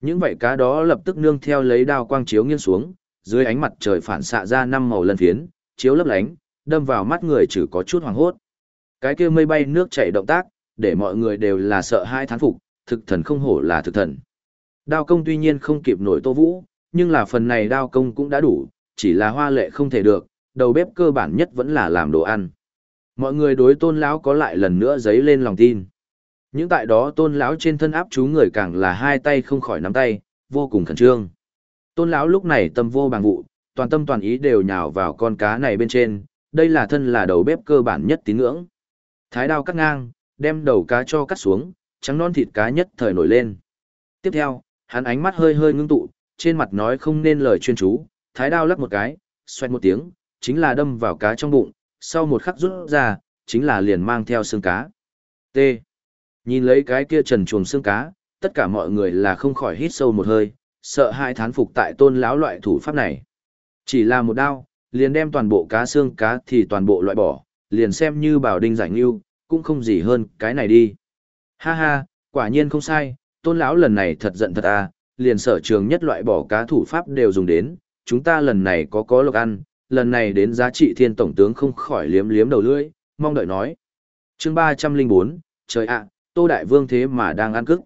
Những vảy cá đó lập tức nương theo lấy đao quang chiếu nghiêng xuống, dưới ánh mặt trời phản xạ ra năm màu lân phiến, chiếu lấp lánh, đâm vào mắt người chỉ có chút hoàng hốt. Cái kia mây bay nước chảy động tác, để mọi người đều là sợ hai thán phục, thực thần không hổ là thực thần. Đao công tuy nhiên không kịp nổi Tô Vũ, nhưng là phần này đao công cũng đã đủ, chỉ là hoa lệ không thể được, đầu bếp cơ bản nhất vẫn là làm đồ ăn. Mọi người đối tôn lão có lại lần nữa dấy lên lòng tin. Những tại đó tôn lão trên thân áp chú người càng là hai tay không khỏi nắm tay, vô cùng khẩn trương. Tôn lão lúc này tâm vô bằng vụ, toàn tâm toàn ý đều nhào vào con cá này bên trên, đây là thân là đầu bếp cơ bản nhất tín ngưỡng. Thái đao cắt ngang, đem đầu cá cho cắt xuống, trắng non thịt cá nhất thời nổi lên. Tiếp theo, hắn ánh mắt hơi hơi ngưng tụ, trên mặt nói không nên lời chuyên chú, thái đao lắc một cái, xoẹt một tiếng, chính là đâm vào cá trong bụng, sau một khắc rút ra, chính là liền mang theo xương cá. T. Nhìn lấy cái kia trần chuồng xương cá, tất cả mọi người là không khỏi hít sâu một hơi, sợ hai thán phục tại tôn lão loại thủ pháp này. Chỉ là một đao, liền đem toàn bộ cá xương cá thì toàn bộ loại bỏ, liền xem như bảo đinh giải ngưu, cũng không gì hơn cái này đi. Ha ha, quả nhiên không sai, tôn lão lần này thật giận thật à, liền sở trường nhất loại bỏ cá thủ pháp đều dùng đến, chúng ta lần này có có lộc ăn, lần này đến giá trị thiên tổng tướng không khỏi liếm liếm đầu lưỡi, mong đợi nói. chương 304, trời ạ, Tô Đại Vương thế mà đang ăn cức.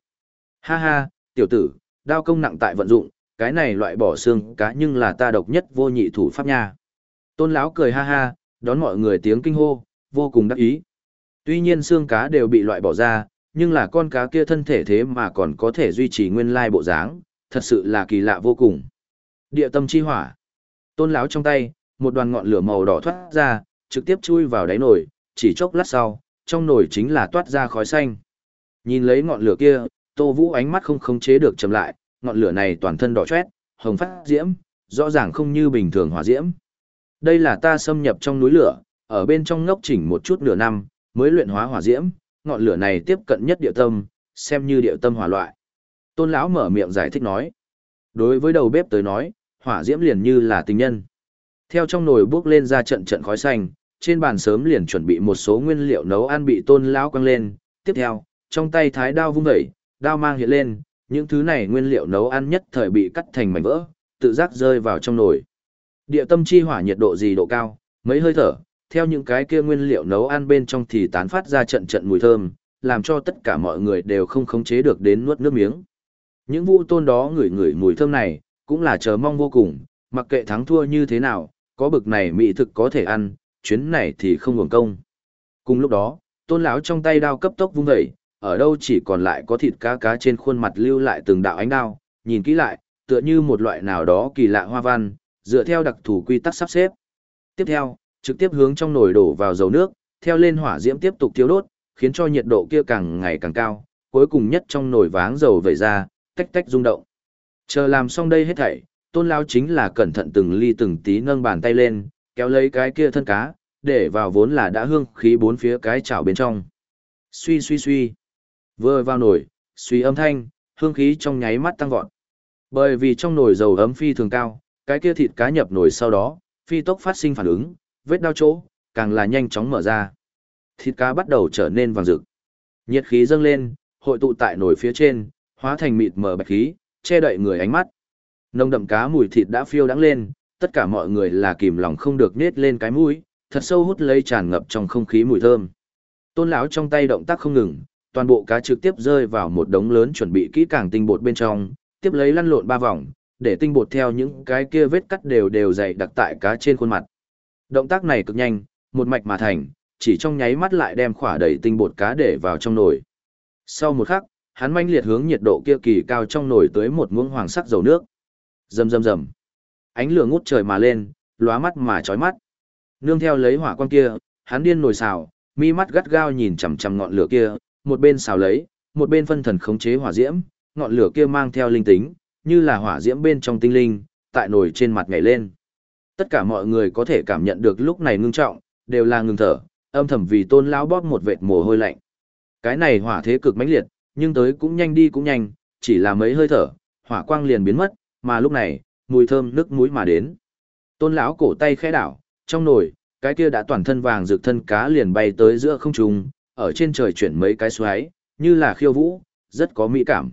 Ha ha, tiểu tử, đao công nặng tại vận dụng, cái này loại bỏ xương cá nhưng là ta độc nhất vô nhị thủ pháp nha. Tôn lão cười ha ha, đón mọi người tiếng kinh hô, vô cùng đắc ý. Tuy nhiên xương cá đều bị loại bỏ ra, nhưng là con cá kia thân thể thế mà còn có thể duy trì nguyên lai bộ dáng, thật sự là kỳ lạ vô cùng. Địa tâm chi hỏa. Tôn lão trong tay, một đoàn ngọn lửa màu đỏ thoát ra, trực tiếp chui vào đáy nồi, chỉ chốc lát sau, trong nồi chính là toát ra khói xanh. Nhìn lấy ngọn lửa kia, Tô Vũ ánh mắt không khống chế được chậm lại, ngọn lửa này toàn thân đỏ chót, hồng phát diễm, rõ ràng không như bình thường hỏa diễm. Đây là ta xâm nhập trong núi lửa, ở bên trong ngốc chỉnh một chút nửa năm, mới luyện hóa hỏa diễm, ngọn lửa này tiếp cận nhất địa tâm, xem như địa tâm hỏa loại. Tôn lão mở miệng giải thích nói. Đối với đầu bếp tới nói, hỏa diễm liền như là tình nhân. Theo trong nồi bước lên ra trận trận khói xanh, trên bàn sớm liền chuẩn bị một số nguyên liệu nấu ăn bị tôn lão quăng lên. Tiếp theo, trong tay thái đao vung vẩy, đao mang hiện lên, những thứ này nguyên liệu nấu ăn nhất thời bị cắt thành mảnh vỡ, tự giác rơi vào trong nồi. Địa tâm chi hỏa nhiệt độ gì độ cao, mấy hơi thở, theo những cái kia nguyên liệu nấu ăn bên trong thì tán phát ra trận trận mùi thơm, làm cho tất cả mọi người đều không khống chế được đến nuốt nước miếng. Những vũ tôn đó ngửi ngửi mùi thơm này, cũng là chờ mong vô cùng, mặc kệ thắng thua như thế nào, có bực này mỹ thực có thể ăn, chuyến này thì không hưởng công. Cùng lúc đó, tôn lão trong tay đao cấp tốc vung dậy, ở đâu chỉ còn lại có thịt cá cá trên khuôn mặt lưu lại từng đạo ánh đao, nhìn kỹ lại, tựa như một loại nào đó kỳ lạ hoa văn, dựa theo đặc thù quy tắc sắp xếp. Tiếp theo, trực tiếp hướng trong nồi đổ vào dầu nước, theo lên hỏa diễm tiếp tục thiêu đốt, khiến cho nhiệt độ kia càng ngày càng cao, cuối cùng nhất trong nồi váng dầu vẩy ra, tách tách rung động. Chờ làm xong đây hết thảy, tôn lao chính là cẩn thận từng ly từng tí nâng bàn tay lên, kéo lấy cái kia thân cá, để vào vốn là đã hương khí bốn phía cái chảo bên trong. Suy suy suy. Vừa vào nồi, suy âm thanh, hương khí trong nháy mắt tăng vọt. Bởi vì trong nồi dầu ấm phi thường cao, cái kia thịt cá nhập nồi sau đó, phi tốc phát sinh phản ứng, vết đau chỗ, càng là nhanh chóng mở ra. Thịt cá bắt đầu trở nên vàng rực. Nhiệt khí dâng lên, hội tụ tại nồi phía trên, hóa thành mịt mờ bạch khí, che đậy người ánh mắt. Nồng đậm cá mùi thịt đã phiêu đắng lên, tất cả mọi người là kìm lòng không được nết lên cái mũi, thật sâu hút lấy tràn ngập trong không khí mùi thơm. Tôn lão trong tay động tác không ngừng, toàn bộ cá trực tiếp rơi vào một đống lớn chuẩn bị kỹ càng tinh bột bên trong, tiếp lấy lăn lộn ba vòng, để tinh bột theo những cái kia vết cắt đều đều dày đặc tại cá trên khuôn mặt. Động tác này cực nhanh, một mạch mà thành, chỉ trong nháy mắt lại đem khỏa đầy tinh bột cá để vào trong nồi. Sau một khắc, hắn manh liệt hướng nhiệt độ kia kỳ cao trong nồi tới một muỗng hoàng sắc dầu nước. Rầm rầm rầm. Ánh lửa ngút trời mà lên, lóa mắt mà chói mắt. Nương theo lấy hỏa quang kia, hắn điên nổi xào, mi mắt gắt gao nhìn chằm chằm ngọn lửa kia, một bên xào lấy, một bên phân thần khống chế hỏa diễm, ngọn lửa kia mang theo linh tính, như là hỏa diễm bên trong tinh linh, tại nồi trên mặt nhảy lên. Tất cả mọi người có thể cảm nhận được lúc này ngưng trọng, đều là ngừng thở, âm thầm vì tôn lão bóp một vệt mồ hôi lạnh. Cái này hỏa thế cực mãnh liệt, nhưng tới cũng nhanh đi cũng nhanh, chỉ là mấy hơi thở, hỏa quang liền biến mất, mà lúc này, mùi thơm nước mũi mà đến. Tôn lão cổ tay khẽ đảo, trong nồi, cái kia đã toàn thân vàng rực thân cá liền bay tới giữa không trung, ở trên trời chuyển mấy cái xoáy, như là khiêu vũ, rất có mỹ cảm.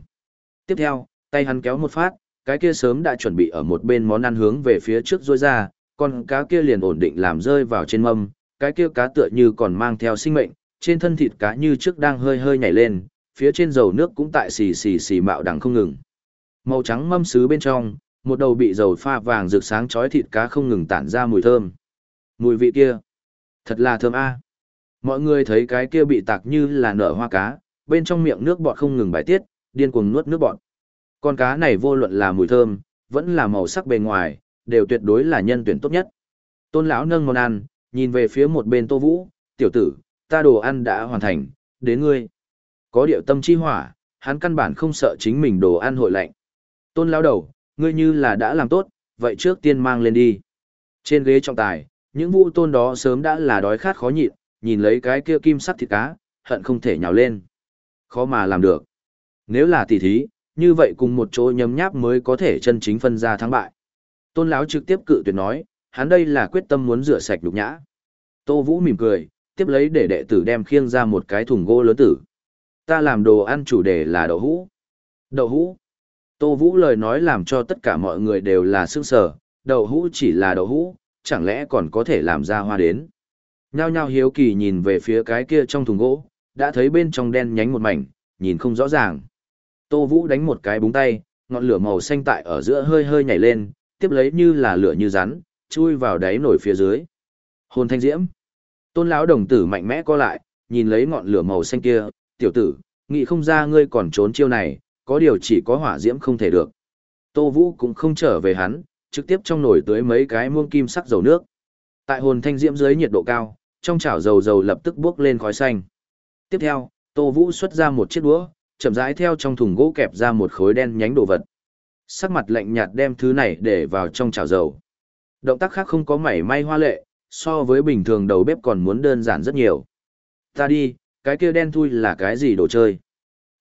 Tiếp theo, tay hắn kéo một phát, cái kia sớm đã chuẩn bị ở một bên món ăn hướng về phía trước rôi ra, con cá kia liền ổn định làm rơi vào trên mâm, cái kia cá tựa như còn mang theo sinh mệnh, trên thân thịt cá như trước đang hơi hơi nhảy lên, phía trên dầu nước cũng tại xì xì xì mạo đằng không ngừng. Màu trắng mâm sứ bên trong, một đầu bị dầu pha vàng rực sáng chói thịt cá không ngừng tản ra mùi thơm. Mùi vị kia, thật là thơm a. Mọi người thấy cái kia bị tạc như là nở hoa cá, bên trong miệng nước bọt không ngừng bài tiết, điên cuồng nuốt nước bọt. Con cá này vô luận là mùi thơm, vẫn là màu sắc bề ngoài, đều tuyệt đối là nhân tuyển tốt nhất. Tôn lão nâng món ăn, nhìn về phía một bên Tô Vũ, "Tiểu tử, ta đồ ăn đã hoàn thành, đến ngươi." Có điệu tâm chi hỏa, hắn căn bản không sợ chính mình đồ ăn hội lạnh. Tôn lão đầu, ngươi như là đã làm tốt, vậy trước tiên mang lên đi. Trên ghế trọng tài, những vũ tôn đó sớm đã là đói khát khó nhịn, nhìn lấy cái kia kim sắt thịt cá, hận không thể nhào lên. Khó mà làm được. Nếu là tỷ thí, như vậy cùng một chỗ nhấm nháp mới có thể chân chính phân ra thắng bại. Tôn lão trực tiếp cự tuyệt nói, hắn đây là quyết tâm muốn rửa sạch nhục nhã. Tô Vũ mỉm cười, tiếp lấy để đệ tử đem khiêng ra một cái thùng gỗ lớn tử. Ta làm đồ ăn chủ đề là đậu hũ. Đậu hũ. Tô Vũ lời nói làm cho tất cả mọi người đều là sương sở, đậu hũ chỉ là đậu hũ, chẳng lẽ còn có thể làm ra hoa đến. Nhao nhao hiếu kỳ nhìn về phía cái kia trong thùng gỗ, đã thấy bên trong đen nhánh một mảnh, nhìn không rõ ràng. Tô Vũ đánh một cái búng tay, ngọn lửa màu xanh tại ở giữa hơi hơi nhảy lên, tiếp lấy như là lửa như rắn, chui vào đáy nổi phía dưới. Hồn thanh diễm. Tôn lão đồng tử mạnh mẽ co lại, nhìn lấy ngọn lửa màu xanh kia, tiểu tử, nghĩ không ra ngươi còn trốn chiêu này, có điều chỉ có hỏa diễm không thể được. Tô Vũ cũng không trở về hắn, trực tiếp trong nồi tưới mấy cái muông kim sắc dầu nước. Tại hồn thanh diễm dưới nhiệt độ cao, trong chảo dầu dầu lập tức bốc lên khói xanh. Tiếp theo, Tô Vũ xuất ra một chiếc đũa, chậm rãi theo trong thùng gỗ kẹp ra một khối đen nhánh đồ vật. Sắc mặt lạnh nhạt đem thứ này để vào trong chảo dầu. Động tác khác không có mảy may hoa lệ, so với bình thường đầu bếp còn muốn đơn giản rất nhiều. Ta đi, cái kia đen thui là cái gì đồ chơi?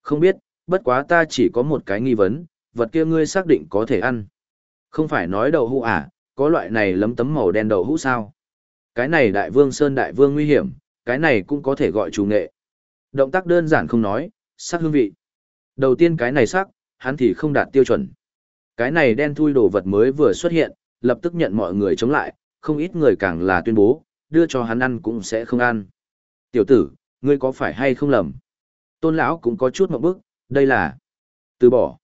Không biết, bất quá ta chỉ có một cái nghi vấn, vật kia ngươi xác định có thể ăn. Không phải nói đậu hũ à, có loại này lấm tấm màu đen đậu hũ sao? Cái này đại vương sơn đại vương nguy hiểm, cái này cũng có thể gọi chủ nghệ. Động tác đơn giản không nói, sắc hương vị. Đầu tiên cái này sắc, hắn thì không đạt tiêu chuẩn. Cái này đen thui đồ vật mới vừa xuất hiện, lập tức nhận mọi người chống lại, không ít người càng là tuyên bố, đưa cho hắn ăn cũng sẽ không ăn. Tiểu tử, ngươi có phải hay không lầm? Tôn lão cũng có chút một bức, đây là từ bỏ.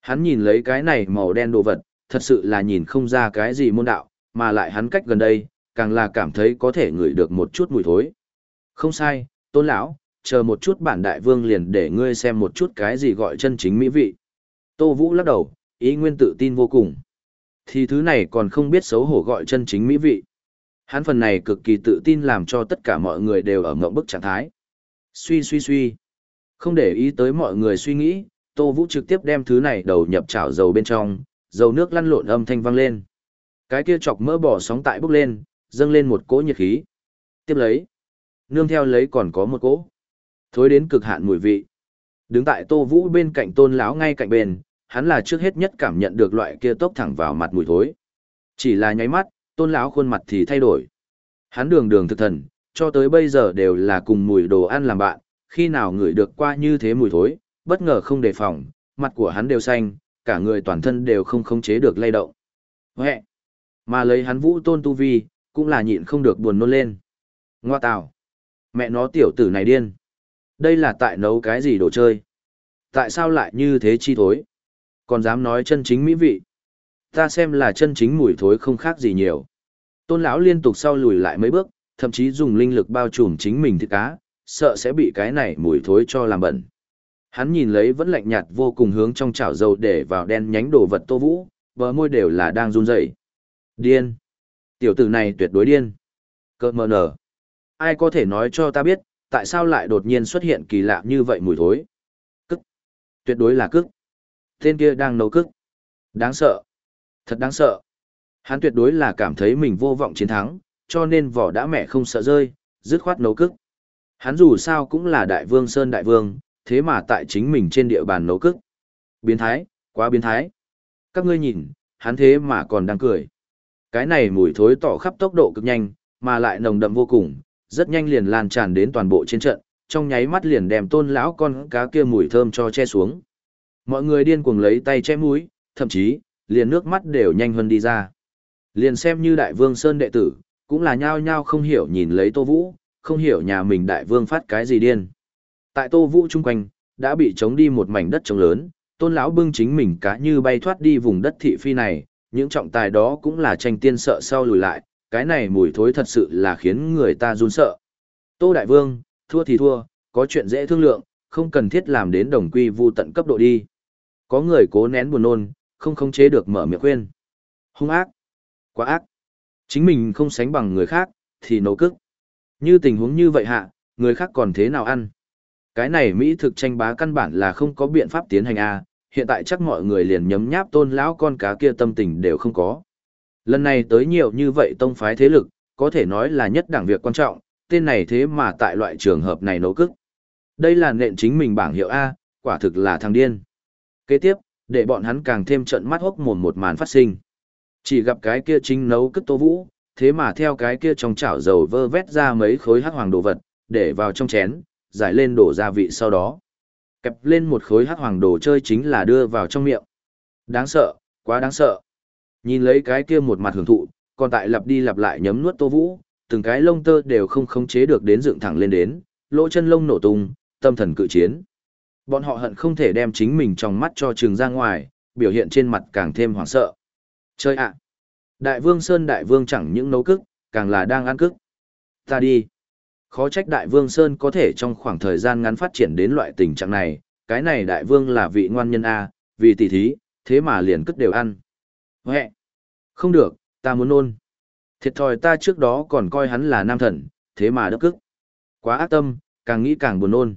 Hắn nhìn lấy cái này màu đen đồ vật, thật sự là nhìn không ra cái gì môn đạo, mà lại hắn cách gần đây, càng là cảm thấy có thể ngửi được một chút mùi thối. Không sai, tôn lão, chờ một chút bản đại vương liền để ngươi xem một chút cái gì gọi chân chính mỹ vị. Tô Vũ lắc đầu, ý nguyên tự tin vô cùng. Thì thứ này còn không biết xấu hổ gọi chân chính mỹ vị. Hắn phần này cực kỳ tự tin làm cho tất cả mọi người đều ở ngộng bức trạng thái. Suy suy suy. Không để ý tới mọi người suy nghĩ, Tô Vũ trực tiếp đem thứ này đầu nhập chảo dầu bên trong, dầu nước lăn lộn âm thanh vang lên. Cái kia chọc mỡ bỏ sóng tại bốc lên, dâng lên một cỗ nhiệt khí. Tiếp lấy. Nương theo lấy còn có một cỗ. Thối đến cực hạn mùi vị. Đứng tại Tô Vũ bên cạnh Tôn lão ngay cạnh bên, hắn là trước hết nhất cảm nhận được loại kia tốc thẳng vào mặt mùi thối. Chỉ là nháy mắt, Tôn lão khuôn mặt thì thay đổi. Hắn đường đường thực thần, cho tới bây giờ đều là cùng mùi đồ ăn làm bạn, khi nào ngửi được qua như thế mùi thối, bất ngờ không đề phòng, mặt của hắn đều xanh, cả người toàn thân đều không khống chế được lay động. Huệ! Mà lấy hắn vũ tôn tu vi, cũng là nhịn không được buồn nôn lên. Ngoa tào! Mẹ nó tiểu tử này điên! Đây là tại nấu cái gì đồ chơi? Tại sao lại như thế chi thối? Còn dám nói chân chính mỹ vị? Ta xem là chân chính mùi thối không khác gì nhiều. Tôn lão liên tục sau lùi lại mấy bước, thậm chí dùng linh lực bao trùm chính mình thịt cá, sợ sẽ bị cái này mùi thối cho làm bẩn. Hắn nhìn lấy vẫn lạnh nhạt vô cùng hướng trong chảo dầu để vào đen nhánh đồ vật Tô Vũ, bờ môi đều là đang run rẩy. Điên. Tiểu tử này tuyệt đối điên. Cơ mờ nở. Ai có thể nói cho ta biết, tại sao lại đột nhiên xuất hiện kỳ lạ như vậy mùi thối? Cức. Tuyệt đối là cức. Tên kia đang nấu cức. Đáng sợ. Thật đáng sợ. Hắn tuyệt đối là cảm thấy mình vô vọng chiến thắng, cho nên vỏ đã mẹ không sợ rơi, dứt khoát nấu cức. Hắn dù sao cũng là đại vương Sơn đại vương, thế mà tại chính mình trên địa bàn nấu cức. Biến thái, quá biến thái. Các ngươi nhìn, hắn thế mà còn đang cười. Cái này mùi thối tỏ khắp tốc độ cực nhanh, mà lại nồng đậm vô cùng, rất nhanh liền lan tràn đến toàn bộ trên trận, trong nháy mắt liền đem tôn lão con cá kia mùi thơm cho che xuống. Mọi người điên cuồng lấy tay che mũi, thậm chí, liền nước mắt đều nhanh hơn đi ra. Liền xem như đại vương Sơn đệ tử, cũng là nhao nhao không hiểu nhìn lấy Tô Vũ, không hiểu nhà mình đại vương phát cái gì điên. Tại Tô Vũ chung quanh, đã bị trống đi một mảnh đất trống lớn, tôn lão bưng chính mình cá như bay thoát đi vùng đất thị phi này, những trọng tài đó cũng là tranh tiên sợ sau lùi lại, cái này mùi thối thật sự là khiến người ta run sợ. Tô Đại Vương, thua thì thua, có chuyện dễ thương lượng, không cần thiết làm đến đồng quy vu tận cấp độ đi. Có người cố nén buồn nôn, không khống chế được mở miệng khuyên. Hung ác, quá ác. Chính mình không sánh bằng người khác, thì nấu cức. Như tình huống như vậy hạ, người khác còn thế nào ăn? Cái này Mỹ thực tranh bá căn bản là không có biện pháp tiến hành a hiện tại chắc mọi người liền nhấm nháp tôn lão con cá kia tâm tình đều không có. Lần này tới nhiều như vậy tông phái thế lực, có thể nói là nhất đẳng việc quan trọng, tên này thế mà tại loại trường hợp này nấu cức. Đây là nện chính mình bảng hiệu A, quả thực là thằng điên. Kế tiếp, để bọn hắn càng thêm trận mắt hốc mồm một màn phát sinh. Chỉ gặp cái kia chính nấu cức tô vũ, thế mà theo cái kia trong chảo dầu vơ vét ra mấy khối hắc hoàng đồ vật, để vào trong chén, giải lên đổ gia vị sau đó. Kẹp lên một khối hắc hoàng đồ chơi chính là đưa vào trong miệng. Đáng sợ, quá đáng sợ. Nhìn lấy cái kia một mặt hưởng thụ, còn tại lặp đi lặp lại nhấm nuốt tô vũ, từng cái lông tơ đều không khống chế được đến dựng thẳng lên đến, lỗ chân lông nổ tung, tâm thần cự chiến. Bọn họ hận không thể đem chính mình trong mắt cho trường ra ngoài, biểu hiện trên mặt càng thêm hoảng sợ. Chơi ạ! Đại vương Sơn Đại vương chẳng những nấu cức, càng là đang ăn cức. Ta đi! Khó trách Đại vương Sơn có thể trong khoảng thời gian ngắn phát triển đến loại tình trạng này, cái này Đại vương là vị ngoan nhân A, vì tỷ thí, thế mà liền cất đều ăn. Huệ! Không được, ta muốn nôn. Thiệt thòi ta trước đó còn coi hắn là nam thần, thế mà đớp cức. Quá ác tâm, càng nghĩ càng buồn nôn.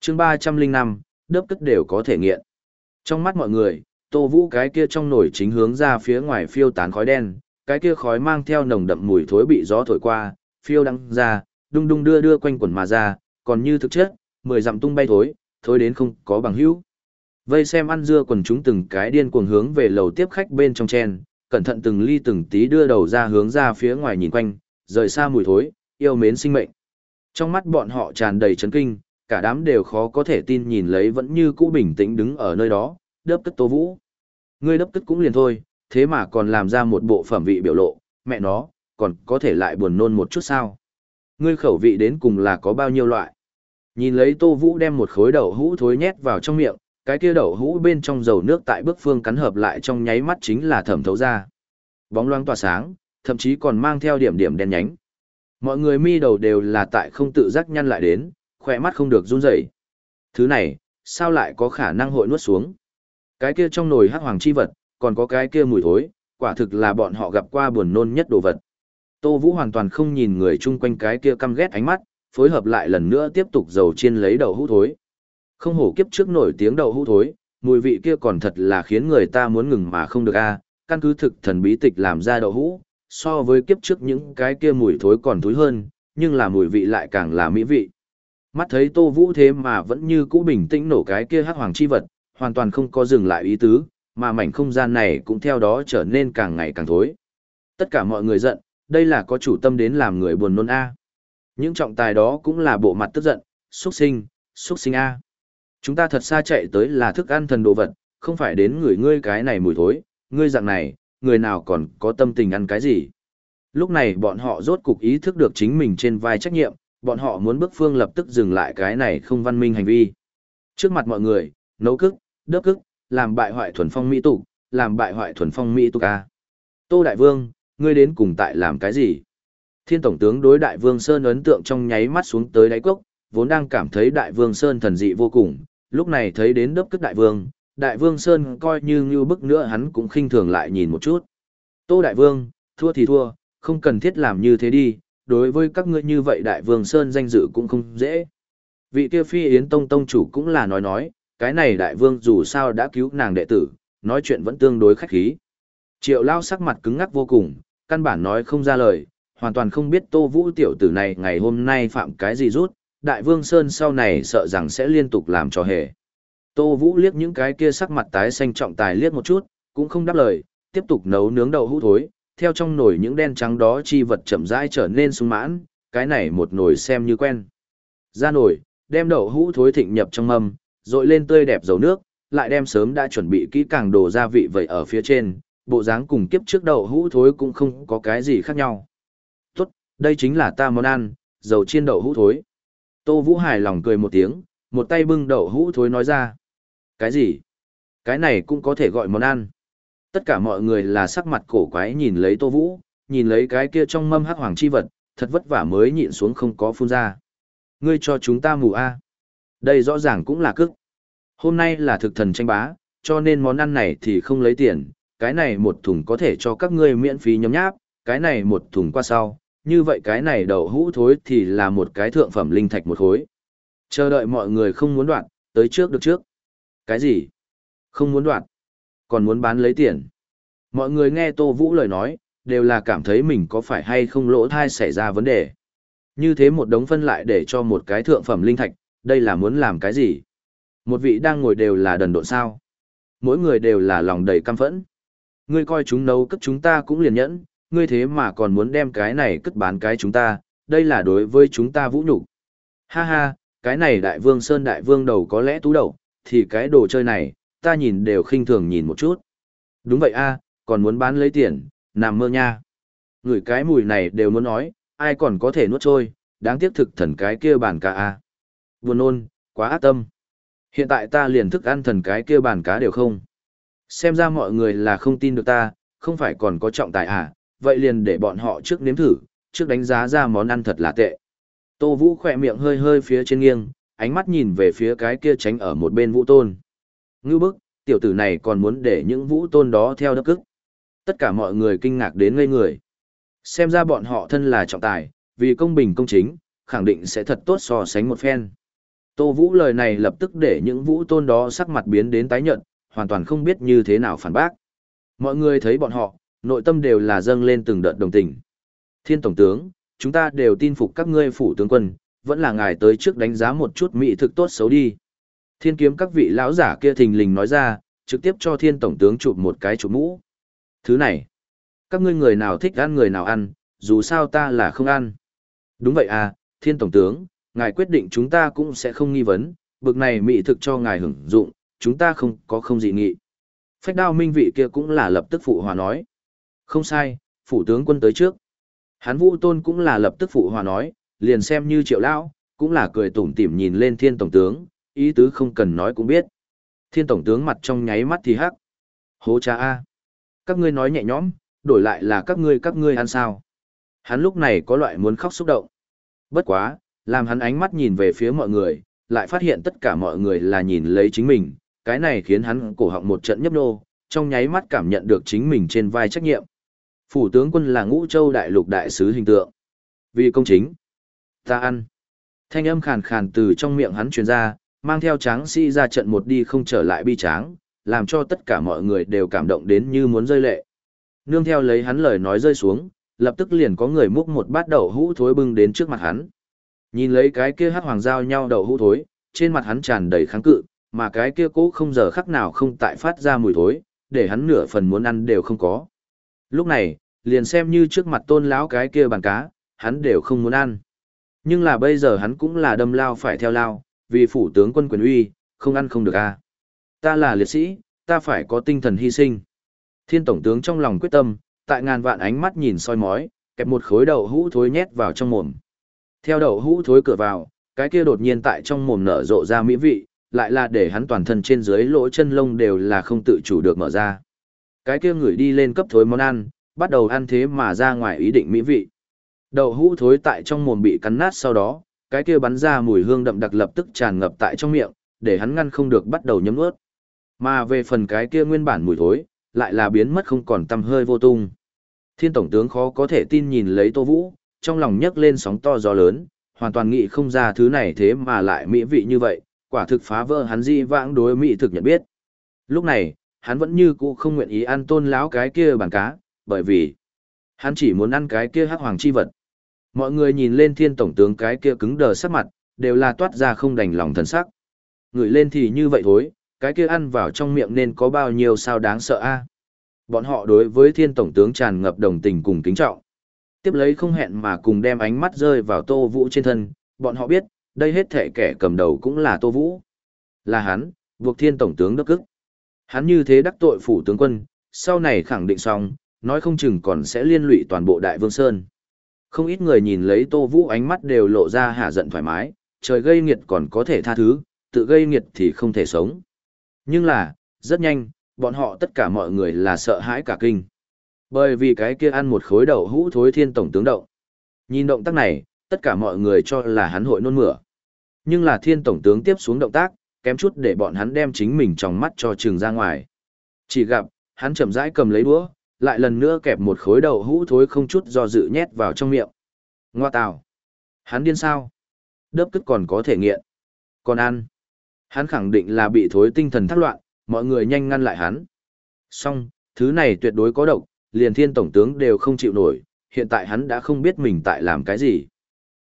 chương ba trăm linh năm, đớp cức đều có thể nghiện. Trong mắt mọi người, tô vũ cái kia trong nồi chính hướng ra phía ngoài phiêu tán khói đen, cái kia khói mang theo nồng đậm mùi thối bị gió thổi qua, phiêu đăng ra, đung đung đưa đưa quanh quần mà ra, còn như thực chất, mười dặm tung bay thối, thối đến không có bằng hữu. Vây xem ăn dưa quần chúng từng cái điên cuồng hướng về lầu tiếp khách bên trong chen, cẩn thận từng ly từng tí đưa đầu ra hướng ra phía ngoài nhìn quanh, rời xa mùi thối, yêu mến sinh mệnh. Trong mắt bọn họ tràn đầy chấn kinh, cả đám đều khó có thể tin nhìn lấy vẫn như cũ bình tĩnh đứng ở nơi đó, đớp tức Tô Vũ. Ngươi đớp tức cũng liền thôi, thế mà còn làm ra một bộ phẩm vị biểu lộ, mẹ nó, còn có thể lại buồn nôn một chút sao. Ngươi khẩu vị đến cùng là có bao nhiêu loại. Nhìn lấy Tô Vũ đem một khối đậu hũ thối nhét vào trong miệng, cái kia đậu hũ bên trong dầu nước tại bước phương cắn hợp lại trong nháy mắt chính là thẩm thấu ra. Bóng loáng tỏa sáng, thậm chí còn mang theo điểm điểm đen nhánh. Mọi người mi đầu đều là tại không tự giác nhăn lại đến, khỏe mắt không được run rẩy. Thứ này, sao lại có khả năng hội nuốt xuống? Cái kia trong nồi hắc hoàng chi vật, còn có cái kia mùi thối, quả thực là bọn họ gặp qua buồn nôn nhất đồ vật. Tô Vũ hoàn toàn không nhìn người chung quanh cái kia căm ghét ánh mắt, phối hợp lại lần nữa tiếp tục dầu chiên lấy đầu hũ thối. Không hổ kiếp trước nổi tiếng đầu hũ thối, mùi vị kia còn thật là khiến người ta muốn ngừng mà không được a. căn cứ thực thần bí tịch làm ra đậu hũ, so với kiếp trước những cái kia mùi thối còn thối hơn, nhưng là mùi vị lại càng là mỹ vị. Mắt thấy Tô Vũ thế mà vẫn như cũ bình tĩnh nổ cái kia hắc hoàng chi vật, hoàn toàn không có dừng lại ý tứ, mà mảnh không gian này cũng theo đó trở nên càng ngày càng thối. Tất cả mọi người giận, đây là có chủ tâm đến làm người buồn nôn a. Những trọng tài đó cũng là bộ mặt tức giận, xuất sinh, xuất sinh a. Chúng ta thật xa chạy tới là thức ăn thần đồ vật, không phải đến người ngươi cái này mùi thối, ngươi dạng này, người nào còn có tâm tình ăn cái gì. Lúc này bọn họ rốt cục ý thức được chính mình trên vai trách nhiệm, bọn họ muốn bước phương lập tức dừng lại cái này không văn minh hành vi. Trước mặt mọi người, nấu cức, đớp cức, làm bại hoại thuần phong mỹ tục, làm bại hoại thuần phong mỹ tục a. Tô Đại Vương, ngươi đến cùng tại làm cái gì? Thiên Tổng tướng đối Đại Vương Sơn ấn tượng trong nháy mắt xuống tới đáy cốc, vốn đang cảm thấy Đại Vương Sơn thần dị vô cùng, lúc này thấy đến đớp cức đại vương, đại vương Sơn coi như như bức nữa hắn cũng khinh thường lại nhìn một chút. Tô đại vương, thua thì thua, không cần thiết làm như thế đi, đối với các ngươi như vậy đại vương Sơn danh dự cũng không dễ. Vị kia phi yến tông tông chủ cũng là nói nói, cái này đại vương dù sao đã cứu nàng đệ tử, nói chuyện vẫn tương đối khách khí. Triệu lao sắc mặt cứng ngắc vô cùng, căn bản nói không ra lời, hoàn toàn không biết tô vũ tiểu tử này ngày hôm nay phạm cái gì rút, đại vương Sơn sau này sợ rằng sẽ liên tục làm trò hề. Tô vũ liếc những cái kia sắc mặt tái xanh trọng tài liếc một chút, cũng không đáp lời, tiếp tục nấu nướng đậu hũ thối, theo trong nồi những đen trắng đó chi vật chậm rãi trở nên sung mãn, cái này một nồi xem như quen. Ra nồi, đem đậu hũ thối thịnh nhập trong mâm, rồi lên tươi đẹp dầu nước, lại đem sớm đã chuẩn bị kỹ càng đồ gia vị vậy ở phía trên, bộ dáng cùng kiếp trước đậu hũ thối cũng không có cái gì khác nhau. Tốt, đây chính là ta món ăn, dầu chiên đậu hũ thối. Tô Vũ hài lòng cười một tiếng, một tay bưng đậu hũ thối nói ra. Cái gì? Cái này cũng có thể gọi món ăn. Tất cả mọi người là sắc mặt cổ quái nhìn lấy Tô Vũ, nhìn lấy cái kia trong mâm hắc hoàng chi vật, thật vất vả mới nhịn xuống không có phun ra. Ngươi cho chúng ta mù a à? Đây rõ ràng cũng là cức. Hôm nay là thực thần tranh bá, cho nên món ăn này thì không lấy tiền, cái này một thùng có thể cho các ngươi miễn phí nhóm nháp, cái này một thùng qua sau, như vậy cái này đậu hũ thối thì là một cái thượng phẩm linh thạch một khối. Chờ đợi mọi người không muốn đoạn, tới trước được trước. Cái gì? Không muốn đoạn, còn muốn bán lấy tiền. Mọi người nghe Tô Vũ lời nói, đều là cảm thấy mình có phải hay không lỗ thai xảy ra vấn đề. Như thế một đống phân lại để cho một cái thượng phẩm linh thạch, đây là muốn làm cái gì? Một vị đang ngồi đều là đần độn sao. Mỗi người đều là lòng đầy căm phẫn. Ngươi coi chúng nấu cất chúng ta cũng liền nhẫn, ngươi thế mà còn muốn đem cái này cất bán cái chúng ta, đây là đối với chúng ta vũ nhục. Ha ha, cái này đại vương sơn đại vương đầu có lẽ tú đầu, thì cái đồ chơi này, ta nhìn đều khinh thường nhìn một chút. Đúng vậy a, còn muốn bán lấy tiền, nằm mơ nha. Người cái mùi này đều muốn nói, ai còn có thể nuốt trôi, đáng tiếc thực thần cái kia bàn cá a. Buồn nôn, quá ác tâm. Hiện tại ta liền thức ăn thần cái kia bàn cá đều không. Xem ra mọi người là không tin được ta, không phải còn có trọng tài à, vậy liền để bọn họ trước nếm thử, trước đánh giá ra món ăn thật là tệ. Tô Vũ khỏe miệng hơi hơi phía trên nghiêng, ánh mắt nhìn về phía cái kia tránh ở một bên Vũ Tôn. ngư bức, tiểu tử này còn muốn để những Vũ Tôn đó theo đất cức. Tất cả mọi người kinh ngạc đến ngây người. Xem ra bọn họ thân là trọng tài, vì công bình công chính, khẳng định sẽ thật tốt so sánh một phen. Tô Vũ lời này lập tức để những Vũ Tôn đó sắc mặt biến đến tái nhợt, hoàn toàn không biết như thế nào phản bác. Mọi người thấy bọn họ, nội tâm đều là dâng lên từng đợt đồng tình. Thiên Tổng tướng, chúng ta đều tin phục các ngươi phủ tướng quân, vẫn là ngài tới trước đánh giá một chút mỹ thực tốt xấu đi. Thiên kiếm các vị lão giả kia thình lình nói ra, trực tiếp cho thiên tổng tướng chụp một cái chụp mũ. Thứ này, các ngươi người nào thích ăn người nào ăn, dù sao ta là không ăn. Đúng vậy à, thiên tổng tướng, ngài quyết định chúng ta cũng sẽ không nghi vấn, bực này mỹ thực cho ngài hưởng dụng, chúng ta không có không dị nghị. Phách đao minh vị kia cũng là lập tức phụ hòa nói. Không sai, phủ tướng quân tới trước. Hán vũ tôn cũng là lập tức phụ hòa nói, liền xem như triệu lão, cũng là cười tủm tỉm nhìn lên thiên tổng tướng, ý tứ không cần nói cũng biết. Thiên tổng tướng mặt trong nháy mắt thì hắc. Hố cha A. Các ngươi nói nhẹ nhõm, đổi lại là các ngươi các ngươi ăn sao. Hắn lúc này có loại muốn khóc xúc động. Bất quá, làm hắn ánh mắt nhìn về phía mọi người, lại phát hiện tất cả mọi người là nhìn lấy chính mình, cái này khiến hắn cổ họng một trận nhấp nô, trong nháy mắt cảm nhận được chính mình trên vai trách nhiệm. Phủ tướng quân là ngũ châu đại lục đại sứ hình tượng. Vì công chính, ta ăn. Thanh âm khàn khàn từ trong miệng hắn truyền ra, mang theo tráng sĩ ra trận một đi không trở lại bi tráng, làm cho tất cả mọi người đều cảm động đến như muốn rơi lệ. Nương theo lấy hắn lời nói rơi xuống, lập tức liền có người múc một bát đậu hũ thối bưng đến trước mặt hắn. Nhìn lấy cái kia hát hoàng giao nhau đậu hũ thối, trên mặt hắn tràn đầy kháng cự, mà cái kia cố không giờ khắc nào không tại phát ra mùi thối, để hắn nửa phần muốn ăn đều không có. Lúc này, liền xem như trước mặt tôn lão cái kia bàn cá, hắn đều không muốn ăn. Nhưng là bây giờ hắn cũng là đâm lao phải theo lao, vì phủ tướng quân quyền uy, không ăn không được a. Ta là liệt sĩ, ta phải có tinh thần hy sinh. Thiên tổng tướng trong lòng quyết tâm, tại ngàn vạn ánh mắt nhìn soi mói, kẹp một khối đậu hũ thối nhét vào trong mồm. Theo đậu hũ thối cửa vào, cái kia đột nhiên tại trong mồm nở rộ ra mỹ vị, lại là để hắn toàn thân trên dưới lỗ chân lông đều là không tự chủ được mở ra. Cái kia người đi lên cấp thối món ăn, bắt đầu ăn thế mà ra ngoài ý định mỹ vị. Đậu hũ thối tại trong mồm bị cắn nát sau đó, cái kia bắn ra mùi hương đậm đặc lập tức tràn ngập tại trong miệng, để hắn ngăn không được bắt đầu nhấm ướt. Mà về phần cái kia nguyên bản mùi thối, lại là biến mất không còn tăm hơi vô tung. Thiên tổng tướng khó có thể tin nhìn lấy Tô Vũ, trong lòng nhấc lên sóng to gió lớn, hoàn toàn nghĩ không ra thứ này thế mà lại mỹ vị như vậy, quả thực phá vỡ hắn di vãng đối mỹ thực nhận biết. Lúc này, hắn vẫn như cũ không nguyện ý ăn tôn lão cái kia bàn cá, bởi vì hắn chỉ muốn ăn cái kia hắc hoàng chi vật. Mọi người nhìn lên thiên tổng tướng cái kia cứng đờ sắc mặt, đều là toát ra không đành lòng thần sắc. Ngửi lên thì như vậy thôi, cái kia ăn vào trong miệng nên có bao nhiêu sao đáng sợ a Bọn họ đối với thiên tổng tướng tràn ngập đồng tình cùng kính trọng. Tiếp lấy không hẹn mà cùng đem ánh mắt rơi vào tô vũ trên thân, bọn họ biết, đây hết thệ kẻ cầm đầu cũng là tô vũ. Là hắn, buộc thiên tổng tướng đốc cức. Hắn như thế đắc tội phủ tướng quân, sau này khẳng định xong, nói không chừng còn sẽ liên lụy toàn bộ đại vương sơn. Không ít người nhìn lấy tô vũ ánh mắt đều lộ ra hạ giận thoải mái, trời gây nghiệt còn có thể tha thứ, tự gây nghiệt thì không thể sống. Nhưng là, rất nhanh, bọn họ tất cả mọi người là sợ hãi cả kinh. Bởi vì cái kia ăn một khối đậu hũ thối thiên tổng tướng động. Nhìn động tác này, tất cả mọi người cho là hắn hội nôn mửa. Nhưng là thiên tổng tướng tiếp xuống động tác, kém chút để bọn hắn đem chính mình trong mắt cho trường ra ngoài. Chỉ gặp, hắn chậm rãi cầm lấy đũa, lại lần nữa kẹp một khối đậu hũ thối không chút do dự nhét vào trong miệng. Ngoa tào. Hắn điên sao? Đớp cứt còn có thể nghiện. Còn ăn. Hắn khẳng định là bị thối tinh thần thắc loạn, mọi người nhanh ngăn lại hắn. Xong, thứ này tuyệt đối có độc, liền thiên tổng tướng đều không chịu nổi, hiện tại hắn đã không biết mình tại làm cái gì.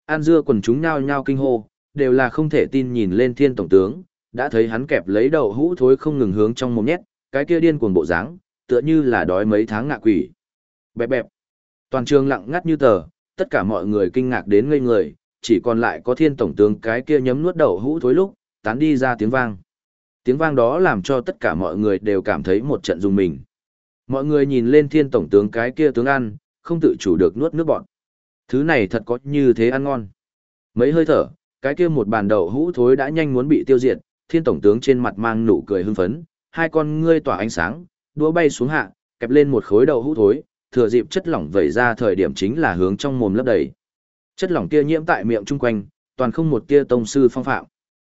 An dưa quần chúng nhao nhao kinh hô, đều là không thể tin nhìn lên thiên tổng tướng, đã thấy hắn kẹp lấy đầu hũ thối không ngừng hướng trong mồm nhét, cái kia điên cuồng bộ dáng, tựa như là đói mấy tháng ngạ quỷ. Bẹp bẹp. Toàn trường lặng ngắt như tờ, tất cả mọi người kinh ngạc đến ngây người, chỉ còn lại có thiên tổng tướng cái kia nhấm nuốt đầu hũ thối lúc, tán đi ra tiếng vang. Tiếng vang đó làm cho tất cả mọi người đều cảm thấy một trận dùng mình. Mọi người nhìn lên thiên tổng tướng cái kia tướng ăn, không tự chủ được nuốt nước bọn. Thứ này thật có như thế ăn ngon. Mấy hơi thở, cái kia một bàn đậu hũ thối đã nhanh muốn bị tiêu diệt, thiên tổng tướng trên mặt mang nụ cười hưng phấn, hai con ngươi tỏa ánh sáng, đũa bay xuống hạ, kẹp lên một khối đậu hũ thối, thừa dịp chất lỏng vẩy ra thời điểm chính là hướng trong mồm lấp đầy. Chất lỏng kia nhiễm tại miệng chung quanh, toàn không một tia tông sư phong phạm.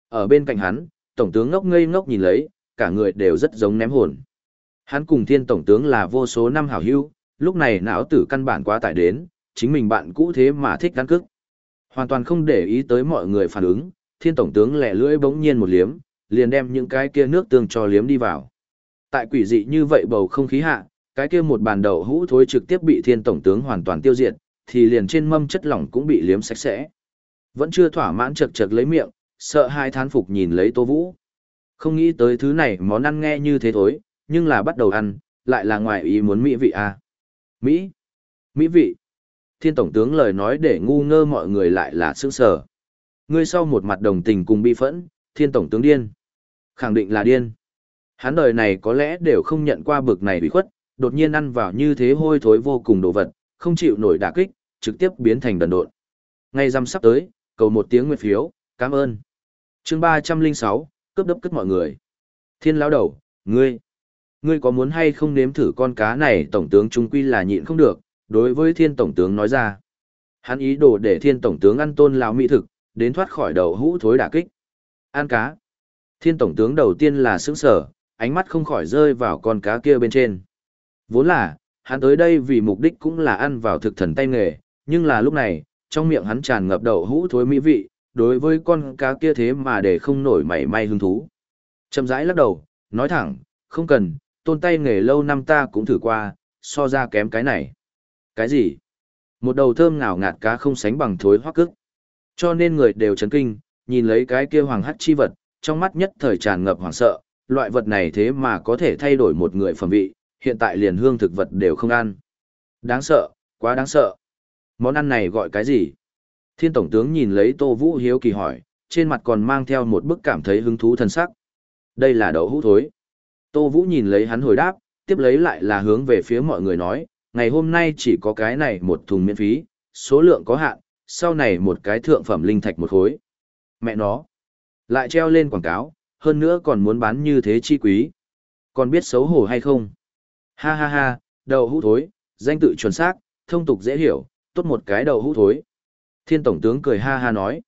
Ở bên cạnh hắn, tổng tướng ngốc ngây ngốc nhìn lấy, cả người đều rất giống ném hồn. Hắn cùng thiên tổng tướng là vô số năm hảo hữu, lúc này não tử căn bản quá tải đến, chính mình bạn cũ thế mà thích gắn cức. Hoàn toàn không để ý tới mọi người phản ứng, thiên tổng tướng lẻ lưỡi bỗng nhiên một liếm, liền đem những cái kia nước tương cho liếm đi vào. Tại quỷ dị như vậy bầu không khí hạ, cái kia một bàn đầu hũ thối trực tiếp bị thiên tổng tướng hoàn toàn tiêu diệt, thì liền trên mâm chất lỏng cũng bị liếm sạch sẽ. Vẫn chưa thỏa mãn chật chật lấy miệng, sợ hai thán phục nhìn lấy Tô Vũ. Không nghĩ tới thứ này món ăn nghe như thế thối, nhưng là bắt đầu ăn, lại là ngoài ý muốn mỹ vị à. Mỹ? Mỹ vị? Thiên Tổng tướng lời nói để ngu ngơ mọi người lại là sững sờ. Ngươi sau một mặt đồng tình cùng bi phẫn, Thiên Tổng tướng điên. Khẳng định là điên. Hắn đời này có lẽ đều không nhận qua bực này bị khuất, đột nhiên ăn vào như thế hôi thối vô cùng đồ vật, không chịu nổi đả kích, trực tiếp biến thành đần độn. Ngay rằm sắp tới, cầu một tiếng nguyên phiếu, cảm ơn. chương ba trăm linh sáu cướp đấp cất mọi người. Thiên lão đầu, ngươi, ngươi có muốn hay không nếm thử con cá này tổng tướng trung quy là nhịn không được, đối với thiên tổng tướng nói ra. Hắn ý đồ để thiên tổng tướng ăn tôn lão mỹ thực, đến thoát khỏi đầu hũ thối đả kích. Ăn cá. Thiên tổng tướng đầu tiên là sững sở, ánh mắt không khỏi rơi vào con cá kia bên trên. Vốn là, hắn tới đây vì mục đích cũng là ăn vào thực thần tay nghề, nhưng là lúc này, trong miệng hắn tràn ngập đậu hũ thối mỹ vị, đối với con cá kia thế mà để không nổi mảy may hứng thú. Chậm rãi lắc đầu, nói thẳng, không cần, tôn tay nghề lâu năm ta cũng thử qua, so ra kém cái này. Cái gì? Một đầu thơm ngào ngạt cá không sánh bằng thối hoắc cức. Cho nên người đều chấn kinh, nhìn lấy cái kia hoàng hắc chi vật, trong mắt nhất thời tràn ngập hoảng sợ, loại vật này thế mà có thể thay đổi một người phẩm vị, hiện tại liền hương thực vật đều không ăn. Đáng sợ, quá đáng sợ. Món ăn này gọi cái gì? Thiên Tổng tướng nhìn lấy Tô Vũ hiếu kỳ hỏi, trên mặt còn mang theo một bức cảm thấy hứng thú thân sắc. Đây là đậu hũ thối. Tô Vũ nhìn lấy hắn hồi đáp, tiếp lấy lại là hướng về phía mọi người nói, ngày hôm nay chỉ có cái này một thùng miễn phí, số lượng có hạn, sau này một cái thượng phẩm linh thạch một khối. Mẹ nó, lại treo lên quảng cáo, hơn nữa còn muốn bán như thế chi quý. Còn biết xấu hổ hay không? Ha ha ha, đầu hũ thối, danh tự chuẩn xác, thông tục dễ hiểu, tốt một cái đầu hũ thối. Thiên Tổng tướng cười ha ha nói.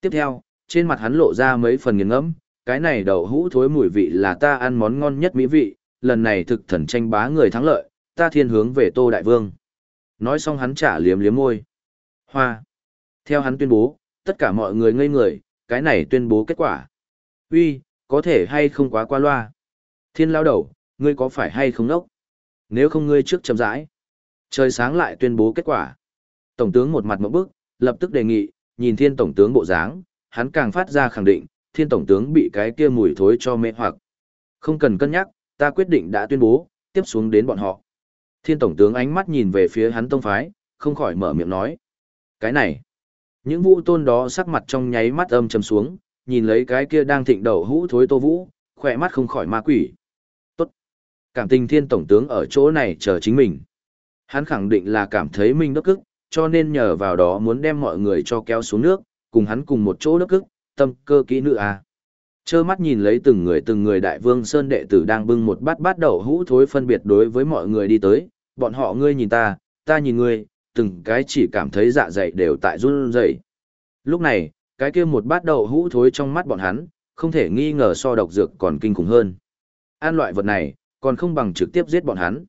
Tiếp theo, trên mặt hắn lộ ra mấy phần nghiền ngẫm, cái này đậu hũ thối mùi vị là ta ăn món ngon nhất mỹ vị, lần này thực thần tranh bá người thắng lợi, ta thiên hướng về Tô Đại Vương. Nói xong hắn trả liếm liếm môi. Hoa. Theo hắn tuyên bố, tất cả mọi người ngây người, cái này tuyên bố kết quả. Uy, có thể hay không quá qua loa. Thiên lao đầu, ngươi có phải hay không nốc? Nếu không ngươi trước chậm rãi. Trời sáng lại tuyên bố kết quả. Tổng tướng một mặt mẫu bức, lập tức đề nghị, nhìn thiên tổng tướng bộ dáng, hắn càng phát ra khẳng định, thiên tổng tướng bị cái kia mùi thối cho mê hoặc. Không cần cân nhắc, ta quyết định đã tuyên bố, tiếp xuống đến bọn họ. Thiên tổng tướng ánh mắt nhìn về phía hắn tông phái, không khỏi mở miệng nói. Cái này, những vũ tôn đó sắc mặt trong nháy mắt âm trầm xuống, nhìn lấy cái kia đang thịnh đầu hũ thối tô vũ, khỏe mắt không khỏi ma quỷ. Tốt. Cảm tình thiên tổng tướng ở chỗ này chờ chính mình. Hắn khẳng định là cảm thấy mình đốc cức, cho nên nhờ vào đó muốn đem mọi người cho kéo xuống nước, cùng hắn cùng một chỗ đốc cức, tâm cơ kỹ nữ à. Chơ mắt nhìn lấy từng người từng người đại vương sơn đệ tử đang bưng một bát bát đậu hũ thối phân biệt đối với mọi người đi tới, bọn họ ngươi nhìn ta, ta nhìn ngươi, từng cái chỉ cảm thấy dạ dày đều tại run rẩy. Lúc này, cái kia một bát đậu hũ thối trong mắt bọn hắn, không thể nghi ngờ so độc dược còn kinh khủng hơn. An loại vật này, còn không bằng trực tiếp giết bọn hắn.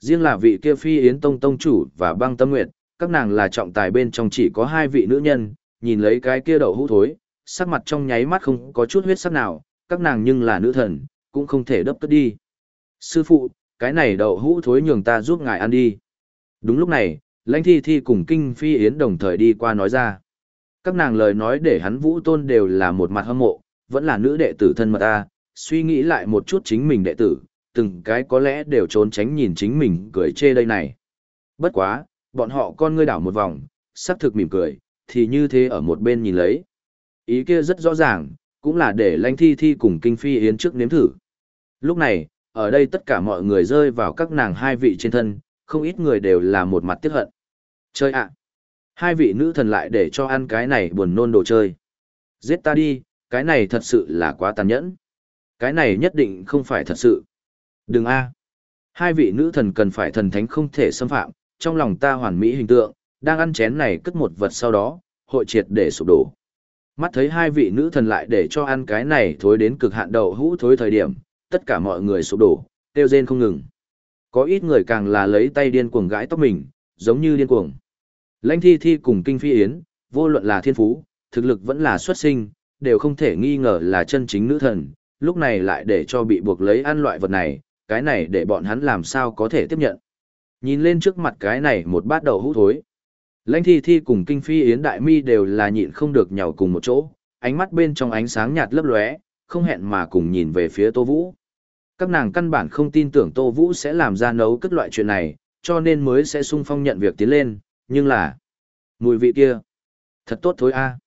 Riêng là vị kia phi yến tông tông chủ và băng tâm nguyệt, các nàng là trọng tài bên trong chỉ có hai vị nữ nhân, nhìn lấy cái kia đậu hũ thối, sắc mặt trong nháy mắt không có chút huyết sắc nào, các nàng nhưng là nữ thần, cũng không thể đấp cất đi. Sư phụ, cái này đậu hũ thối nhường ta giúp ngài ăn đi. Đúng lúc này, lãnh thi thi cùng kinh phi yến đồng thời đi qua nói ra. Các nàng lời nói để hắn vũ tôn đều là một mặt hâm mộ, vẫn là nữ đệ tử thân mật ta, suy nghĩ lại một chút chính mình đệ tử, từng cái có lẽ đều trốn tránh nhìn chính mình cười chê đây này. Bất quá, bọn họ con ngươi đảo một vòng, sắc thực mỉm cười, thì như thế ở một bên nhìn lấy. Ý kia rất rõ ràng, cũng là để lãnh thi thi cùng kinh phi yến trước nếm thử. Lúc này, ở đây tất cả mọi người rơi vào các nàng hai vị trên thân, không ít người đều là một mặt tiếc hận. Chơi ạ! Hai vị nữ thần lại để cho ăn cái này buồn nôn đồ chơi. Giết ta đi, cái này thật sự là quá tàn nhẫn. Cái này nhất định không phải thật sự. Đừng a. Hai vị nữ thần cần phải thần thánh không thể xâm phạm, trong lòng ta hoàn mỹ hình tượng, đang ăn chén này cất một vật sau đó, hội triệt để sụp đổ. Mắt thấy hai vị nữ thần lại để cho ăn cái này thối đến cực hạn đầu hũ thối thời điểm, tất cả mọi người sụp đổ, tiêu rên không ngừng. Có ít người càng là lấy tay điên cuồng gãi tóc mình, giống như điên cuồng. Lãnh thi thi cùng kinh phi yến, vô luận là thiên phú, thực lực vẫn là xuất sinh, đều không thể nghi ngờ là chân chính nữ thần, lúc này lại để cho bị buộc lấy ăn loại vật này, cái này để bọn hắn làm sao có thể tiếp nhận. Nhìn lên trước mặt cái này một bát đầu hũ thối. Lãnh thi thi cùng kinh phi yến đại mi đều là nhịn không được nhào cùng một chỗ, ánh mắt bên trong ánh sáng nhạt lấp lóe, không hẹn mà cùng nhìn về phía Tô Vũ. Các nàng căn bản không tin tưởng Tô Vũ sẽ làm ra nấu cất loại chuyện này, cho nên mới sẽ sung phong nhận việc tiến lên, nhưng là... Mùi vị kia... Thật tốt thối a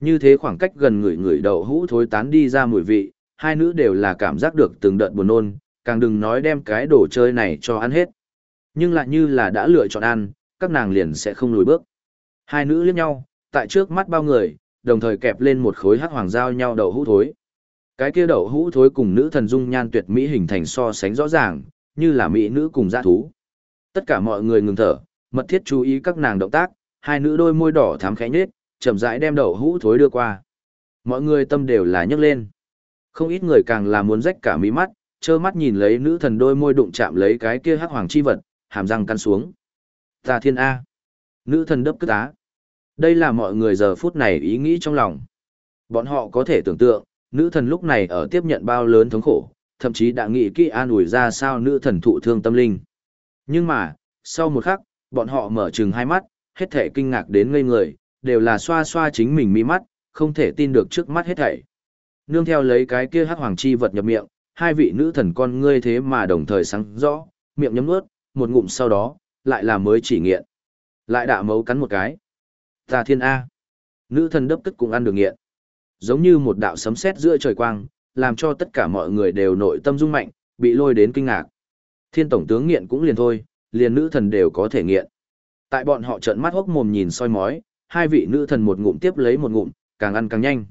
Như thế khoảng cách gần người người đậu hũ thối tán đi ra mùi vị, hai nữ đều là cảm giác được từng đợt buồn nôn, càng đừng nói đem cái đồ chơi này cho ăn hết. Nhưng lại như là đã lựa chọn ăn, các nàng liền sẽ không lùi bước. Hai nữ liếc nhau, tại trước mắt bao người, đồng thời kẹp lên một khối hắc hoàng giao nhau đậu hũ thối. Cái kia đậu hũ thối cùng nữ thần dung nhan tuyệt mỹ hình thành so sánh rõ ràng, như là mỹ nữ cùng dã thú. Tất cả mọi người ngừng thở, mật thiết chú ý các nàng động tác, hai nữ đôi môi đỏ thắm khẽ nhếch, chậm rãi đem đậu hũ thối đưa qua. Mọi người tâm đều là nhấc lên. Không ít người càng là muốn rách cả mí mắt, trơ mắt nhìn lấy nữ thần đôi môi đụng chạm lấy cái kia hắc hoàng chi vật, hàm răng căn xuống. Ta thiên A. Nữ thần đấp cất á. Đây là mọi người giờ phút này ý nghĩ trong lòng. Bọn họ có thể tưởng tượng, nữ thần lúc này ở tiếp nhận bao lớn thống khổ, thậm chí đã nghĩ kỹ an ủi ra sao nữ thần thụ thương tâm linh. Nhưng mà, sau một khắc, bọn họ mở trừng hai mắt, hết thể kinh ngạc đến ngây người, đều là xoa xoa chính mình mi mắt, không thể tin được trước mắt hết thảy. Nương theo lấy cái kia hắc hoàng chi vật nhập miệng, hai vị nữ thần con ngươi thế mà đồng thời sáng rõ, miệng nhấm nuốt, một ngụm sau đó, lại là mới chỉ nghiện. Lại đạ mấu cắn một cái. Ta thiên A. Nữ thần đấp tức cũng ăn được nghiện. Giống như một đạo sấm sét giữa trời quang, làm cho tất cả mọi người đều nội tâm rung mạnh, bị lôi đến kinh ngạc. Thiên tổng tướng nghiện cũng liền thôi, liền nữ thần đều có thể nghiện. Tại bọn họ trợn mắt hốc mồm nhìn soi mói, hai vị nữ thần một ngụm tiếp lấy một ngụm, càng ăn càng nhanh.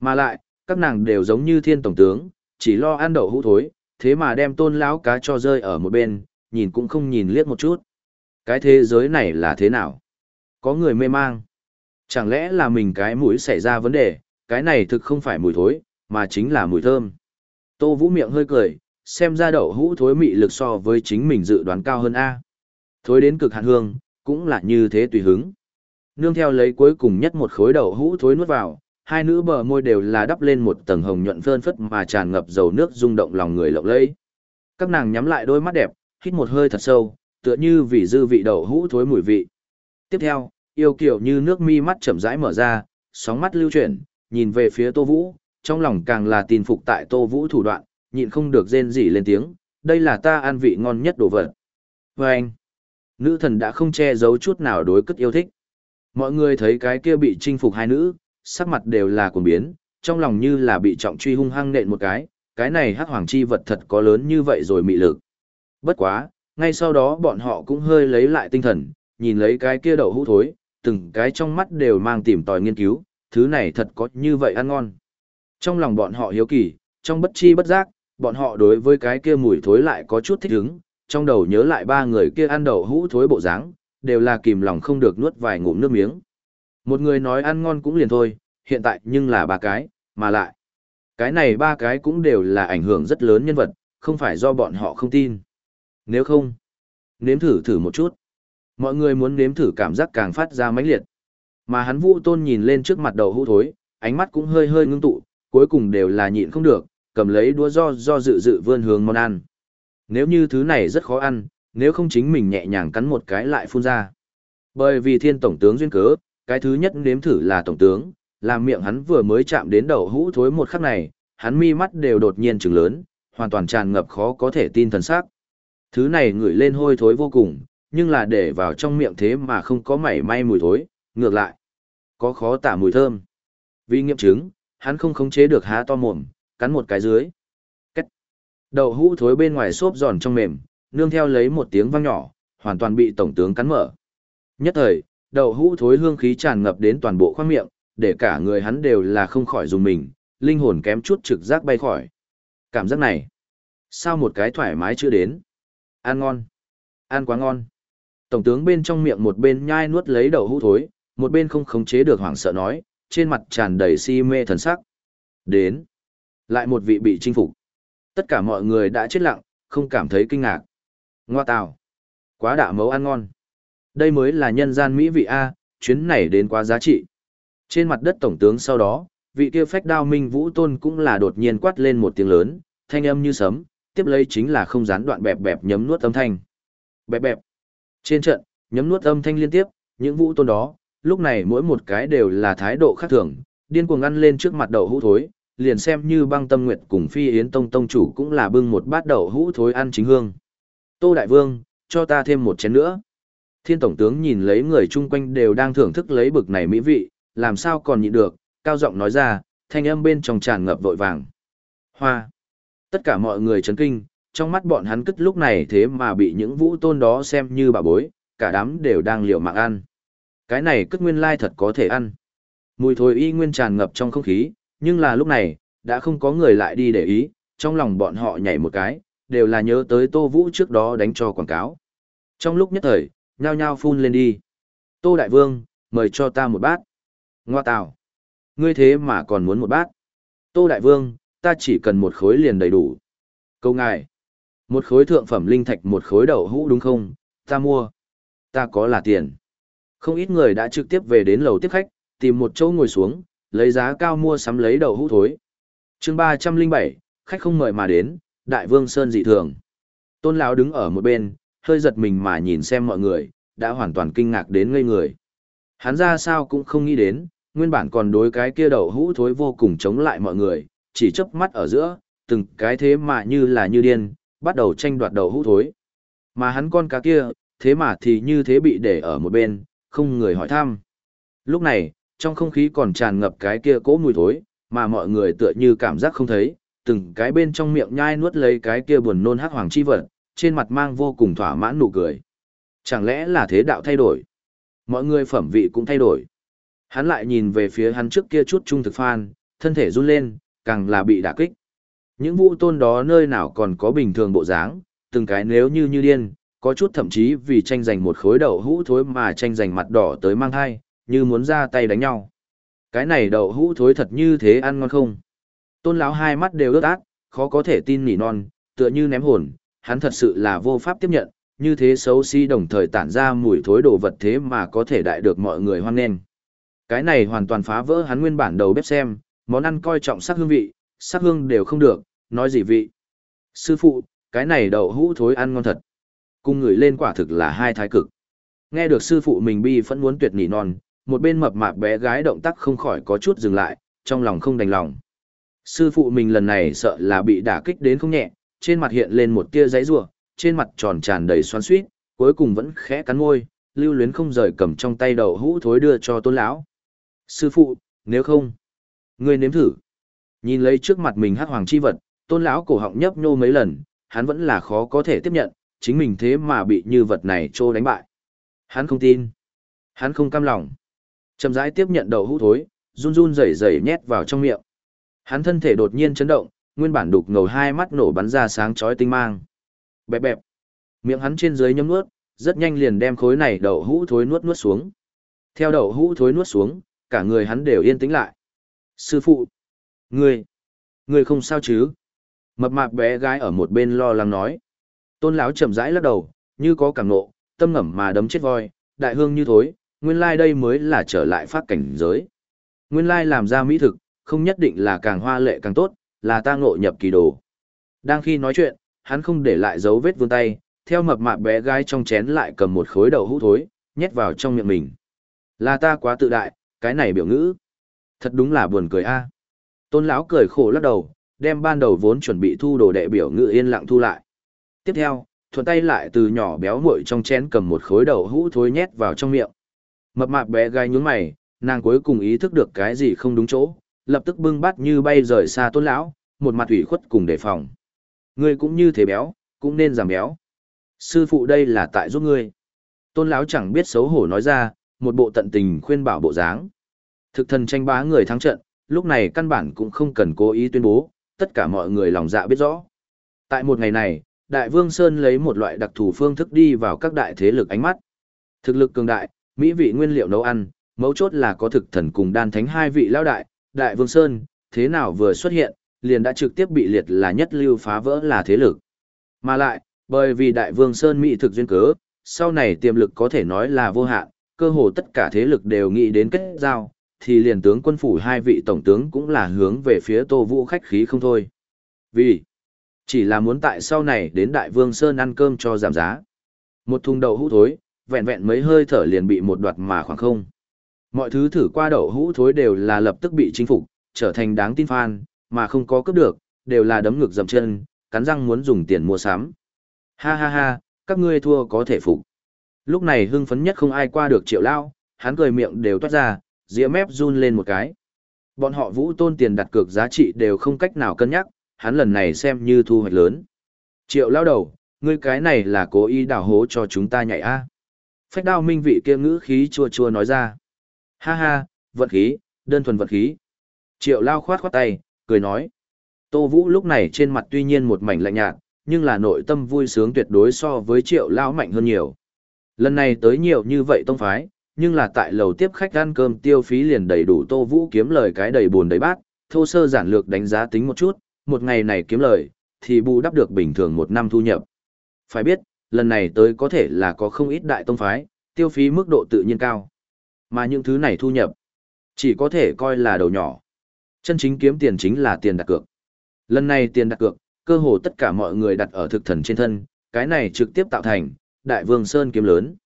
Mà lại, các nàng đều giống như thiên tổng tướng, chỉ lo ăn đậu hũ thối, thế mà đem tôn lão cá cho rơi ở một bên, nhìn cũng không nhìn liếc một chút. Cái thế giới này là thế nào? Có người mê mang. Chẳng lẽ là mình cái mũi xảy ra vấn đề, cái này thực không phải mùi thối, mà chính là mùi thơm. Tô Vũ miệng hơi cười, xem ra đậu hũ thối mị lực so với chính mình dự đoán cao hơn A. Thối đến cực hạn hương, cũng là như thế tùy hứng. Nương theo lấy cuối cùng nhất một khối đậu hũ thối nuốt vào, hai nữ bờ môi đều là đắp lên một tầng hồng nhuận phơn phất mà tràn ngập dầu nước rung động lòng người lộng lẫy. Các nàng nhắm lại đôi mắt đẹp, hít một hơi thật sâu, tựa như vì dư vị đậu hũ thối mùi vị. Tiếp theo, yêu kiểu như nước mi mắt chậm rãi mở ra, sóng mắt lưu chuyển, nhìn về phía Tô Vũ, trong lòng càng là tin phục tại Tô Vũ thủ đoạn, nhịn không được rên rỉ lên tiếng, đây là ta ăn vị ngon nhất đồ vật. Và anh, nữ thần đã không che giấu chút nào đối cất yêu thích. Mọi người thấy cái kia bị chinh phục hai nữ, sắc mặt đều là cuồng biến, trong lòng như là bị trọng truy hung hăng nện một cái, cái này hắc hoàng chi vật thật có lớn như vậy rồi mị lực. Bất quá, ngay sau đó bọn họ cũng hơi lấy lại tinh thần, nhìn lấy cái kia đậu hũ thối, từng cái trong mắt đều mang tìm tòi nghiên cứu, thứ này thật có như vậy ăn ngon. Trong lòng bọn họ hiếu kỳ, trong bất chi bất giác, bọn họ đối với cái kia mùi thối lại có chút thích hứng, trong đầu nhớ lại ba người kia ăn đậu hũ thối bộ dáng, đều là kìm lòng không được nuốt vài ngụm nước miếng. Một người nói ăn ngon cũng liền thôi, hiện tại nhưng là ba cái, mà lại. Cái này ba cái cũng đều là ảnh hưởng rất lớn nhân vật, không phải do bọn họ không tin. Nếu không, nếm thử thử một chút. Mọi người muốn nếm thử cảm giác càng phát ra mãnh liệt. Mà hắn vũ tôn nhìn lên trước mặt đầu hũ thối, ánh mắt cũng hơi hơi ngưng tụ, cuối cùng đều là nhịn không được, cầm lấy đũa do do dự dự vươn hướng món ăn. Nếu như thứ này rất khó ăn, nếu không chính mình nhẹ nhàng cắn một cái lại phun ra. Bởi vì thiên tổng tướng duyên cớ, cái thứ nhất nếm thử là tổng tướng, làm miệng hắn vừa mới chạm đến đầu hũ thối một khắc này, hắn mi mắt đều đột nhiên trừng lớn, hoàn toàn tràn ngập khó có thể tin thần sắc. Thứ này ngửi lên hôi thối vô cùng, nhưng là để vào trong miệng thế mà không có mảy may mùi thối, ngược lại, có khó tả mùi thơm. Vì nghiệm chứng, hắn không khống chế được há to mồm, cắn một cái dưới. Cách. đầu hũ thối bên ngoài xốp giòn trong mềm, nương theo lấy một tiếng vang nhỏ, hoàn toàn bị tổng tướng cắn mở. Nhất thời, đầu hũ thối hương khí tràn ngập đến toàn bộ khoang miệng, để cả người hắn đều là không khỏi dùng mình, linh hồn kém chút trực giác bay khỏi. Cảm giác này, sao một cái thoải mái chưa đến? Ăn ngon, ăn quá ngon. Tổng tướng bên trong miệng một bên nhai nuốt lấy đầu hũ thối, một bên không khống chế được hoảng sợ nói, trên mặt tràn đầy si mê thần sắc. Đến, lại một vị bị chinh phục. Tất cả mọi người đã chết lặng, không cảm thấy kinh ngạc. Ngoa tào, quá đạ mấu ăn ngon. Đây mới là nhân gian mỹ vị A, chuyến này đến quá giá trị. Trên mặt đất tổng tướng sau đó, vị kia phách đao minh vũ tôn cũng là đột nhiên quát lên một tiếng lớn, thanh âm như sấm, tiếp lấy chính là không gián đoạn bẹp bẹp nhấm nuốt âm thanh. Bẹp bẹp. Trên trận, nhấm nuốt âm thanh liên tiếp, những vũ tôn đó, lúc này mỗi một cái đều là thái độ khác thường, điên cuồng ăn lên trước mặt đậu hũ thối, liền xem như băng tâm nguyệt cùng phi yến tông tông chủ cũng là bưng một bát đậu hũ thối ăn chính hương. Tô Đại Vương, cho ta thêm một chén nữa. Thiên Tổng tướng nhìn lấy người chung quanh đều đang thưởng thức lấy bực này mỹ vị, làm sao còn nhịn được, cao giọng nói ra, thanh âm bên trong tràn ngập vội vàng. Hoa. Tất cả mọi người chấn kinh, trong mắt bọn hắn cất lúc này thế mà bị những vũ tôn đó xem như bà bối, cả đám đều đang liều mạng ăn. Cái này cất nguyên lai thật có thể ăn. Mùi thối y nguyên tràn ngập trong không khí, nhưng là lúc này, đã không có người lại đi để ý, trong lòng bọn họ nhảy một cái, đều là nhớ tới Tô Vũ trước đó đánh cho quảng cáo. Trong lúc nhất thời, nhao nhao phun lên đi. Tô Đại Vương, mời cho ta một bát. Ngoa tào. Ngươi thế mà còn muốn một bát. Tô Đại Vương, ta chỉ cần một khối liền đầy đủ. Câu ngài. Một khối thượng phẩm linh thạch một khối đậu hũ đúng không? Ta mua. Ta có là tiền. Không ít người đã trực tiếp về đến lầu tiếp khách, tìm một chỗ ngồi xuống, lấy giá cao mua sắm lấy đậu hũ thối. chương ba trăm linh bảy khách không mời mà đến, Đại Vương Sơn dị thường. Tôn lão đứng ở một bên, hơi giật mình mà nhìn xem mọi người, đã hoàn toàn kinh ngạc đến ngây người. Hắn ra sao cũng không nghĩ đến, nguyên bản còn đối cái kia đậu hũ thối vô cùng chống lại mọi người, chỉ chớp mắt ở giữa, từng cái thế mà như là như điên, bắt đầu tranh đoạt đầu hũ thối. Mà hắn con cá kia, thế mà thì như thế bị để ở một bên, không người hỏi thăm. Lúc này, trong không khí còn tràn ngập cái kia cỗ mùi thối, mà mọi người tựa như cảm giác không thấy, từng cái bên trong miệng nhai nuốt lấy cái kia buồn nôn hắc hoàng chi vật, trên mặt mang vô cùng thỏa mãn nụ cười. Chẳng lẽ là thế đạo thay đổi? Mọi người phẩm vị cũng thay đổi. Hắn lại nhìn về phía hắn trước kia chút trung thực phan, thân thể run lên, càng là bị đả kích. Những vũ tôn đó nơi nào còn có bình thường bộ dáng, từng cái nếu như như điên, có chút thậm chí vì tranh giành một khối đậu hũ thối mà tranh giành mặt đỏ tới mang thai, như muốn ra tay đánh nhau. Cái này đậu hũ thối thật như thế ăn ngon không? Tôn lão hai mắt đều ướt át, khó có thể tin nỉ non, tựa như ném hồn, hắn thật sự là vô pháp tiếp nhận, như thế xấu xí đồng thời tản ra mùi thối đồ vật thế mà có thể đại được mọi người hoan nghênh. Cái này hoàn toàn phá vỡ hắn nguyên bản đầu bếp xem, món ăn coi trọng sắc hương vị, sắc hương đều không được, nói gì vị. Sư phụ, cái này đậu hũ thối ăn ngon thật. Cùng người lên quả thực là hai thái cực. Nghe được sư phụ mình bi vẫn muốn tuyệt nỉ non, một bên mập mạp bé gái động tác không khỏi có chút dừng lại, trong lòng không đành lòng. Sư phụ mình lần này sợ là bị đả kích đến không nhẹ, trên mặt hiện lên một tia giấy rủa, trên mặt tròn tràn đầy xoắn xuýt, cuối cùng vẫn khẽ cắn môi, lưu luyến không rời cầm trong tay đậu hũ thối đưa cho tôn lão. Sư phụ, nếu không, ngươi nếm thử. Nhìn lấy trước mặt mình hắc hoàng chi vật, tôn lão cổ họng nhấp nhô mấy lần, hắn vẫn là khó có thể tiếp nhận, chính mình thế mà bị như vật này trô đánh bại. Hắn không tin. Hắn không cam lòng. Chậm rãi tiếp nhận đậu hũ thối, run run rẩy rẩy nhét vào trong miệng. Hắn thân thể đột nhiên chấn động, nguyên bản đục ngầu hai mắt nổ bắn ra sáng chói tinh mang. Bẹp bẹp. Miệng hắn trên dưới nhấm nuốt, rất nhanh liền đem khối này đậu hũ thối nuốt nuốt xuống. Theo đậu hũ thối nuốt xuống, cả người hắn đều yên tĩnh lại. Sư phụ! Ngươi! Ngươi không sao chứ? Mập mạp bé gái ở một bên lo lắng nói. Tôn lão chậm rãi lắc đầu, như có cảm nộ, tâm ngẩm mà đấm chết voi, đại hương như thối, nguyên lai đây mới là trở lại phát cảnh giới. Nguyên lai làm ra mỹ thực, không nhất định là càng hoa lệ càng tốt, là ta ngộ nhập kỳ đồ. Đang khi nói chuyện, hắn không để lại dấu vết vươn tay, theo mập mạp bé gái trong chén lại cầm một khối đầu hũ thối, nhét vào trong miệng mình. Là ta quá tự đại, cái này biểu ngữ. Thật đúng là buồn cười a. Tôn lão cười khổ lắc đầu, đem ban đầu vốn chuẩn bị thu đồ đệ biểu ngự yên lặng thu lại. Tiếp theo, thuận tay lại từ nhỏ béo muội trong chén cầm một khối đậu hũ thối nhét vào trong miệng. Mập mạp bé gái nhún mày, nàng cuối cùng ý thức được cái gì không đúng chỗ, lập tức bưng bát như bay rời xa tôn lão, một mặt ủy khuất cùng đề phòng. Ngươi cũng như thế béo, cũng nên giảm béo. Sư phụ đây là tại giúp ngươi. Tôn lão chẳng biết xấu hổ nói ra, một bộ tận tình khuyên bảo bộ dáng. Thực thần tranh bá người thắng trận, lúc này căn bản cũng không cần cố ý tuyên bố, tất cả mọi người lòng dạ biết rõ. Tại một ngày này, Đại Vương Sơn lấy một loại đặc thù phương thức đi vào các đại thế lực ánh mắt. Thực lực cường đại, mỹ vị nguyên liệu nấu ăn, mấu chốt là có thực thần cùng đan thánh hai vị lão đại, Đại Vương Sơn, thế nào vừa xuất hiện, liền đã trực tiếp bị liệt là nhất lưu phá vỡ là thế lực. Mà lại, bởi vì Đại Vương Sơn mỹ thực duyên cớ, sau này tiềm lực có thể nói là vô hạn, cơ hồ tất cả thế lực đều nghĩ đến kết giao, thì liền tướng quân phủ hai vị tổng tướng cũng là hướng về phía Tô Vũ khách khí không thôi. Vì, chỉ là muốn tại sau này đến Đại Vương Sơn ăn cơm cho giảm giá. Một thùng đậu hũ thối, vẹn vẹn mấy hơi thở liền bị một đoạt mà khoảng không. Mọi thứ thử qua đậu hũ thối đều là lập tức bị chinh phục, trở thành đáng tin fan, mà không có cướp được, đều là đấm ngực dầm chân, cắn răng muốn dùng tiền mua sắm. Ha ha ha, các ngươi thua có thể phục. Lúc này hưng phấn nhất không ai qua được triệu lao, hắn cười miệng đều toát ra, dĩa mép run lên một cái. Bọn họ vũ tôn tiền đặt cược giá trị đều không cách nào cân nhắc, hắn lần này xem như thu hoạch lớn. Triệu lao đầu, ngươi cái này là cố ý đảo hố cho chúng ta nhảy a Phách đao minh vị kia ngữ khí chua chua nói ra. Ha ha, vận khí, đơn thuần vận khí. Triệu lao khoát khoát tay, cười nói. Tô Vũ lúc này trên mặt tuy nhiên một mảnh lạnh nhạt, nhưng là nội tâm vui sướng tuyệt đối so với triệu lao mạnh hơn nhiều. Lần này tới nhiều như vậy tông phái, nhưng là tại lầu tiếp khách ăn cơm tiêu phí liền đầy đủ Tô Vũ kiếm lời cái đầy buồn đầy bát, thô sơ giản lược đánh giá tính một chút, một ngày này kiếm lời, thì bù đắp được bình thường một năm thu nhập. Phải biết, lần này tới có thể là có không ít đại tông phái, tiêu phí mức độ tự nhiên cao. Mà những thứ này thu nhập, chỉ có thể coi là đầu nhỏ. Chân chính kiếm tiền chính là tiền đặt cược. Lần này tiền đặt cược, cơ hồ tất cả mọi người đặt ở thực thần trên thân, cái này trực tiếp tạo thành, đại vương sơn kiếm lớn.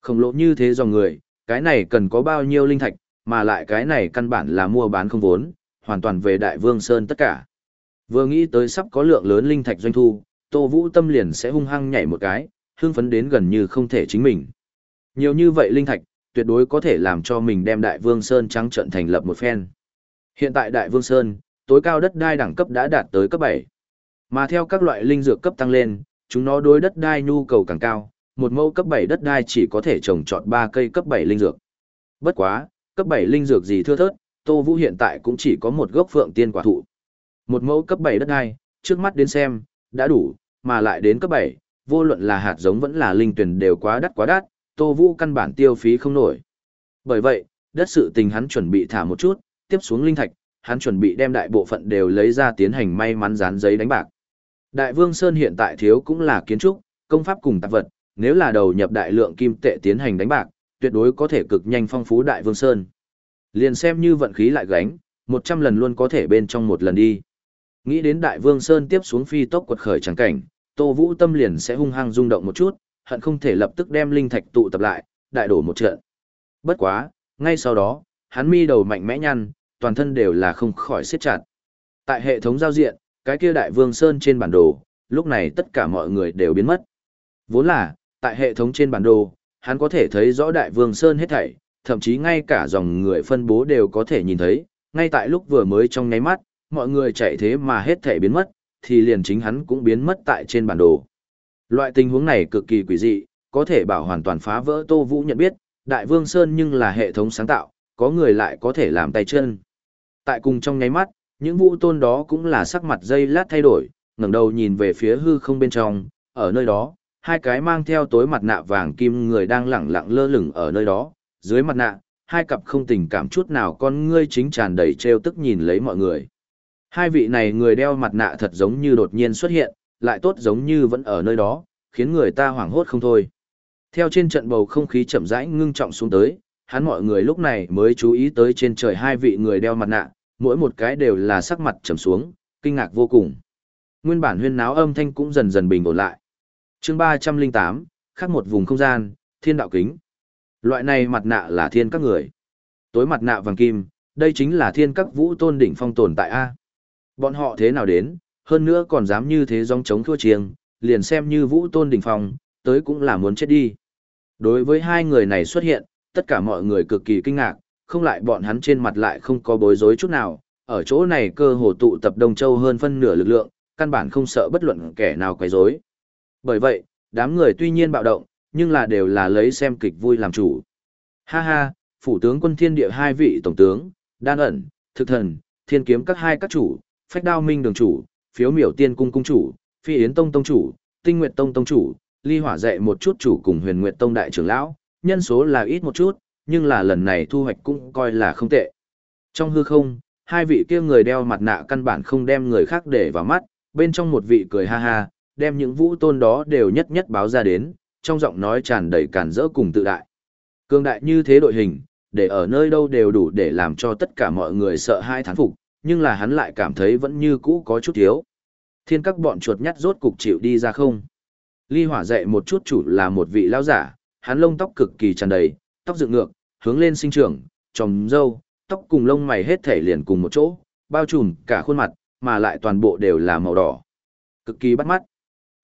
Khổng lồ như thế dòng người, cái này cần có bao nhiêu linh thạch, mà lại cái này căn bản là mua bán không vốn, hoàn toàn về đại vương sơn tất cả. Vừa nghĩ tới sắp có lượng lớn linh thạch doanh thu, Tô Vũ tâm liền sẽ hung hăng nhảy một cái, hưng phấn đến gần như không thể chính mình. Nhiều như vậy linh thạch, tuyệt đối có thể làm cho mình đem Đại Vương Sơn trắng trận thành lập một phen. Hiện tại Đại Vương Sơn, tối cao đất đai đẳng cấp đã đạt tới cấp 7. Mà theo các loại linh dược cấp tăng lên, chúng nó đối đất đai nhu cầu càng cao, một mẫu cấp 7 đất đai chỉ có thể trồng trọt 3 cây cấp 7 linh dược. Bất quá, cấp 7 linh dược gì thưa thớt, Tô Vũ hiện tại cũng chỉ có một gốc phượng tiên quả thụ. Một mẫu cấp 7 đất đai, trước mắt đến xem, đã đủ, mà lại đến cấp 7, vô luận là hạt giống vẫn là linh tuyển đều quá đắt quá đắt, Tô Vũ căn bản tiêu phí không nổi. Bởi vậy, đất sự tình hắn chuẩn bị thả một chút, tiếp xuống linh thạch, hắn chuẩn bị đem đại bộ phận đều lấy ra tiến hành may mắn dán giấy đánh bạc. Đại Vương Sơn hiện tại thiếu cũng là kiến trúc, công pháp cùng tạp vật, nếu là đầu nhập đại lượng kim tệ tiến hành đánh bạc, tuyệt đối có thể cực nhanh phong phú Đại Vương Sơn. Liền xem như vận khí lại gánh, 100 lần luôn có thể bên trong một lần đi. Nghĩ đến Đại Vương Sơn tiếp xuống phi tốc quật khởi chẳng cảnh, Tô Vũ tâm liền sẽ hung hăng rung động một chút, hận không thể lập tức đem linh thạch tụ tập lại, đại đổ một trận. Bất quá, ngay sau đó, hắn mi đầu mạnh mẽ nhăn, toàn thân đều là không khỏi siết chặt. Tại hệ thống giao diện, cái kia Đại Vương Sơn trên bản đồ, lúc này tất cả mọi người đều biến mất. Vốn là, tại hệ thống trên bản đồ, hắn có thể thấy rõ Đại Vương Sơn hết thảy, thậm chí ngay cả dòng người phân bố đều có thể nhìn thấy, ngay tại lúc vừa mới trong nháy mắt, mọi người chạy thế mà hết thảy biến mất, thì liền chính hắn cũng biến mất tại trên bản đồ. Loại tình huống này cực kỳ quỷ dị, có thể bảo hoàn toàn phá vỡ Tô Vũ nhận biết, Đại Vương Sơn nhưng là hệ thống sáng tạo, có người lại có thể làm tay chân. Tại cùng trong nháy mắt, những vũ tôn đó cũng là sắc mặt dây lát thay đổi, ngẩng đầu nhìn về phía hư không bên trong, ở nơi đó, hai cái mang theo tối mặt nạ vàng kim người đang lẳng lặng lơ lửng ở nơi đó, dưới mặt nạ, hai cặp không tình cảm chút nào con ngươi chính tràn đầy trêu tức nhìn lấy mọi người. Hai vị này người đeo mặt nạ thật giống như đột nhiên xuất hiện, lại tốt giống như vẫn ở nơi đó, khiến người ta hoảng hốt không thôi. Theo trên trận bầu không khí chậm rãi ngưng trọng xuống tới, hắn mọi người lúc này mới chú ý tới trên trời hai vị người đeo mặt nạ, mỗi một cái đều là sắc mặt trầm xuống, kinh ngạc vô cùng. Nguyên bản huyên náo âm thanh cũng dần dần bình ổn lại. Chương 308, khác một vùng không gian, thiên đạo kính. Loại này mặt nạ là thiên các người. Tối mặt nạ vàng kim, đây chính là thiên các vũ tôn đỉnh phong tồn tại A. Bọn họ thế nào đến, hơn nữa còn dám như thế dòng chống thua chiêng, liền xem như vũ tôn đỉnh phong, tới cũng là muốn chết đi. Đối với hai người này xuất hiện, tất cả mọi người cực kỳ kinh ngạc, không lại bọn hắn trên mặt lại không có bối rối chút nào, ở chỗ này cơ hồ tụ tập Đông Châu hơn phân nửa lực lượng, căn bản không sợ bất luận kẻ nào quấy rối. Bởi vậy, đám người tuy nhiên bạo động, nhưng là đều là lấy xem kịch vui làm chủ. Ha ha, phủ tướng quân thiên địa hai vị tổng tướng, đan ẩn, thực thần, thiên kiếm các hai các chủ, phách đao minh đường chủ, phiếu miểu tiên cung cung chủ, phi yến tông tông chủ, tinh nguyệt tông tông chủ, ly hỏa dạy một chút chủ cùng huyền nguyệt tông đại trưởng lão, nhân số là ít một chút, nhưng là lần này thu hoạch cũng coi là không tệ. Trong hư không, hai vị kia người đeo mặt nạ căn bản không đem người khác để vào mắt, bên trong một vị cười ha ha, đem những vũ tôn đó đều nhất nhất báo ra đến, trong giọng nói tràn đầy cản rỡ cùng tự đại. Cương đại như thế đội hình, để ở nơi đâu đều đủ để làm cho tất cả mọi người sợ hai thán phục, nhưng là hắn lại cảm thấy vẫn như cũ có chút thiếu. Thiên các bọn chuột nhắt rốt cục chịu đi ra không. Ly hỏa dậy một chút chủ là một vị lão giả, hắn lông tóc cực kỳ tràn đầy, tóc dựng ngược, hướng lên sinh trưởng, trồng râu, tóc cùng lông mày hết thể liền cùng một chỗ, bao trùm cả khuôn mặt, mà lại toàn bộ đều là màu đỏ. Cực kỳ bắt mắt.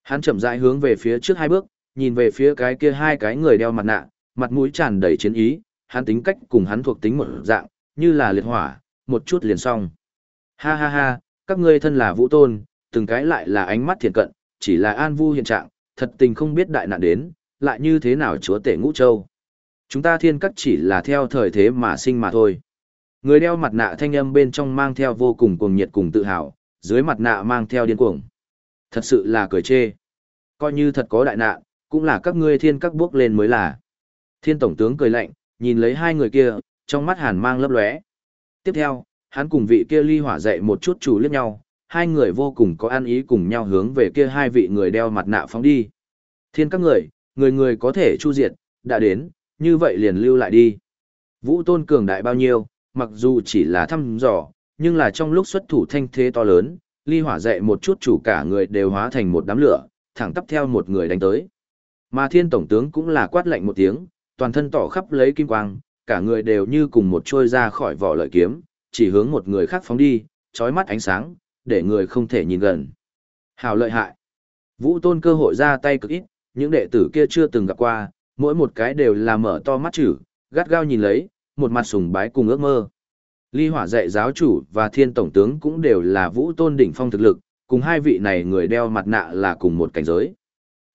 Hắn chậm rãi hướng về phía trước hai bước, nhìn về phía cái kia hai cái người đeo mặt nạ, mặt mũi tràn đầy chiến ý, hắn tính cách cùng hắn thuộc tính một dạng, như là liệt hỏa, một chút liền xong. Ha ha ha, các ngươi thân là vũ tôn, từng cái lại là ánh mắt thiện cận, chỉ là an vu hiện trạng, thật tình không biết đại nạn đến, lại như thế nào chúa tể ngũ châu. Chúng ta thiên các chỉ là theo thời thế mà sinh mà thôi. Người đeo mặt nạ thanh âm bên trong mang theo vô cùng cuồng nhiệt cùng tự hào, dưới mặt nạ mang theo điên cuồng. Thật sự là cười chê. Coi như thật có đại nạn, cũng là các ngươi thiên các bước lên mới là. Thiên tổng tướng cười lạnh, nhìn lấy hai người kia, trong mắt hàn mang lấp lóe. Tiếp theo, hắn cùng vị kia ly hỏa dậy một chút chủ liếc nhau, hai người vô cùng có ăn ý cùng nhau hướng về kia hai vị người đeo mặt nạ phóng đi. Thiên các người, người người có thể chu diệt, đã đến, như vậy liền lưu lại đi. Vũ tôn cường đại bao nhiêu, mặc dù chỉ là thăm dò, nhưng là trong lúc xuất thủ thanh thế to lớn, ly hỏa dậy một chút chủ cả người đều hóa thành một đám lửa, thẳng tắp theo một người đánh tới. Mà thiên tổng tướng cũng là quát lạnh một tiếng, toàn thân tỏ khắp lấy kim quang, cả người đều như cùng một trôi ra khỏi vỏ lợi kiếm, chỉ hướng một người khác phóng đi, trói mắt ánh sáng, để người không thể nhìn gần. Hào lợi hại. Vũ tôn cơ hội ra tay cực ít, những đệ tử kia chưa từng gặp qua, mỗi một cái đều là mở to mắt chữ, gắt gao nhìn lấy, một mặt sùng bái cùng ước mơ. Ly hỏa dạy giáo chủ và thiên tổng tướng cũng đều là vũ tôn đỉnh phong thực lực, cùng hai vị này người đeo mặt nạ là cùng một cảnh giới.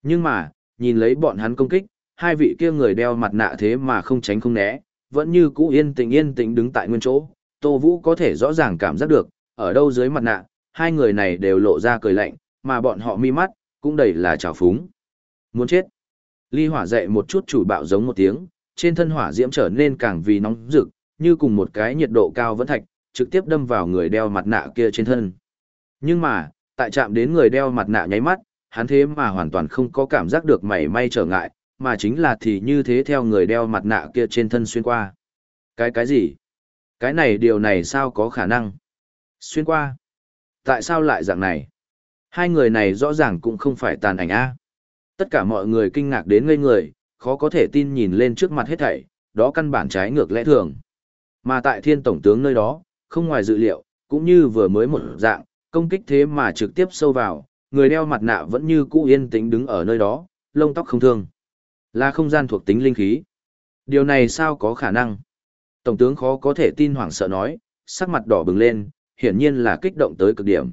Nhưng mà, nhìn lấy bọn hắn công kích, hai vị kia người đeo mặt nạ thế mà không tránh không né, vẫn như cũ yên tĩnh yên tĩnh đứng tại nguyên chỗ. Tô Vũ có thể rõ ràng cảm giác được, ở đâu dưới mặt nạ, hai người này đều lộ ra cười lạnh, mà bọn họ mi mắt, cũng đầy là trào phúng. Muốn chết. Ly hỏa dậy một chút chủ bạo giống một tiếng, trên thân hỏa diễm trở nên càng vì nóng rực, như cùng một cái nhiệt độ cao vẫn thạch, trực tiếp đâm vào người đeo mặt nạ kia trên thân. Nhưng mà, tại chạm đến người đeo mặt nạ nháy mắt, hắn thế mà hoàn toàn không có cảm giác được mảy may trở ngại, mà chính là thì như thế theo người đeo mặt nạ kia trên thân xuyên qua. Cái cái gì? Cái này điều này sao có khả năng? Xuyên qua? Tại sao lại dạng này? Hai người này rõ ràng cũng không phải tàn ảnh A. Tất cả mọi người kinh ngạc đến ngây người, khó có thể tin nhìn lên trước mặt hết thảy, đó căn bản trái ngược lẽ thường. Mà tại thiên tổng tướng nơi đó, không ngoài dự liệu, cũng như vừa mới một dạng, công kích thế mà trực tiếp sâu vào, người đeo mặt nạ vẫn như cũ yên tĩnh đứng ở nơi đó, lông tóc không thương. Là không gian thuộc tính linh khí. Điều này sao có khả năng? Tổng tướng khó có thể tin hoảng sợ nói, sắc mặt đỏ bừng lên, hiển nhiên là kích động tới cực điểm.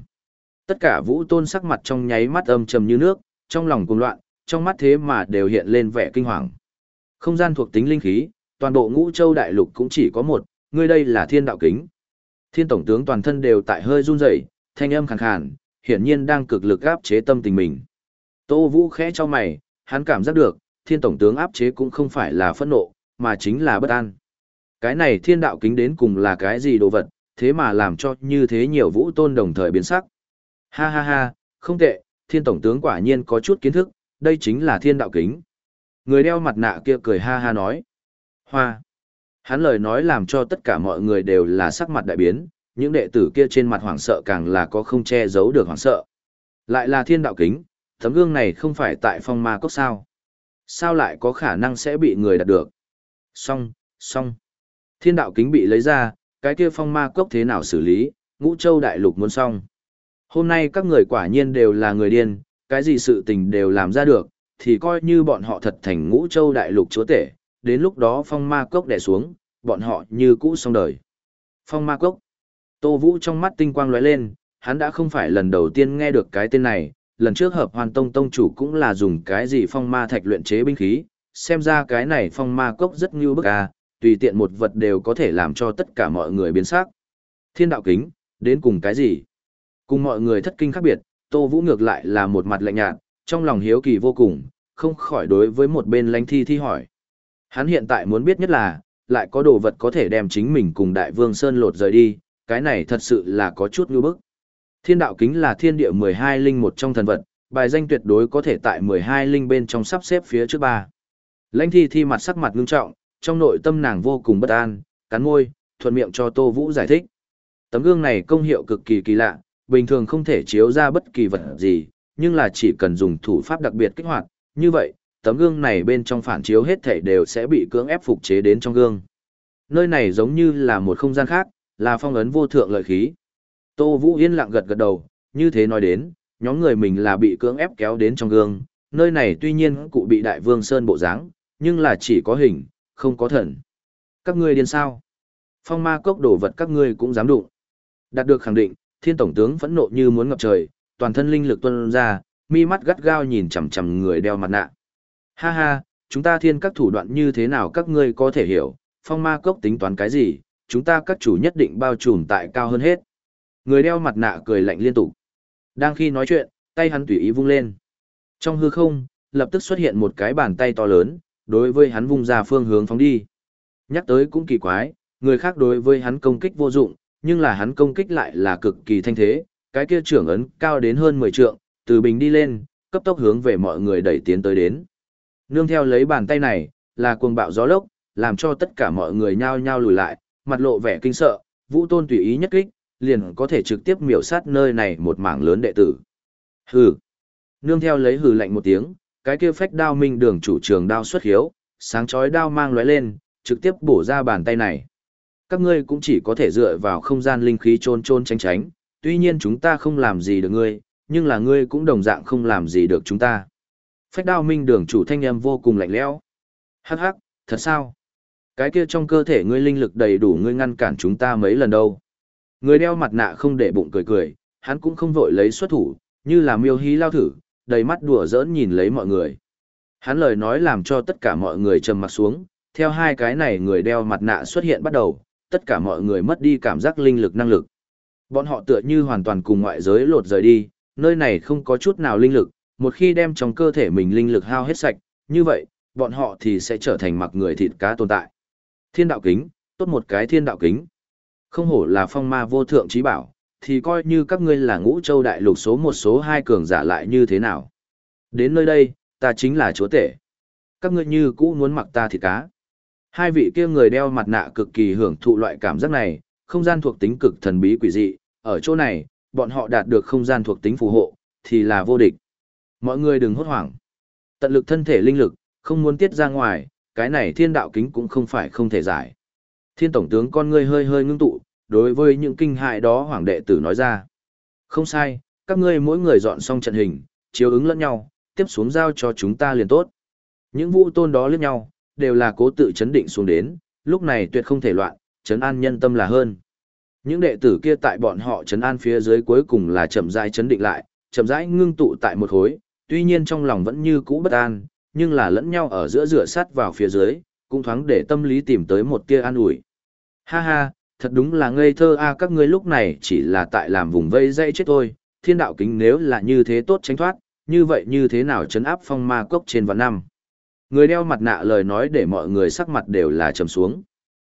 Tất cả vũ tôn sắc mặt trong nháy mắt âm trầm như nước, trong lòng cuồng loạn, trong mắt thế mà đều hiện lên vẻ kinh hoàng. Không gian thuộc tính linh khí, toàn bộ ngũ châu đại lục cũng chỉ có một, ngươi đây là thiên đạo kính. Thiên tổng tướng toàn thân đều tại hơi run rẩy, thanh âm khàn khàn, hiển nhiên đang cực lực áp chế tâm tình mình. Tô Vũ khẽ cho mày, hắn cảm giác được, thiên tổng tướng áp chế cũng không phải là phẫn nộ, mà chính là bất an. Cái này thiên đạo kính đến cùng là cái gì đồ vật, thế mà làm cho như thế nhiều vũ tôn đồng thời biến sắc. Ha ha ha, không tệ, thiên tổng tướng quả nhiên có chút kiến thức, đây chính là thiên đạo kính. Người đeo mặt nạ kia cười ha ha nói. Hoa. Hắn lời nói làm cho tất cả mọi người đều là sắc mặt đại biến, những đệ tử kia trên mặt hoảng sợ càng là có không che giấu được hoảng sợ. Lại là thiên đạo kính, tấm gương này không phải tại phong ma cốc sao. Sao lại có khả năng sẽ bị người đạt được? Xong, xong. Thiên đạo kính bị lấy ra, cái kia phong ma cốc thế nào xử lý, ngũ châu đại lục muốn xong. Hôm nay các người quả nhiên đều là người điên, cái gì sự tình đều làm ra được, thì coi như bọn họ thật thành ngũ châu đại lục chúa tể, đến lúc đó phong ma cốc đè xuống, bọn họ như cũ xong đời. Phong ma cốc. Tô Vũ trong mắt tinh quang lóe lên, hắn đã không phải lần đầu tiên nghe được cái tên này, lần trước hợp hoàn tông tông chủ cũng là dùng cái gì phong ma thạch luyện chế binh khí, xem ra cái này phong ma cốc rất như bức à, tùy tiện một vật đều có thể làm cho tất cả mọi người biến sắc. Thiên đạo kính, đến cùng cái gì? Cùng mọi người thất kinh khác biệt, Tô Vũ ngược lại là một mặt lạnh nhạt, trong lòng hiếu kỳ vô cùng, không khỏi đối với một bên lãnh thi thi hỏi. Hắn hiện tại muốn biết nhất là, lại có đồ vật có thể đem chính mình cùng Đại Vương Sơn lột rời đi, cái này thật sự là có chút nhu bức. Thiên đạo kính là thiên địa 12 linh một trong thần vật, bài danh tuyệt đối có thể tại 12 linh bên trong sắp xếp phía trước ba. Lãnh thi thi mặt sắc mặt ngưng trọng, trong nội tâm nàng vô cùng bất an, cắn môi, thuận miệng cho Tô Vũ giải thích. Tấm gương này công hiệu cực kỳ kỳ lạ, bình thường không thể chiếu ra bất kỳ vật gì, nhưng là chỉ cần dùng thủ pháp đặc biệt kích hoạt, như vậy, tấm gương này bên trong phản chiếu hết thể đều sẽ bị cưỡng ép phục chế đến trong gương. Nơi này giống như là một không gian khác, là phong ấn vô thượng lợi khí. Tô Vũ yên lặng gật gật đầu, như thế nói đến, nhóm người mình là bị cưỡng ép kéo đến trong gương, nơi này tuy nhiên cụ bị đại vương sơn bộ dáng, nhưng là chỉ có hình, không có thần. Các ngươi điên sao? Phong ma cốc đổ vật các ngươi cũng dám đụng. Đạt được khẳng định, thiên tổng tướng phẫn nộ như muốn ngập trời, toàn thân linh lực tuôn ra, mi mắt gắt gao nhìn chằm chằm người đeo mặt nạ. Ha ha, chúng ta thiên các thủ đoạn như thế nào các ngươi có thể hiểu, phong ma cốc tính toán cái gì, chúng ta các chủ nhất định bao trùm tại cao hơn hết. Người đeo mặt nạ cười lạnh liên tục. Đang khi nói chuyện, tay hắn tùy ý vung lên. Trong hư không, lập tức xuất hiện một cái bàn tay to lớn, đối với hắn vung ra phương hướng phóng đi. Nhắc tới cũng kỳ quái, người khác đối với hắn công kích vô dụng, nhưng là hắn công kích lại là cực kỳ thanh thế, cái kia trưởng ấn cao đến hơn 10 trượng, từ bình đi lên, cấp tốc hướng về mọi người đẩy tiến tới đến. Nương theo lấy bàn tay này, là cuồng bạo gió lốc, làm cho tất cả mọi người nhao nhao lùi lại, mặt lộ vẻ kinh sợ, Vũ Tôn tùy ý nhất kích, liền có thể trực tiếp miểu sát nơi này một mảng lớn đệ tử. Hừ. Nương theo lấy hừ lạnh một tiếng, cái kia phách đao minh đường chủ trường đao xuất hiếu, sáng chói đao mang lóe lên, trực tiếp bổ ra bàn tay này. Các ngươi cũng chỉ có thể dựa vào không gian linh khí trôn trôn tránh tránh, tuy nhiên chúng ta không làm gì được ngươi, nhưng là ngươi cũng đồng dạng không làm gì được chúng ta. Phách đao minh đường chủ thanh âm vô cùng lạnh lẽo. Hắc hắc, thật sao? Cái kia trong cơ thể ngươi linh lực đầy đủ ngươi ngăn cản chúng ta mấy lần đâu. Người đeo mặt nạ không để bụng cười cười, hắn cũng không vội lấy xuất thủ, như là miêu hí lao thử, đầy mắt đùa giỡn nhìn lấy mọi người. Hắn lời nói làm cho tất cả mọi người trầm mặt xuống, theo hai cái này người đeo mặt nạ xuất hiện bắt đầu, tất cả mọi người mất đi cảm giác linh lực năng lực. Bọn họ tựa như hoàn toàn cùng ngoại giới lột rời đi, nơi này không có chút nào linh lực, một khi đem trong cơ thể mình linh lực hao hết sạch, như vậy, bọn họ thì sẽ trở thành mặc người thịt cá tồn tại. Thiên đạo kính, tốt một cái thiên đạo kính. Không hổ là phong ma vô thượng trí bảo, thì coi như các ngươi là ngũ châu đại lục số một số hai cường giả lại như thế nào. Đến nơi đây, ta chính là chúa tể. Các ngươi như cũ muốn mặc ta thịt cá. Hai vị kia người đeo mặt nạ cực kỳ hưởng thụ loại cảm giác này, không gian thuộc tính cực thần bí quỷ dị, ở chỗ này, bọn họ đạt được không gian thuộc tính phù hộ, thì là vô địch. Mọi người đừng hốt hoảng. Tận lực thân thể linh lực, không muốn tiết ra ngoài, cái này thiên đạo kính cũng không phải không thể giải. Thiên tổng tướng con ngươi hơi hơi ngưng tụ, đối với những kinh hại đó hoàng đệ tử nói ra. Không sai, các ngươi mỗi người dọn xong trận hình, chiếu ứng lẫn nhau, tiếp xuống giao cho chúng ta liền tốt. Những vũ tôn đó liếc nhau, đều là cố tự chấn định xuống đến, lúc này tuyệt không thể loạn, chấn an nhân tâm là hơn. Những đệ tử kia tại bọn họ chấn an phía dưới cuối cùng là chậm rãi chấn định lại, chậm rãi ngưng tụ tại một khối, tuy nhiên trong lòng vẫn như cũ bất an, nhưng là lẫn nhau ở giữa rửa sát vào phía dưới, cũng thoáng để tâm lý tìm tới một tia an ủi. Ha ha, thật đúng là ngây thơ a các ngươi lúc này chỉ là tại làm vùng vây dây chết thôi, thiên đạo kính nếu là như thế tốt tránh thoát, như vậy như thế nào chấn áp phong ma cốc trên vạn năm. Người đeo mặt nạ lời nói để mọi người sắc mặt đều là trầm xuống.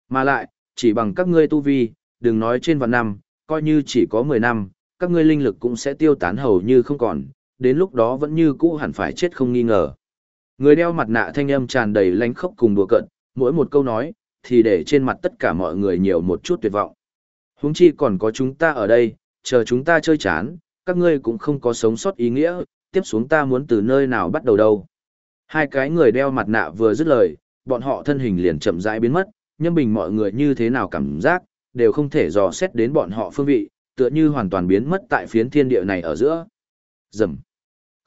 Mà lại, chỉ bằng các ngươi tu vi, đừng nói trên vạn năm, coi như chỉ có 10 năm, các ngươi linh lực cũng sẽ tiêu tán hầu như không còn, đến lúc đó vẫn như cũ hẳn phải chết không nghi ngờ. Người đeo mặt nạ thanh âm tràn đầy lánh khốc cùng đùa cận, mỗi một câu nói, thì để trên mặt tất cả mọi người nhiều một chút tuyệt vọng. Huống chi còn có chúng ta ở đây, chờ chúng ta chơi chán, các ngươi cũng không có sống sót ý nghĩa, tiếp xuống ta muốn từ nơi nào bắt đầu đâu. Hai cái người đeo mặt nạ vừa dứt lời, bọn họ thân hình liền chậm rãi biến mất, nhưng bình mọi người như thế nào cảm giác, đều không thể dò xét đến bọn họ phương vị, tựa như hoàn toàn biến mất tại phiến thiên địa này ở giữa. Dầm.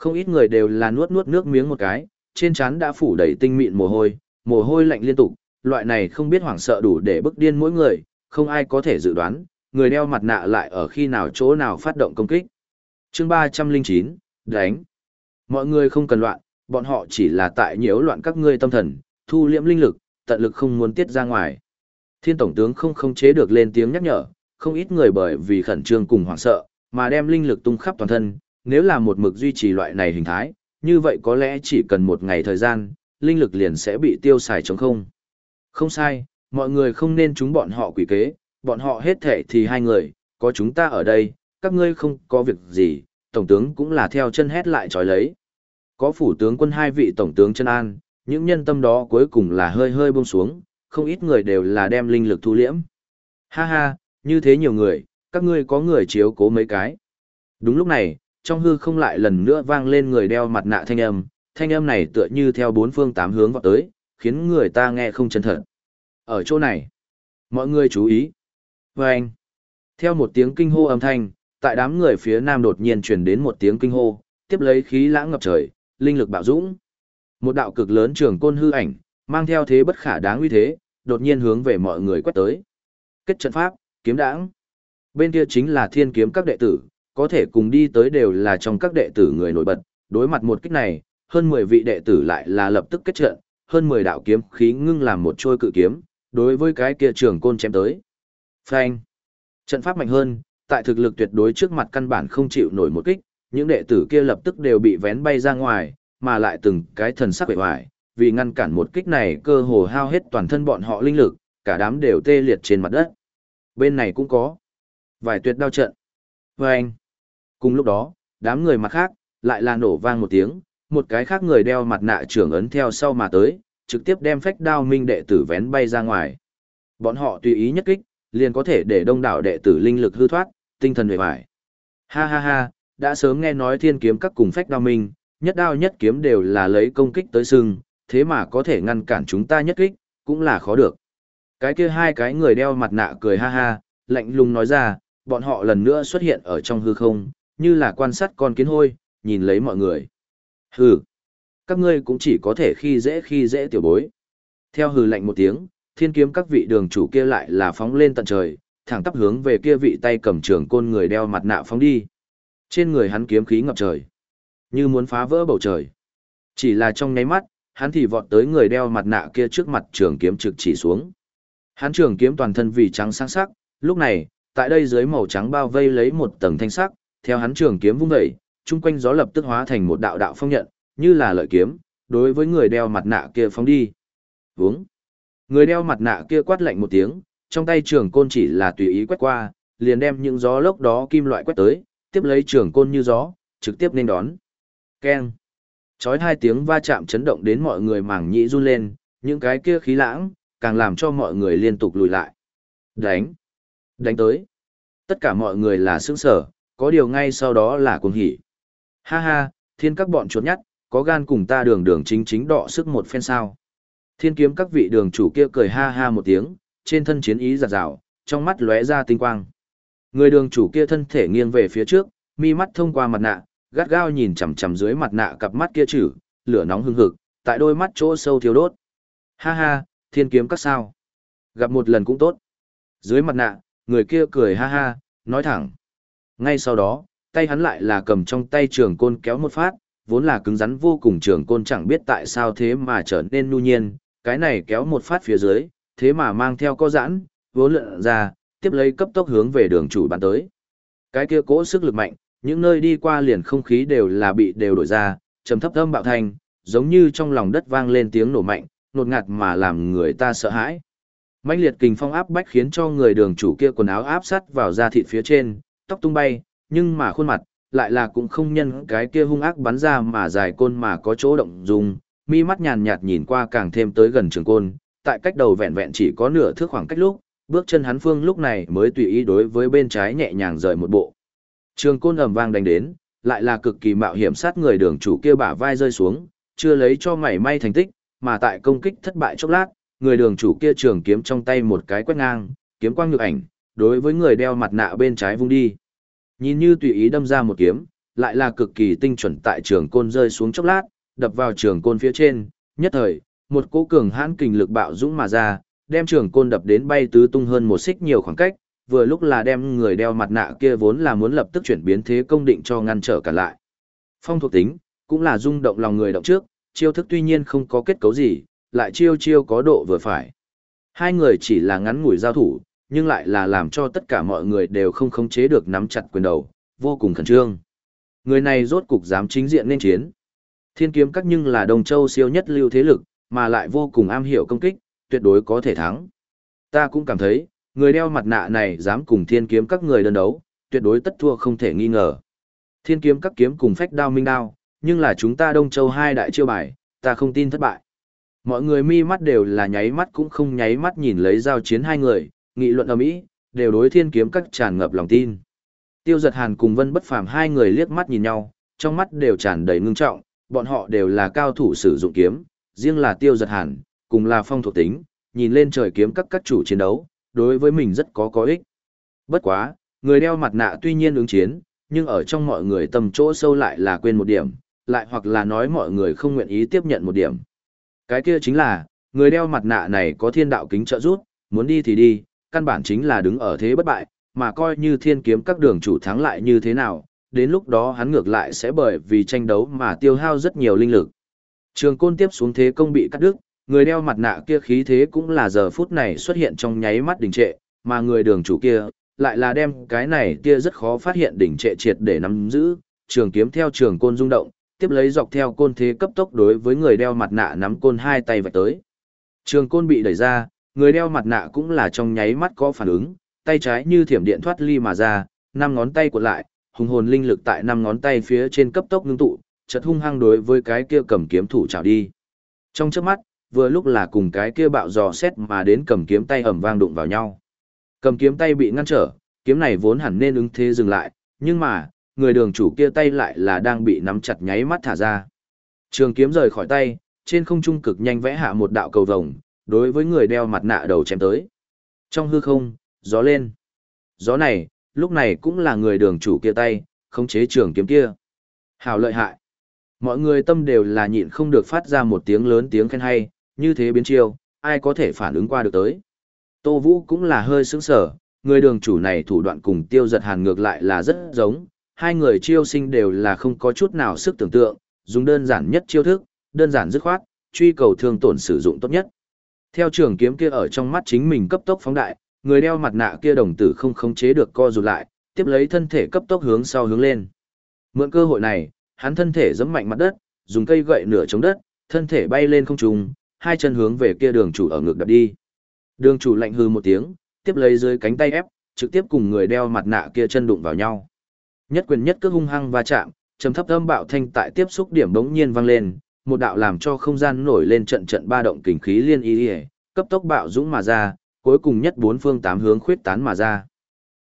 Không ít người đều là nuốt nuốt nước miếng một cái, trên trán đã phủ đầy tinh mịn mồ hôi, mồ hôi lạnh liên tục, loại này không biết hoảng sợ đủ để bức điên mỗi người, không ai có thể dự đoán, người đeo mặt nạ lại ở khi nào chỗ nào phát động công kích. Chương 309, đánh. Mọi người không cần loạn, bọn họ chỉ là tại nhiễu loạn các ngươi tâm thần, thu liễm linh lực, tận lực không muốn tiết ra ngoài. Thiên tổng tướng không không chế được lên tiếng nhắc nhở, không ít người bởi vì khẩn trương cùng hoảng sợ, mà đem linh lực tung khắp toàn thân, nếu là một mực duy trì loại này hình thái, như vậy có lẽ chỉ cần một ngày thời gian, linh lực liền sẽ bị tiêu xài trống không. Không sai, mọi người không nên chúng bọn họ quỷ kế, bọn họ hết thể thì hai người, có chúng ta ở đây, các ngươi không có việc gì, tổng tướng cũng là theo chân hét lại trói lấy. Có phủ tướng quân hai vị tổng tướng chân an, những nhân tâm đó cuối cùng là hơi hơi buông xuống, không ít người đều là đem linh lực thu liễm. Ha ha, như thế nhiều người, các ngươi có người chiếu cố mấy cái. Đúng lúc này, trong hư không lại lần nữa vang lên người đeo mặt nạ thanh âm, thanh âm này tựa như theo bốn phương tám hướng vọt tới, khiến người ta nghe không chân thật. Ở chỗ này, mọi người chú ý. Và anh, theo một tiếng kinh hô âm thanh, tại đám người phía nam đột nhiên truyền đến một tiếng kinh hô, tiếp lấy khí lãng ngập trời, linh lực bạo dũng. Một đạo cực lớn trường côn hư ảnh, mang theo thế bất khả đáng uy thế, đột nhiên hướng về mọi người quét tới. Kết trận pháp, kiếm đãng. Bên kia chính là thiên kiếm các đệ tử, có thể cùng đi tới đều là trong các đệ tử người nổi bật, đối mặt một kích này, hơn 10 vị đệ tử lại là lập tức kết trận, hơn 10 đạo kiếm khí ngưng làm một trôi cự kiếm, đối với cái kia trường côn chém tới. Phanh. Trận pháp mạnh hơn, tại thực lực tuyệt đối trước mặt căn bản không chịu nổi một kích, những đệ tử kia lập tức đều bị vén bay ra ngoài, mà lại từng cái thần sắc bệ hoài, vì ngăn cản một kích này cơ hồ hao hết toàn thân bọn họ linh lực, cả đám đều tê liệt trên mặt đất. Bên này cũng có vài tuyệt đao trận. anh Cùng lúc đó, đám người mặt khác, lại là nổ vang một tiếng, một cái khác người đeo mặt nạ trưởng ấn theo sau mà tới, trực tiếp đem phách đao minh đệ tử vén bay ra ngoài. Bọn họ tùy ý nhất kích, liền có thể để đông đảo đệ tử linh lực hư thoát, tinh thần hề bại. Ha ha ha, đã sớm nghe nói thiên kiếm các cùng phách đao minh, nhất đao nhất kiếm đều là lấy công kích tới sưng, thế mà có thể ngăn cản chúng ta nhất kích, cũng là khó được. Cái kia hai cái người đeo mặt nạ cười ha ha, lạnh lùng nói ra, bọn họ lần nữa xuất hiện ở trong hư không, như là quan sát con kiến hôi, nhìn lấy mọi người. Hừ, các ngươi cũng chỉ có thể khi dễ khi dễ tiểu bối. Theo hừ lạnh một tiếng, thiên kiếm các vị đường chủ kia lại là phóng lên tận trời, thẳng tắp hướng về kia vị tay cầm trường côn người đeo mặt nạ phóng đi. Trên người hắn kiếm khí ngập trời, như muốn phá vỡ bầu trời. Chỉ là trong nháy mắt, hắn thì vọt tới người đeo mặt nạ kia trước mặt trường kiếm trực chỉ xuống. Hắn trường kiếm toàn thân vì trắng sáng sắc, lúc này, tại đây dưới màu trắng bao vây lấy một tầng thanh sắc, theo hắn trường kiếm vung dậy, chung quanh gió lập tức hóa thành một đạo đạo phong nhận, như là lợi kiếm, đối với người đeo mặt nạ kia phóng đi. Vướng. Người đeo mặt nạ kia quát lạnh một tiếng, trong tay trường côn chỉ là tùy ý quét qua, liền đem những gió lốc đó kim loại quét tới, tiếp lấy trường côn như gió, trực tiếp nên đón. Keng. Chói hai tiếng va chạm chấn động đến mọi người mảng nhĩ run lên, những cái kia khí lãng, càng làm cho mọi người liên tục lùi lại. Đánh! Đánh tới! Tất cả mọi người là sững sở, có điều ngay sau đó là cuồng hỉ. Ha ha, thiên các bọn chuột nhắt, có gan cùng ta đường đường chính chính đọ sức một phen sao. Thiên kiếm các vị đường chủ kia cười ha ha một tiếng, trên thân chiến ý giặt rào, trong mắt lóe ra tinh quang. Người đường chủ kia thân thể nghiêng về phía trước, mi mắt thông qua mặt nạ, gắt gao nhìn chằm chằm dưới mặt nạ cặp mắt kia chữ, lửa nóng hừng hực, tại đôi mắt chỗ sâu thiếu đốt. Ha ha, thiên kiếm các sao? Gặp một lần cũng tốt. Dưới mặt nạ, người kia cười ha ha, nói thẳng. Ngay sau đó, tay hắn lại là cầm trong tay trường côn kéo một phát, vốn là cứng rắn vô cùng trường côn chẳng biết tại sao thế mà trở nên nu nhiên, cái này kéo một phát phía dưới, thế mà mang theo co giãn, vốn lượn ra, tiếp lấy cấp tốc hướng về đường chủ bắn tới. Cái kia cỗ sức lực mạnh, những nơi đi qua liền không khí đều là bị đều đổi ra, trầm thấp âm bạo thanh, giống như trong lòng đất vang lên tiếng nổ mạnh, nột ngạt mà làm người ta sợ hãi. Mạnh liệt kình phong áp bách khiến cho người đường chủ kia quần áo áp sát vào da thịt phía trên, tóc tung bay, nhưng mà khuôn mặt, lại là cũng không nhân cái kia hung ác bắn ra mà dài côn mà có chỗ động dung, mi mắt nhàn nhạt nhìn qua càng thêm tới gần trường côn, tại cách đầu vẹn vẹn chỉ có nửa thước khoảng cách lúc, bước chân hắn phương lúc này mới tùy ý đối với bên trái nhẹ nhàng rời một bộ. Trường côn ầm vang đánh đến, lại là cực kỳ mạo hiểm sát người đường chủ kia bả vai rơi xuống, chưa lấy cho mảy may thành tích, mà tại công kích thất bại chốc lát, người đường chủ kia trường kiếm trong tay một cái quét ngang, kiếm quang nhược ảnh, đối với người đeo mặt nạ bên trái vung đi. Nhìn như tùy ý đâm ra một kiếm, lại là cực kỳ tinh chuẩn tại trường côn rơi xuống chốc lát, đập vào trường côn phía trên, nhất thời, một cỗ cường hãn kình lực bạo dũng mà ra, đem trường côn đập đến bay tứ tung hơn một xích nhiều khoảng cách, vừa lúc là đem người đeo mặt nạ kia vốn là muốn lập tức chuyển biến thế công định cho ngăn trở cả lại. Phong thuộc tính, cũng là rung động lòng người động trước, chiêu thức tuy nhiên không có kết cấu gì, lại chiêu chiêu có độ vừa phải. Hai người chỉ là ngắn ngủi giao thủ, nhưng lại là làm cho tất cả mọi người đều không khống chế được nắm chặt quyền đầu, vô cùng khẩn trương. Người này rốt cục dám chính diện nên chiến. Thiên kiếm các nhưng là Đông Châu siêu nhất lưu thế lực, mà lại vô cùng am hiểu công kích, tuyệt đối có thể thắng. Ta cũng cảm thấy, người đeo mặt nạ này dám cùng thiên kiếm các người đơn đấu, tuyệt đối tất thua không thể nghi ngờ. Thiên kiếm các kiếm cùng phách đao minh đao, nhưng là chúng ta Đông Châu hai đại chiêu bài, ta không tin thất bại. Mọi người mi mắt đều là nháy mắt cũng không nháy mắt nhìn lấy giao chiến hai người, nghị luận ở mỹ, đều đối thiên kiếm các tràn ngập lòng tin. Tiêu giật hàn cùng vân bất phàm hai người liếc mắt nhìn nhau, trong mắt đều tràn đầy ngưng trọng, bọn họ đều là cao thủ sử dụng kiếm, riêng là tiêu giật hàn, cùng là phong thuộc tính, nhìn lên trời kiếm các các chủ chiến đấu, đối với mình rất có có ích. Bất quá, người đeo mặt nạ tuy nhiên ứng chiến, nhưng ở trong mọi người tầm chỗ sâu lại là quên một điểm, lại hoặc là nói mọi người không nguyện ý tiếp nhận một điểm. Cái kia chính là, người đeo mặt nạ này có thiên đạo kính trợ giúp, muốn đi thì đi, căn bản chính là đứng ở thế bất bại, mà coi như thiên kiếm các đường chủ thắng lại như thế nào, đến lúc đó hắn ngược lại sẽ bởi vì tranh đấu mà tiêu hao rất nhiều linh lực. Trường côn tiếp xuống thế công bị cắt đứt, người đeo mặt nạ kia khí thế cũng là giờ phút này xuất hiện trong nháy mắt đình trệ, mà người đường chủ kia, lại là đem cái này kia rất khó phát hiện đỉnh trệ triệt để nắm giữ, trường kiếm theo trường côn rung động, tiếp lấy dọc theo côn thế cấp tốc đối với người đeo mặt nạ nắm côn hai tay vạch tới. Trường côn bị đẩy ra, người đeo mặt nạ cũng là trong nháy mắt có phản ứng, tay trái như thiểm điện thoát ly mà ra, năm ngón tay cuộn lại, hùng hồn linh lực tại năm ngón tay phía trên cấp tốc ngưng tụ, chợt hung hăng đối với cái kia cầm kiếm thủ chảo đi. Trong chớp mắt, vừa lúc là cùng cái kia bạo dò xét mà đến cầm kiếm tay ầm vang đụng vào nhau. Cầm kiếm tay bị ngăn trở, kiếm này vốn hẳn nên ứng thế dừng lại, nhưng mà, người đường chủ kia tay lại là đang bị nắm chặt nháy mắt thả ra. Trường kiếm rời khỏi tay, trên không trung cực nhanh vẽ hạ một đạo cầu vồng, đối với người đeo mặt nạ đầu chém tới. Trong hư không, gió lên. Gió này, lúc này cũng là người đường chủ kia tay, khống chế trường kiếm kia. Hào lợi hại. Mọi người tâm đều là nhịn không được phát ra một tiếng lớn tiếng khen hay, như thế biến chiêu, ai có thể phản ứng qua được tới. Tô Vũ cũng là hơi sững sở, người đường chủ này thủ đoạn cùng tiêu giật hàn ngược lại là rất giống, hai người chiêu sinh đều là không có chút nào sức tưởng tượng, dùng đơn giản nhất chiêu thức, đơn giản dứt khoát, truy cầu thương tổn sử dụng tốt nhất. Theo trường kiếm kia ở trong mắt chính mình cấp tốc phóng đại, người đeo mặt nạ kia đồng tử không khống chế được co rụt lại, tiếp lấy thân thể cấp tốc hướng sau hướng lên. Mượn cơ hội này, hắn thân thể giẫm mạnh mặt đất, dùng cây gậy nửa chống đất, thân thể bay lên không trung, hai chân hướng về kia đường chủ ở ngược đập đi. Đường chủ lạnh hừ một tiếng, tiếp lấy dưới cánh tay ép, trực tiếp cùng người đeo mặt nạ kia chân đụng vào nhau. Nhất quyền nhất cước hung hăng va chạm, trầm thấp âm bạo thanh tại tiếp xúc điểm bỗng nhiên vang lên, một đạo làm cho không gian nổi lên trận trận ba động kình khí liên y, cấp tốc bạo dũng mà ra, cuối cùng nhất bốn phương tám hướng khuyết tán mà ra.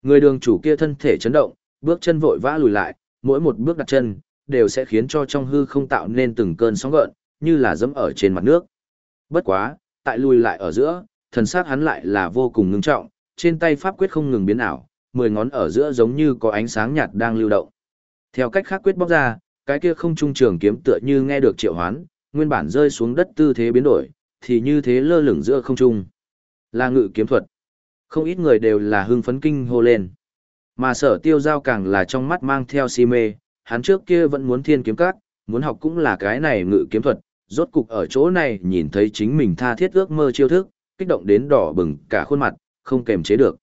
Người đường chủ kia thân thể chấn động, bước chân vội vã lùi lại, mỗi một bước đặt chân đều sẽ khiến cho trong hư không tạo nên từng cơn sóng gợn, như là dẫm ở trên mặt nước. Bất quá, tại lùi lại ở giữa, thần sắc hắn lại là vô cùng ngưng trọng, trên tay pháp quyết không ngừng biến ảo, mười ngón ở giữa giống như có ánh sáng nhạt đang lưu động. Theo cách khác quyết bóc ra, cái kia không trung trường kiếm tựa như nghe được triệu hoán, nguyên bản rơi xuống đất tư thế biến đổi, thì như thế lơ lửng giữa không trung. Là ngự kiếm thuật. Không ít người đều là hưng phấn kinh hô lên. Mà sở tiêu giao càng là trong mắt mang theo si mê, hắn trước kia vẫn muốn thiên kiếm các, muốn học cũng là cái này ngự kiếm thuật, rốt cục ở chỗ này nhìn thấy chính mình tha thiết ước mơ chiêu thức, kích động đến đỏ bừng cả khuôn mặt, không kềm chế được.